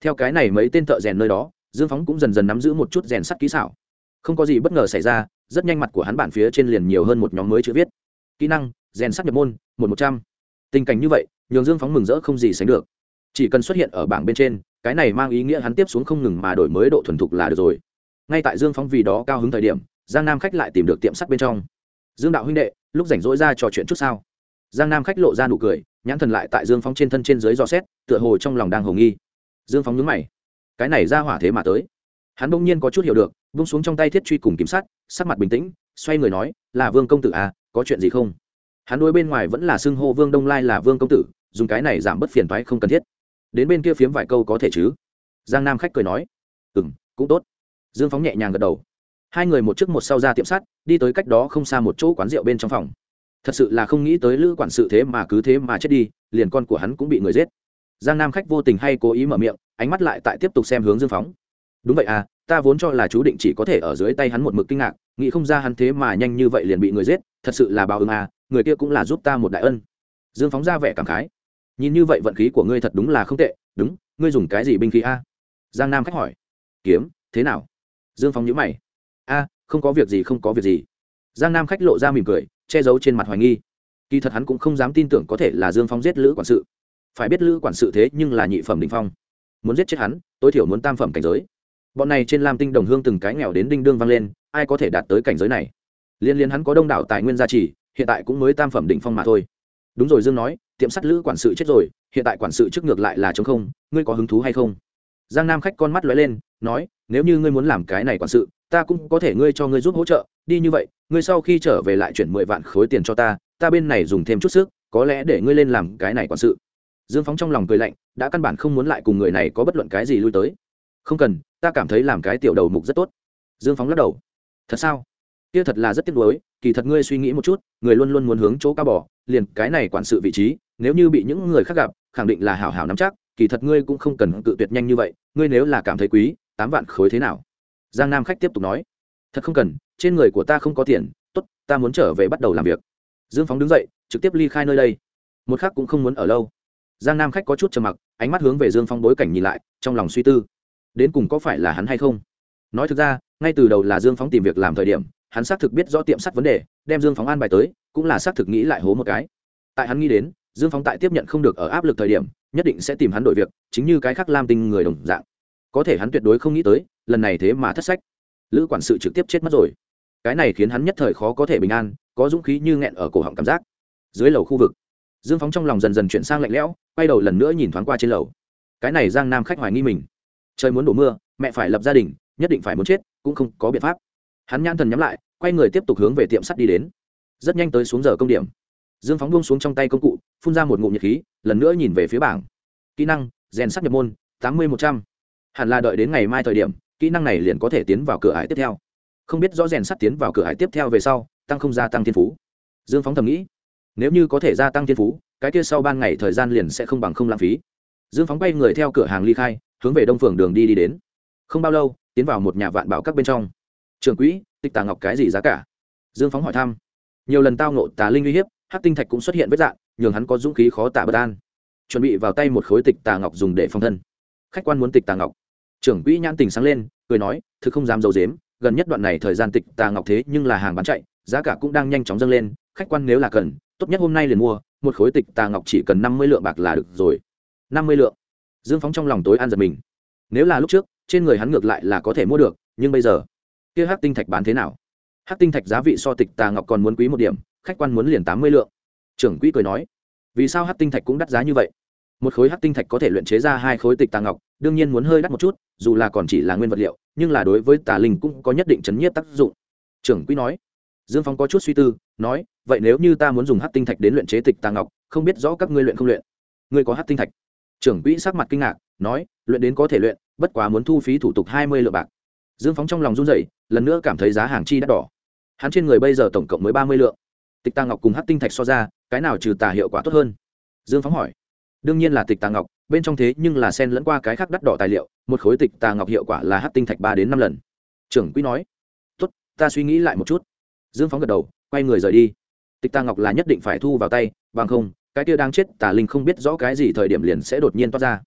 Theo cái này mấy tên thợ rèn nơi đó, dương phóng cũng dần dần nắm giữ một chút rèn sắt kỹ xảo. Không có gì bất ngờ xảy ra, rất nhanh mặt của hắn bản phía trên liền nhiều hơn một nhóm mới chữ viết. Kỹ năng, rèn sắt nhập môn, một một trăm. Tình cảnh như vậy, nhường dương phóng mừng rỡ không gì sánh được. Chỉ cần xuất hiện ở bảng bên trên cái này mang ý nghĩa hắn tiếp xuống không ngừng mà đổi mới độ thuần thục là được rồi. Ngay tại dương phóng vì đó cao hứng thời điểm, giang nam khách lại tìm được tiệm sắt bên trong. Dương đạo huynh đệ, lúc rảnh rỗi ra trò chuyện chút sao? Giang nam khách lộ ra nụ cười, nhãn thần lại tại dương phóng trên thân trên dưới dò xét, tựa hồ trong lòng đang hầu nghi. Dương phóng nhướng mày. Cái này ra hỏa thế mà tới. Hắn bỗng nhiên có chút hiểu được vung xuống trong tay thiết truy cùng kiểm sát sắc mặt bình tĩnh, xoay người nói, là vương công tử à có chuyện gì không? Hắn đôi bên ngoài vẫn là xưng hô vương đông lai là vương công tử, dùng cái này giảm bớt phiền thoái không cần thiết đến bên kia phiếm vài câu có thể chứ? Giang nam khách cười nói. Ừ m cũng tốt. Dương phóng nhẹ nhàng gật đầu. Hai người một trước một sau ra tiệm sắt, đi tới cách đó không xa một chỗ quán rượu bên trong phòng. Thật sự là không nghĩ tới lữ quản sự thế mà cứ thế mà chết đi, liền con của hắn cũng bị người giết. Giang nam khách vô tình hay cố ý mở miệng, ánh mắt lại tại tiếp tục xem hướng dương phóng. Đúng vậy à ta vốn cho là chú định chỉ có thể ở dưới tay hắn một mực kinh ngạc, nghĩ không ra hắn thế mà nhanh như vậy liền bị người giết, thật sự là bao ứng à người kia cũng là giúp ta một đại ân. Dương phóng ra vẻ cảm khái nhìn như vậy vận khí của ngươi thật đúng là không tệ, đúng, ngươi dùng cái gì binh khí a? Giang nam khách hỏi. Kiếm, thế nào? Dương phong nhữ mày. A, không có việc gì, không có việc gì. Giang nam khách lộ ra mỉm cười, che giấu trên mặt hoài nghi. Kỳ thật hắn cũng không dám tin tưởng có thể là dương phong giết lữ quản sự. Phải biết lữ quản sự thế nhưng là nhị phẩm đình phong. Muốn giết chết hắn, tối thiểu muốn tam phẩm cảnh giới. Bọn này trên lam tinh đồng hương từng cái nghèo đến đinh đương vang lên, ai có thể đạt tới cảnh giới này? Liên liên hắn có đông đảo tài nguyên gia trì, hiện tại cũng mới tam phẩm đỉnh phong mà thôi. Đúng rồi dương nói tiệm sắt lữ quản sự chết rồi, hiện tại quản sự trước ngược lại là chống không, ngươi có hứng thú hay không? Giang nam khách con mắt lóe lên, nói, nếu như ngươi muốn làm cái này quản sự, ta cũng có thể ngươi cho ngươi giúp hỗ trợ, đi như vậy, ngươi sau khi trở về lại chuyển mười vạn khối tiền cho ta ta bên này dùng thêm chút sức, có lẽ để ngươi lên làm cái này quản sự. Dương phóng trong lòng cười lạnh, đã căn bản không muốn lại cùng người này có bất luận cái gì lui tới. Không cần, ta cảm thấy làm cái tiểu đầu mục rất tốt. Dương phóng lắc đầu. Thật sao? Kia thật là rất tiếc nuối, kỳ thật ngươi suy nghĩ một chút, người luôn luôn muốn hướng chỗ cao bỏ liền cái này quản sự vị trí, nếu như bị những người khác gặp, khẳng định là hảo hảo nắm chắc, kỳ thật ngươi cũng không cần cự tuyệt nhanh như vậy, ngươi nếu là cảm thấy quý, tám vạn khối thế nào? Giang nam khách tiếp tục nói. Thật không cần, trên người của ta không có tiền, tốt, ta muốn trở về bắt đầu làm việc. Dương phóng đứng dậy, trực tiếp ly khai nơi đây. Một khác cũng không muốn ở lâu. Giang nam khách có chút trầm mặc, ánh mắt hướng về dương phong bối cảnh nhìn lại, trong lòng suy tư. Đến cùng có phải là hắn hay không? Nói thực ra, ngay từ đầu là dương phóng tìm việc làm thời điểm hắn xác thực biết rõ tiệm sắt vấn đề, đem dương phóng an bài tới, cũng là xác thực nghĩ lại hố một cái. Tại hắn nghĩ đến, dương phóng tại tiếp nhận không được ở áp lực thời điểm, nhất định sẽ tìm hắn đổi việc, chính như cái khác lam tinh người đồng dạng. Có thể hắn tuyệt đối không nghĩ tới, lần này thế mà thất sách. Lữ quản sự trực tiếp chết mất rồi. Cái này khiến hắn nhất thời khó có thể bình an, có dũng khí như nghẹn ở cổ họng cảm giác. Dưới lầu khu vực, dương phóng trong lòng dần dần chuyển sang lạnh lẽo, quay đầu lần nữa nhìn thoáng qua trên lầu. Cái này giang nam khách hoài nghi mình. Trời muốn đổ mưa, mẹ phải lập gia đình, nhất định phải muốn chết, cũng không có biện pháp hắn nhãn thần nhắm lại, quay người tiếp tục hướng về tiệm sắt đi đến. Rất nhanh tới xuống giờ công điểm. Dương phóng buông xuống trong tay công cụ, phun ra một ngụm nhiệt khí, lần nữa nhìn về phía bảng. Kỹ năng, rèn sắt nhập môn, tám mươi một trăm. Hẳn là đợi đến ngày mai thời điểm, kỹ năng này liền có thể tiến vào cửa ải tiếp theo. Không biết rõ rèn sắt tiến vào cửa ải tiếp theo về sau, tăng không gia tăng thiên phú. Dương phóng thầm nghĩ, nếu như có thể gia tăng thiên phú, cái kia sau ban ngày thời gian liền sẽ không bằng không lãng phí. Dương phóng bay người theo cửa hàng ly khai, hướng về đông phường đường đi đi đến. Không bao lâu, tiến vào một nhà vạn bảo các bên trong trường quỹ, tịch tà ngọc cái gì giá cả? Dương phóng hỏi thăm. Nhiều lần tao nộ tà linh uy hiếp hát tinh thạch cũng xuất hiện vết dạng, nhường hắn có dũng khí khó tả bất an. Chuẩn bị vào tay một khối tịch tà ngọc dùng để phong thân. Khách quan muốn tịch tà ngọc. Trưởng quỹ nhãn tình sáng lên, cười nói, thực không dám d i ấ u dếm gần nhất đoạn này thời gian tịch tà ngọc thế nhưng là hàng bán chạy, giá cả cũng đang nhanh chóng dâng lên, khách quan nếu là cần, tốt nhất hôm nay liền mua, một khối tịch tà ngọc chỉ cần năm mươi lượng bạc là được rồi. Năm mươi lượng. Dương phóng trong lòng tối an giật mình. Nếu là lúc trước, trên người hắn ngược lại là có thể mua được, nhưng bây giờ kia hắc tinh thạch bán thế nào? Hắc tinh thạch giá vị so tịch tà ngọc còn muốn quý một điểm, khách quan muốn liền tám mươi lượng. Trưởng quỹ cười nói, vì sao hắc tinh thạch cũng đắt giá như vậy? Một khối hắc tinh thạch có thể luyện chế ra hai khối tịch tà ngọc, đương nhiên muốn hơi đắt một chút, dù là còn chỉ là nguyên vật liệu, nhưng là đối với tà linh cũng có nhất định chấn nhiếp tác dụng. Trưởng quỹ nói, dương phong có chút suy tư, nói, vậy nếu như ta muốn dùng hát tinh thạch đến luyện chế tịch tà ngọc, không biết rõ các ngươi luyện không luyện. Ngươi có hát tinh thạch? Trưởng quỹ sắc mặt kinh ngạc, nói, luyện đến có thể luyện, bất quá muốn thu phí thủ tục hai mươi lượng bạc dương phóng trong lòng run rẩy, lần nữa cảm thấy giá hàng chi đắt đỏ. Hắn trên người bây giờ tổng cộng mới ba mươi lượng. Tịch tà ngọc cùng hát tinh thạch so ra, cái nào trừ tà hiệu quả tốt hơn? Dương phóng hỏi. Đương nhiên là tịch tà ngọc, bên trong thế nhưng là sen lẫn qua cái khác đắt đỏ tài liệu, một khối tịch tà ngọc hiệu quả là hát tinh thạch ba đến năm lần. Trưởng quỹ nói. Tốt, ta suy nghĩ lại một chút. Dương phóng gật đầu, quay người rời đi. Tịch tà ngọc là nhất định phải thu vào tay, bằng không, cái kia đang chết tà linh không biết rõ cái gì thời điểm liền sẽ đột nhiên toát ra.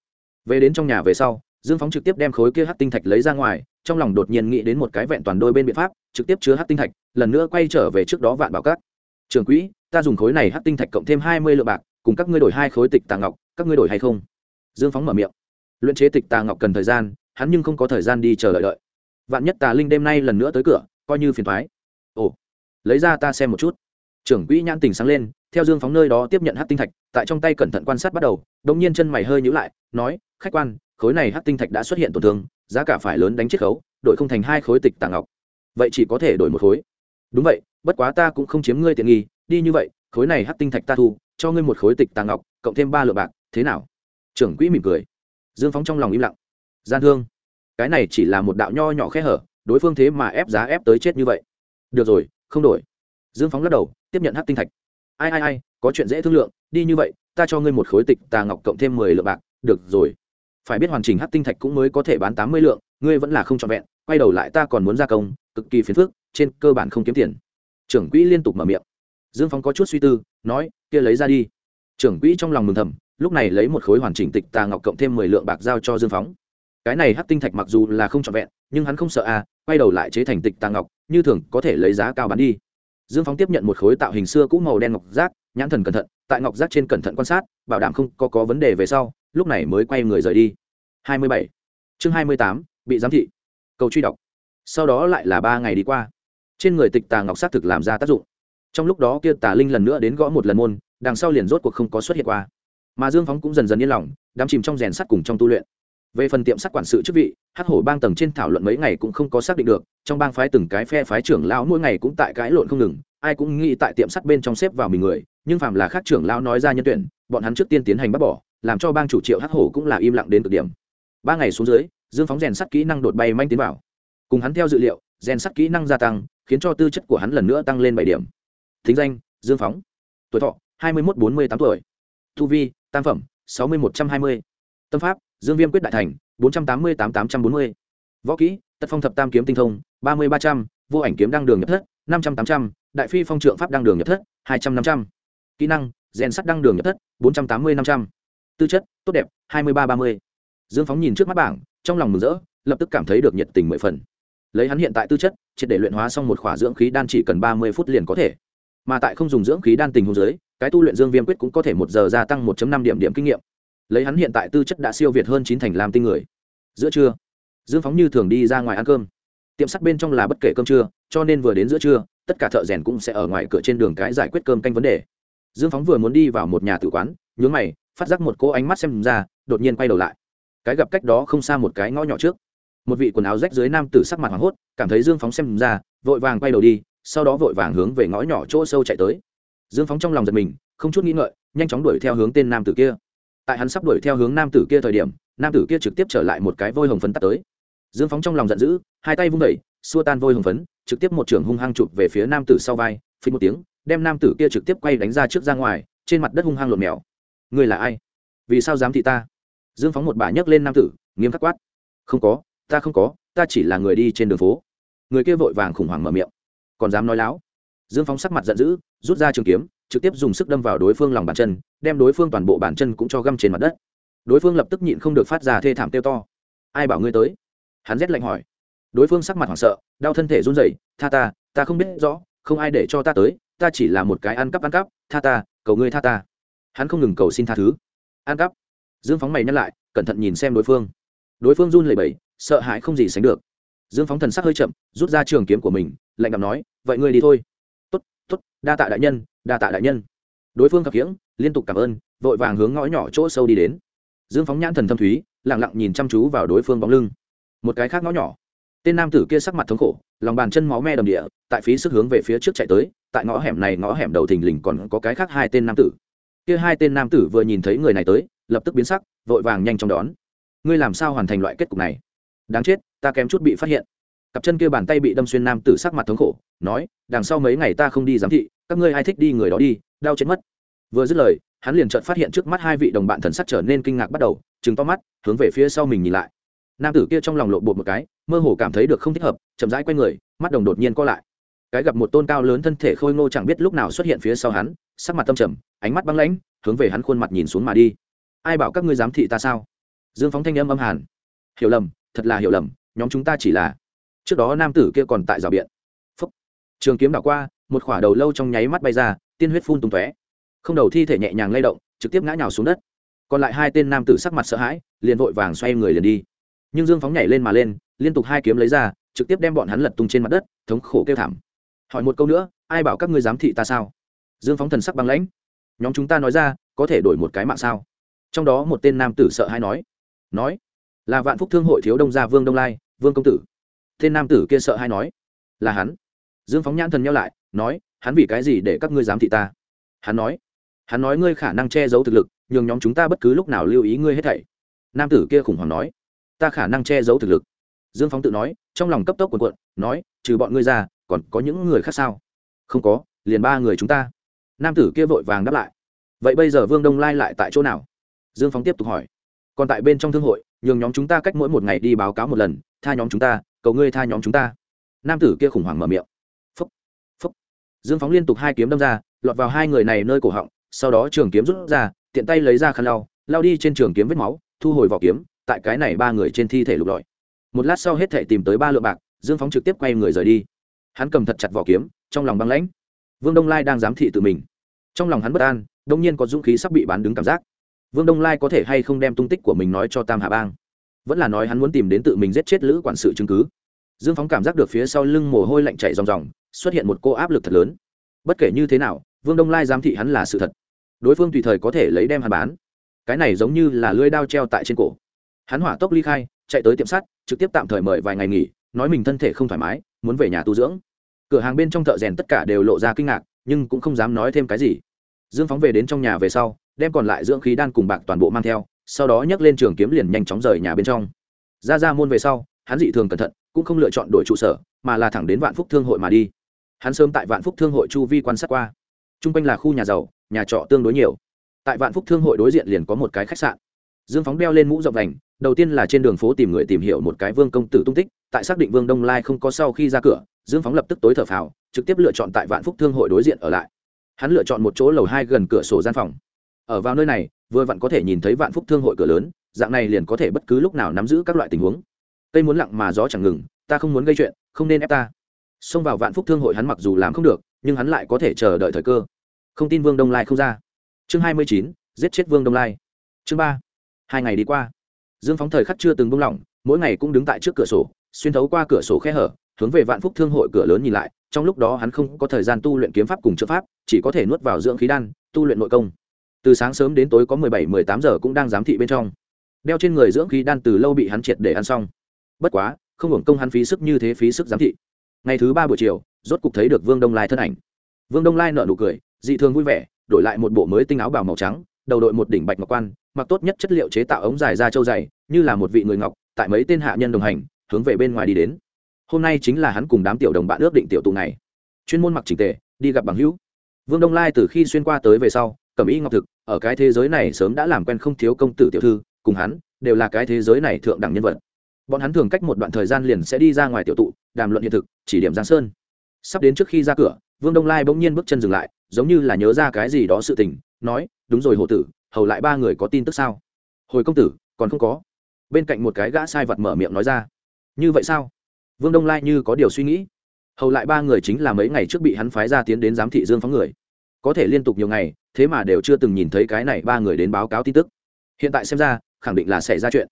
Về đến trong nhà về sau dương phóng trực tiếp đem khối kia hát tinh thạch lấy ra ngoài, trong lòng đột nhiên nghĩ đến một cái vẹn toàn đôi bên biện pháp, trực tiếp chứa hát tinh thạch, lần nữa quay trở về trước đó vạn bảo cát trường quỹ, ta dùng khối này hát tinh thạch cộng thêm hai mươi lượng bạc, cùng các ngươi đổi hai khối tịch tà ngọc, các ngươi đổi hay không? Dương phóng mở miệng. Luyện chế tịch tà ngọc cần thời gian, hắn nhưng không có thời gian đi chờ đợi đợi. Vạn nhất tà linh đêm nay lần nữa tới cửa, coi như phiền thoái ồ, lấy ra ta xem một chút. Trưởng quỹ nhãn tình sáng lên, theo dương phóng nơi đó tiếp nhận hát tinh thạch, tại trong tay cẩn thận quan sát bắt đầu đ nhiên chân mày hơi nhữ lại, nói, khách quan khối này hắc tinh thạch đã xuất hiện tổn thương, giá cả phải lớn đánh chiết khấu, đổi không thành hai khối tịch tàng ngọc. Vậy chỉ có thể đổi một khối. Đúng vậy, bất quá ta cũng không chiếm ngươi tiện nghi, đi như vậy, khối này hắc tinh thạch ta thu, cho ngươi một khối tịch tàng ngọc, cộng thêm ba lượng bạc, thế nào? Trưởng quỹ mỉm cười. Dương phóng trong lòng im lặng. Gian thương. Cái này chỉ là một đạo nho nhỏ khe hở, đối phương thế mà ép giá ép tới chết như vậy. Được rồi, không đổi. Dương phóng lắc đầu, tiếp nhận hắc tinh thạch. Ai ai ai, có chuyện dễ thương lượng, đi như vậy, ta cho ngươi một khối tịch tà ngọc cộng thêm mười lượng bạc, được rồi phải biết hoàn chỉnh hát tinh thạch cũng mới có thể bán tám mươi lượng ngươi vẫn là không trọn vẹn quay đầu lại ta còn muốn gia công cực kỳ phiền phức trên cơ bản không kiếm tiền. Trưởng quỹ liên tục mở miệng. Dương Phong có chút suy tư nói kia lấy ra đi. Trưởng quỹ trong lòng mừng thầm lúc này lấy một khối hoàn chỉnh tịch tà ngọc cộng thêm mười lượng bạc giao cho dương phóng cái này hát tinh thạch mặc dù là không trọn vẹn nhưng hắn không sợ à quay đầu lại chế thành tịch tà ngọc như thường có thể lấy giá cao bán đi. Dương phóng tiếp nhận một khối tạo hình xưa cũ màu đen ngọc giác nhãn thần cẩn thận tại ngọc giác trên cẩn thận quan sát bảo đảm không có, có vấn đề về sau lúc này mới quay người rời đi. 27. chương 28, bị giám thị. Cầu truy đọc. Sau đó lại là ba ngày đi qua. Trên người tịch tà ngọc sát thực làm ra tác dụng. Trong lúc đó kia tà linh lần nữa đến gõ một lần môn đằng sau liền rốt cuộc không có xuất hiện qua. Mà dương phóng cũng dần dần yên lòng đắm chìm trong rèn sắt cùng trong tu luyện. Về phần tiệm sắt quản sự chức vị hắc hổ bang tầng trên thảo luận mấy ngày cũng không có xác định được trong bang phái từng cái phe phái trưởng lão mỗi ngày cũng tại cãi lộn không ngừng ai cũng nghĩ tại tiệm sắt bên trong xếp vào mình người nhưng phàm là khác trưởng lão nói ra nhân tuyển bọn hắn trước tiên tiến hành bắt bỏ làm cho bang chủ triệu hắc hổ cũng là im lặng đến cực điểm. Ba ngày xuống dưới, dương phóng rèn sắt kỹ năng đột bay manh tiến vào. Cùng hắn theo dự liệu, rèn sắt kỹ năng gia tăng, khiến cho tư chất của hắn lần nữa tăng lên bảy điểm. Thính danh, dương phóng. Tuổi thọ, hai mươi một bốn mươi tám tuổi. Thu vi, tam phẩm, sáu mươi một trăm hai mươi. Tâm pháp, dương viêm quyết đại thành, bốn trăm tám mươi tám tám trăm bốn mươi. Võ kỹ tật phong thập tam kiếm tinh thông, ba mươi ba trăm. Vô ảnh kiếm đăng đường nhập thất, năm trăm tám trăm. Đại phi phong trượng pháp đăng đường nhập thất, hai trăm năm trăm. Kỹ năng, rèn sắt đăng đường nhập thất, bốn trăm tám mươi năm trăm tư chất, tốt đẹp, hai mươi ba ba mươi. Dương phóng nhìn trước mắt bảng, trong lòng mừng rỡ, lập tức cảm thấy được nhiệt tình mười phần. Lấy hắn hiện tại tư chất, triệt để luyện hóa xong một khỏa dưỡng khí đan chỉ cần ba mươi phút liền có thể. Mà tại không dùng dưỡng khí đan tình hồ dưới, cái tu luyện dương viêm quyết cũng có thể một giờ gia tăng một năm điểm điểm kinh nghiệm. Lấy hắn hiện tại tư chất đã siêu việt hơn chín thành làm tinh người. Giữa trưa, dương phóng như thường đi ra ngoài ăn cơm. Tiệm sắt bên trong là bất kể cơm trưa, cho nên vừa đến giữa trưa, tất cả thợ rèn cũng sẽ ở ngoài cửa trên đường cái giải quyết cơm canh vấn đề. Dương phóng vừa muốn đi vào một nhà tử quán, nhướng mày phát giác một cô ánh mắt xem ra, đột nhiên quay đầu lại. Cái gặp cách đó không xa một cái ngõ nhỏ trước. Một vị quần áo rách dưới nam tử sắc mặt hoảng hốt, cảm thấy dương phóng xem ra, vội vàng quay đầu đi, sau đó vội vàng hướng về ngõ nhỏ chỗ sâu chạy tới. Dương phóng trong lòng giật mình, không chút nghĩ ngợi, nhanh chóng đuổi theo hướng tên nam tử kia. Tại hắn sắp đuổi theo hướng nam tử kia thời điểm, nam tử kia trực tiếp trở lại một cái vôi hồng phấn tắt tới. Dương phóng trong lòng giận dữ, hai tay vung đẩy, xua tan vôi hồng phấn, trực tiếp một trường hung hăng chụp về phía nam tử sau vai phí một tiếng, đem nam tử kia trực tiếp quay đánh ra trước ra ngoài, trên mặt đất hung hăng lộn mèo. Ngươi là ai? Vì sao dám thị ta? Dương phóng một bà nhấc lên nam tử, nghiêm khắc quát. Không có, ta không có, ta chỉ là người đi trên đường phố. Người kia vội vàng khủng hoảng mở miệng. Còn dám nói láo? Dương phóng sắc mặt giận dữ, rút ra trường kiếm, trực tiếp dùng sức đâm vào đối phương lòng bàn chân, đem đối phương toàn bộ bàn chân cũng cho găm trên mặt đất. Đối phương lập tức nhịn không được phát ra thê thảm tiêu to. Ai bảo ngươi tới? Hắn rét lạnh hỏi. Đối phương sắc mặt hoảng sợ, đau thân thể run rẩy, tha ta ta không biết rõ, không ai để cho ta tới, ta chỉ là một cái ăn cắp ăn cắp, tha ta, cầu ngươi tha ta hắn không ngừng cầu xin tha thứ. An cắp. Dương phóng mày nhắc lại, cẩn thận nhìn xem đối phương. Đối phương run lẩy bẩy, sợ hãi không gì sánh được. Dương phóng thần sắc hơi chậm, rút ra trường kiếm của mình, lạnh ngầm nói, vậy ngươi đi thôi. Tốt tốt, đa tạ đại nhân, đa tạ đại nhân. Đối phương khập khiễng, liên tục cảm ơn, vội vàng hướng ngõ nhỏ chỗ sâu đi đến. Dương phóng nhãn thần thâm thúy lẳng lặng nhìn chăm chú vào đối phương bóng lưng. Một cái khác ngõ nhỏ. Tên nam tử kia sắc mặt thống khổ, lòng bàn chân máu me đầm địa, tại phí sức hướng về phía trước chạy tới, tại ngõ hẻm này ngõ hẻm đầu thình lình còn có cái khác hai tên nam tử kia hai tên nam tử vừa nhìn thấy người này tới, lập tức biến sắc, vội vàng nhanh chóng đón. Ngươi làm sao hoàn thành loại kết cục này? Đáng chết, ta kém chút bị phát hiện. Cặp chân kia bàn tay bị đâm xuyên nam tử sắc mặt thống khổ, nói, đằng sau mấy ngày ta không đi giám thị, các ngươi ai thích đi người đó đi, đau chết mất. Vừa dứt lời, hắn liền chợt phát hiện trước mắt hai vị đồng bạn thần sắc trở nên kinh ngạc bắt đầu chứng to mắt, hướng về phía sau mình nhìn lại. Nam tử kia trong lòng lộn bột một cái, mơ hồ cảm thấy được không thích hợp, chậm rãi quay người, mắt đồng đột nhiên co lại. Cái gặp một tôn cao lớn thân thể khôi ngô chẳng biết lúc nào xuất hiện phía sau hắn sắc mặt tâm trầm, ánh mắt băng lãnh, hướng về hắn khuôn mặt nhìn xuống mà đi. Ai bảo các ngươi dám thị ta sao? Dương phóng thanh âm âm hàn. Hiểu lầm, thật là hiểu lầm, nhóm chúng ta chỉ là trước đó nam tử kia còn tại rào biện. Phúc. Trường kiếm đảo qua, một khỏa đầu lâu trong nháy mắt bay ra, tiên huyết phun tung tóe. Không đầu thi thể nhẹ nhàng lay động, trực tiếp ngã nhào xuống đất. Còn lại hai tên nam tử sắc mặt sợ hãi, liền vội vàng xoay người liền đi. Nhưng dương phóng nhảy lên mà lên, liên tục hai kiếm lấy ra, trực tiếp đem bọn hắn lật tung trên mặt đất, thống khổ kêu thảm. Hỏi một câu nữa, ai bảo các ngươi dám thị ta sao? Dương phóng thần sắc băng lãnh. Nhóm chúng ta nói ra, có thể đổi một cái mạng sao? Trong đó một tên nam tử sợ hay nói. Nói, là vạn phúc thương hội thiếu đông gia vương đông lai, vương công tử. Tên nam tử kia sợ hay nói. Là hắn. Dương phóng nhãn thần nhau lại, nói, hắn vì cái gì để các ngươi dám thị ta? Hắn nói hắn nói ngươi khả năng che giấu thực lực, nhường nhóm chúng ta bất cứ lúc nào lưu ý ngươi hết thảy. Nam tử kia khủng hoảng nói, ta khả năng che giấu thực lực. Dương phóng tự nói, trong lòng cấp tốc quần quận nói, trừ bọn ngươi ra, còn có những người khác sao? Không có, liền ba người chúng ta nam tử kia vội vàng đáp lại. Vậy bây giờ vương đông lai lại tại chỗ nào? Dương phóng tiếp tục hỏi. Còn tại bên trong thương hội, nhường nhóm chúng ta cách mỗi một ngày đi báo cáo một lần, tha nhóm chúng ta, cầu ngươi tha nhóm chúng ta. Nam tử kia khủng hoảng mở miệng. Phúc phúc. Dương phóng liên tục hai kiếm đâm ra, lọt vào hai người này nơi cổ họng, sau đó trường kiếm rút ra, tiện tay lấy ra khăn lau, lao đi trên trường kiếm vết máu, thu hồi vỏ kiếm, tại cái này ba người trên thi thể lục lọi. Một lát sau hết thể tìm tới ba lượng bạc, dương phóng trực tiếp quay người rời đi. Hắn cầm thật chặt vỏ kiếm, trong lòng băng lãnh. Vương đông lai đang giám thị tự mình trong lòng hắn bất an, đông nhiên có dũng khí sắp bị bán đứng cảm giác. Vương đông lai có thể hay không đem tung tích của mình nói cho tam hà bang? Vẫn là nói hắn muốn tìm đến tự mình giết chết lữ quản sự chứng cứ. Dương phóng cảm giác được phía sau lưng mồ hôi lạnh chạy ròng ròng, xuất hiện một cô áp lực thật lớn. Bất kể như thế nào, vương đông lai giám thị hắn là sự thật. Đối phương tùy thời có thể lấy đem hắn bán. Cái này giống như là lưỡi đao treo tại trên cổ. Hắn hỏa tốc ly khai, chạy tới tiệm sắt, trực tiếp tạm thời mời vài ngày nghỉ, nói mình thân thể không thoải mái, muốn về nhà tu dưỡng. Cửa hàng bên trong thợ rèn tất cả đều lộ ra kinh ngạc nhưng cũng không dám nói thêm cái gì. Dương phóng về đến trong nhà về sau, đem còn lại dưỡng khí đan cùng bạc toàn bộ mang theo, sau đó nhấc lên trường kiếm liền nhanh chóng rời nhà bên trong. Ra ra môn về sau, hắn dị thường cẩn thận, cũng không lựa chọn đổi trụ sở, mà là thẳng đến vạn phúc thương hội mà đi. Hắn sớm tại vạn phúc thương hội chu vi quan sát qua. T r u n g quanh là khu nhà giàu, nhà trọ tương đối nhiều. Tại vạn phúc thương hội đối diện liền có một cái khách sạn. Dương phóng đeo lên mũ rộng vành đầu tiên là trên đường phố tìm người tìm hiểu một cái vương công tử tung tích, tại xác định vương đông lai không có sau khi ra cửa dương phóng lập tức tối thở phào, trực tiếp lựa chọn tại vạn phúc thương hội đối diện ở lại. Hắn lựa chọn một chỗ lầu hai gần cửa sổ gian phòng. Ở vào nơi này, vừa vặn có thể nhìn thấy vạn phúc thương hội cửa lớn, dạng này liền có thể bất cứ lúc nào nắm giữ các loại tình huống. Cây muốn lặng mà gió chẳng ngừng, ta không muốn gây chuyện, không nên ép ta. Xông vào vạn phúc thương hội hắn mặc dù làm không được, nhưng hắn lại có thể chờ đợi thời cơ. Không tin vương đông lai không ra. Chương hai mươi chín, giết chết vương đông lai. Chương ba, hai ngày đi qua. Dương phóng thời khắc chưa từng buông lỏng, mỗi ngày cũng đứng tại trước cửa sổ, xuyên thấu qua cửa sổ khe hở hướng về vạn phúc thương hội cửa lớn nhìn lại, trong lúc đó hắn không có thời gian tu luyện kiếm pháp cùng chữ pháp, chỉ có thể nuốt vào dưỡng khí đan, tu luyện nội công. Từ sáng sớm đến tối có mười bảy, mười tám giờ cũng đang giám thị bên trong. Đeo trên người dưỡng khí đan từ lâu bị hắn triệt để ăn xong. Bất quá, không hưởng công hắn phí sức như thế phí sức giám thị. Ngày thứ ba buổi chiều, rốt cục thấy được vương đông lai thân ảnh. Vương đông lai nợ nụ cười, dị thường vui vẻ, đổi lại một bộ mới tinh áo bào màu trắng, đầu đội một đỉnh bạch ngọc quan, mặc tốt nhất chất liệu chế tạo ống dài ra châu dày, như là một vị người ngọc, tại mấy tên hạ nhân đồng hành, hướng về bên ngoài đi đến hôm nay chính là hắn cùng đám tiểu đồng bạn ước định tiểu tụ này chuyên môn mặc chỉnh tề, đi gặp bằng hữu. Vương đông lai từ khi xuyên qua tới về sau, cẩm y ngọc thực, ở cái thế giới này sớm đã làm quen không thiếu công tử tiểu thư, cùng hắn, đều là cái thế giới này thượng đẳng nhân vật. Bọn hắn thường cách một đoạn thời gian liền sẽ đi ra ngoài tiểu tụ, đàm luận hiện thực, chỉ điểm giang sơn. Sắp đến trước khi ra cửa, vương đông lai bỗng nhiên bước chân dừng lại, giống như là nhớ ra cái gì đó sự tình, nói, đúng rồi hồ tử, hầu lại ba người có tin tức sao? Hồi công tử, còn không có. Bên cạnh một cái gã sai vật mở miệng nói ra. Như vậy sao? Vương đông lai như có điều suy nghĩ. Hầu lại ba người chính là mấy ngày trước bị hắn phái ra tiến đến giám thị dương phóng người. Có thể liên tục nhiều ngày, thế mà đều chưa từng nhìn thấy cái này ba người đến báo cáo tin tức. Hiện tại xem ra, khẳng định là xảy ra chuyện.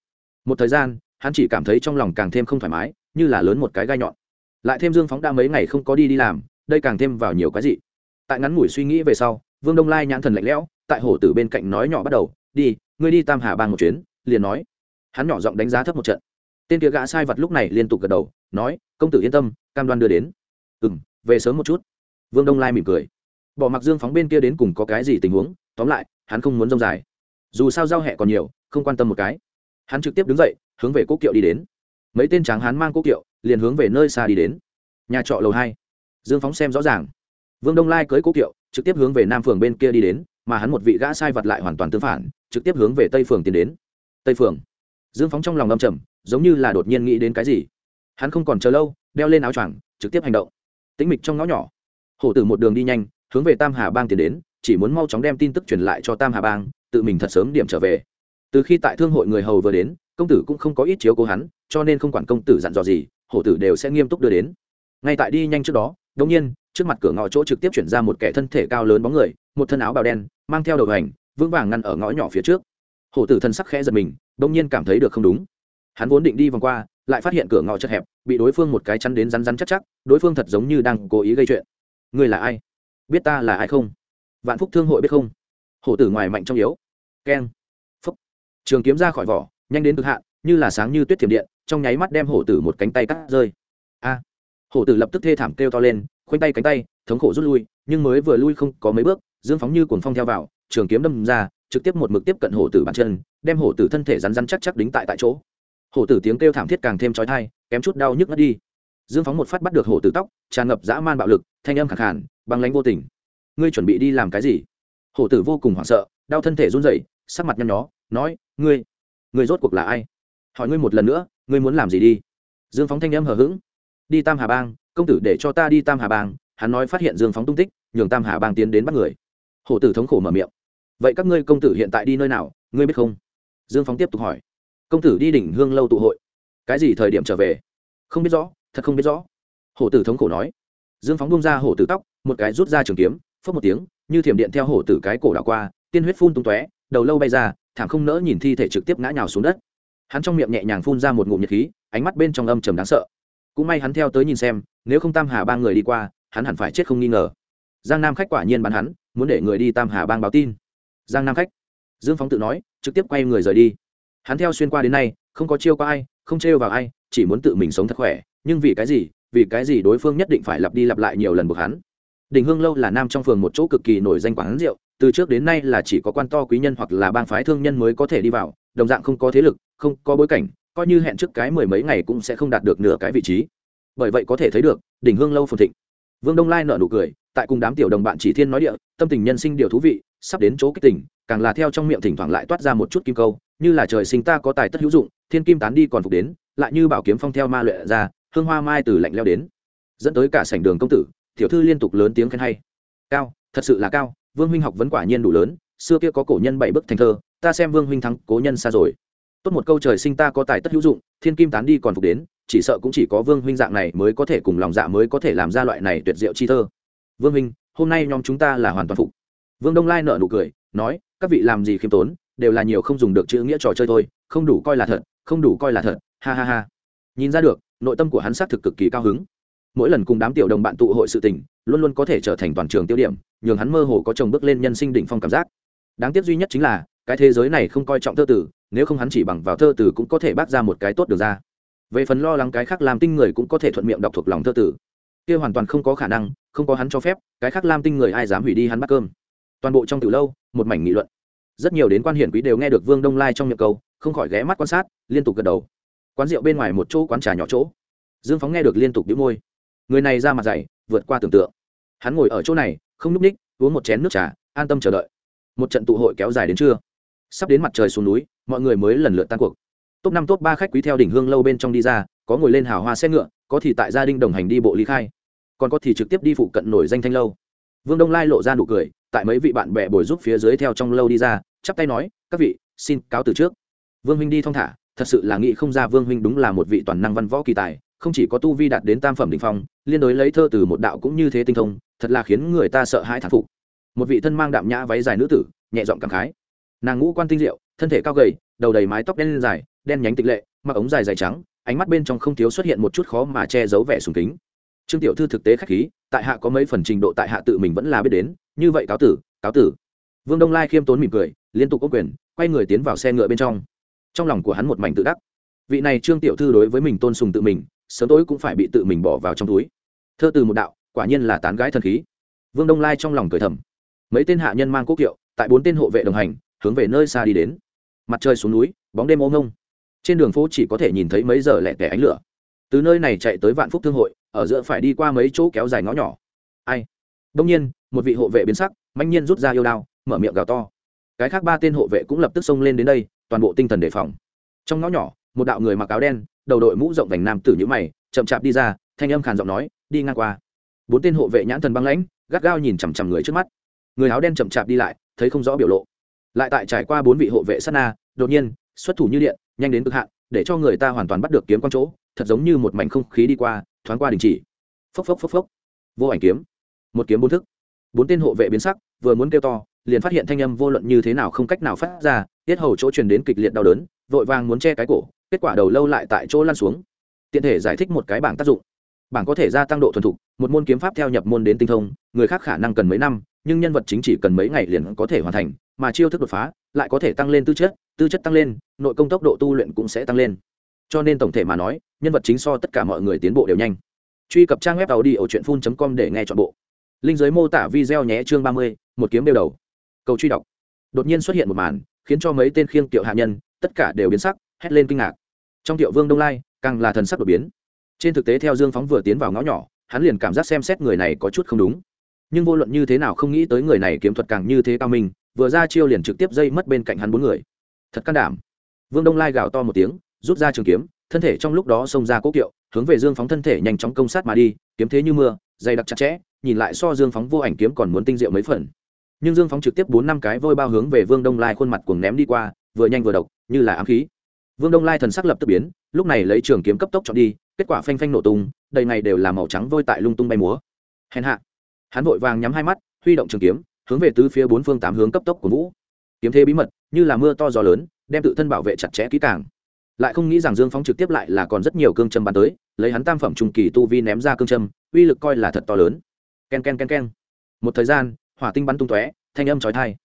Một thời gian, hắn chỉ cảm thấy trong lòng càng thêm không thoải mái, như là lớn một cái gai nhọn. Lại thêm dương phóng đã mấy ngày không có đi đi làm, đây càng thêm vào nhiều cái gì tại ngắn ngủi suy nghĩ về sau, vương đông lai nhãn thần lạnh lẽo, tại hổ tử bên cạnh nói nhỏ bắt đầu, đi, ngươi đi tam hà bang một chuyến, liền nói. Hắn nhỏ giọng đánh giá thấp một trận. Tên kia gã sai vật lúc này liên tục gật đầu nói, công tử yên tâm, cam đoan đưa đến. Ừ m về sớm một chút. Vương đông lai mỉm cười. Bỏ mặc dương phóng bên kia đến cùng có cái gì tình huống, tóm lại, hắn không muốn rông dài. Dù sao giao hẹ còn nhiều, không quan tâm một cái. Hắn trực tiếp đứng dậy, hướng về cố kiệu đi đến. Mấy tên tráng hắn mang cố kiệu, liền hướng về nơi xa đi đến. Nhà trọ lầu hai. Dương phóng xem rõ ràng. Vương đông lai cưới cố kiệu, trực tiếp hướng về nam phường bên kia đi đến, mà hắn một vị gã sai vật lại hoàn toàn tương phản, trực tiếp hướng về tây phường tiến đến. Tây phường. Dương phóng trong lòng âm trầm, giống như là đột nhiên nghĩ đến cái gì hắn không còn chờ lâu, đeo lên áo choàng, trực tiếp hành động. Tĩnh mịch trong ngõ nhỏ. Hổ tử một đường đi nhanh, hướng về tam hà bang tiến đến, chỉ muốn mau chóng đem tin tức truyền lại cho tam hà bang, tự mình thật sớm điểm trở về. Từ khi tại thương hội người hầu vừa đến, công tử cũng không có ít chiếu cố hắn, cho nên không quản công tử dặn dò gì, hổ tử đều sẽ nghiêm túc đưa đến. Ngay tại đi nhanh trước đó đống nhiên, trước mặt cửa ngõ chỗ trực tiếp chuyển ra một kẻ thân thể cao lớn bóng người, một thân áo bào đen, mang theo đầu hành vững vàng ngăn ở ngõ nhỏ phía trước. Hổ tử thân sắc khẽ giật mình đống nhiên cảm thấy được không đúng hắn vốn định đi vòng qua, lại phát hiện cửa ngõ chật hẹp, bị đối phương một cái chắn đến rắn rắn chắc chắc, đối phương thật giống như đang cố ý gây chuyện. Người là ai? Biết ta là ai không? Vạn phúc thương hội biết không? Hổ tử ngoài mạnh trong yếu. Keng. Phúc. Trường kiếm ra khỏi vỏ, nhanh đến cực hạn, như là sáng như tuyết thiểm điện, trong nháy mắt đem hổ tử một cánh tay cắt rơi. A. Hổ tử lập tức thê thảm kêu to lên, khoanh tay cánh tay, thống khổ rút lui, nhưng mới vừa lui không có mấy bước, dương phóng như cuồng phong theo vào, trường kiếm đâm ra, trực tiếp một mực tiếp cận hổ tử bàn chân, đem hổ tử thân thể rắn rắn chắc chắc đính tại tại chỗ hổ tử tiếng kêu thảm thiết càng thêm trói thai kém chút đau nhức ngất đi. Dương phóng một phát bắt được hổ tử tóc, tràn ngập dã man bạo lực, thanh âm khẳng hẳn băng lánh vô tình. Ngươi chuẩn bị đi làm cái gì? Hổ tử vô cùng hoảng sợ, đau thân thể run rẩy, sắc mặt nhăn nhó, nói, ngươi ngươi rốt cuộc là ai? Hỏi ngươi một lần nữa, ngươi muốn làm gì đi? Dương phóng thanh âm hờ hững, đi tam hà bang, công tử để cho ta đi tam hà bang. Hắn nói phát hiện dương phóng tung tích, nhường tam hà bang tiến đến bắt người. Hổ tử thống khổ mở miệng, vậy các ngươi công tử hiện tại đi nơi nào, ngươi biết không? Dương phóng tiếp tục hỏi công tử đi đỉnh hương lâu tụ hội. Cái gì thời điểm trở về? Không biết rõ, thật không biết rõ. Hổ tử thống khổ nói. Dương phóng bung ra hổ tử tóc, một cái rút ra trường kiếm phớt một tiếng, như thiểm điện theo hổ tử cái cổ đảo qua, tiên huyết phun tung tóe, đầu lâu bay ra, thảm không nỡ nhìn thi thể trực tiếp ngã nhào xuống đất. Hắn trong miệng nhẹ nhàng phun ra một ngụm nhiệt khí, ánh mắt bên trong âm trầm đáng sợ. Cũng may hắn theo tới nhìn xem, nếu không tam hà ba người đi qua, hắn hẳn phải chết không nghi ngờ. Giang nam khách quả nhiên bắn hắn, muốn để người đi tam hà bang báo tin. Giang nam khách. Dương phóng tự nói, trực tiếp quay người rời đi hắn theo xuyên qua đến nay, không có chiêu qua ai, không trêu vào ai, chỉ muốn tự mình sống thật khỏe, nhưng vì cái gì, vì cái gì đối phương nhất định phải lặp đi lặp lại nhiều lần buộc hắn. Đình hương lâu là nam trong phường một chỗ cực kỳ nổi danh quán rượu, từ trước đến nay là chỉ có quan to quý nhân hoặc là bang phái thương nhân mới có thể đi vào, đồng dạng không có thế lực, không có bối cảnh, coi như hẹn trước cái mười mấy ngày cũng sẽ không đạt được nửa cái vị trí. Bởi vậy có thể thấy được đỉnh hương lâu phồn thịnh. Vương đông lai nợ nụ cười, tại cùng đám tiểu đồng bạn chỉ thiên nói địa, tâm tình nhân sinh điều thú vị, sắp đến chỗ kích tỉnh, càng là theo trong miệng thỉnh thoảng lại toát ra một chút kim câu như là trời sinh ta có tài tất hữu dụng, thiên kim tán đi còn phục đến, lại như bảo kiếm phong theo ma luyện ra, hương hoa mai từ lạnh leo đến. Dẫn tới cả sảnh đường công tử, tiểu thư liên tục lớn tiếng khen hay. Cao, thật sự là cao, vương huynh học vấn quả nhiên đủ lớn, xưa kia có cổ nhân bảy bức thành thơ, ta xem vương huynh thắng, cố nhân xa rồi. Tốt một câu trời sinh ta có tài tất hữu dụng, thiên kim tán đi còn phục đến, chỉ sợ cũng chỉ có vương huynh dạng này mới có thể cùng lòng dạ mới có thể làm ra loại này tuyệt diệu chi thơ. Vương huynh, hôm nay nhóm chúng ta là hoàn toàn phục. Vương đông lai nợ nụ cười, nói, các vị làm gì khiêm tốn đều là nhiều không dùng được chữ nghĩa trò chơi thôi, không đủ coi là thật, không đủ coi là thật, ha ha ha. Nhìn ra được, nội tâm của hắn xác thực cực kỳ cao hứng. Mỗi lần cùng đám tiểu đồng bạn tụ hội sự tình, luôn luôn có thể trở thành toàn trường tiêu điểm, nhường hắn mơ hồ có chồng bước lên nhân sinh đỉnh phong cảm giác. Đáng tiếc duy nhất chính là, cái thế giới này không coi trọng thơ tử, nếu không hắn chỉ bằng vào thơ tử cũng có thể bác ra một cái tốt được ra. Về phần lo lắng cái khác làm tinh người cũng có thể thuận miệng đọc thuộc lòng thơ tử. Kia hoàn toàn không có khả năng, không có hắn cho phép, cái khác làm tinh người ai dám hủy đi hắn bắt cơm. Toàn bộ trong từ lâu, một mảnh nghị luận rất nhiều đến quan hiển quý đều nghe được vương đông lai trong miệng câu, không khỏi ghé mắt quan sát, liên tục gật đầu. Quán rượu bên ngoài một chỗ quán trà nhỏ chỗ. Dương phóng nghe được liên tục đĩu môi. Người này ra mặt dày, vượt qua tưởng tượng. Hắn ngồi ở chỗ này, không núp ních, uống một chén nước trà, an tâm chờ đợi. Một trận tụ hội kéo dài đến trưa. Sắp đến mặt trời xuống núi, mọi người mới lần lượt tan cuộc. Top năm, top ba khách quý theo đỉnh hương lâu bên trong đi ra, có ngồi lên hào hoa xe ngựa, có thì tại gia đình đồng hành đi bộ lý khai. Còn có thì trực tiếp đi phụ cận nổi danh thanh lâu. Vương đông lai lộ ra nụ cười, tại mấy vị bạn bè bồi giúp phía dưới theo trong lâu đi ra chắp tay nói, các vị, xin cáo từ trước. Vương huynh đi thong thả, thật sự là nghĩ không ra vương huynh đúng là một vị toàn năng văn võ kỳ tài, không chỉ có tu vi đạt đến tam phẩm đình phong, liên đối lấy thơ từ một đạo cũng như thế tinh thông, thật là khiến người ta sợ hãi thán phục. Một vị thân mang đạm nhã váy dài nữ tử, nhẹ giọng cảm khái. Nàng ngũ quan tinh diệu, thân thể cao gầy, đầu đầy mái tóc đen dài, đen nhánh tịch lệ, mặc ống dài dài trắng, ánh mắt bên trong không thiếu xuất hiện một chút khó mà che giấu vẻ sùng kính. Trương tiểu thư thực tế khách khí, tại hạ có mấy phần trình độ tại hạ tự mình vẫn là biết đến, như vậy cáo tử cáo tử. Vương đông lai khiêm tốn mỉm cười liên tục có quyền, quay người tiến vào xe ngựa bên trong. Trong lòng của hắn một mảnh tự đắc. Vị này trương tiểu thư đối với mình tôn sùng tự mình, sớm tối cũng phải bị tự mình bỏ vào trong túi. Thơ từ một đạo, quả nhiên là tán gái thần khí. Vương đông lai trong lòng cười thầm. Mấy tên hạ nhân mang quốc kiệu, tại bốn tên hộ vệ đồng hành, hướng về nơi xa đi đến. Mặt trời xuống núi, bóng đêm ôm ngông trên đường phố chỉ có thể nhìn thấy mấy giờ lẻ tẻ ánh lửa. Từ nơi này chạy tới vạn phúc thương hội, ở giữa phải đi qua mấy chỗ kéo dài ngõ nhỏ. Ai? Đông nhiên, một vị hộ vệ biến sắc manh nhiên rút ra yêu đao, mở miệng gào to cái khác ba tên hộ vệ cũng lập tức xông lên đến đây, toàn bộ tinh thần đề phòng. Trong ngõ nhỏ, một đạo người mặc áo đen, đầu đội mũ rộng vành nam tử nhữ mày, chậm chạp đi ra, thanh âm khàn giọng nói, đi ngang qua. Bốn tên hộ vệ nhãn thần băng lãnh, gắt gao nhìn chằm chằm người trước mắt. Người áo đen chậm chạp đi lại, thấy không rõ biểu lộ. Lại tại trải qua bốn vị hộ vệ sát na, đột nhiên, xuất thủ như điện, nhanh đến cực hạn, để cho người ta hoàn toàn bắt được kiếm con chỗ, thật giống như một mảnh không khí đi qua, thoáng qua đình chỉ. Phốc phốc phốc phốc. Vô ảnh kiếm. Một kiếm bốn thức. Bốn tên hộ vệ biến sắc, vừa muốn kêu to liền phát hiện thanh âm vô luận như thế nào không cách nào phát ra, tiết hầu chỗ truyền đến kịch liệt đau đớn, vội vàng muốn che cái cổ, kết quả đầu lâu lại tại chỗ lăn xuống. Tiện thể giải thích một cái bảng tác dụng. Bảng có thể gia tăng độ thuần thục, một môn kiếm pháp theo nhập môn đến tinh thông, người khác khả năng cần mấy năm, nhưng nhân vật chính chỉ cần mấy ngày liền có thể hoàn thành, mà chiêu thức đột phá lại có thể tăng lên tư chất tư chất tăng lên, nội công tốc độ tu luyện cũng sẽ tăng lên. Cho nên tổng thể mà nói, nhân vật chính so tất cả mọi người tiến bộ đều nhanh. Truy cập trang web tàu đi ở truyện phun com để nghe chọn bộ. Linh giới mô tả video nhé, chương ba mươi, một kiếm đeo đầu cầu truy đọc. Đột nhiên xuất hiện một màn, khiến cho mấy tên khiêng tiệu hạ nhân, tất cả đều biến sắc, hét lên kinh ngạc. Trong tiệu vương đông lai, càng là thần sắc đột biến. Trên thực tế theo dương phóng vừa tiến vào ngõ nhỏ, hắn liền cảm giác xem xét người này có chút không đúng. Nhưng vô luận như thế nào không nghĩ tới người này kiếm thuật càng như thế cao minh, vừa ra chiêu liền trực tiếp dây mất bên cạnh hắn bốn người. Thật can đảm. Vương đông lai gào to một tiếng, rút ra trường kiếm, thân thể trong lúc đó xông ra cố kiệu, hướng về dương phóng thân thể nhanh chóng công sát mà đi, kiếm thế như mưa, dày đặc chặt chẽ, nhìn lại so dương phóng vô ảnh kiếm còn muốn tinh diệu mấy phần nhưng dương phóng trực tiếp bốn năm cái vôi bao hướng về vương đông lai khuôn mặt cuồng ném đi qua, vừa nhanh vừa độc, như là ám khí. Vương đông lai thần sắc lập tức biến, lúc này lấy trường kiếm cấp tốc chọn đi, kết quả phanh phanh nổ tung, đầy ngày đều là màu trắng vôi tại lung tung bay múa. Hèn hạ. Hắn vội vàng nhắm hai mắt, huy động trường kiếm, hướng về tứ phía bốn phương tám hướng cấp tốc của vũ. Kiếm thế bí mật, như là mưa to gió lớn, đem tự thân bảo vệ chặt chẽ kỹ càng. Lại không nghĩ rằng dương phóng trực tiếp lại là còn rất nhiều cương châm bắn tới, lấy hắn tam phẩm trùng kỳ tu vi ném ra cương châm, uy lực coi là thật to lớn. K e n k e n k e n k e n một thời gian hỏa tinh bắn tung tóe, thanh âm chói tai.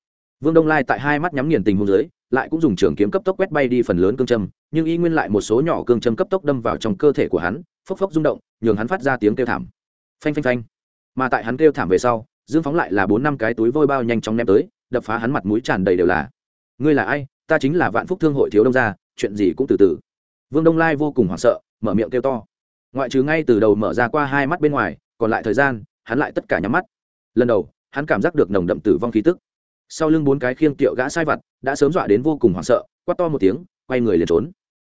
vương đông lai tại hai mắt nhắm nghiền tình hôn dưới, lại cũng dùng trường kiếm cấp tốc quét bay đi phần lớn cương châm, nhưng y nguyên lại một số nhỏ cương châm cấp tốc đâm vào trong cơ thể của hắn, phốc phốc rung động, nhường hắn phát ra tiếng kêu thảm. Phanh phanh phanh. Mà tại hắn kêu thảm về sau, dương phóng lại là bốn năm cái túi vôi bao nhanh chóng ném tới, đập phá hắn mặt mũi tràn đầy đều là. Ngươi là ai? Ta chính là vạn phúc thương hội thiếu đông gia, chuyện gì cũng từ từ. Vương đông lai vô cùng hoảng sợ, mở miệng kêu to. Ngoại trừ ngay từ đầu mở ra qua hai mắt bên ngoài, còn lại thời gian, hắn lại tất cả nhắm mắt. Lần đầu hắn cảm giác được nồng đậm tử vong khí tức. Sau lưng bốn cái khiêng tiệu gã sai vặt đã sớm dọa đến vô cùng hoảng sợ, quát to một tiếng, quay người liền trốn.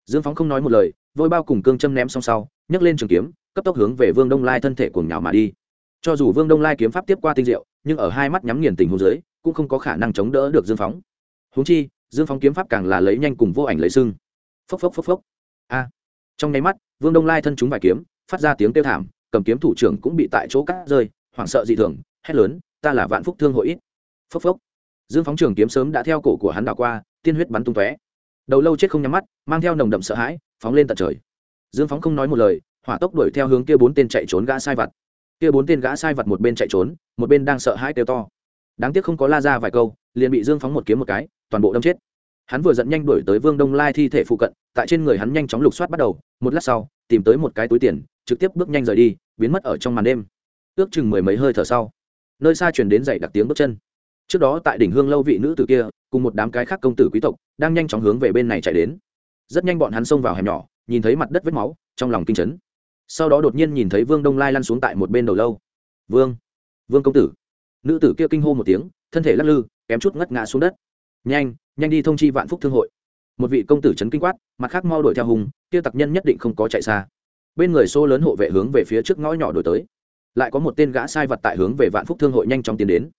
Dương phóng không nói một lời, vôi bao cùng cương châm ném xong sau, nhấc lên trường kiếm, cấp tốc hướng về vương đông lai thân thể cuồng nhào mà đi. Cho dù vương đông lai kiếm pháp tiếp qua tinh diệu, nhưng ở hai mắt nhắm nghiền tình huống dưới, cũng không có khả năng chống đỡ được dương phóng. Húng chi, dương phóng kiếm pháp càng là lấy nhanh cùng vô ảnh lấy sưng. Phốc phốc phốc phốc. A. À. Trong nháy mắt, vương đông lai thân chúng vài kiếm, phát ra tiếng kêu thảm, cầm kiếm thủ trưởng cũng bị tại chỗ cắt rơi, hoảng sợ dị thường, hét lớn ta là vạn phúc thương hội ít. Phốc phốc. Dương phóng trường kiếm sớm đã theo cổ của hắn đảo qua, tiên huyết bắn tung tóe. Đầu lâu chết không nhắm mắt, mang theo nồng đậm sợ hãi, phóng lên tận trời. Dương phóng không nói một lời, hỏa tốc đuổi theo hướng kia bốn tên chạy trốn gã sai vặt. Kia bốn tên gã sai vặt một bên chạy trốn, một bên đang sợ hãi kêu to. Đáng tiếc không có la ra vài câu, liền bị dương phóng một kiếm một cái, toàn bộ đâm chết. Hắn vừa dẫn nhanh đuổi tới vương đông lai thi thể phụ cận, tại trên người hắn nhanh chóng lục soát bắt đầu, một lát sau, tìm tới một cái túi tiền, trực tiếp bước nhanh rời đi, biến mất ở trong màn đêm. Ước chừng mười mấy hơi thở sau nơi xa truyền đến dậy đặc tiếng bước chân. Trước đó tại đỉnh hương lâu vị nữ tử kia, cùng một đám cái khác công tử quý tộc, đang nhanh chóng hướng về bên này chạy đến. Rất nhanh bọn hắn xông vào hẻm nhỏ, nhìn thấy mặt đất vết máu, trong lòng kinh chấn. Sau đó đột nhiên nhìn thấy vương đông lai lăn xuống tại một bên đầu lâu. Vương vương công tử. Nữ tử kia kinh hô một tiếng, thân thể lắc lư, kém chút ngất ngã xuống đất. Nhanh nhanh đi thông chi vạn phúc thương hội. Một vị công tử chấn kinh quát, mặt khác mau đuổi theo hùng, kia tặc nhân nhất định không có chạy xa. Bên người xô lớn hộ vệ hướng về phía trước ngõ nhỏ đổi tới lại có một tên gã sai vật tại hướng về vạn phúc thương hội nhanh chóng tiến đến.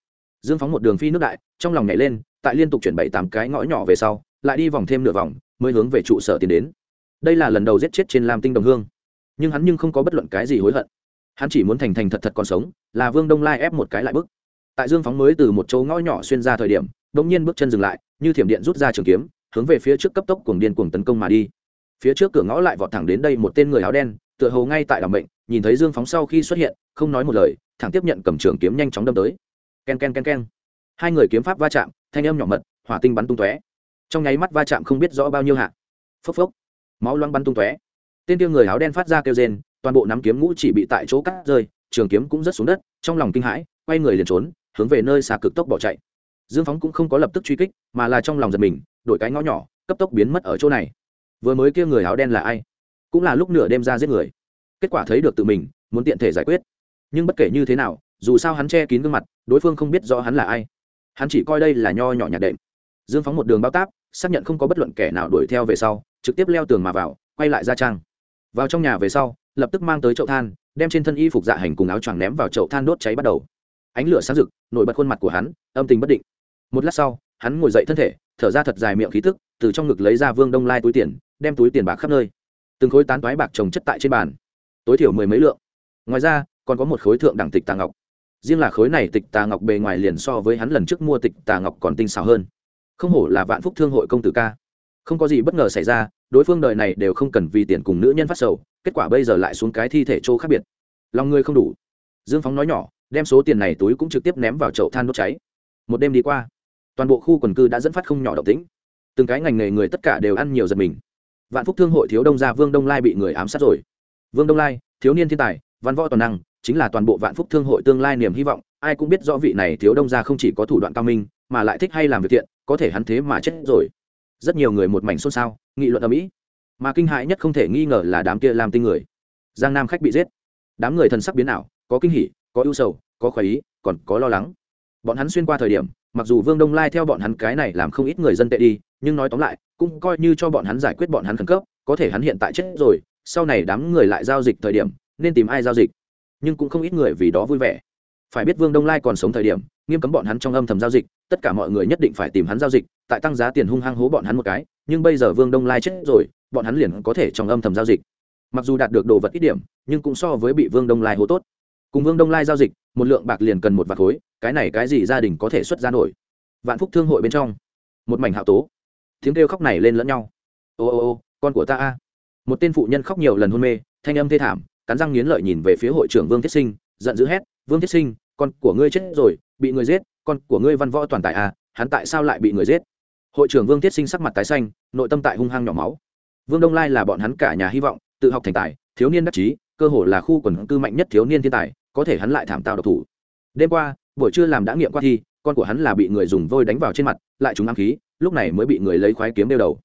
Dương phóng một đường phi nước đại, trong lòng nhảy lên, tại liên tục chuyển bảy tám cái ngõ nhỏ về sau, lại đi vòng thêm nửa vòng, mới hướng về trụ sở tiến đến. Đây là lần đầu giết chết trên lam tinh đồng hương. Nhưng hắn nhưng không có bất luận cái gì hối hận. Hắn chỉ muốn thành thành thật thật còn sống, là vương đông lai ép một cái lại bước. Tại dương phóng mới từ một chỗ ngõ nhỏ xuyên ra thời điểm đ ỗ n g nhiên bước chân dừng lại, như thiểm điện rút ra trường kiếm, hướng về phía trước cấp tốc cuồng điên cuồng tấn công mà đi. Phía trước cửa ngõ lại vọt thẳng đến đây một tên người áo đen, tựa hồ ngay tại đ bệnh nhìn thấy dương phóng sau khi xuất hiện, không nói một lời, thẳng tiếp nhận cầm trường kiếm nhanh chóng đâm tới. K e n k e n k e n k e n hai người kiếm pháp va chạm, thanh âm nhỏ mật, hỏa tinh bắn tung tóe. Trong nháy mắt va chạm không biết rõ bao nhiêu hạ. Phốc phốc. Máu loang bắn tung tóe. Tên tiêu người áo đen phát ra kêu rên, toàn bộ nắm kiếm ngũ chỉ bị tại chỗ cắt rơi, trường kiếm cũng rất xuống đất, trong lòng kinh hãi, quay người liền trốn, hướng về nơi xa cực tốc bỏ chạy. Dương phóng cũng không có lập tức truy kích, mà là trong lòng giật mình, đổi cái ngõ nhỏ, cấp tốc biến mất ở chỗ này. Vừa mới kia người áo đen là ai? Cũng là lúc nửa đêm ra giết người kết quả thấy được tự mình, muốn tiện thể giải quyết. Nhưng bất kể như thế nào, dù sao hắn che kín gương mặt, đối phương không biết rõ hắn là ai. Hắn chỉ coi đây là nho nhỏ nhạt đệm. Dương phóng một đường bao táp, xác nhận không có bất luận kẻ nào đuổi theo về sau, trực tiếp leo tường mà vào, quay lại ra trang. Vào trong nhà về sau, lập tức mang tới chậu than, đem trên thân y phục dạ hành cùng áo choàng ném vào chậu than đốt cháy bắt đầu. Ánh lửa sáng rực, nổi bật khuôn mặt của hắn, âm tình bất định. Một lát sau, hắn ngồi dậy thân thể, thở ra thật dài miệng khí tức, từ trong ngực lấy ra vương đông lai túi tiền, đem túi tiền bạc khắp nơi. Từng khối tán toái bạc trồng chất tại trên bàn tối thiểu mười mấy lượng. Ngoài ra, còn có một khối thượng đẳng tịch tà ngọc. Riêng là khối này tịch tà ngọc bề ngoài liền so với hắn lần trước mua tịch tà ngọc còn tinh xảo hơn. Không hổ là vạn phúc thương hội công tử ca. Không có gì bất ngờ xảy ra, đối phương đời này đều không cần vì tiền cùng nữ nhân phát sầu, kết quả bây giờ lại xuống cái thi thể chỗ khác biệt. Lòng ngươi không đủ. Dương phóng nói nhỏ, đem số tiền này túi cũng trực tiếp ném vào chậu than đốt cháy. Một đêm đi qua, toàn bộ khu quần cư đã dẫn phát không nhỏ động tĩnh. Từng cái ngành nghề người tất cả đều ăn nhiều giật mình. Vạn phúc thương hội thiếu đông gia vương đông lai bị người ám sát rồi vương đông lai, thiếu niên thiên tài, văn võ toàn năng, chính là toàn bộ vạn phúc thương hội tương lai niềm hy vọng. Ai cũng biết rõ vị này thiếu đông gia không chỉ có thủ đoạn cao minh, mà lại thích hay làm việc thiện, có thể hắn thế mà chết rồi. Rất nhiều người một mảnh xôn xao, nghị luận ở mỹ mà kinh hại nhất không thể nghi ngờ là đám kia làm tinh người. Giang nam khách bị giết. Đám người thần sắc biến ảo, có kinh hỉ, có ưu sầu, có khoái ý, còn có lo lắng. Bọn hắn xuyên qua thời điểm, mặc dù vương đông lai theo bọn hắn cái này làm không ít người dân tệ đi, nhưng nói tóm lại, cũng coi như cho bọn hắn giải quyết bọn hắn khẩn cấp, có thể hắn hiện tại chết rồi sau này đám người lại giao dịch thời điểm, nên tìm ai giao dịch. Nhưng cũng không ít người vì đó vui vẻ. Phải biết vương đông lai còn sống thời điểm, nghiêm cấm bọn hắn trong âm thầm giao dịch, tất cả mọi người nhất định phải tìm hắn giao dịch, tại tăng giá tiền hung hăng hố bọn hắn một cái, nhưng bây giờ vương đông lai chết rồi, bọn hắn liền có thể trong âm thầm giao dịch. Mặc dù đạt được đồ vật ít điểm, nhưng cũng so với bị vương đông lai hố tốt. Cùng vương đông lai giao dịch, một lượng bạc liền cần một vạt khối, cái này cái gì gia đình có thể xuất ra nổi? Vạn phúc thương hội bên trong, một mảnh hạo tố. Tiếng kêu khóc này lên lẫn nhau. Ô ô ô, con của ta a một tên phụ nhân khóc nhiều lần hôn mê, thanh âm thê thảm, cắn răng nghiến lợi nhìn về phía hội trưởng vương thiết sinh, giận dữ hét, vương thiết sinh, con của ngươi chết rồi, bị người giết, con của ngươi văn võ toàn tài à hắn tại sao lại bị người giết? Hội trưởng vương thiết sinh sắc mặt tái xanh, nội tâm tại hung hăng nhỏ máu. Vương đông lai là bọn hắn cả nhà hy vọng, tự học thành tài, thiếu niên đắc chí, cơ hồ là khu quần cư mạnh nhất thiếu niên thiên tài, có thể hắn lại thảm tạo độc thủ. Đêm qua, buổi trưa làm đã nghiệm qua thi, con của hắn là bị người dùng vôi đánh vào trên mặt, lại trúng ám khí, lúc này mới bị người lấy khoái kiếm đeo đầu.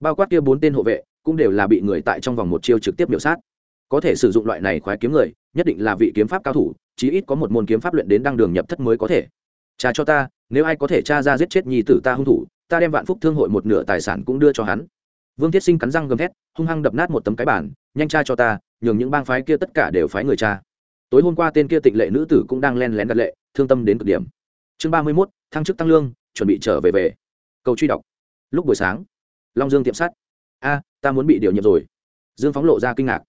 Bao quát kia bốn tên hộ vệ cũng đều là bị người tại trong vòng một chiêu trực tiếp miểu sát. Có thể sử dụng loại này khoái kiếm người, nhất định là vị kiếm pháp cao thủ, chí ít có một môn kiếm pháp luyện đến đăng đường nhập thất mới có thể. Cha cho ta, nếu ai có thể tra ra giết chết nhi tử ta hung thủ, ta đem vạn phúc thương hội một nửa tài sản cũng đưa cho hắn. Vương thiết sinh cắn răng gầm thét, hung hăng đập nát một tấm cái bản nhanh tra cho ta, nhường những bang phái kia tất cả đều phái người cha tối hôm qua tên kia tịnh lệ nữ tử cũng đang len lén đặt lệ, thương tâm đến cực điểm. Chương ba mươi mốt, thăng chức tăng lương, chuẩn bị trở về về. Cầu truy đọc. Lúc buổi sáng, long dương tiệm sắt a, ta muốn bị điều nhiệm rồi. Dương phóng lộ ra kinh ngạc.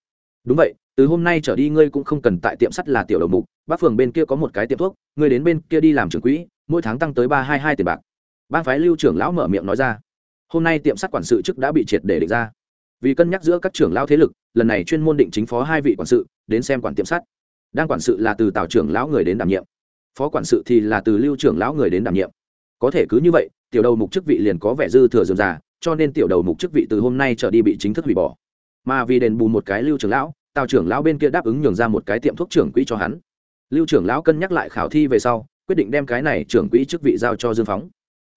Đúng vậy, từ hôm nay trở đi ngươi cũng không cần tại tiệm sắt là tiểu đầu mục, bác phường bên kia có một cái tiệm thuốc, ngươi đến bên kia đi làm trưởng quỹ, mỗi tháng tăng tới ba hai hai tiền bạc. Ban phái lưu trưởng lão mở miệng nói ra. Hôm nay tiệm sắt quản sự chức đã bị triệt để định ra. Vì cân nhắc giữa các trưởng lão thế lực, lần này chuyên môn định chính phó hai vị quản sự, đến xem quản tiệm sắt. Đang quản sự là từ tào trưởng lão người đến đảm nhiệm. Phó quản sự thì là từ lưu trưởng lão người đến đảm nhiệm. Có thể cứ như vậy, tiểu đầu mục chức vị liền có vẻ dư thừa dườm già cho nên tiểu đầu mục chức vị từ hôm nay trở đi bị chính thức hủy bỏ. Mà vì đền bù một cái lưu trưởng lão, tào trưởng lão bên kia đáp ứng nhường ra một cái tiệm thuốc trưởng quỹ cho hắn. Lưu trưởng lão cân nhắc lại khảo thi về sau, quyết định đem cái này trưởng quỹ chức vị giao cho dương phóng.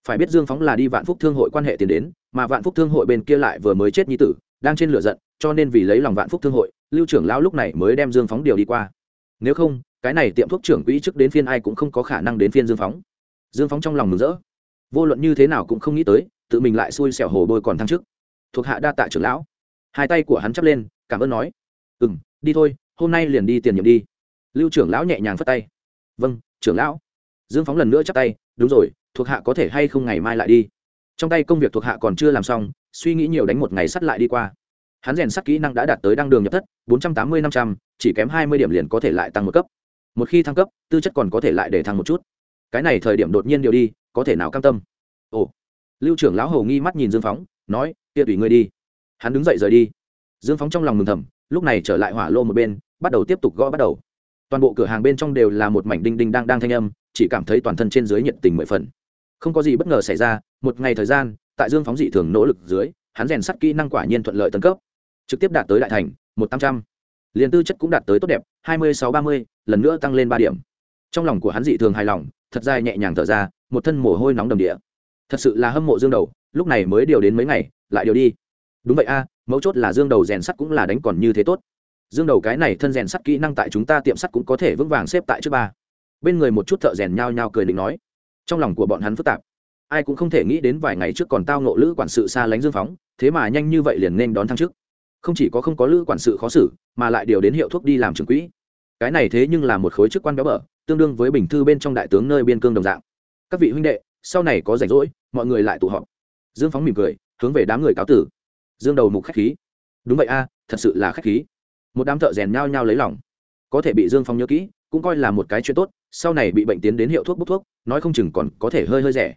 Phải biết dương phóng là đi vạn phúc thương hội quan hệ tiền đến, mà vạn phúc thương hội bên kia lại vừa mới chết nhi tử, đang trên lửa giận, cho nên vì lấy lòng vạn phúc thương hội, lưu trưởng lão lúc này mới đem dương phóng điều đi qua. Nếu không, cái này tiệm thuốc trưởng quỹ trước đến phiên ai cũng không có khả năng đến phiên dương phóng. Dương phóng trong lòng mừng rỡ. Vô luận như thế nào cũng không nghĩ tới tự mình lại xui xẻo hồ bôi còn thăng chức. Thuộc hạ đa tạ trưởng lão. Hai tay của hắn chắp lên, cảm ơn nói. Ừ m đi thôi, hôm nay liền đi tiền nhiệm đi. Lưu trưởng lão nhẹ nhàng phất tay. Vâng trưởng lão. Dương phóng lần nữa chắp tay. Đúng rồi, thuộc hạ có thể hay không ngày mai lại đi? Trong tay công việc thuộc hạ còn chưa làm xong, suy nghĩ nhiều đánh một ngày sắt lại đi qua. Hắn rèn sắt kỹ năng đã đạt tới đăng đường nhập thất, bốn trăm tám mươi năm trăm, chỉ kém hai mươi điểm liền có thể lại tăng một cấp. Một khi thăng cấp, tư chất còn có thể lại để thăng một chút. Cái này thời điểm đột nhiên điều đi, có thể nào cam tâm? Ồ lưu trưởng lão hầu nghi mắt nhìn dương phóng, nói, kia tùy ngươi đi. Hắn đứng dậy rời đi. Dương phóng trong lòng mừng thầm, lúc này trở lại hỏa lô một bên, bắt đầu tiếp tục gõ bắt đầu. Toàn bộ cửa hàng bên trong đều là một mảnh đinh đinh đang đang thanh âm, chỉ cảm thấy toàn thân trên dưới nhiệt tình mười phần. Không có gì bất ngờ xảy ra, một ngày thời gian, tại dương phóng dị thường nỗ lực dưới, hắn rèn sắt kỹ năng quả nhiên thuận lợi tấn cấp. Trực tiếp đạt tới đại thành, một tám trăm. Liền tư chất cũng đạt tới tốt đẹp, hai mươi sáu ba mươi, lần nữa tăng lên ba điểm. Trong lòng của hắn dị thường hài lòng, thật dài nhẹ nhàng thở ra, một thân mồ hôi nóng đầm địa thật sự là hâm mộ dương đầu, lúc này mới điều đến mấy ngày, lại điều đi. Đúng vậy a, mấu chốt là dương đầu rèn sắt cũng là đánh còn như thế tốt. Dương đầu cái này thân rèn sắt kỹ năng tại chúng ta tiệm sắt cũng có thể vững vàng xếp tại trước ba. Bên người một chút thợ rèn nhao nhao cười định nói. Trong lòng của bọn hắn phức tạp. Ai cũng không thể nghĩ đến vài ngày trước còn tao nộ lữ quản sự xa lánh dương phóng, thế mà nhanh như vậy liền nên đón thăng chức. Không chỉ có không có lữ quản sự khó xử, mà lại điều đến hiệu thuốc đi làm trưởng quỹ. Cái này thế nhưng là một khối chức quan béo bở, tương đương với bình thư bên trong đại tướng nơi biên cương đồng dạng. Các vị huynh đệ sau này có rảnh rỗi, mọi người lại tụ họp. Dương phóng mỉm cười, hướng về đám người cáo tử. Dương đầu mục khách khí. Đúng vậy a, thật sự là khách khí. Một đám thợ rèn nhao nhao lấy lòng. Có thể bị dương phong nhớ kỹ, cũng coi là một cái chuyện tốt, sau này bị bệnh tiến đến hiệu thuốc bốc thuốc, nói không chừng còn có thể hơi hơi rẻ.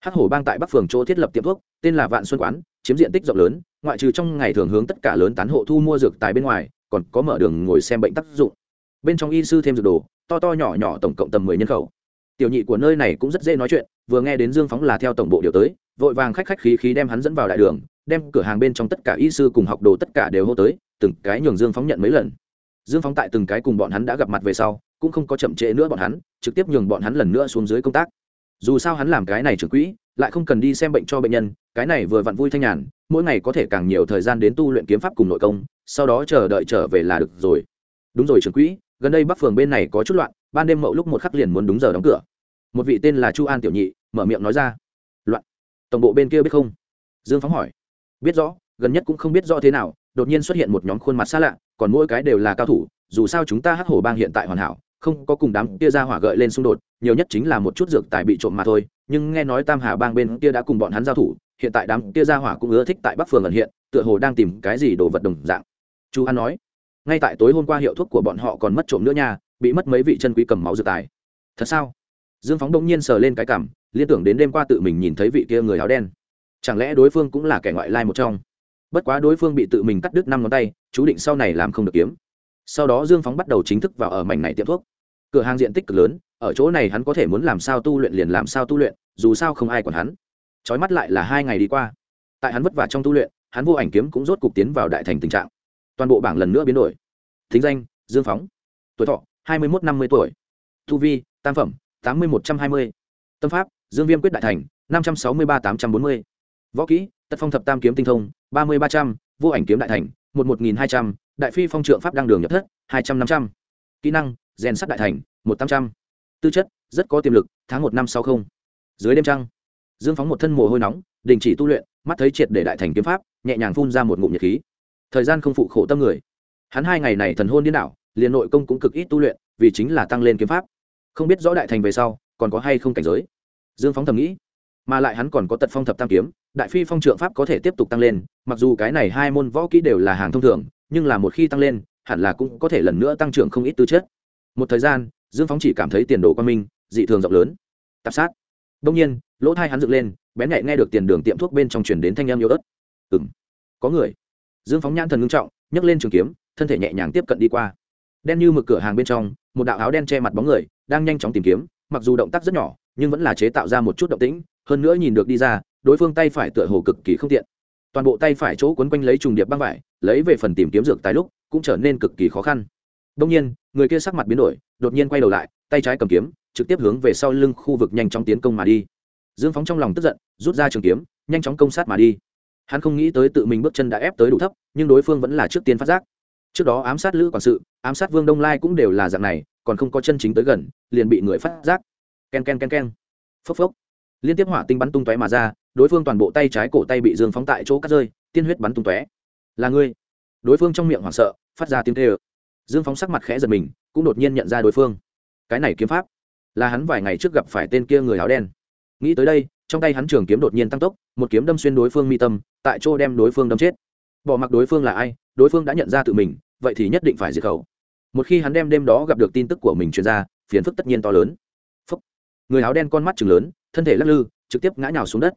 Hắc hổ bang tại bắc phường chỗ thiết lập tiệm thuốc, tên là vạn xuân quán, chiếm diện tích rộng lớn, ngoại trừ trong ngày thường hướng tất cả lớn tán hộ thu mua dược tài bên ngoài, còn có mở đường ngồi xem bệnh tác dụng. Bên trong y sư thêm dược đồ, to to nhỏ nhỏ tổng cộng tầm mười nhân khẩu tiểu nhị của nơi này cũng rất dễ nói chuyện, vừa nghe đến dương phóng là theo tổng bộ điều tới, vội vàng khách khách khí khí đem hắn dẫn vào đại đường, đem cửa hàng bên trong tất cả y sư cùng học đồ tất cả đều hô tới, từng cái nhường dương phóng nhận mấy lần. Dương phóng tại từng cái cùng bọn hắn đã gặp mặt về sau, cũng không có chậm trễ nữa bọn hắn, trực tiếp nhường bọn hắn lần nữa xuống dưới công tác. Dù sao hắn làm cái này trưởng quỹ, lại không cần đi xem bệnh cho bệnh nhân, cái này vừa vặn vui thanh nhàn, mỗi ngày có thể càng nhiều thời gian đến tu luyện kiếm pháp cùng nội công, sau đó chờ đợi trở về là được rồi. Đúng rồi trưởng quỹ, gần đây bắc phường bên này có chút loạn, ban đêm mậu lúc một khắc liền muốn đúng giờ đóng cửa một vị tên là chu an tiểu nhị, mở miệng nói ra. Loạn. Tổng bộ bên kia biết không? Dương phóng hỏi. Biết rõ, gần nhất cũng không biết rõ thế nào, đột nhiên xuất hiện một nhóm khuôn mặt xa lạ, còn mỗi cái đều là cao thủ, dù sao chúng ta hắc hổ bang hiện tại hoàn hảo, không có cùng đám kia ra hỏa gợi lên xung đột, nhiều nhất chính là một chút dược tài bị trộm mà thôi, nhưng nghe nói tam hà bang bên kia đã cùng bọn hắn giao thủ, hiện tại đám kia ra hỏa cũng ưa thích tại bắc phường ẩn hiện, tựa hồ đang tìm cái gì đồ vật đồng dạng. Chu an nói, ngay tại tối hôm qua hiệu thuốc của bọn họ còn mất trộm nữa nha, bị mất mấy vị chân quý cầm máu dược tài. Thật sao? Dương phóng đông nhiên sờ lên cái cảm, liên tưởng đến đêm qua tự mình nhìn thấy vị kia người áo đen. Chẳng lẽ đối phương cũng là kẻ ngoại lai một trong? Bất quá đối phương bị tự mình cắt đứt năm ngón tay, chú định sau này làm không được kiếm. Sau đó dương phóng bắt đầu chính thức vào ở mảnh này tiệm thuốc. Cửa hàng diện tích cực lớn, ở chỗ này hắn có thể muốn làm sao tu luyện liền làm sao tu luyện, dù sao không ai còn hắn. Trói mắt lại là hai ngày đi qua. Tại hắn vất vả trong tu luyện, hắn vô ảnh kiếm cũng rốt cục tiến vào đại thành tình trạng. Toàn bộ bảng lần nữa biến đổi. Thính danh, dương phóng. Tuổi thọ, hai mươi một năm mươi tuổi. Tu vi, tam phẩm tám mươi một trăm hai mươi. Tâm pháp, dương viêm quyết đại thành, năm trăm sáu mươi ba tám trăm bốn mươi. Võ kỹ, tật phong thập tam kiếm tinh thông, ba mươi ba trăm. Vô ảnh kiếm đại thành, một một nghìn hai trăm. Đại phi phong trượng pháp đăng đường nhập thất, hai trăm năm trăm. Kỹ năng, rèn sắt đại thành, một tám trăm. Tư chất, rất có tiềm lực, tháng một năm sau không. Dưới đêm trăng, dương phóng một thân mồ hôi nóng, đình chỉ tu luyện, mắt thấy triệt để đại thành kiếm pháp, nhẹ nhàng phun ra một ngụm nhiệt khí. Thời gian không phụ khổ tâm người. Hắn hai ngày này thần hôn điên đảo, liền nội công cũng cực ít tu luyện, vì chính là tăng lên kiếm pháp không biết rõ đại thành về sau còn có hay không cảnh giới. Dương phóng thầm nghĩ, mà lại hắn còn có tật phong thập tam kiếm, đại phi phong trượng pháp có thể tiếp tục tăng lên, mặc dù cái này hai môn võ kỹ đều là hàng thông thường, nhưng là một khi tăng lên, hẳn là cũng có thể lần nữa tăng trưởng không ít tư chất. Một thời gian, dương phóng chỉ cảm thấy tiền đồ quan minh, dị thường rộng lớn. Tạp sát. Đông nhiên, lỗ thai hắn dựng lên, bén nhạy nghe được tiền đường tiệm thuốc bên trong chuyển đến thanh em yếu ớt. Ừng có người. Dương phóng nhãn thần ngưng trọng, nhấc lên trường kiếm, thân thể nhẹ nhàng tiếp cận đi qua. Đen như mực cửa hàng bên trong, một đạo áo đen che mặt bóng người đang nhanh chóng tìm kiếm, mặc dù động tác rất nhỏ, nhưng vẫn là chế tạo ra một chút động tĩnh, hơn nữa nhìn được đi ra, đối phương tay phải tựa hồ cực kỳ không tiện. Toàn bộ tay phải chỗ quấn quanh lấy trùng điệp băng vải, lấy về phần tìm kiếm dược tài lúc, cũng trở nên cực kỳ khó khăn. Đông nhiên, người kia sắc mặt biến đổi, đột nhiên quay đầu lại, tay trái cầm kiếm, trực tiếp hướng về sau lưng khu vực nhanh chóng tiến công mà đi. Dương phóng trong lòng tức giận, rút ra trường kiếm, nhanh chóng công sát mà đi. Hắn không nghĩ tới tự mình bước chân đã ép tới đủ thấp, nhưng đối phương vẫn là trước tiên phát giác. Trước đó ám sát lữ quản sự, ám sát vương đông lai cũng đều là dạng này còn không có chân chính tới gần, liền bị người phát giác. K e n k e n k e n k e n phốc phốc. Liên tiếp hỏa tinh bắn tung tóe mà ra, đối phương toàn bộ tay trái cổ tay bị dương phóng tại chỗ cắt rơi, tiên huyết bắn tung tóe. Là ngươi. Đối phương trong miệng hoảng sợ, phát ra tiếng tê ơ dương phóng sắc mặt khẽ giật mình, cũng đột nhiên nhận ra đối phương. Cái này kiếm pháp, là hắn vài ngày trước gặp phải tên kia người áo đen. Nghĩ tới đây, trong tay hắn trường kiếm đột nhiên tăng tốc, một kiếm đâm xuyên đối phương mi tâm, tại chỗ đem đối phương đâm chết. Bỏ mặc đối phương là ai, đối phương đã nhận ra tự mình, vậy thì nhất định phải diệt khẩu một khi hắn đem đêm đó gặp được tin tức của mình truyền ra, phiền phức tất nhiên to lớn. Phúc. người áo đen con mắt chừng lớn, thân thể lắc lư, trực tiếp ngã nhào xuống đất.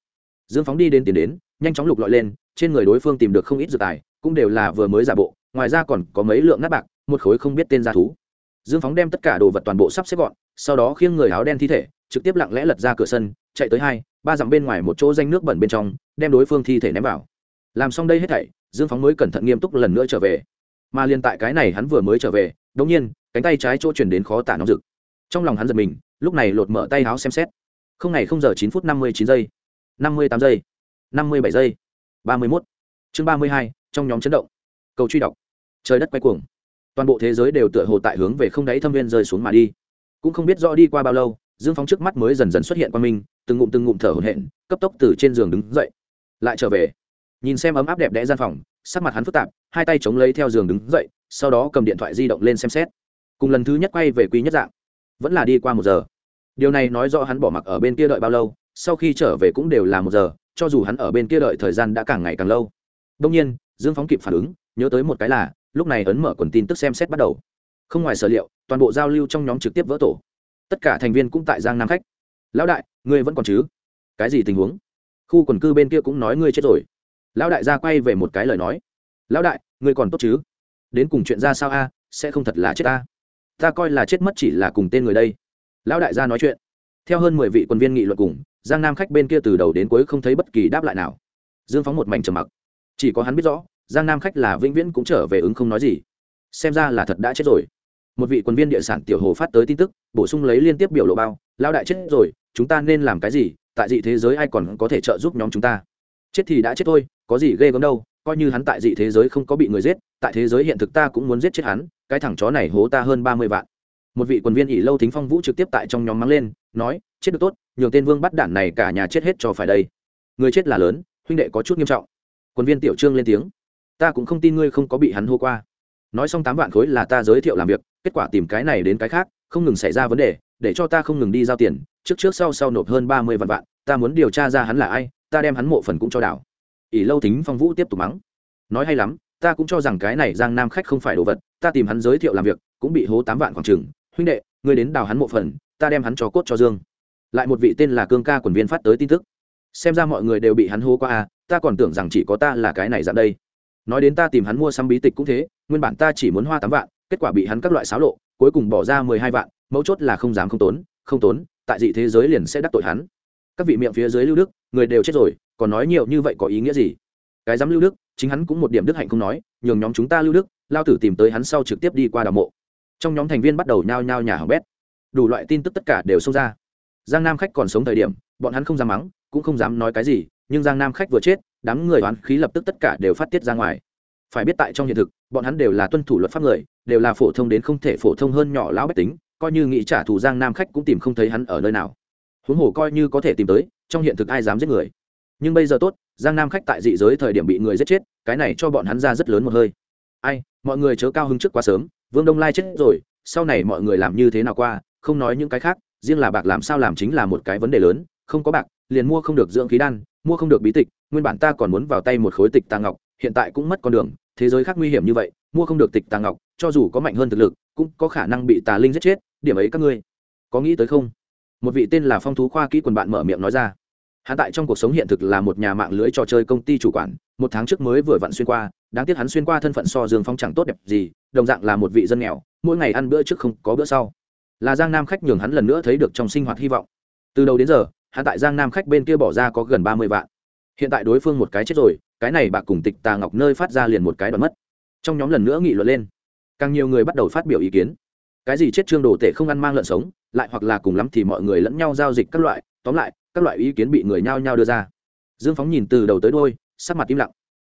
Dương phóng đi đến tiền đến, nhanh chóng lục lọi lên, trên người đối phương tìm được không ít dược tài, cũng đều là vừa mới giả bộ, ngoài ra còn có mấy lượng nát bạc, một khối không biết tên gia thú. Dương phóng đem tất cả đồ vật toàn bộ sắp xếp gọn, sau đó khiêng người áo đen thi thể, trực tiếp lặng lẽ lật ra cửa sân, chạy tới hai, ba dặm bên ngoài một chỗ danh nước bẩn bên trong, đem đối phương thi thể ném vào. Làm xong đây hết thảy, dương phóng mới cẩn thận nghiêm túc lần nữa trở về. Mà liên tại cái này hắn vừa mới trở về đống nhiên, cánh tay trái chỗ chuyển đến khó tả nóng rực. Trong lòng hắn giật mình, lúc này lột mở tay áo xem xét. Không ngày không giờ chín phút năm mươi chín giây, năm mươi tám giây, năm mươi bảy giây, ba mươi mốt. Chương ba mươi hai, trong nhóm chấn động. Cầu truy đọc. Trời đất quay cuồng. Toàn bộ thế giới đều tựa hồ tại hướng về không đáy thâm viên rơi xuống mà đi. Cũng không biết rõ đi qua bao lâu, dương phóng trước mắt mới dần dần xuất hiện qua mình từng ngụm từng ngụm thở hổn hển, cấp tốc từ trên giường đứng dậy. Lại trở về. Nhìn xem ấm áp đẹp đẽ gian phòng sắc mặt hắn phức tạp, hai tay chống lấy theo giường đứng dậy, sau đó cầm điện thoại di động lên xem xét. Cùng lần thứ nhất quay về quý nhất dạng, vẫn là đi qua một giờ. Điều này nói rõ hắn bỏ mặc ở bên kia đợi bao lâu, sau khi trở về cũng đều là một giờ, cho dù hắn ở bên kia đợi thời gian đã càng ngày càng lâu. Đông nhiên, dương phóng kịp phản ứng, nhớ tới một cái là, lúc này ấn mở quần tin tức xem xét bắt đầu. Không ngoài sở liệu, toàn bộ giao lưu trong nhóm trực tiếp vỡ tổ. Tất cả thành viên cũng tại giang nam khách. Lão đại, ngươi vẫn còn chứ? Cái gì tình huống? Khu quần cư bên kia cũng nói ngươi chết rồi lão đại ra quay về một cái lời nói. Lão đại, ngươi còn tốt chứ? Đến cùng chuyện ra sao a? Sẽ không thật là chết ta. Ta coi là chết mất chỉ là cùng tên người đây. Lão đại gia nói chuyện. Theo hơn mười vị quân viên nghị luận cùng, giang nam khách bên kia từ đầu đến cuối không thấy bất kỳ đáp lại nào. Dương phóng một mảnh trầm mặc. Chỉ có hắn biết rõ, giang nam khách là vĩnh viễn cũng trở về ứng không nói gì. Xem ra là thật đã chết rồi. Một vị quân viên địa sản tiểu hồ phát tới tin tức, bổ sung lấy liên tiếp biểu lộ bao, lão đại chết rồi, chúng ta nên làm cái gì? Tại dị thế giới ai còn có thể trợ giúp nhóm chúng ta? Chết thì đã chết thôi có gì ghê gớm đâu, coi như hắn tại dị thế giới không có bị người giết, tại thế giới hiện thực ta cũng muốn giết chết hắn, cái thằng chó này hố ta hơn ba mươi vạn. Một vị quân viên ỷ lâu thính phong vũ trực tiếp tại trong nhóm mắng lên, nói, chết được tốt, nhường tên vương bắt đản này cả nhà chết hết cho phải đây. Người chết là lớn, huynh đệ có chút nghiêm trọng. Quân viên tiểu trương lên tiếng, ta cũng không tin ngươi không có bị hắn hô qua. Nói xong tám vạn khối là ta giới thiệu làm việc, kết quả tìm cái này đến cái khác, không ngừng xảy ra vấn đề, để cho ta không ngừng đi giao tiền, trước trước sau sau nộp hơn ba mươi vạn vạn, ta muốn điều tra ra hắn là ai, ta đem hắn mộ phần cũng cho đảo ỷ lâu tính phong vũ tiếp tục mắng. Nói hay lắm, ta cũng cho rằng cái này giang nam khách không phải đồ vật, ta tìm hắn giới thiệu làm việc, cũng bị hố tám vạn khoảng trừng huynh đệ, ngươi đến đào hắn mộ phần, ta đem hắn cho cốt cho dương. Lại một vị tên là cương ca quần viên phát tới tin tức. Xem ra mọi người đều bị hắn hố qua à ta còn tưởng rằng chỉ có ta là cái này dạng đây. Nói đến ta tìm hắn mua xăm bí tịch cũng thế, nguyên bản ta chỉ muốn hoa tám vạn, kết quả bị hắn các loại xáo lộ, cuối cùng bỏ ra mười hai vạn, mấu chốt là không dám không tốn không tốn, tại dị thế giới liền sẽ đắc tội hắn. Các vị miệng phía dưới lưu đức, người đều chết rồi còn nói nhiều như vậy có ý nghĩa gì? Cái dám lưu đức, chính hắn cũng một điểm đức hạnh không nói, nhường nhóm chúng ta lưu đức, lao tử tìm tới hắn sau trực tiếp đi qua đào mộ. Trong nhóm thành viên bắt đầu nhao nhao nhà hỏng bét. Đủ loại tin tức tất cả đều xông ra. Giang nam khách còn sống thời điểm, bọn hắn không dám mắng, cũng không dám nói cái gì, nhưng giang nam khách vừa chết, đám người oán khí lập tức tất cả đều phát tiết ra ngoài. Phải biết tại trong hiện thực, bọn hắn đều là tuân thủ luật pháp người, đều là phổ thông đến không thể phổ thông hơn nhỏ lão bách tính, coi như nghĩ trả thù giang nam khách cũng tìm không thấy hắn ở nơi nào. Huống hồ coi như có thể tìm tới, trong hiện thực ai dám giết người? Nhưng bây giờ tốt, giang nam khách tại dị giới thời điểm bị người giết chết, cái này cho bọn hắn ra rất lớn một hơi. Ai, mọi người chớ cao hứng trước quá sớm, vương đông lai chết rồi, sau này mọi người làm như thế nào qua, không nói những cái khác, riêng là bạc làm sao làm chính là một cái vấn đề lớn, không có bạc, liền mua không được dưỡng khí đan, mua không được bí tịch, nguyên bản ta còn muốn vào tay một khối tịch tàng ngọc, hiện tại cũng mất con đường, thế giới khác nguy hiểm như vậy, mua không được tịch tàng ngọc, cho dù có mạnh hơn thực lực, cũng có khả năng bị tà linh giết chết, điểm ấy các ngươi có nghĩ tới không? Một vị tên là phong thú khoa kỹ quần bạn mở miệng nói ra hắn tại trong cuộc sống hiện thực là một nhà mạng lưới trò chơi công ty chủ quản, một tháng trước mới vừa vặn xuyên qua, đáng tiếc hắn xuyên qua thân phận so dương phong chẳng tốt đẹp gì, đồng dạng là một vị dân nghèo, mỗi ngày ăn bữa trước không có bữa sau. Là giang nam khách nhường hắn lần nữa thấy được trong sinh hoạt hy vọng. Từ đầu đến giờ, hắn tại giang nam khách bên kia bỏ ra có gần ba mươi vạn. Hiện tại đối phương một cái chết rồi, cái này bạc cùng tịch tà ngọc nơi phát ra liền một cái đoạn mất. Trong nhóm lần nữa nghị luận lên, càng nhiều người bắt đầu phát biểu ý kiến. Cái gì chết trương đồ tể không ăn mang lợn sống, lại hoặc là cùng lắm thì mọi người lẫn nhau giao dịch các loại, tóm lại các loại ý kiến bị người nhao nhao đưa ra. Dương phóng nhìn từ đầu tới đôi sắc mặt im lặng.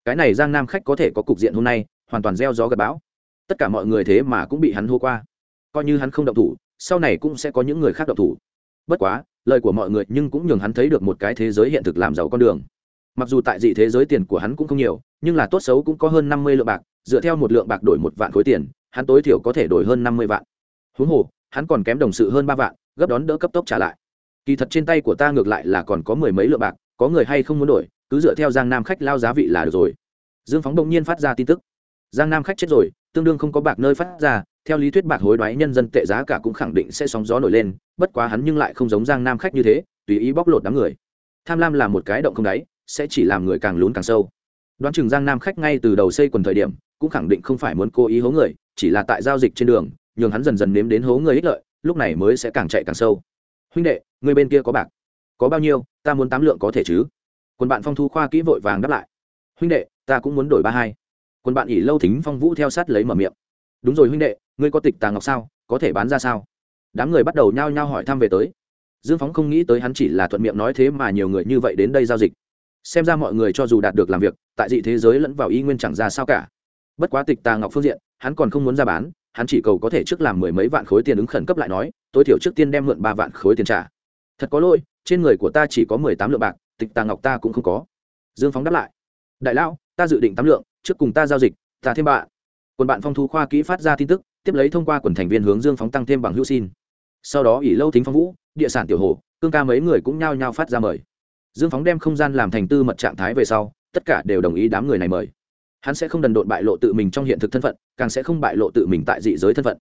Cái này giang nam khách có thể có cục diện hôm nay, hoàn toàn gieo gió gặp bão. Tất cả mọi người thế mà cũng bị hắn hô qua. Coi như hắn không động thủ, sau này cũng sẽ có những người khác động thủ. Bất quá, lời của mọi người nhưng cũng nhường hắn thấy được một cái thế giới hiện thực làm giàu con đường. Mặc dù tại dị thế giới tiền của hắn cũng không nhiều, nhưng là tốt xấu cũng có hơn năm mươi lượng bạc, dựa theo một lượng bạc đổi một vạn khối tiền, hắn tối thiểu có thể đổi hơn năm mươi vạn. Huống hồ, hắn còn kém đồng sự hơn ba vạn, gấp đón đỡ cấp tốc trả lại kỳ thật trên tay của ta ngược lại là còn có mười mấy lượng bạc, có người hay không muốn đổi, cứ dựa theo giang nam khách lao giá vị là được rồi. Dương phóng đông nhiên phát ra tin tức. Giang nam khách chết rồi, tương đương không có bạc nơi phát ra, theo lý thuyết bạc hối đoái nhân dân tệ giá cả cũng khẳng định sẽ sóng gió nổi lên, bất quá hắn nhưng lại không giống giang nam khách như thế, tùy ý bóc lột đám người. Tham lam là một cái động không đáy, sẽ chỉ làm người càng lún càng sâu. Đoán chừng giang nam khách ngay từ đầu xây quần thời điểm, cũng khẳng định không phải muốn cố ý hố người, chỉ là tại giao dịch trên đường, nhường hắn dần dần nếm đến hố người ích lợi, lúc này mới sẽ càng chạy càng sâu huynh đệ, người bên kia có bạc. Có bao nhiêu, ta muốn tám lượng có thể chứ? Quân bạn phong thu khoa kỹ vội vàng đáp lại. Huynh đệ, ta cũng muốn đổi ba hai. Quân bạn ỉ lâu thính phong vũ theo sát lấy mở miệng. Đúng rồi huynh đệ, ngươi có tịch tàng ngọc sao? Có thể bán ra sao? Đám người bắt đầu nhao nhao hỏi thăm về tới. Dương phóng không nghĩ tới hắn chỉ là thuận miệng nói thế mà nhiều người như vậy đến đây giao dịch. Xem ra mọi người cho dù đạt được làm việc, tại dị thế giới lẫn vào y nguyên chẳng ra sao cả. Bất quá tịch tà ngọc phương diện, hắn còn không muốn ra bán, hắn chỉ cầu có thể trước làm mười mấy vạn khối tiền ứng khẩn cấp lại nói tối thiểu trước tiên đem mượn ba vạn khối tiền trả. Thật có lỗi, trên người của ta chỉ có mười tám lượng bạc, tịch tà ngọc ta cũng không có. Dương phóng đáp lại. Đại lão, ta dự định tám lượng, trước cùng ta giao dịch, ta thêm bạn. Quần bạn phong thu khoa kỹ phát ra tin tức, tiếp lấy thông qua quần thành viên hướng dương phóng tăng thêm bằng hữu xin. Sau đó ỷ lâu thính phong vũ, địa sản tiểu hồ, cương ca mấy người cũng nhao nhao phát ra mời. Dương phóng đem không gian làm thành tư mật trạng thái về sau, tất cả đều đồng ý đám người này mời. Hắn sẽ không đần độn bại lộ tự mình trong hiện thực thân phận, càng sẽ không bại lộ tự mình tại dị giới thân phận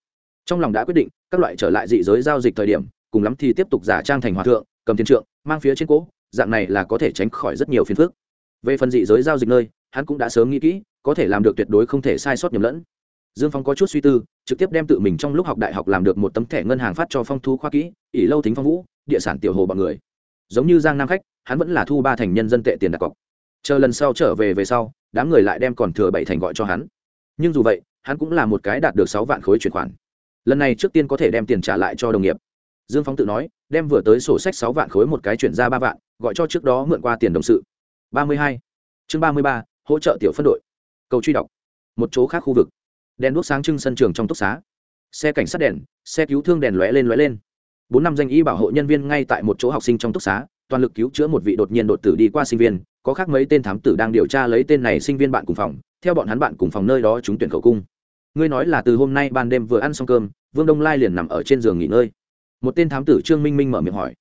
trong lòng đã quyết định, các loại trở lại dị giới giao dịch thời điểm, cùng lắm thì tiếp tục giả trang thành hòa thượng, cầm tiền trượng, mang phía trên cỗ dạng này là có thể tránh khỏi rất nhiều phiền phức. Về phần dị giới giao dịch nơi, hắn cũng đã sớm nghĩ kỹ, có thể làm được tuyệt đối không thể sai sót nhầm lẫn. Dương phong có chút suy tư, trực tiếp đem tự mình trong lúc học đại học làm được một tấm thẻ ngân hàng phát cho phong thu khoa kỹ, ỷ lâu thính phong vũ, địa sản tiểu hồ bọn người. Giống như giang nam khách, hắn vẫn là thu ba thành nhân dân tệ tiền đặt cọc. Chờ lần sau trở về về sau, đám người lại đem còn thừa bảy thành gọi cho hắn. Nhưng dù vậy, hắn cũng là một cái đạt được sáu vạn khối chuyển khoản lần này trước tiên có thể đem tiền trả lại cho đồng nghiệp. Dương phóng tự nói, đem vừa tới sổ sách sáu vạn khối một cái chuyển ra ba vạn, gọi cho trước đó mượn qua tiền đồng sự. Ba mươi hai. Chương ba mươi ba, hỗ trợ tiểu phân đội. Cầu truy đọc. Một chỗ khác khu vực. Đèn đuốc sáng trưng sân trường trong túc xá. Xe cảnh sát đèn, xe cứu thương đèn lóe lên lóe lên. Bốn năm danh y bảo hộ nhân viên ngay tại một chỗ học sinh trong túc xá, toàn lực cứu chữa một vị đột nhiên đột tử đi qua sinh viên, có khác mấy tên thám tử đang điều tra lấy tên này sinh viên bạn cùng phòng, theo bọn hắn bạn cùng phòng nơi đó chúng tuyển khẩu cung. Ngươi nói là từ hôm nay ban đêm vừa ăn xong cơm vương đông lai liền nằm ở trên giường nghỉ ngơi. Một tên thám tử trương minh minh mở miệng hỏi,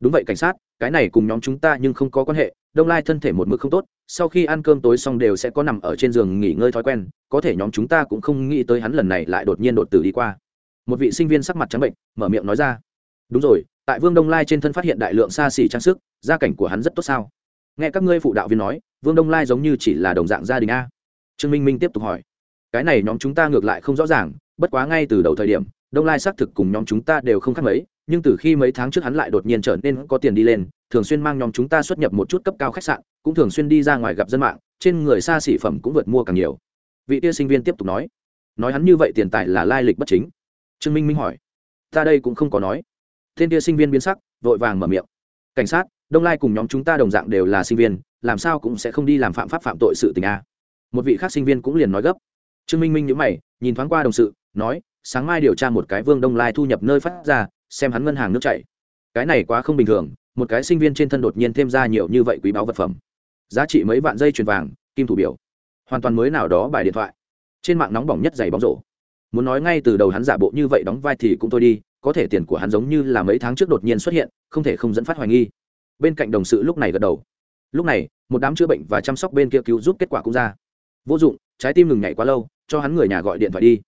đúng vậy, cảnh sát, cái này cùng nhóm chúng ta nhưng không có quan hệ, đông lai thân thể một mực không tốt, sau khi ăn cơm tối xong đều sẽ có nằm ở trên giường nghỉ ngơi thói quen, có thể nhóm chúng ta cũng không nghĩ tới hắn lần này lại đột nhiên đột tử đi qua. Một vị sinh viên sắc mặt trắng bệnh, mở miệng nói ra, đúng rồi, tại vương đông lai trên thân phát hiện đại lượng xa xỉ trang sức, gia cảnh của hắn rất tốt sao? Nghe các ngươi phụ đạo viên nói, vương đông lai giống như chỉ là đồng dạng gia đình a. Trương minh minh tiếp tục hỏi, cái này nhóm chúng ta ngược lại không rõ ràng bất quá ngay từ đầu thời điểm, đông lai xác thực cùng nhóm chúng ta đều không khác mấy, nhưng từ khi mấy tháng trước hắn lại đột nhiên trở nên có tiền đi lên, thường xuyên mang nhóm chúng ta xuất nhập một chút cấp cao khách sạn, cũng thường xuyên đi ra ngoài gặp dân mạng, trên người xa xỉ phẩm cũng vượt mua càng nhiều. Vị tia sinh viên tiếp tục nói nói hắn như vậy tiền tài là lai lịch bất chính. Trương minh minh hỏi, ta đây cũng không có nói. Tên tia sinh viên biến sắc, vội vàng mở miệng, cảnh sát, đông lai cùng nhóm chúng ta đồng dạng đều là sinh viên, làm sao cũng sẽ không đi làm phạm pháp phạm tội sự tình a. Một vị khác sinh viên cũng liền nói gấp. Trương minh minh nhữ mày, nhìn thoáng qua đồng sự nói, sáng mai điều tra một cái vương đông lai thu nhập nơi phát ra, xem hắn ngân hàng nước chảy. Cái này quá không bình thường, một cái sinh viên trên thân đột nhiên thêm ra nhiều như vậy quý báo vật phẩm. Giá trị mấy vạn dây chuyền vàng, kim thủ biểu. Hoàn toàn mới nào đó bài điện thoại. Trên mạng nóng bỏng nhất giày bóng rổ. Muốn nói ngay từ đầu hắn giả bộ như vậy đóng vai thì cũng thôi đi, có thể tiền của hắn giống như là mấy tháng trước đột nhiên xuất hiện, không thể không dẫn phát hoài nghi. Bên cạnh đồng sự lúc này gật đầu. Lúc này, một đám chữa bệnh và chăm sóc bên kia cứu giúp kết quả cũng ra. Vô dụng, trái tim ngừng nhảy quá lâu, cho hắn người nhà gọi điện thoại đi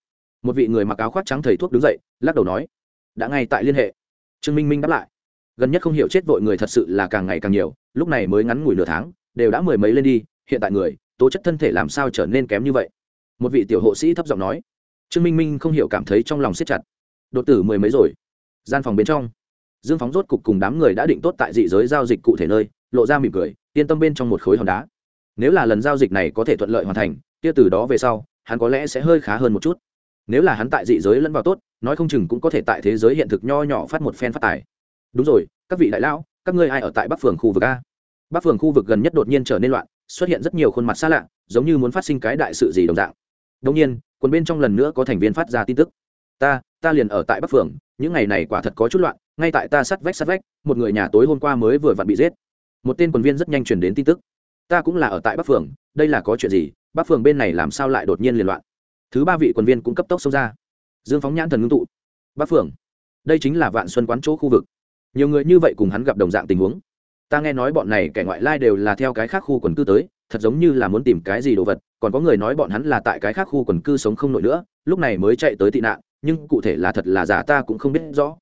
một vị người mặc áo khoác trắng thầy thuốc đứng dậy, lắc đầu nói, đã ngay tại liên hệ. Trương minh minh đáp lại, gần nhất không hiểu chết vội người thật sự là càng ngày càng nhiều, lúc này mới ngắn ngủi nửa tháng, đều đã mười mấy lên đi, hiện tại người, tố chất thân thể làm sao trở nên kém như vậy? Một vị tiểu hộ sĩ thấp giọng nói. Trương minh minh không hiểu cảm thấy trong lòng siết chặt. Đột tử mười mấy rồi. Gian phòng bên trong, dương phóng rốt cục cùng đám người đã định tốt tại dị giới giao dịch cụ thể nơi, lộ ra mỉm cười, yên tâm bên trong một khối hòn đá. Nếu là lần giao dịch này có thể thuận lợi hoàn thành, kia từ đó về sau, hắn có lẽ sẽ hơi khá hơn một chút nếu là hắn tại dị giới lẫn vào tốt, nói không chừng cũng có thể tại thế giới hiện thực nho nhỏ phát một phen phát tài. Đúng rồi, các vị đại lão, các ngươi ai ở tại bắc phường khu vực a? Bắc phường khu vực gần nhất đột nhiên trở nên loạn, xuất hiện rất nhiều khuôn mặt xa lạ, giống như muốn phát sinh cái đại sự gì đồng dạng. Đông nhiên, quần bên trong lần nữa có thành viên phát ra tin tức. Ta ta liền ở tại bắc phường, những ngày này quả thật có chút loạn, ngay tại ta sắt vách sắt vách, một người nhà tối hôm qua mới vừa vặn bị giết. Một tên quần viên rất nhanh chuyển đến tin tức. Ta cũng là ở tại bắc phường, đây là có chuyện gì? Bắc phường bên này làm sao lại đột nhiên liên loạn? Thứ ba vị quần viên cũng cấp tốc xông ra. Dương phóng nhãn thần ngưng tụ. Bắc phượng, đây chính là vạn xuân quán chỗ khu vực. Nhiều người như vậy cùng hắn gặp đồng dạng tình huống. Ta nghe nói bọn này kẻ ngoại lai đều là theo cái khác khu quần cư tới thật giống như là muốn tìm cái gì đồ vật còn có người nói bọn hắn là tại cái khác khu quần cư sống không nổi nữa lúc này mới chạy tới tị nạn nhưng cụ thể là thật là giả ta cũng không biết rõ.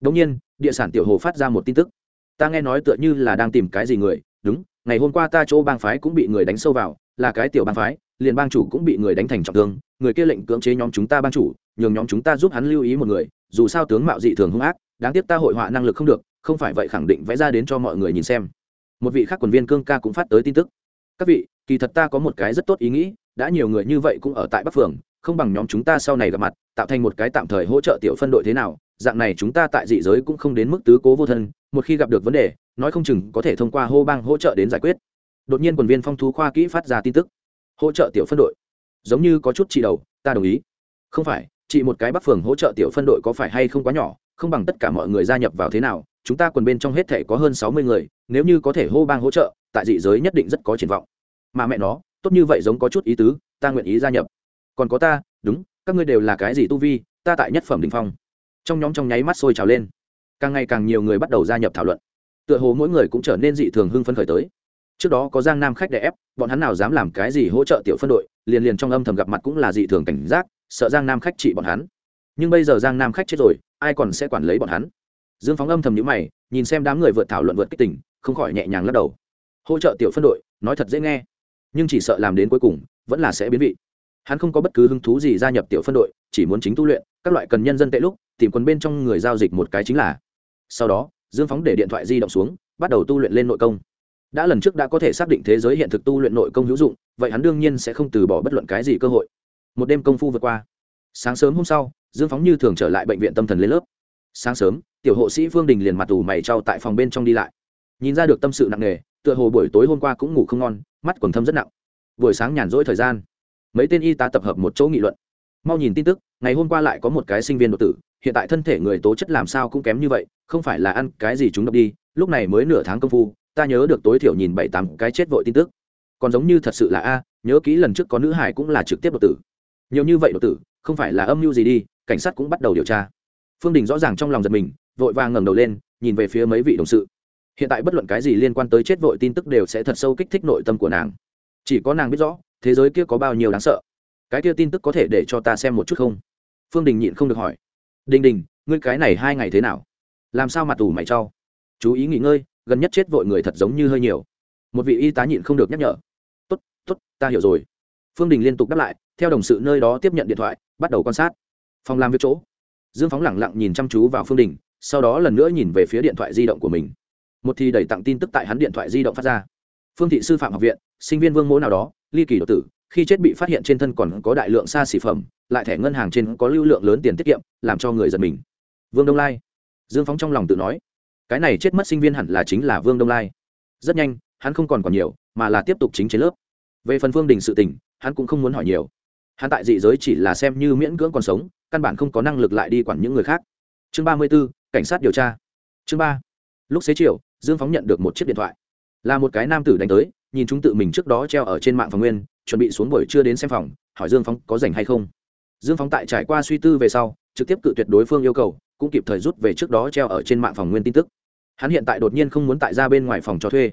Đống nhiên địa sản tiểu hồ phát ra một tin tức. Ta nghe nói tựa như là đang tìm cái gì người đúng ngày hôm qua ta chỗ bang phái cũng bị người đánh sâu vào là cái tiểu bang phái liền bang chủ cũng bị người đánh thành trọng thương người kia lệnh cưỡng chế nhóm chúng ta ban chủ, nhường nhóm chúng ta giúp hắn lưu ý một người, dù sao tướng mạo dị thường hung ác, đáng tiếc ta hội họa năng lực không được, không phải vậy khẳng định vẽ ra đến cho mọi người nhìn xem. Một vị khác quần viên cương ca cũng phát tới tin tức. Các vị, kỳ thật ta có một cái rất tốt ý nghĩ, đã nhiều người như vậy cũng ở tại bắc phường, không bằng nhóm chúng ta sau này gặp mặt, tạo thành một cái tạm thời hỗ trợ tiểu phân đội thế nào, dạng này chúng ta tại dị giới cũng không đến mức tứ cố vô thân, một khi gặp được vấn đề, nói không chừng có thể thông qua hô bang hỗ trợ đến giải quyết. Đột nhiên quần viên phong thú khoa kỹ phát ra tin tức. Hỗ trợ tiểu phân đội giống như có chút chị đầu, ta đồng ý. Không phải, chị một cái bắc phường hỗ trợ tiểu phân đội có phải hay không quá nhỏ, không bằng tất cả mọi người gia nhập vào thế nào, chúng ta quần bên trong hết thể có hơn sáu mươi người, nếu như có thể hô bang hỗ trợ, tại dị giới nhất định rất có triển vọng. Mà mẹ nó, tốt như vậy giống có chút ý tứ, ta nguyện ý gia nhập. Còn có ta, đúng, các ngươi đều là cái gì tu vi, ta tại nhất phẩm đình phong. Trong nhóm trong nháy mắt sôi trào lên. Càng ngày càng nhiều người bắt đầu gia nhập thảo luận. Tựa hồ mỗi người cũng trở nên dị thường hưng phấn khởi tới. Trước đó có giang nam khách đè ép, bọn hắn nào dám làm cái gì hỗ trợ tiểu phân đội liền liền trong âm thầm gặp mặt cũng là dị thường cảnh giác, sợ giang nam khách trị bọn hắn. Nhưng bây giờ giang nam khách chết rồi, ai còn sẽ quản lấy bọn hắn? Dương phóng âm thầm nhữ mày, nhìn xem đám người vượt thảo luận vượt kích tỉnh không khỏi nhẹ nhàng lắc đầu. Hỗ trợ tiểu phân đội, nói thật dễ nghe, nhưng chỉ sợ làm đến cuối cùng, vẫn là sẽ biến vị. Hắn không có bất cứ hứng thú gì gia nhập tiểu phân đội, chỉ muốn chính tu luyện, các loại cần nhân dân tệ lúc, tìm quân bên trong người giao dịch một cái chính là. Sau đó, dương phóng để điện thoại di động xuống, bắt đầu tu luyện lên nội công đã lần trước đã có thể xác định thế giới hiện thực tu luyện nội công hữu dụng, vậy hắn đương nhiên sẽ không từ bỏ bất luận cái gì cơ hội. Một đêm công phu vượt qua. Sáng sớm hôm sau, dương phóng như thường trở lại bệnh viện tâm thần lên lớp. Sáng sớm, tiểu hộ sĩ phương đình liền mặt ủ mày trao tại phòng bên trong đi lại. Nhìn ra được tâm sự nặng nề, tựa hồ buổi tối hôm qua cũng ngủ không ngon, mắt quần thâm rất nặng. Buổi sáng nhàn rỗi thời gian, mấy tên y tá tập hợp một chỗ nghị luận. Mau nhìn tin tức, ngày hôm qua lại có một cái sinh viên đột tử, hiện tại thân thể người tố chất làm sao cũng kém như vậy, không phải là ăn cái gì chúng độc đi, lúc này mới nửa tháng công phu ta nhớ được tối thiểu nhìn bảy tám cái chết vội tin tức. Còn giống như thật sự là a, nhớ kỹ lần trước có nữ hải cũng là trực tiếp đột tử. Nhiều như vậy đột tử, không phải là âm mưu gì đi, cảnh sát cũng bắt đầu điều tra. Phương đình rõ ràng trong lòng giật mình, vội vàng ngẩng đầu lên, nhìn về phía mấy vị đồng sự. Hiện tại bất luận cái gì liên quan tới chết vội tin tức đều sẽ thật sâu kích thích nội tâm của nàng. Chỉ có nàng biết rõ, thế giới kia có bao nhiêu đáng sợ. Cái kia tin tức có thể để cho ta xem một chút không? Phương đình nhịn không được hỏi. Đình đình, ngươi cái này hai ngày thế nào? Làm sao mặt tù mày cho? chú ý nghỉ ngơi gần nhất chết vội người thật giống như hơi nhiều. Một vị y tá nhịn không được nhắc nhở. Tốt tốt, ta hiểu rồi. Phương đình liên tục đáp lại, theo đồng sự nơi đó tiếp nhận điện thoại, bắt đầu quan sát. Phòng làm việc chỗ. Dương phóng lẳng lặng nhìn chăm chú vào phương đình, sau đó lần nữa nhìn về phía điện thoại di động của mình. Một thì đẩy tặng tin tức tại hắn điện thoại di động phát ra. Phương thị sư phạm học viện, sinh viên vương mỗ nào đó, ly kỳ độ tử, khi chết bị phát hiện trên thân còn có đại lượng xa xỉ phẩm, lại thẻ ngân hàng trên có lưu lượng lớn tiền tiết kiệm, làm cho người giật mình. Vương đông lai. Dương phóng trong lòng tự nói cái này chết mất sinh viên hẳn là chính là vương đông lai. Rất nhanh, hắn không còn còn nhiều, mà là tiếp tục chính trên lớp. Về phần phương đình sự tình, hắn cũng không muốn hỏi nhiều. Hắn tại dị giới chỉ là xem như miễn cưỡng còn sống, căn bản không có năng lực lại đi quản những người khác. Chương ba mươi b ố cảnh sát điều tra. Chương ba. Lúc xế chiều, dương phóng nhận được một chiếc điện thoại. Là một cái nam tử đánh tới, nhìn chúng tự mình trước đó treo ở trên mạng phòng nguyên, chuẩn bị xuống buổi trưa đến xem phòng, hỏi dương phóng có rảnh hay không. Dương phóng tại trải qua suy tư về sau, trực tiếp cự tuyệt đối phương yêu cầu, cũng kịp thời rút về trước đó treo ở trên mạng phòng nguyên tin tức hắn hiện tại đột nhiên không muốn tại ra bên ngoài phòng cho thuê.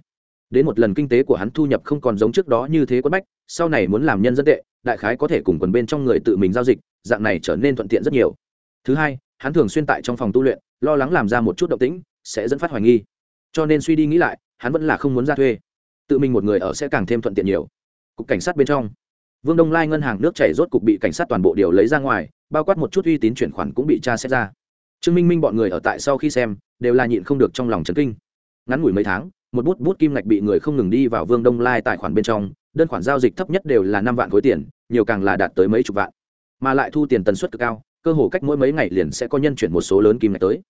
Đến một lần kinh tế của hắn thu nhập không còn giống trước đó như thế quất bách, sau này muốn làm nhân dân tệ, đại khái có thể cùng quần bên trong người tự mình giao dịch, dạng này trở nên thuận tiện rất nhiều. Thứ hai, hắn thường xuyên tại trong phòng tu luyện, lo lắng làm ra một chút động tĩnh, sẽ dẫn phát hoài nghi. Cho nên suy đi nghĩ lại, hắn vẫn là không muốn ra thuê. Tự mình một người ở sẽ càng thêm thuận tiện nhiều. Cục cảnh sát bên trong, vương đông lai ngân hàng nước chảy rốt cục bị cảnh sát toàn bộ điều lấy ra ngoài, bao quát một chút uy tín chuyển khoản cũng bị tra xét ra. Trương minh minh bọn người ở tại sau khi xem đều là nhịn không được trong lòng chấn kinh. Ngắn ngủi mấy tháng, một bút bút kim ngạch bị người không ngừng đi vào vương đông lai tài khoản bên trong, đơn khoản giao dịch thấp nhất đều là năm vạn khối tiền, nhiều càng là đạt tới mấy chục vạn. Mà lại thu tiền tần suất cực cao, cơ hồ cách mỗi mấy ngày liền sẽ có nhân chuyển một số lớn kim ngạch tới.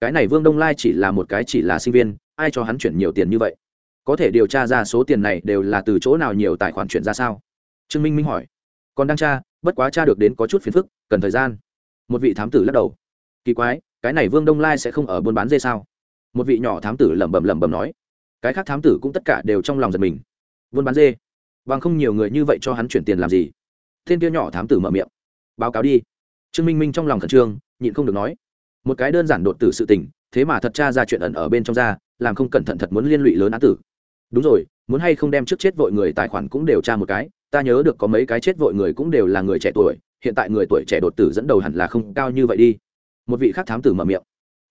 Cái này vương đông lai chỉ là một cái chỉ là sinh viên, ai cho hắn chuyển nhiều tiền như vậy? Có thể điều tra ra số tiền này đều là từ chỗ nào nhiều tài khoản chuyển ra sao? Trương minh minh hỏi. Còn đang tra, bất quá tra được đến có chút phiền phức, cần thời gian. Một vị thám tử lắc đầu. Kỳ quái cái này vương đông lai sẽ không ở buôn bán dê sao? Một vị nhỏ thám tử lẩm bẩm lẩm bẩm nói. Cái khác thám tử cũng tất cả đều trong lòng giật mình. Buôn bán dê? Bằng không nhiều người như vậy cho hắn chuyển tiền làm gì? Thiên kia nhỏ thám tử mở miệng. Báo cáo đi. Trương minh minh trong lòng khẩn trương, nhịn không được nói. Một cái đơn giản đột tử sự tình, thế mà thật cha ra chuyện ẩn ở bên trong ra, làm không cẩn thận thật muốn liên lụy lớn án tử. Đúng rồi, muốn hay không đem trước chết vội người tài khoản cũng đều tra một cái, ta nhớ được có mấy cái chết vội người cũng đều là người trẻ tuổi, hiện tại người tuổi trẻ đột tử dẫn đầu hẳn là không cao như vậy đi một vị khác thám tử mở miệng.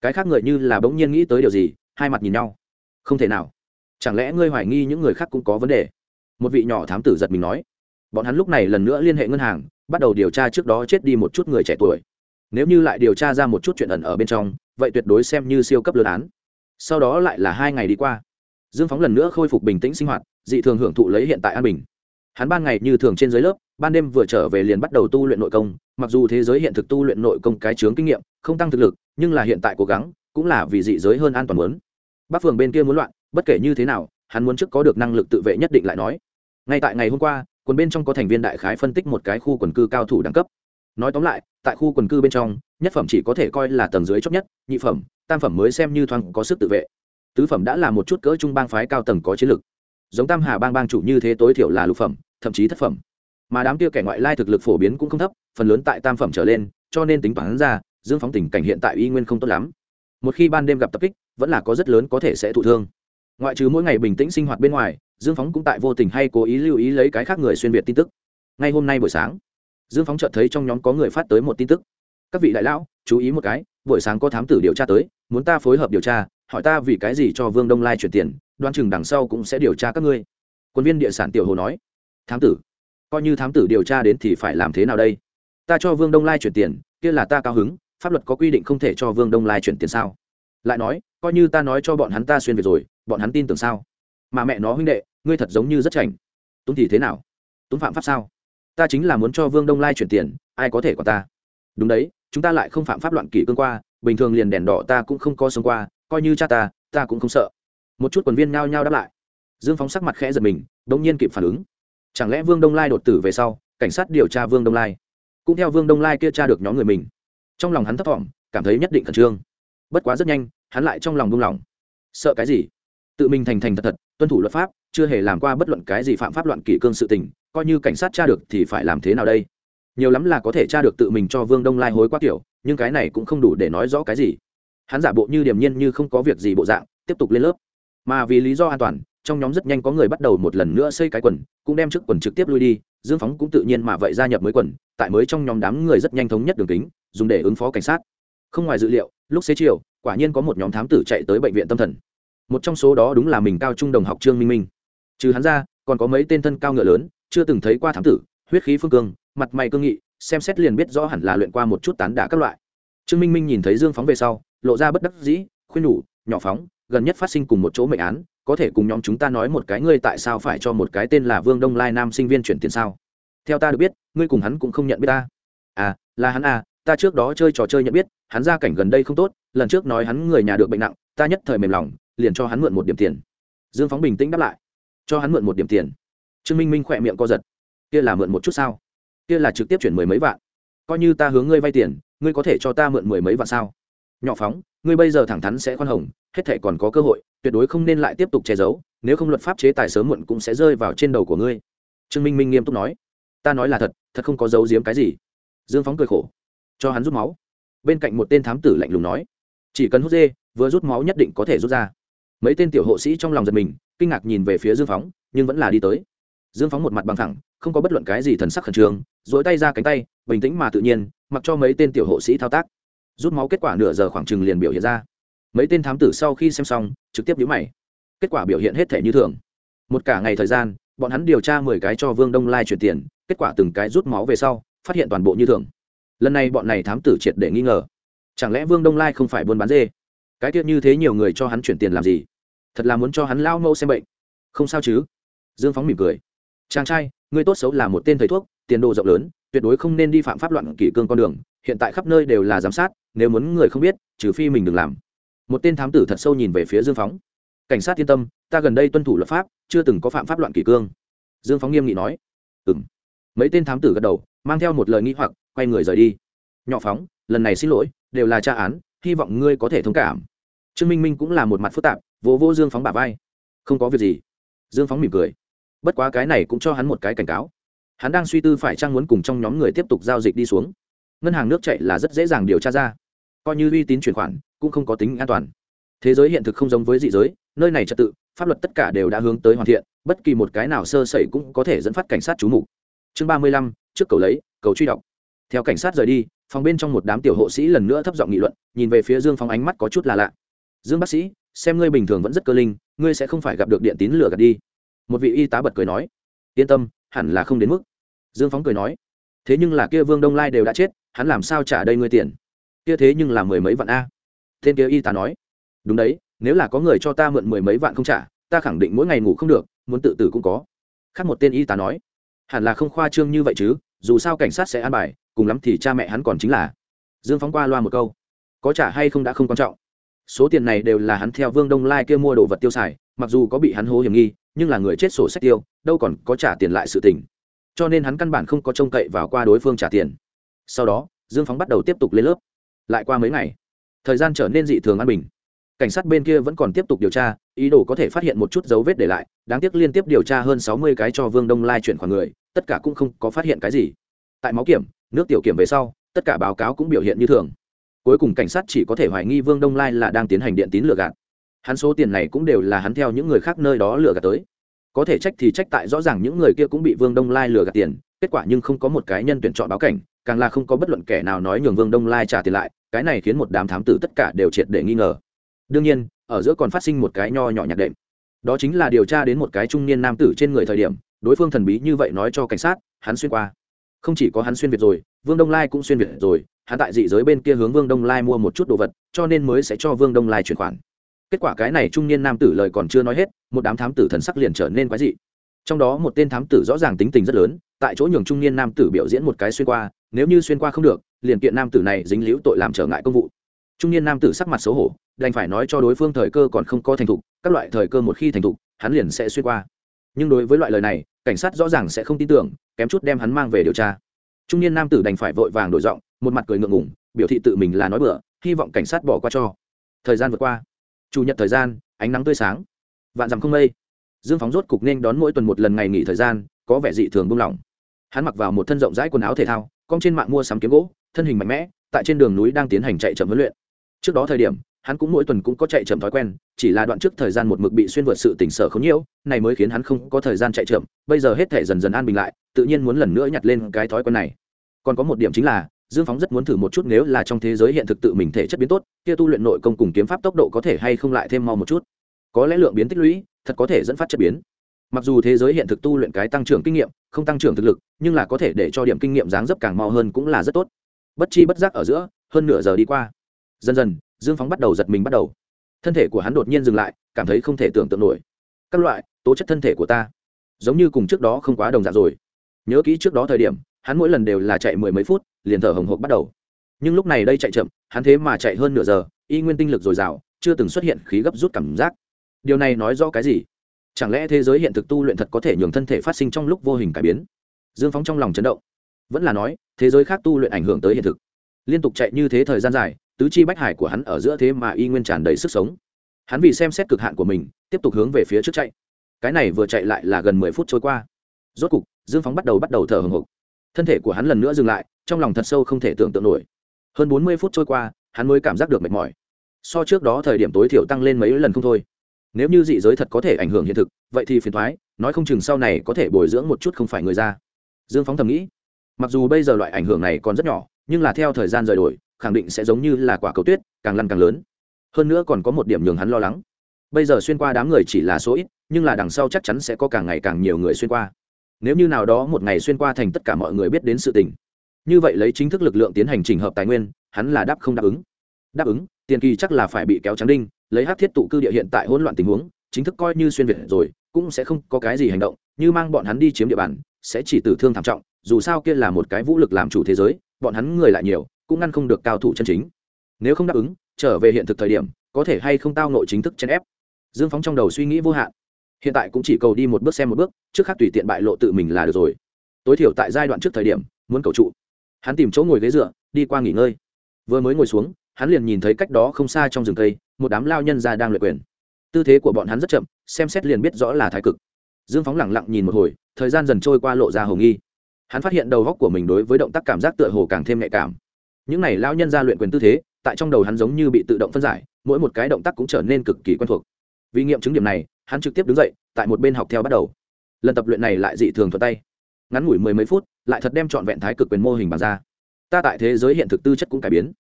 Cái khác người như là bỗng nhiên nghĩ tới điều gì, hai mặt nhìn nhau. Không thể nào. Chẳng lẽ ngươi hoài nghi những người khác cũng có vấn đề? Một vị nhỏ thám tử giật mình nói. Bọn hắn lúc này lần nữa liên hệ ngân hàng, bắt đầu điều tra trước đó chết đi một chút người trẻ tuổi. Nếu như lại điều tra ra một chút chuyện ẩn ở bên trong, vậy tuyệt đối xem như siêu cấp lớn án. Sau đó lại là hai ngày đi qua. Dương phóng lần nữa khôi phục bình tĩnh sinh hoạt, dị thường hưởng thụ lấy hiện tại an bình. Hắn ban ngày như thường trên dưới lớp, ban đêm vừa trở về liền bắt đầu tu luyện nội công, mặc dù thế giới hiện thực tu luyện nội công cái chướng kinh nghiệm không tăng thực lực, nhưng là hiện tại cố gắng, cũng là vì dị giới hơn an toàn muốn. Bắc phường bên kia muốn loạn, bất kể như thế nào, hắn muốn trước có được năng lực tự vệ nhất định lại nói. Ngay tại ngày hôm qua, quần bên trong có thành viên đại khái phân tích một cái khu quần cư cao thủ đẳng cấp. Nói tóm lại, tại khu quần cư bên trong, nhất phẩm chỉ có thể coi là tầng dưới chót nhất, nhị phẩm, tam phẩm mới xem như thoáng có sức tự vệ. Tứ phẩm đã là một chút cỡ trung bang phái cao tầng có chiến lực. Giống tam hà bang bang chủ như thế tối thiểu là lục phẩm, thậm chí thất phẩm. Mà đám kia kẻ ngoại lai thực lực phổ biến cũng không thấp, phần lớn tại tam phẩm trở lên, cho nên tính toán ra dương phóng tình cảnh hiện tại y nguyên không tốt lắm. Một khi ban đêm gặp tập kích, vẫn là có rất lớn có thể sẽ thụ thương. Ngoại trừ mỗi ngày bình tĩnh sinh hoạt bên ngoài, dương phóng cũng tại vô tình hay cố ý lưu ý lấy cái khác người xuyên việt tin tức. Ngay hôm nay buổi sáng, dương phóng chợt thấy trong nhóm có người phát tới một tin tức. Các vị đại lão, chú ý một cái, buổi sáng có thám tử điều tra tới, muốn ta phối hợp điều tra, hỏi ta vì cái gì cho vương đông lai chuyển tiền, đoan chừng đằng sau cũng sẽ điều tra các ngươi. Quân viên địa sản tiểu hồ nói. Thám tử, coi như thám tử điều tra đến thì phải làm thế nào đây? Ta cho vương đông lai chuyển tiền, kia là ta cao hứng pháp luật có quy định không thể cho vương đông lai chuyển tiền sao? Lại nói, coi như ta nói cho bọn hắn ta xuyên việt rồi, bọn hắn tin tưởng sao? Mà mẹ nó huynh đệ, ngươi thật giống như rất chảnh. Túng thì thế nào? Túng phạm pháp sao? Ta chính là muốn cho vương đông lai chuyển tiền, ai có thể có ta? Đúng đấy, chúng ta lại không phạm pháp loạn kỷ cương qua, bình thường liền đèn đỏ ta cũng không có sống qua, coi như cha ta ta cũng không sợ. Một chút quần viên nhao nhao đáp lại. Dương phóng sắc mặt khẽ giật mình đ ỗ n g nhiên kịp phản ứng. Chẳng lẽ vương đông lai đột tử về sau, cảnh sát điều tra vương đông lai? Cũng theo vương đông lai kia tra được nhóm người mình trong lòng hắn thấp t cảm thấy nhất định khẩn trương. Bất quá rất nhanh, hắn lại trong lòng buông lỏng. Sợ cái gì? Tự mình thành thành thật thật, tuân thủ luật pháp, chưa hề làm qua bất luận cái gì phạm pháp loạn kỷ cương sự tình, coi như cảnh sát tra được thì phải làm thế nào đây? Nhiều lắm là có thể tra được tự mình cho vương đông lai hối quá kiểu, nhưng cái này cũng không đủ để nói rõ cái gì. Hắn giả bộ như điềm nhiên như không có việc gì bộ dạng, tiếp tục lên lớp. Mà vì lý do an toàn, trong nhóm rất nhanh có người bắt đầu một lần nữa xây cái quần, cũng đem trước quần trực tiếp lui đi, dương phóng cũng tự nhiên mà vậy gia nhập mới quần, tại mới trong nhóm đám người rất nhanh thống nhất đường kính dùng để ứng phó cảnh sát. Không ngoài dự liệu, lúc xế chiều, quả nhiên có một nhóm thám tử chạy tới bệnh viện tâm thần. Một trong số đó đúng là mình cao trung đồng học trương minh minh. Trừ hắn ra, còn có mấy tên thân cao ngựa lớn, chưa từng thấy qua thám tử, huyết khí phương cương, mặt mày cương nghị, xem xét liền biết rõ hẳn là luyện qua một chút tán đả các loại. Trương minh minh nhìn thấy dương phóng về sau, lộ ra bất đắc dĩ, khuyên nhủ, nhỏ phóng, gần nhất phát sinh cùng một chỗ mệnh án, có thể cùng nhóm chúng ta nói một cái ngươi tại sao phải cho một cái tên là vương đông lai nam sinh viên chuyển tiền sao? Theo ta được biết, ngươi cùng hắn cũng không nhận biết ta. À là hắn à ta trước đó chơi trò chơi nhận biết, hắn ra cảnh gần đây không tốt, lần trước nói hắn người nhà được bệnh nặng, ta nhất thời mềm lòng, liền cho hắn mượn một điểm tiền. Dương phóng bình tĩnh đáp lại. Cho hắn mượn một điểm tiền. Trương minh minh khỏe miệng co giật. Kia là mượn một chút sao? Kia là trực tiếp chuyển mười mấy vạn. Coi như ta hướng ngươi vay tiền, ngươi có thể cho ta mượn mười mấy vạn sao? Nhỏ phóng, ngươi bây giờ thẳng thắn sẽ khoan hồng, hết thể còn có cơ hội, tuyệt đối không nên lại tiếp tục che giấu, nếu không luật pháp chế tài sớm muộn cũng sẽ rơi vào trên đầu của ngươi. Trương minh minh nghiêm túc nói. Ta nói là thật thật không có giấu giếm cái gì. Dương phóng cười khổ cho hắn rút máu. Bên cạnh một tên thám tử lạnh lùng nói, chỉ cần hút dê, vừa rút máu nhất định có thể rút ra. Mấy tên tiểu hộ sĩ trong lòng giật mình, kinh ngạc nhìn về phía dương phóng, nhưng vẫn là đi tới. Dương phóng một mặt bằng thẳng không có bất luận cái gì thần sắc khẩn trương dối tay ra cánh tay, bình tĩnh mà tự nhiên, mặc cho mấy tên tiểu hộ sĩ thao tác. Rút máu kết quả nửa giờ khoảng chừng liền biểu hiện ra. Mấy tên thám tử sau khi xem xong, trực tiếp nhíu mày. Kết quả biểu hiện hết thể như thường. Một cả ngày thời gian, bọn hắn điều tra mười cái cho vương đông lai chuyển tiền, kết quả từng cái rút máu về sau, phát hiện toàn bộ như thường lần này bọn này thám tử triệt để nghi ngờ. Chẳng lẽ vương đông lai không phải buôn bán dê? Cái tiết như thế nhiều người cho hắn chuyển tiền làm gì? Thật là muốn cho hắn lao mẫu xem bệnh. Không sao chứ? Dương phóng mỉm cười. Chàng trai ngươi tốt xấu là một tên thầy thuốc, tiền đồ rộng lớn, tuyệt đối không nên đi phạm pháp loạn kỷ cương con đường. Hiện tại khắp nơi đều là giám sát, nếu muốn người không biết, trừ phi mình đừng làm. Một tên thám tử thật sâu nhìn về phía dương phóng. Cảnh sát yên tâm, ta gần đây tuân thủ luật pháp, chưa từng có phạm pháp loạn kỷ cương. Dương phóng nghiêm nghị nói. Ừ m mấy tên thám tử gật đầu, mang theo một lời nghĩ hoặc quay người rời đi. Nhỏ phóng, lần này xin lỗi, đều là tra án, hy vọng ngươi có thể thông cảm. Trương minh minh cũng là một mặt phức tạp, vỗ vô dương phóng bà vai. Không có việc gì. Dương phóng mỉm cười. Bất quá cái này cũng cho hắn một cái cảnh cáo. Hắn đang suy tư phải chăng muốn cùng trong nhóm người tiếp tục giao dịch đi xuống. Ngân hàng nước chạy là rất dễ dàng điều tra ra. Coi như uy tín chuyển khoản, cũng không có tính an toàn. Thế giới hiện thực không giống với dị giới, nơi này trật tự, pháp luật tất cả đều đã hướng tới hoàn thiện, bất kỳ một cái nào sơ sẩy cũng có thể dẫn phát cảnh sát trú mục. Chương ba mươi lăm, trước cầu lấy, cầu truy đọc theo cảnh sát rời đi, phòng bên trong một đám tiểu hộ sĩ lần nữa thấp giọng nghị luận, nhìn về phía dương phóng ánh mắt có chút là lạ. Dương bác sĩ, xem ngươi bình thường vẫn rất cơ linh, ngươi sẽ không phải gặp được điện tín lửa gạt đi. Một vị y tá bật cười nói. Yên tâm, hẳn là không đến mức. Dương phóng cười nói. Thế nhưng là kia vương đông lai đều đã chết, hắn làm sao trả đây ngươi tiền? Kia thế nhưng là mười mấy vạn a. Tên kia y tá nói. Đúng đấy, nếu là có người cho ta mượn mười mấy vạn không trả, ta khẳng định mỗi ngày ngủ không được, muốn tự tử cũng có. Khác một tên y tá nói. Hẳn là không khoa trương như vậy chứ, dù sao cảnh sát sẽ an bài cùng lắm thì cha mẹ hắn còn chính là dương phóng qua loa một câu, có trả hay không đã không quan trọng. Số tiền này đều là hắn theo vương đông lai kia mua đồ vật tiêu xài, mặc dù có bị hắn hố hiểm nghi, nhưng là người chết sổ sách tiêu, đâu còn có trả tiền lại sự tình. Cho nên hắn căn bản không có trông cậy vào qua đối phương trả tiền. Sau đó, dương phóng bắt đầu tiếp tục lên lớp. Lại qua mấy ngày, thời gian trở nên dị thường an bình. Cảnh sát bên kia vẫn còn tiếp tục điều tra, ý đồ có thể phát hiện một chút dấu vết để lại, đáng tiếc liên tiếp điều tra hơn sáu mươi cái cho vương đông lai chuyển khoản người, tất cả cũng không có phát hiện cái gì. Tại máu kiểm nước tiểu kiểm về sau, tất cả báo cáo cũng biểu hiện như thường. Cuối cùng cảnh sát chỉ có thể hoài nghi vương đông lai là đang tiến hành điện tín lừa gạt. Hắn số tiền này cũng đều là hắn theo những người khác nơi đó lừa gạt tới. Có thể trách thì trách tại rõ ràng những người kia cũng bị vương đông lai lừa gạt tiền, kết quả nhưng không có một cái nhân tuyển chọn báo cảnh, càng là không có bất luận kẻ nào nói nhường vương đông lai trả tiền lại, cái này khiến một đám thám tử tất cả đều triệt để nghi ngờ. Đương nhiên, ở giữa còn phát sinh một cái nho nhỏ nhạc đệm. Đó chính là điều tra đến một cái trung niên nam tử trên người thời điểm, đối phương thần bí như vậy nói cho cảnh sát, hắn xuyên qua không chỉ có hắn xuyên việt rồi, vương đông lai cũng xuyên việt rồi, hắn tại dị giới bên kia hướng vương đông lai mua một chút đồ vật, cho nên mới sẽ cho vương đông lai chuyển khoản. Kết quả cái này trung niên nam tử lời còn chưa nói hết, một đám thám tử thần sắc liền trở nên quái dị. Trong đó một tên thám tử rõ ràng tính tình rất lớn, tại chỗ nhường trung niên nam tử biểu diễn một cái xuyên qua, nếu như xuyên qua không được, liền kiện nam tử này dính liễu tội làm trở ngại công vụ. Trung niên nam tử sắc mặt xấu hổ, đành phải nói cho đối phương thời cơ còn không có thành thục, các loại thời cơ một khi thành thục, hắn liền sẽ xuyên qua. Nhưng đối với loại lời này cảnh sát rõ ràng sẽ không tin tưởng kém chút đem hắn mang về điều tra. Trung niên nam tử đành phải vội vàng đổi giọng một mặt cười ngượng ngùng, biểu thị tự mình là nói bừa hy vọng cảnh sát bỏ qua cho. Thời gian vượt qua. Chủ nhật thời gian ánh nắng tươi sáng. Vạn dặm không mây. Dương phóng rốt cục nên đón mỗi tuần một lần ngày nghỉ thời gian có vẻ dị thường buông lỏng. Hắn mặc vào một thân rộng rãi quần áo thể thao cong trên mạng mua sắm kiếm gỗ thân hình mạnh mẽ tại trên đường núi đang tiến hành chạy chậm huấn luyện. Trước đó thời điểm hắn cũng mỗi tuần cũng có chạy chậm thói quen, chỉ là đoạn trước thời gian một mực bị xuyên vượt sự tỉnh sở không nhiễu, này mới khiến hắn không có thời gian chạy chậm, bây giờ hết thể dần dần an bình lại, tự nhiên muốn lần nữa nhặt lên cái thói quen này. Còn có một điểm chính là, dương phóng rất muốn thử một chút nếu là trong thế giới hiện thực tự mình thể chất biến tốt, kia tu luyện nội công cùng kiếm pháp tốc độ có thể hay không lại thêm mau một chút. Có lẽ lượng biến tích lũy, thật có thể dẫn phát chất biến. Mặc dù thế giới hiện thực tu luyện cái tăng trưởng kinh nghiệm, không tăng trưởng thực lực, nhưng là có thể để cho điểm kinh nghiệm dáng dấp càng mau hơn cũng là rất tốt. Bất chi bất giác ở giữa, hơn nửa giờ đi qua. Dần dần dương phóng bắt đầu giật mình bắt đầu. Thân thể của hắn đột nhiên dừng lại, cảm thấy không thể tưởng tượng nổi. Các loại, tố chất thân thể của ta, giống như cùng trước đó không quá đồng dạng rồi. Nhớ kỹ trước đó thời điểm, hắn mỗi lần đều là chạy mười mấy phút, liền thở hồng hộc bắt đầu. Nhưng lúc này đây chạy chậm, hắn thế mà chạy hơn nửa giờ, y nguyên tinh lực dồi dào, chưa từng xuất hiện khí gấp rút cảm giác. Điều này nói rõ cái gì? Chẳng lẽ thế giới hiện thực tu luyện thật có thể nhường thân thể phát sinh trong lúc vô hình cải biến? Dương phóng trong lòng chấn động. Vẫn là nói, thế giới khác tu luyện ảnh hưởng tới hiện thực. Liên tục chạy như thế thời gian dài tứ chi bách hải của hắn ở giữa thế mà y nguyên tràn đầy sức sống. Hắn vì xem xét cực hạn của mình, tiếp tục hướng về phía trước chạy. Cái này vừa chạy lại là gần mười phút trôi qua. Rốt cục, dương phóng bắt đầu bắt đầu thở hồng hộc. Thân thể của hắn lần nữa dừng lại, trong lòng thật sâu không thể tưởng tượng nổi. Hơn bốn mươi phút trôi qua, hắn mới cảm giác được mệt mỏi. So trước đó thời điểm tối thiểu tăng lên mấy lần không thôi. Nếu như dị giới thật có thể ảnh hưởng hiện thực, vậy thì phiền thoái nói không chừng sau này có thể bồi dưỡng một chút không phải người ra. Dương phóng thầm nghĩ. Mặc dù bây giờ loại ảnh hưởng này còn rất nhỏ, nhưng là theo thời gian rời đổi khẳng định sẽ giống như là quả cầu tuyết, càng lăn càng lớn. Hơn nữa còn có một điểm nhường hắn lo lắng. Bây giờ xuyên qua đám người chỉ là số ít, nhưng là đằng sau chắc chắn sẽ có càng ngày càng nhiều người xuyên qua. Nếu như nào đó một ngày xuyên qua thành tất cả mọi người biết đến sự tình. Như vậy lấy chính thức lực lượng tiến hành trình hợp tài nguyên, hắn là đáp không đáp ứng. Đáp ứng, tiền kỳ chắc là phải bị kéo trắng đinh, lấy hát thiết tụ cư địa hiện tại hỗn loạn tình huống, chính thức coi như xuyên việt rồi, cũng sẽ không có cái gì hành động, như mang bọn hắn đi chiếm địa bàn, sẽ chỉ tử thương thảm trọng, dù sao kia là một cái vũ lực làm chủ thế giới, bọn hắn người lại nhiều cũng ngăn không được cao thủ chân chính. Nếu không đáp ứng, trở về hiện thực thời điểm, có thể hay không tao nội chính thức chèn ép. Dương phóng trong đầu suy nghĩ vô hạn. Hiện tại cũng chỉ cầu đi một bước xem một bước, trước khác tùy tiện bại lộ tự mình là được rồi. Tối thiểu tại giai đoạn trước thời điểm, muốn cầu trụ. Hắn tìm chỗ ngồi ghế dựa, đi qua nghỉ ngơi. Vừa mới ngồi xuống, hắn liền nhìn thấy cách đó không xa trong rừng cây, một đám lao nhân ra đang luyện quyền. Tư thế của bọn hắn rất chậm, xem xét liền biết rõ là thái cực. Dương phóng lẳng lặng nhìn một hồi, thời gian dần trôi qua lộ ra hầu nghi. Hắn phát hiện đầu góc của mình đối với động tác cảm giác tựa hồ càng thêm nhạy cảm những n à y lao nhân ra luyện quyền tư thế, tại trong đầu hắn giống như bị tự động phân giải, mỗi một cái động tác cũng trở nên cực kỳ quen thuộc. Vì nghiệm chứng điểm này, hắn trực tiếp đứng dậy, tại một bên học theo bắt đầu. Lần tập luyện này lại dị thường thuật tay. Ngắn ngủi mười mấy phút, lại thật đem trọn vẹn thái cực quyền mô hình bàn ra. Ta tại thế giới hiện thực tư chất cũng cải biến.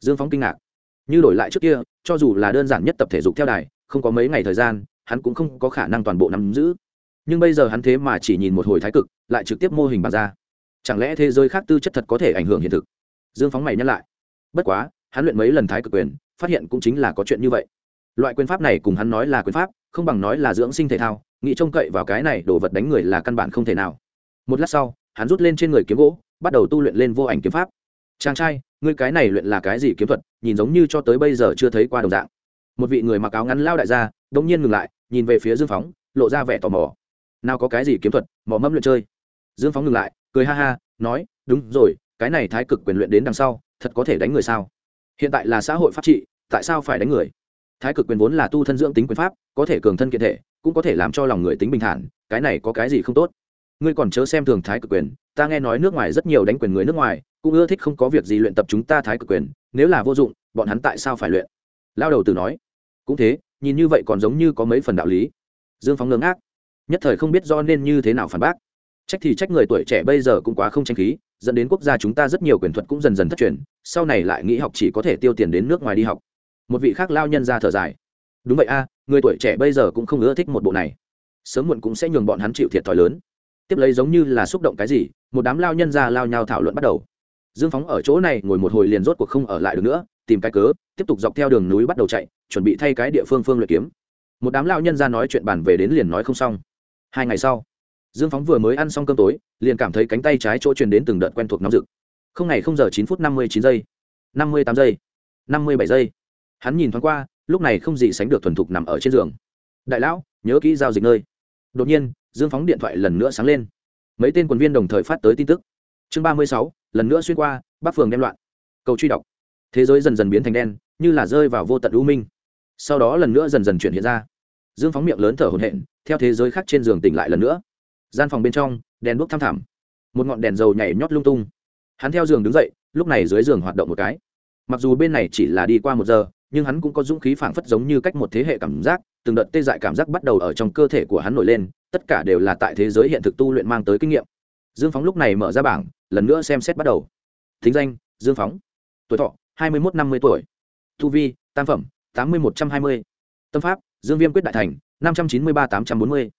Dương phóng kinh ngạc. Như đổi lại trước kia, cho dù là đơn giản nhất tập thể dục theo đài, không có mấy ngày thời gian, hắn cũng không có khả năng toàn bộ nắm giữ. Nhưng bây giờ hắn thế mà chỉ nhìn một hồi thái cực, lại trực tiếp mô hình bàn ra. Chẳng lẽ thế giới khác tư chất thật có thể ảnh hưởng hiện thực? Dương phóng mày nhắc lại. Bất quá, hắn luyện mấy lần thái cực quyền, phát hiện cũng chính là có chuyện như vậy. Loại quyền pháp này cùng hắn nói là quyền pháp, không bằng nói là dưỡng sinh thể thao, nghĩ trông cậy vào cái này đồ vật đánh người là căn bản không thể nào. Một lát sau, hắn rút lên trên người kiếm gỗ, bắt đầu tu luyện lên vô ảnh kiếm pháp. Chàng trai, ngươi cái này luyện là cái gì kiếm thuật, nhìn giống như cho tới bây giờ chưa thấy qua đồng dạng. Một vị người mặc áo ngắn lao đại gia đông nhiên ngừng lại, nhìn về phía dương phóng, lộ ra vẻ tò mò. Nào có cái gì kiếm thuật, mò mâm luyện chơi. Dương phóng ngừng lại, cười ha ha, nói, đúng rồi cái này thái cực quyền luyện đến đằng sau, thật có thể đánh người sao? Hiện tại là xã hội pháp trị, tại sao phải đánh người? Thái cực quyền vốn là tu thân dưỡng tính quyền pháp, có thể cường thân kiện thể, cũng có thể làm cho lòng người tính bình thản, cái này có cái gì không tốt? Ngươi còn chớ xem thường thái cực quyền, ta nghe nói nước ngoài rất nhiều đánh quyền người nước ngoài, cũng ưa thích không có việc gì luyện tập chúng ta thái cực quyền, nếu là vô dụng, bọn hắn tại sao phải luyện? Lao đầu từ nói. Cũng thế, nhìn như vậy còn giống như có mấy phần đạo lý. Dương phóng ngưng ngác. Nhất thời không biết do nên như thế nào phản bác. Trách thì trách người tuổi trẻ bây giờ cũng quá không tranh khí dẫn đến quốc gia chúng ta rất nhiều quyền thuật cũng dần dần thất truyền, sau này lại nghĩ học chỉ có thể tiêu tiền đến nước ngoài đi học. Một vị khác lao nhân ra thở dài. Đúng vậy a, người tuổi trẻ bây giờ cũng không ưa thích một bộ này. Sớm muộn cũng sẽ nhường bọn hắn chịu thiệt thòi lớn. Tiếp lấy giống như là xúc động cái gì, một đám lao nhân ra lao nhau thảo luận bắt đầu. Dương phóng ở chỗ này ngồi một hồi liền rốt cuộc không ở lại được nữa, tìm cái cớ, tiếp tục dọc theo đường núi bắt đầu chạy, chuẩn bị thay cái địa phương phương luyện kiếm. Một đám lao nhân ra nói chuyện bàn về đến liền nói không xong. Hai ngày sau dương phóng vừa mới ăn xong cơm tối, liền cảm thấy cánh tay trái chỗ truyền đến từng đợt quen thuộc nóng rực. Không ngày không giờ chín phút năm mươi chín giây, năm mươi tám giây, năm mươi bảy giây. Hắn nhìn thoáng qua, lúc này không gì sánh được thuần thục nằm ở trên giường. Đại lão, nhớ kỹ giao dịch nơi. Đột nhiên, dương phóng điện thoại lần nữa sáng lên. Mấy tên quần viên đồng thời phát tới tin tức. Chương ba mươi sáu, lần nữa xuyên qua, bắc phường đem loạn. Cầu truy đọc. Thế giới dần dần biến thành đen, như là rơi vào vô tận u minh. Sau đó lần nữa dần dần chuyển hiện ra. Dương phóng miệng lớn thở hổn hển, theo thế giới khác trên giường tỉnh lại lần nữa gian phòng bên trong, đèn đuốc thăm thẳm. Một ngọn đèn dầu nhảy nhót lung tung. Hắn theo giường đứng dậy, lúc này dưới giường hoạt động một cái. Mặc dù bên này chỉ là đi qua một giờ, nhưng hắn cũng có dũng khí phảng phất giống như cách một thế hệ cảm giác, từng đợt tê dại cảm giác bắt đầu ở trong cơ thể của hắn nổi lên, tất cả đều là tại thế giới hiện thực tu luyện mang tới kinh nghiệm. Dương phóng lúc này mở ra bảng, lần nữa xem xét bắt đầu. Thính danh, dương phóng. Tuổi thọ, hai mươi một năm mươi tuổi. Thu vi, tam phẩm, tám mươi một trăm hai mươi. Tâm pháp, dương viêm quyết đại thành, năm trăm chín mươi ba, tám trăm bốn mươi.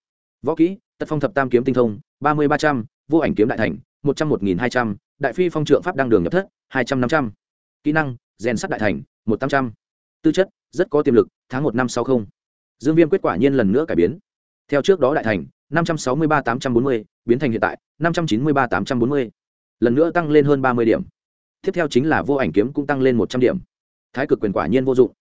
Võ kỹ tật phong thập tam kiếm tinh thông, ba mươi ba trăm, vô ảnh kiếm đại thành, một trăm, một nghìn hai trăm, đại phi phong trượng pháp đăng đường nhập thất, hai trăm năm trăm. Kỹ năng, rèn sắt đại thành, một tám trăm. Tư chất, rất có tiềm lực, tháng một năm sáu không. Dương viêm kết quả nhiên lần nữa cải biến. Theo trước đó đại thành, năm trăm sáu mươi ba tám trăm bốn mươi, biến thành hiện tại, năm trăm chín mươi ba tám trăm bốn mươi. Lần nữa tăng lên hơn ba mươi điểm. Tiếp theo chính là vô ảnh kiếm cũng tăng lên một trăm điểm. Thái cực quyền quả nhiên vô dụng.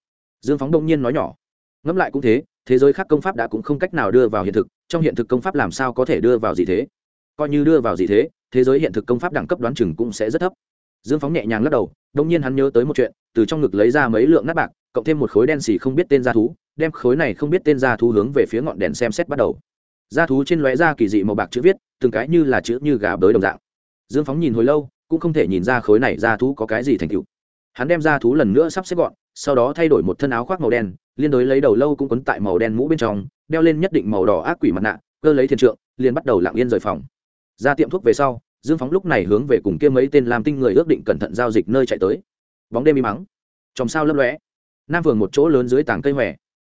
Dương phóng đông nhiên nói nhỏ. Ngẫm lại cũng thế thế giới khác công pháp đã cũng không cách nào đưa vào hiện thực trong hiện thực công pháp làm sao có thể đưa vào gì thế? Coi như đưa vào gì thế thế giới hiện thực công pháp đẳng cấp đoán chừng cũng sẽ rất thấp. Dương phóng nhẹ nhàng lắc đầu đông nhiên hắn nhớ tới một chuyện, từ trong ngực lấy ra mấy lượng nát bạc, cộng thêm một khối đen xì không biết tên gia thú, đem khối này không biết tên gia thú hướng về phía ngọn đèn xem xét bắt đầu. Gia thú trên lóe ra kỳ dị màu bạc chữ viết, từng cái như là chữ như gà bới đồng dạng. Dương phóng nhìn hồi lâu, cũng không thể nhìn ra khối này gia thú có cái gì thành tựu. Hắn đem gia thú lần nữa sắp xếp gọn, sau đó thay đổi một thân áo khoác màu đen liên đối lấy đầu lâu cũng quấn tại màu đen mũ bên trong, đeo lên nhất định màu đỏ ác quỷ mặt nạ, cơ lấy thiền trượng, liền bắt đầu lặng yên rời phòng. Ra tiệm thuốc về sau, dương phóng lúc này hướng về cùng kia mấy tên làm tinh người ước định cẩn thận giao dịch nơi chạy tới. Bóng đêm im mắng. Chòm sao lấp lóe. Nam phường một chỗ lớn dưới tảng cây hòe.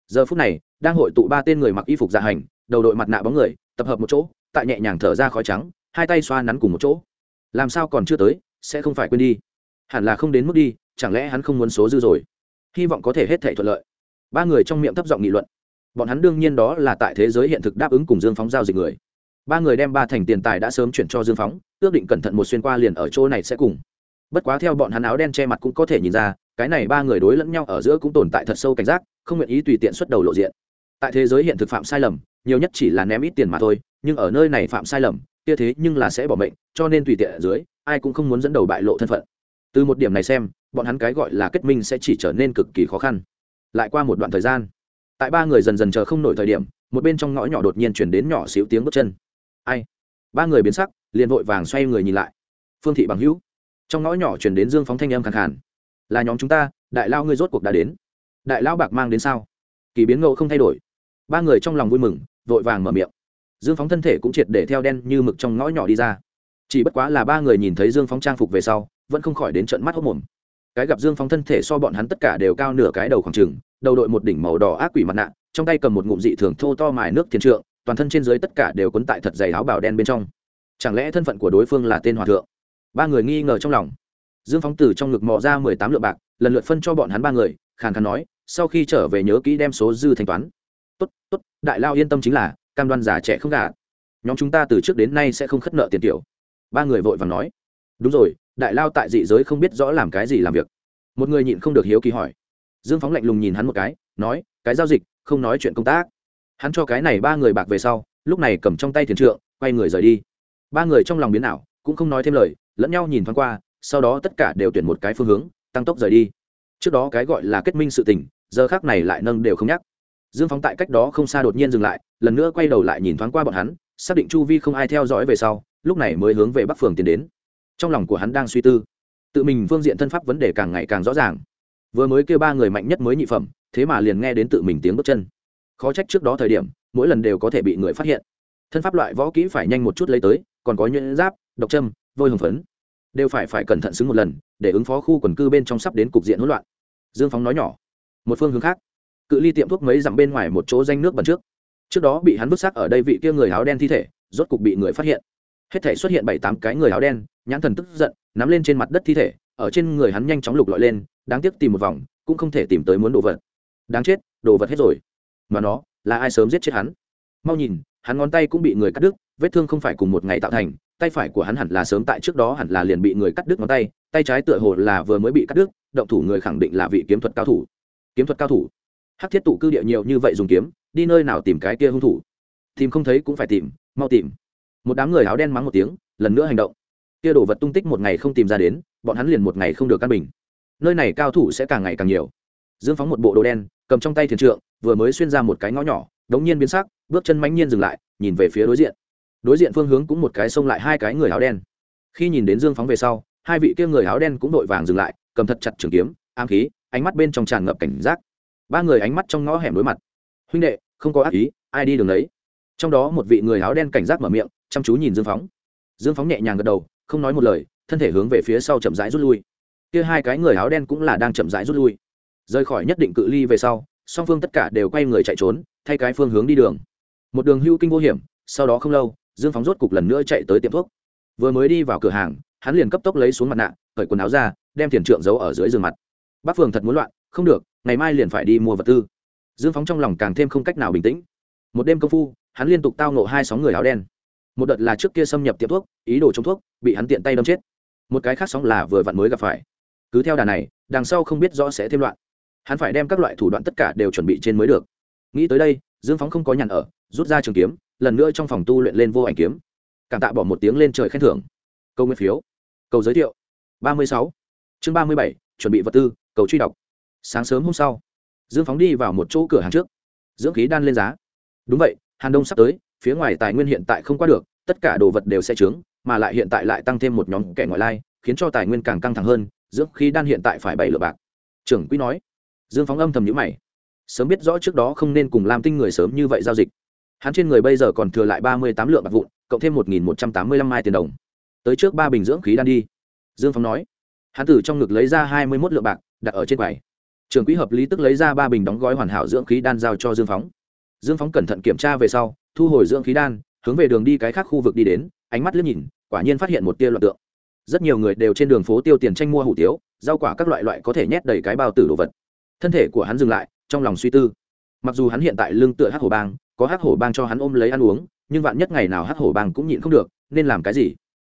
Giờ phút này, đang hội tụ ba tên người mặc y phục dạ hành, đầu đội mặt nạ bóng người, tập hợp một chỗ, tại nhẹ nhàng thở ra khói trắng, hai tay xoa nắn cùng một chỗ. Làm sao còn chưa tới, sẽ không phải quên đi. Hẳn là không đến mức đi, chẳng lẽ hắn không muốn số dư rồi? Hy vọng có thể hết thể thuận lợi ba người trong miệng thấp giọng nghị luận. Bọn hắn đương nhiên đó là tại thế giới hiện thực đáp ứng cùng dương phóng giao dịch người. Ba người đem ba thành tiền tài đã sớm chuyển cho dương phóng, ước định cẩn thận một xuyên qua liền ở chỗ này sẽ cùng. Bất quá theo bọn hắn áo đen che mặt cũng có thể nhìn ra, cái này ba người đối lẫn nhau ở giữa cũng tồn tại thật sâu cảnh giác, không nguyện ý tùy tiện xuất đầu lộ diện. Tại thế giới hiện thực phạm sai lầm, nhiều nhất chỉ là ném ít tiền mà thôi, nhưng ở nơi này phạm sai lầm, kia thế nhưng là sẽ bỏ mệnh, cho nên tùy tiện ở dưới, ai cũng không muốn dẫn đầu bại lộ thân phận. Từ một điểm này xem, bọn hắn cái gọi là kết minh sẽ chỉ trở nên cực kỳ khó khăn lại qua một đoạn thời gian. Tại ba người dần dần chờ không nổi thời điểm, một bên trong ngõ nhỏ đột nhiên chuyển đến nhỏ xíu tiếng bước chân. Ai? Ba người biến sắc, liền vội vàng xoay người nhìn lại. Phương thị bằng hữu. Trong ngõ nhỏ chuyển đến dương phóng thanh âm khẳng khàn. Là nhóm chúng ta, đại lao ngươi rốt cuộc đã đến. Đại lao bạc mang đến sao? Kỳ biến ngộ không thay đổi. Ba người trong lòng vui mừng, vội vàng mở miệng. Dương phóng thân thể cũng triệt để theo đen như mực trong ngõ nhỏ đi ra. Chỉ bất quá là ba người nhìn thấy dương phóng trang phục về sau, vẫn không khỏi đến trận mắt hốc mồm cái gặp dương phong thân thể so bọn hắn tất cả đều cao nửa cái đầu khoảng trừng đầu đội một đỉnh màu đỏ ác quỷ mặt nạ, trong tay cầm một ngụm dị thường thô to mài nước thiên trượng, toàn thân trên dưới tất cả đều quấn tại thật dày áo bào đen bên trong. Chẳng lẽ thân phận của đối phương là tên hòa thượng? Ba người nghi ngờ trong lòng. Dương phóng từ trong ngực mò ra mười tám lượng bạc, lần lượt phân cho bọn hắn ba người, khàn khàn nói, sau khi trở về nhớ kỹ đem số dư thanh toán. Tốt tốt, đại lao yên tâm chính là, cam đoan già trẻ không gà nhóm chúng ta từ trước đến nay sẽ không khất nợ tiền tiểu. Ba người vội vàng nói. Đúng rồi đại lao tại dị giới không biết rõ làm cái gì làm việc. Một người nhịn không được hiếu kỳ hỏi. Dương phóng lạnh lùng nhìn hắn một cái, nói, cái giao dịch, không nói chuyện công tác. Hắn cho cái này ba người bạc về sau, lúc này cầm trong tay thiền trượng, quay người rời đi. Ba người trong lòng biến ảo, cũng không nói thêm lời, lẫn nhau nhìn thoáng qua, sau đó tất cả đều tuyển một cái phương hướng, tăng tốc rời đi. Trước đó cái gọi là kết minh sự tình, giờ khác này lại nâng đều không nhắc. Dương phóng tại cách đó không xa đột nhiên dừng lại, lần nữa quay đầu lại nhìn thoáng qua bọn hắn, xác định chu vi không ai theo dõi về sau, lúc này mới hướng về bắc phường tiến đến trong lòng của hắn đang suy tư. Tự mình phương diện thân pháp vấn đề càng ngày càng rõ ràng. Vừa mới kêu ba người mạnh nhất mới nhị phẩm, thế mà liền nghe đến tự mình tiếng bước chân. Khó trách trước đó thời điểm, mỗi lần đều có thể bị người phát hiện. Thân pháp loại võ kỹ phải nhanh một chút lấy tới, còn có nhuyễn giáp, độc châm, vôi hồng phấn. Đều phải phải cẩn thận xứng một lần, để ứng phó khu quần cư bên trong sắp đến cục diện hỗn loạn. Dương phóng nói nhỏ. Một phương hướng khác. Cự ly tiệm thuốc mấy dặm bên ngoài một chỗ danh nước bẩn trước. Trước đó bị hắn vứt xác ở đây vị kia người áo đen thi thể, rốt cục bị người phát hiện hết thể xuất hiện bảy tám cái người áo đen, nhãn thần tức giận, nắm lên trên mặt đất thi thể, ở trên người hắn nhanh chóng lục lọi lên, đáng tiếc tìm một vòng, cũng không thể tìm tới muốn đồ vật. Đáng chết, đồ vật hết rồi. Mà nó, là ai sớm giết chết hắn? Mau nhìn, hắn ngón tay cũng bị người cắt đứt, vết thương không phải cùng một ngày tạo thành, tay phải của hắn hẳn là sớm tại trước đó hẳn là liền bị người cắt đứt ngón tay tay trái tựa hồ là vừa mới bị cắt đứt, động thủ người khẳng định là vị kiếm thuật cao thủ. Kiếm thuật cao thủ? Hắc thiết tụ cư địa nhiều như vậy dùng kiếm, đi nơi nào tìm cái kia hung thủ? Tìm không thấy cũng phải tìm, mau tìm một đám người áo đen mắng một tiếng, lần nữa hành động. Kia đồ vật tung tích một ngày không tìm ra đến, bọn hắn liền một ngày không được căn bình. Nơi này cao thủ sẽ càng ngày càng nhiều. Dương phóng một bộ đồ đen, cầm trong tay thiền trượng, vừa mới xuyên ra một cái ngõ nhỏ, đống nhiên biến sắc, bước chân mãnh nhiên dừng lại, nhìn về phía đối diện. Đối diện phương hướng cũng một cái xông lại hai cái người áo đen. Khi nhìn đến dương phóng về sau, hai vị kia người áo đen cũng đội vàng dừng lại, cầm thật chặt trường kiếm, ám khí, ánh mắt bên trong tràn ngập cảnh giác. Ba người ánh mắt trong ngõ hẻm đối mặt. Huynh đệ, không có ác ý, ai đi đường đấy? Trong đó một vị người áo đen cảnh giác mở miệng chăm chú nhìn dương phóng. Dương phóng nhẹ nhàng gật đầu, không nói một lời, thân thể hướng về phía sau chậm rãi rút lui. Kia hai cái người áo đen cũng là đang chậm rãi rút lui. Rời khỏi nhất định cự ly về sau, song phương tất cả đều quay người chạy trốn, thay cái phương hướng đi đường. Một đường hưu kinh vô hiểm, sau đó không lâu, dương phóng rốt cục lần nữa chạy tới tiệm thuốc. Vừa mới đi vào cửa hàng, hắn liền cấp tốc lấy xuống mặt nạ, cởi quần áo ra, đem tiền trượng giấu ở dưới giường mặt. Bác phường thật muốn loạn, không được, ngày mai liền phải đi mua vật tư. Dương phóng trong lòng càng thêm không cách nào bình tĩnh. Một đêm công phu, hắn liên tục tao nộ hai sóng người áo đen một đợt là trước kia xâm nhập tiệm thuốc, ý đồ chống thuốc, bị hắn tiện tay đâm chết. Một cái khác sóng là vừa vặn mới gặp phải. Cứ theo đà này, đằng sau không biết rõ sẽ thêm loạn. Hắn phải đem các loại thủ đoạn tất cả đều chuẩn bị trên mới được. Nghĩ tới đây, dương phóng không có nhàn ở, rút ra trường kiếm, lần nữa trong phòng tu luyện lên vô ảnh kiếm. Cảm tạ bỏ một tiếng lên trời khen thưởng. Câu nguyên phiếu. Câu giới thiệu. Ba mươi sáu. Chương ba mươi bảy, chuẩn bị vật tư, cầu truy đọc. Sáng sớm hôm sau, dương phóng đi vào một chỗ cửa hàng trước. Dưỡng khí đan lên giá. Đúng vậy, hàn đông sắp tới phía ngoài tài nguyên hiện tại không qua được, tất cả đồ vật đều sẽ trướng, mà lại hiện tại lại tăng thêm một nhóm kẻ ngoại lai, khiến cho tài nguyên càng căng thẳng hơn, dưỡng khí đan hiện tại phải bảy lượng bạc. Trưởng quỹ nói. Dương phóng âm thầm nhữ mày. Sớm biết rõ trước đó không nên cùng làm tinh người sớm như vậy giao dịch. Hắn trên người bây giờ còn thừa lại ba mươi tám lượng bạc vụn, cộng thêm một nghìn một trăm tám mươi lăm mai tiền đồng. Tới trước ba bình dưỡng khí đan đi. Dương phóng nói. Hắn từ trong ngực lấy ra hai mươi một lượng bạc, đặt ở trên quầy. Trưởng quỹ hợp lý tức lấy ra ba bình đóng gói hoàn hảo dưỡng khí đan giao cho dương phóng. Dương phóng cẩn thận kiểm tra về sau thu hồi dưỡng khí đan, hướng về đường đi cái khác khu vực đi đến, ánh mắt liếc nhìn, quả nhiên phát hiện một tia loạn tượng. Rất nhiều người đều trên đường phố tiêu tiền tranh mua hủ tiếu, rau quả các loại loại có thể nhét đầy cái bao tử đồ vật. Thân thể của hắn dừng lại, trong lòng suy tư. Mặc dù hắn hiện tại lưng tựa hắc hổ bang, có hắc hổ bang cho hắn ôm lấy ăn uống, nhưng vạn nhất ngày nào hắc hổ bang cũng nhịn không được, nên làm cái gì?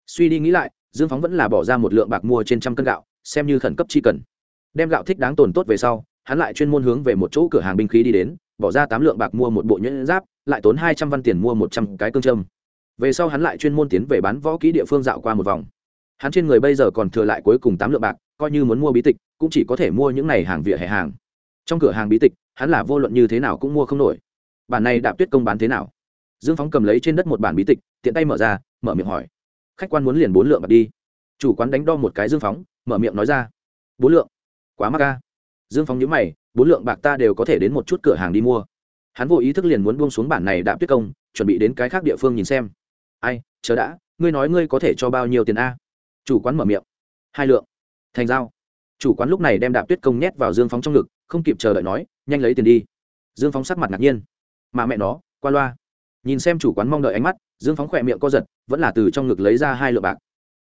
Suy đi nghĩ lại, dương phóng vẫn là bỏ ra một lượng bạc mua trên trăm cân gạo, xem như khẩn cấp chi cần. Đem gạo thích đáng tồn tốt về sau, hắn lại chuyên môn hướng về một chỗ cửa hàng binh khí đi đến bỏ ra tám lượng bạc mua một bộ nhuyễn giáp, lại tốn hai trăm văn tiền mua một trăm cái cương trâm về sau hắn lại chuyên môn tiến về bán võ kỹ địa phương dạo qua một vòng. Hắn trên người bây giờ còn thừa lại cuối cùng tám lượng bạc, coi như muốn mua bí tịch, cũng chỉ có thể mua những này hàng vỉa hè hàng. Trong cửa hàng bí tịch, hắn là vô luận như thế nào cũng mua không nổi. Bản này đạp tuyết công bán thế nào? Dương phóng cầm lấy trên đất một bản bí tịch, tiện tay mở ra, mở miệng hỏi. Khách quan muốn liền bốn lượng bạc đi. Chủ quán đánh đo một cái dương phóng, mở miệng nói ra. Bốn lượng? Quá mắc ca dương phóng nhớ mày bốn lượng bạc ta đều có thể đến một chút cửa hàng đi mua. Hắn vô ý thức liền muốn buông xuống bản này đạp tuyết công, chuẩn bị đến cái khác địa phương nhìn xem. Ai, chờ đã, ngươi nói ngươi có thể cho bao nhiêu tiền a? Chủ quán mở miệng. Hai lượng. Thành giao. Chủ quán lúc này đem đạp tuyết công nhét vào dương phóng trong ngực, không kịp chờ đợi nói, nhanh lấy tiền đi. Dương phóng sắc mặt ngạc nhiên. Mà mẹ nó, qua loa. Nhìn xem chủ quán mong đợi ánh mắt, dương phóng khỏe miệng co giật, vẫn là từ trong ngực lấy ra hai lượng bạc.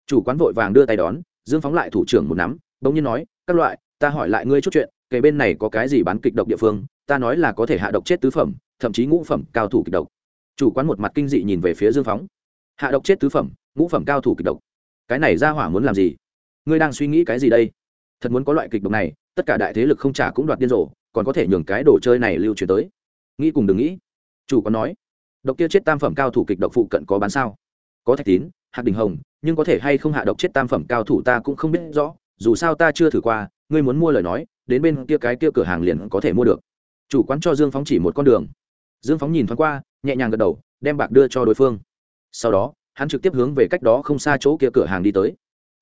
Chủ quán vội vàng đưa tay đón, dương phóng lại thủ trưởng một nắm, bỗng nhiên nói, các loại, ta hỏi lại ngươi chút chuyện kể bên này có cái gì bán kịch độc địa phương, ta nói là có thể hạ độc chết tứ phẩm, thậm chí ngũ phẩm cao thủ kịch độc. Chủ quán một mặt kinh dị nhìn về phía dương phóng. Hạ độc chết tứ phẩm, ngũ phẩm cao thủ kịch độc. Cái này ra hỏa muốn làm gì? Ngươi đang suy nghĩ cái gì đây? Thật muốn có loại kịch độc này, tất cả đại thế lực không trả cũng đoạt điên rồ, còn có thể nhường cái đồ chơi này lưu truyền tới. Nghĩ cùng đừng nghĩ. Chủ quán nói. Độc kia chết tam phẩm cao thủ kịch độc phụ cận có bán sao? Có thạch tín hạt đình hồng, nhưng có thể hay không hạ độc chết tam phẩm cao thủ ta cũng không biết rõ, dù sao ta chưa thử qua, ngươi muốn mua lời nói đến bên kia cái kia cửa hàng liền có thể mua được. Chủ quán cho dương phóng chỉ một con đường. Dương phóng nhìn thoáng qua, nhẹ nhàng gật đầu, đem bạc đưa cho đối phương. Sau đó, hắn trực tiếp hướng về cách đó không xa chỗ kia cửa hàng đi tới.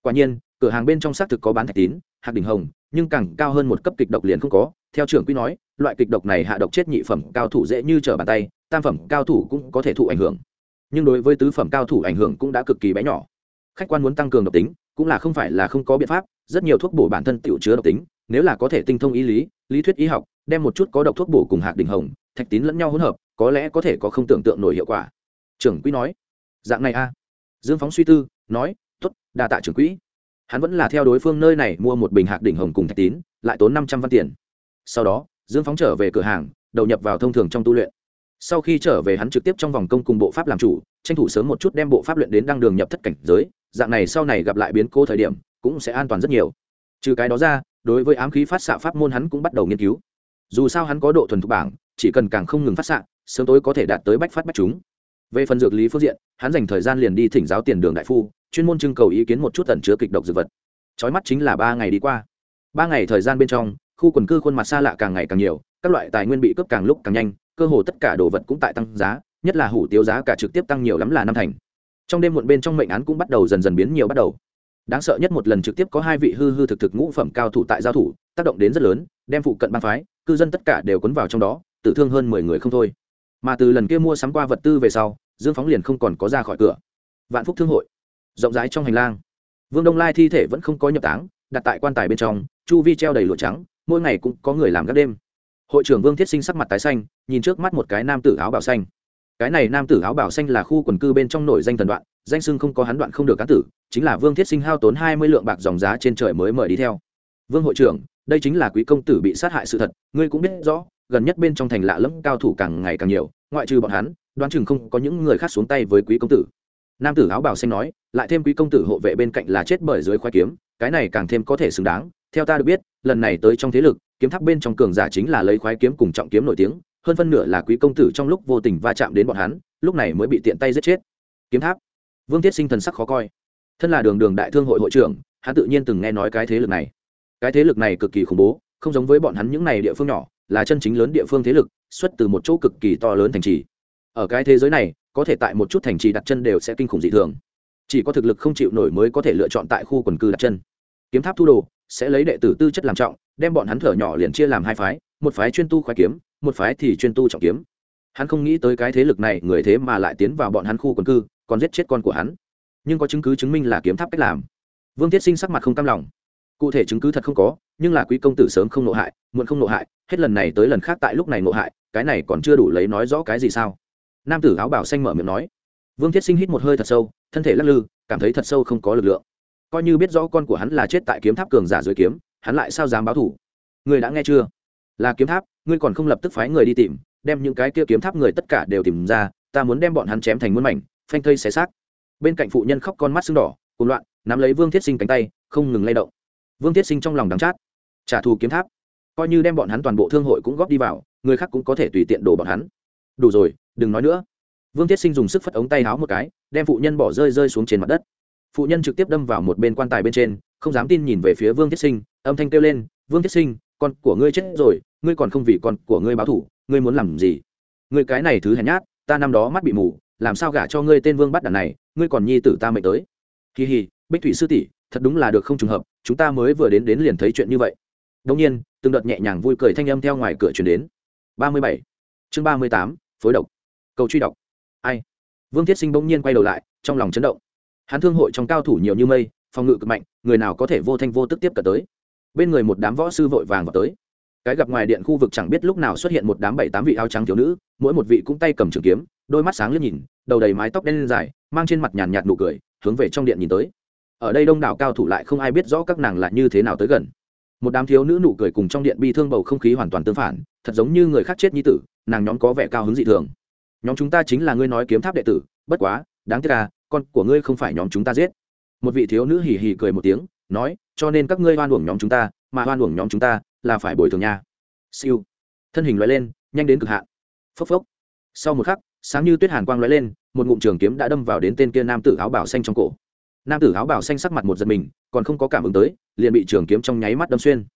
Quả nhiên, cửa hàng bên trong xác thực có bán thạch tín, hạt đình hồng, nhưng càng cao hơn một cấp kịch độc liền không có. Theo trưởng quy nói, loại kịch độc này hạ độc chết nhị phẩm cao thủ dễ như trở bàn tay, tam phẩm cao thủ cũng có thể thụ ảnh hưởng. Nhưng đối với tứ phẩm cao thủ ảnh hưởng cũng đã cực kỳ bé nhỏ. Khách quan muốn tăng cường độc tính, cũng là không phải là không có biện pháp, rất nhiều thuốc bổ bản thân tự chứa độc tính nếu là có thể tinh thông ý lý lý thuyết y học, đem một chút có độc thuốc bổ cùng hạt đình hồng, thạch tín lẫn nhau hỗn hợp, có lẽ có thể có không tưởng tượng nổi hiệu quả. Trưởng quỹ nói, dạng này a dương phóng suy tư, nói t ố t đa tạ trưởng quỹ. Hắn vẫn là theo đối phương nơi này mua một bình hạt đỉnh hồng cùng thạch tín, lại tốn năm trăm văn tiền. Sau đó, dương phóng trở về cửa hàng, đầu nhập vào thông thường trong tu luyện. Sau khi trở về, hắn trực tiếp trong vòng công cùng bộ pháp làm chủ, tranh thủ sớm một chút đem bộ pháp luyện đến đăng đường nhập thất cảnh giới. Dạng này sau này gặp lại biến cố thời điểm, cũng sẽ an toàn rất nhiều. Trừ cái đó ra đối với ám khí phát xạ pháp môn hắn cũng bắt đầu nghiên cứu. Dù sao hắn có độ thuần thục bảng, chỉ cần càng không ngừng phát xạ, sớm tối có thể đạt tới bách phát bách chúng. Về phần dược lý phương diện, hắn dành thời gian liền đi thỉnh giáo tiền đường đại phu, chuyên môn trưng cầu ý kiến một chút tẩn chứa kịch độc dược vật. Trói mắt chính là ba ngày đi qua. Ba ngày thời gian bên trong, khu quần cư khuôn mặt xa lạ càng ngày càng nhiều, các loại tài nguyên bị cướp càng lúc càng nhanh, cơ hồ tất cả đồ vật cũng tại tăng giá, nhất là hủ tiếu giá cả trực tiếp tăng nhiều lắm là năm thành. Trong đêm muộn bên trong mệnh án cũng bắt đầu dần dần biến nhiều bắt đầu đáng sợ nhất một lần trực tiếp có hai vị hư hư thực thực ngũ phẩm cao thủ tại giao thủ, tác động đến rất lớn, đem phụ cận bang phái, cư dân tất cả đều cuốn vào trong đó, tử thương hơn mười người không thôi. Mà từ lần kia mua sắm qua vật tư về sau, dương phóng liền không còn có ra khỏi cửa. Vạn phúc thương hội, rộng rãi trong hành lang. Vương đông lai thi thể vẫn không có nhập táng, đặt tại quan tài bên trong, chu vi treo đầy lụa trắng, mỗi ngày cũng có người làm các đêm. Hội trưởng vương thiết sinh sắc mặt tái xanh, nhìn trước mắt một cái nam tử áo bảo xanh. Cái này nam tử áo bảo xanh là khu quần cư bên trong nổi danh thần đoạn danh sưng không có hắn đoạn không được cán tử, chính là vương thiết sinh hao tốn hai mươi lượng bạc dòng giá trên trời mới mời đi theo. Vương hội trưởng, đây chính là quý công tử bị sát hại sự thật, ngươi cũng biết rõ, gần nhất bên trong thành lạ lẫm cao thủ càng ngày càng nhiều, ngoại trừ bọn hắn, đoán chừng không có những người khác xuống tay với quý công tử. Nam tử áo bào xanh nói, lại thêm quý công tử hộ vệ bên cạnh là chết bởi dưới khoai kiếm, cái này càng thêm có thể xứng đáng, theo ta được biết, lần này tới trong thế lực, kiếm tháp bên trong cường giả chính là lấy khoái kiếm cùng trọng kiếm nổi tiếng, hơn phân nửa là quý công tử trong lúc vô tình va chạm đến bọn hắn, lúc này mới bị tiện tay giết chết. Kiếm tháp vương thiết sinh thần sắc khó coi. Thân là đường đường đại thương hội hội trưởng, hắn tự nhiên từng nghe nói cái thế lực này. Cái thế lực này cực kỳ khủng bố, không giống với bọn hắn những này địa phương nhỏ, là chân chính lớn địa phương thế lực, xuất từ một chỗ cực kỳ to lớn thành trì. Ở cái thế giới này, có thể tại một chút thành trì đặt chân đều sẽ kinh khủng dị thường. Chỉ có thực lực không chịu nổi mới có thể lựa chọn tại khu quần cư đặt chân. Kiếm tháp thu đồ, sẽ lấy đệ tử tư chất làm trọng, đem bọn hắn thở nhỏ liền chia làm hai phái, một phái chuyên tu khoái kiếm, một phái thì chuyên tu trọng kiếm. Hắn không nghĩ tới cái thế lực này người thế mà lại tiến vào bọn hắn khu quần cư còn giết chết con của hắn. Nhưng có chứng cứ chứng minh là kiếm tháp cách làm. Vương thiết sinh sắc mặt không cam lòng. Cụ thể chứng cứ thật không có, nhưng là quý công tử sớm không nộ hại, muộn không nộ hại, hết lần này tới lần khác tại lúc này nộ hại, cái này còn chưa đủ lấy nói rõ cái gì sao? Nam tử áo bảo xanh mở miệng nói. Vương thiết sinh hít một hơi thật sâu, thân thể lắc lư, cảm thấy thật sâu không có lực lượng. Coi như biết rõ con của hắn là chết tại kiếm tháp cường giả dưới kiếm, hắn lại sao dám báo thủ người đã nghe chưa? Là kiếm tháp, ngươi còn không lập tức phái người đi tìm, đem những cái kia kiếm tháp người tất cả đều tìm ra, ta muốn đem bọn hắn chém thành muôn mảnh phanh thây xé xác. Bên cạnh phụ nhân khóc con mắt sưng đỏ, cuồng loạn, nắm lấy vương thiết sinh cánh tay, không ngừng lay động. Vương thiết sinh trong lòng đắng chát. Trả thù kiếm tháp. Coi như đem bọn hắn toàn bộ thương hội cũng góp đi vào, người khác cũng có thể tùy tiện đổ bọn hắn. Đủ rồi, đừng nói nữa. Vương thiết sinh dùng sức phất ống tay háo một cái, đem phụ nhân bỏ rơi rơi xuống trên mặt đất. Phụ nhân trực tiếp đâm vào một bên quan tài bên trên, không dám tin nhìn về phía vương thiết sinh, âm thanh kêu lên, vương thiết sinh, con của ngươi chết rồi, ngươi còn không vì con của ngươi báo thủ ngươi muốn làm gì? Ngươi cái này thứ hèn nhát, ta năm đó mắt bị mù làm sao gả cho ngươi tên vương bắt đàn này, ngươi còn nhi tử ta mệnh tới. Kỳ hì, bích thủy sư tỷ, thật đúng là được không trùng hợp, chúng ta mới vừa đến đến liền thấy chuyện như vậy. Đông nhiên, từng đợt nhẹ nhàng vui cười thanh âm theo ngoài cửa chuyển đến. Ba mươi bảy, chương ba mươi tám, phối độc. Cầu truy đọc ai? Vương thiết sinh bỗng nhiên quay đầu lại, trong lòng chấn động. Hắn thương hội trong cao thủ nhiều như mây, phòng ngự cực mạnh, người nào có thể vô thanh vô tức tiếp cận tới? Bên người một đám võ sư vội vàng vào tới cái gặp ngoài điện khu vực chẳng biết lúc nào xuất hiện một đám bảy tám vị áo trắng thiếu nữ, mỗi một vị cũng tay cầm trường kiếm, đôi mắt sáng liếc nhìn, đầu đầy mái tóc đen dài, mang trên mặt nhàn nhạt nụ cười, hướng về trong điện nhìn tới. Ở đây đông đảo cao thủ lại không ai biết rõ các nàng là như thế nào tới gần. Một đám thiếu nữ nụ cười cùng trong điện bi thương bầu không khí hoàn toàn tương phản, thật giống như người khác chết như tử, nàng nhóm có vẻ cao hứng dị thường. Nhóm chúng ta chính là ngươi nói kiếm tháp đệ tử, bất quá, đáng tiếc là con của ngươi không phải nhóm chúng ta giết. Một vị thiếu nữ hì hì cười một tiếng, nói, cho nên các ngươi oan uổng nhóm chúng ta, mà oan uổng nhóm chúng ta là phải bồi thường nha. Siêu. Thân hình loại lên, nhanh đến cực hạn. Phốc phốc. Sau một khắc, sáng như tuyết hàn quang lóe lên, một ngụm trường kiếm đã đâm vào đến tên kia nam tử áo bảo xanh trong cổ. Nam tử áo bảo xanh sắc mặt một giật mình, còn không có cảm ứng tới, liền bị trường kiếm trong nháy mắt đâm xuyên.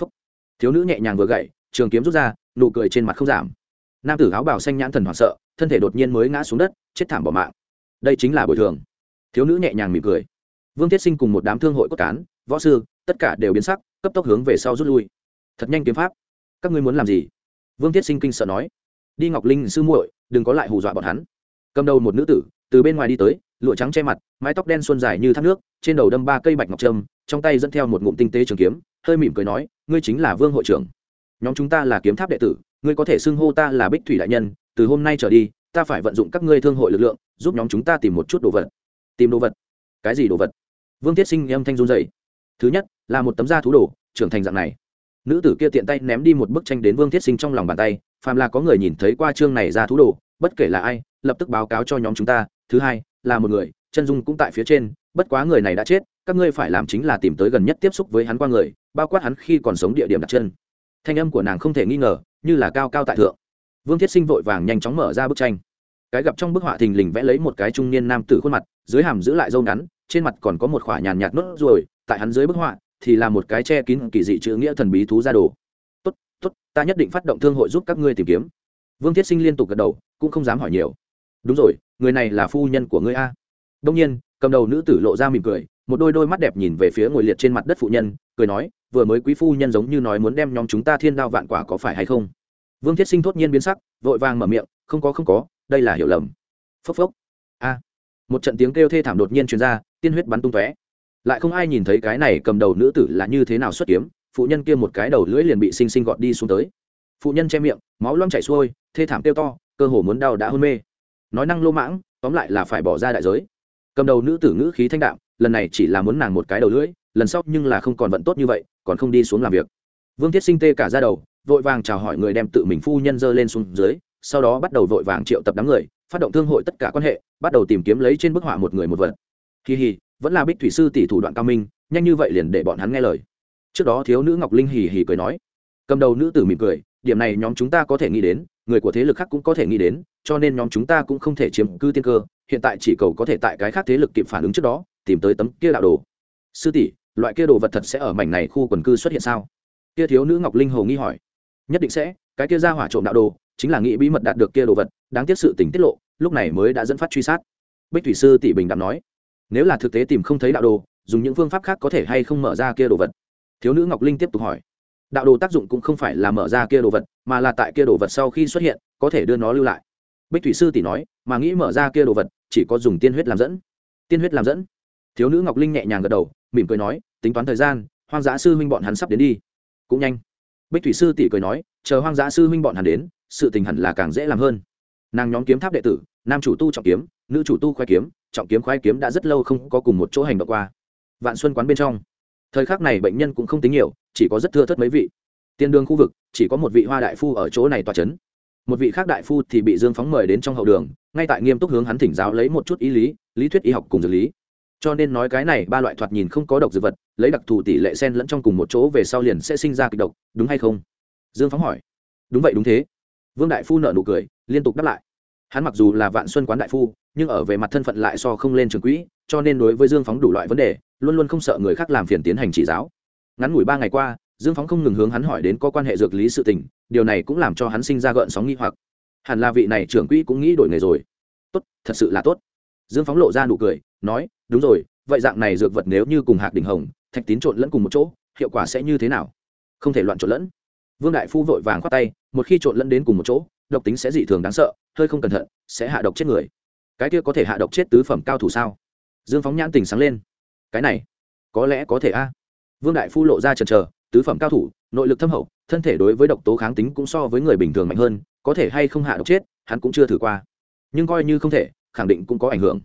Phốc. Thiếu nữ nhẹ nhàng vừa gậy, trường kiếm rút ra, nụ cười trên mặt không giảm. Nam tử áo bảo xanh nhãn thần hoảng sợ, thân thể đột nhiên mới ngã xuống đất, chết thảm bỏ mạng. Đây chính là bồi thường. Thiếu nữ nhẹ nhàng mỉm cười. Vương thiết sinh cùng một đám thương hội cốt cán, võ sư, tất cả đều biến sắc, cấp tốc hướng về sau rút lui thật nhanh kiếm pháp. Các ngươi muốn làm gì? Vương thiết sinh kinh sợ nói. Đi ngọc linh sư muội, đừng có lại hù dọa bọn hắn. Cầm đầu một nữ tử, từ bên ngoài đi tới, lụa trắng che mặt, mái tóc đen xuân dài như thác nước, trên đầu đâm ba cây bạch ngọc trâm, trong tay dẫn theo một ngụm tinh tế trường kiếm, hơi mỉm cười nói, ngươi chính là vương hội trưởng. Nhóm chúng ta là kiếm tháp đệ tử, ngươi có thể xưng hô ta là bích thủy đại nhân, từ hôm nay trở đi, ta phải vận dụng các ngươi thương hội lực lượng, giúp nhóm chúng ta tìm một chút đồ vật. Tìm đồ vật? Cái gì đồ vật? Vương thiết sinh âm thanh run dày thứ nhất, là một tấm da thú đồ, trưởng thành dạng này nữ tử kia tiện tay ném đi một bức tranh đến vương thiết sinh trong lòng bàn tay, phàm là có người nhìn thấy qua chương này ra thú đồ, bất kể là ai, lập tức báo cáo cho nhóm chúng ta, thứ hai, là một người, chân dung cũng tại phía trên, bất quá người này đã chết, các ngươi phải làm chính là tìm tới gần nhất tiếp xúc với hắn qua người, bao quát hắn khi còn sống địa điểm đặt chân. Thanh âm của nàng không thể nghi ngờ, như là cao cao tại thượng. Vương thiết sinh vội vàng nhanh chóng mở ra bức tranh. Cái gặp trong bức họa thình lình vẽ lấy một cái trung niên nam tử khuôn mặt, dưới hàm giữ lại râu ngắn, trên mặt còn có một khỏa nhàn nhạt nốt ruồi, tại hắn dưới bức họa thì là một cái che kín kỳ dị chữ nghĩa thần bí thú ra đồ. Tốt tốt, ta nhất định phát động thương hội giúp các ngươi tìm kiếm. Vương thiết sinh liên tục gật đầu, cũng không dám hỏi nhiều. Đúng rồi, người này là phu nhân của ngươi a. Đông nhiên, cầm đầu nữ tử lộ ra mỉm cười, một đôi đôi mắt đẹp nhìn về phía ngồi liệt trên mặt đất phụ nhân, cười nói, vừa mới quý phu nhân giống như nói muốn đem nhóm chúng ta thiên đao vạn quả có phải hay không? Vương thiết sinh thốt nhiên biến sắc, vội vàng mở miệng, không có không có, đây là hiểu lầm. Phốc phốc. A. Một trận tiếng kêu thê thảm đột nhiên truyền ra, tiên huyết bắn tung tóe lại không ai nhìn thấy cái này cầm đầu nữ tử là như thế nào xuất kiếm, phụ nhân kia một cái đầu lưỡi liền bị xinh xinh gọt đi xuống tới. Phụ nhân che miệng, máu loang chảy xuôi, thê thảm kêu to, cơ hồ muốn đau đã hôn mê. Nói năng lô mãng, tóm lại là phải bỏ ra đại giới. Cầm đầu nữ tử ngữ khí thanh đạm, lần này chỉ là muốn nàng một cái đầu lưỡi, lần sau nhưng là không còn vận tốt như vậy, còn không đi xuống làm việc. Vương thiết sinh tê cả ra đầu, vội vàng chào hỏi người đem tự mình phu nhân dơ lên xuống dưới, sau đó bắt đầu vội vàng triệu tập đám người, phát động thương hội tất cả quan hệ, bắt đầu tìm kiếm lấy trên bức họa một người một vật. Kỳ hì vẫn là bích thủy sư tỷ thủ đoạn cao minh, nhanh như vậy liền để bọn hắn nghe lời. Trước đó thiếu nữ ngọc linh hì hì cười nói, cầm đầu nữ tử mỉm cười, điểm này nhóm chúng ta có thể nghĩ đến, người của thế lực khác cũng có thể nghĩ đến, cho nên nhóm chúng ta cũng không thể chiếm cư tiên cơ, hiện tại chỉ cầu có thể tại cái khác thế lực kịp phản ứng trước đó, tìm tới tấm kia đạo đồ. Sư tỷ, loại kia đồ vật thật sẽ ở mảnh này khu quần cư xuất hiện sao? Kia thiếu nữ ngọc linh hồ nghi hỏi. Nhất định sẽ, cái kia ra hỏa trộm đạo đồ, chính là nghĩ bí mật đạt được kia đồ vật, đáng tiếc sự tình tiết lộ, lúc này mới đã dẫn phát truy sát. Bích thủy sư tỷ bình đạm nói nếu là thực tế tìm không thấy đạo đồ, dùng những phương pháp khác có thể hay không mở ra kia đồ vật? Thiếu nữ ngọc linh tiếp tục hỏi. Đạo đồ tác dụng cũng không phải là mở ra kia đồ vật, mà là tại kia đồ vật sau khi xuất hiện, có thể đưa nó lưu lại. Bích thủy sư tỷ nói, mà nghĩ mở ra kia đồ vật, chỉ có dùng tiên huyết làm dẫn. Tiên huyết làm dẫn. Thiếu nữ ngọc linh nhẹ nhàng gật đầu, mỉm cười nói, tính toán thời gian, hoang dã sư huynh bọn hắn sắp đến đi. Cũng nhanh. Bích thủy sư tỷ cười nói, chờ hoang dã sư huynh bọn hắn đến, sự tình hẳn là càng dễ làm hơn. Nàng nhóm kiếm tháp đệ tử, nam chủ tu trọng kiếm, nữ chủ tu khoe kiếm trọng kiếm khoái kiếm đã rất lâu không có cùng một chỗ hành động qua. Vạn xuân quán bên trong, thời khắc này bệnh nhân cũng không tính nhiều, chỉ có rất thưa thớt mấy vị. Tiền đường khu vực, chỉ có một vị hoa đại phu ở chỗ này tòa c h ấ n một vị khác đại phu thì bị dương phóng mời đến trong hậu đường, ngay tại nghiêm túc hướng hắn thỉnh giáo lấy một chút ý lý lý thuyết y học cùng dược lý. Cho nên nói cái này, ba loại thoạt nhìn không có độc dược vật, lấy đặc thù tỷ lệ sen lẫn trong cùng một chỗ về sau liền sẽ sinh ra kịch độc, đúng hay không? Dương phóng hỏi. Đúng vậy, đúng thế. Vương đại phu nợ nụ cười, liên tục đáp lại hắn mặc dù là vạn xuân quán đại phu, nhưng ở về mặt thân phận lại so không lên trường quỹ, cho nên đối với dương phóng đủ loại vấn đề, luôn luôn không sợ người khác làm phiền tiến hành chỉ giáo. Ngắn ngủi ba ngày qua, dương phóng không ngừng hướng hắn hỏi đến có quan hệ dược lý sự tình, điều này cũng làm cho hắn sinh ra gợn sóng nghi hoặc. Hẳn là vị này trưởng quỹ cũng nghĩ đổi nghề rồi. Tốt, thật sự là tốt. Dương phóng lộ ra nụ cười, nói, đúng rồi, vậy dạng này dược vật nếu như cùng hạc đỉnh hồng, thạch tín trộn lẫn cùng một chỗ, hiệu quả sẽ như thế nào? Không thể loạn trộn lẫn. Vương đại phu vội vàng khoát tay, một khi trộn lẫn đến cùng một chỗ, độc tính sẽ dị thường đáng sợ hơi không cẩn thận, sẽ hạ độc chết người. Cái kia có thể hạ độc chết tứ phẩm cao thủ sao? Dương phóng nhãn tình sáng lên. Cái này, có lẽ có thể a. Vương đại phu lộ ra trần chờ, tứ phẩm cao thủ, nội lực thâm hậu, thân thể đối với độc tố kháng tính cũng so với người bình thường mạnh hơn, có thể hay không hạ độc chết, hắn cũng chưa thử qua. Nhưng coi như không thể, khẳng định cũng có ảnh hưởng.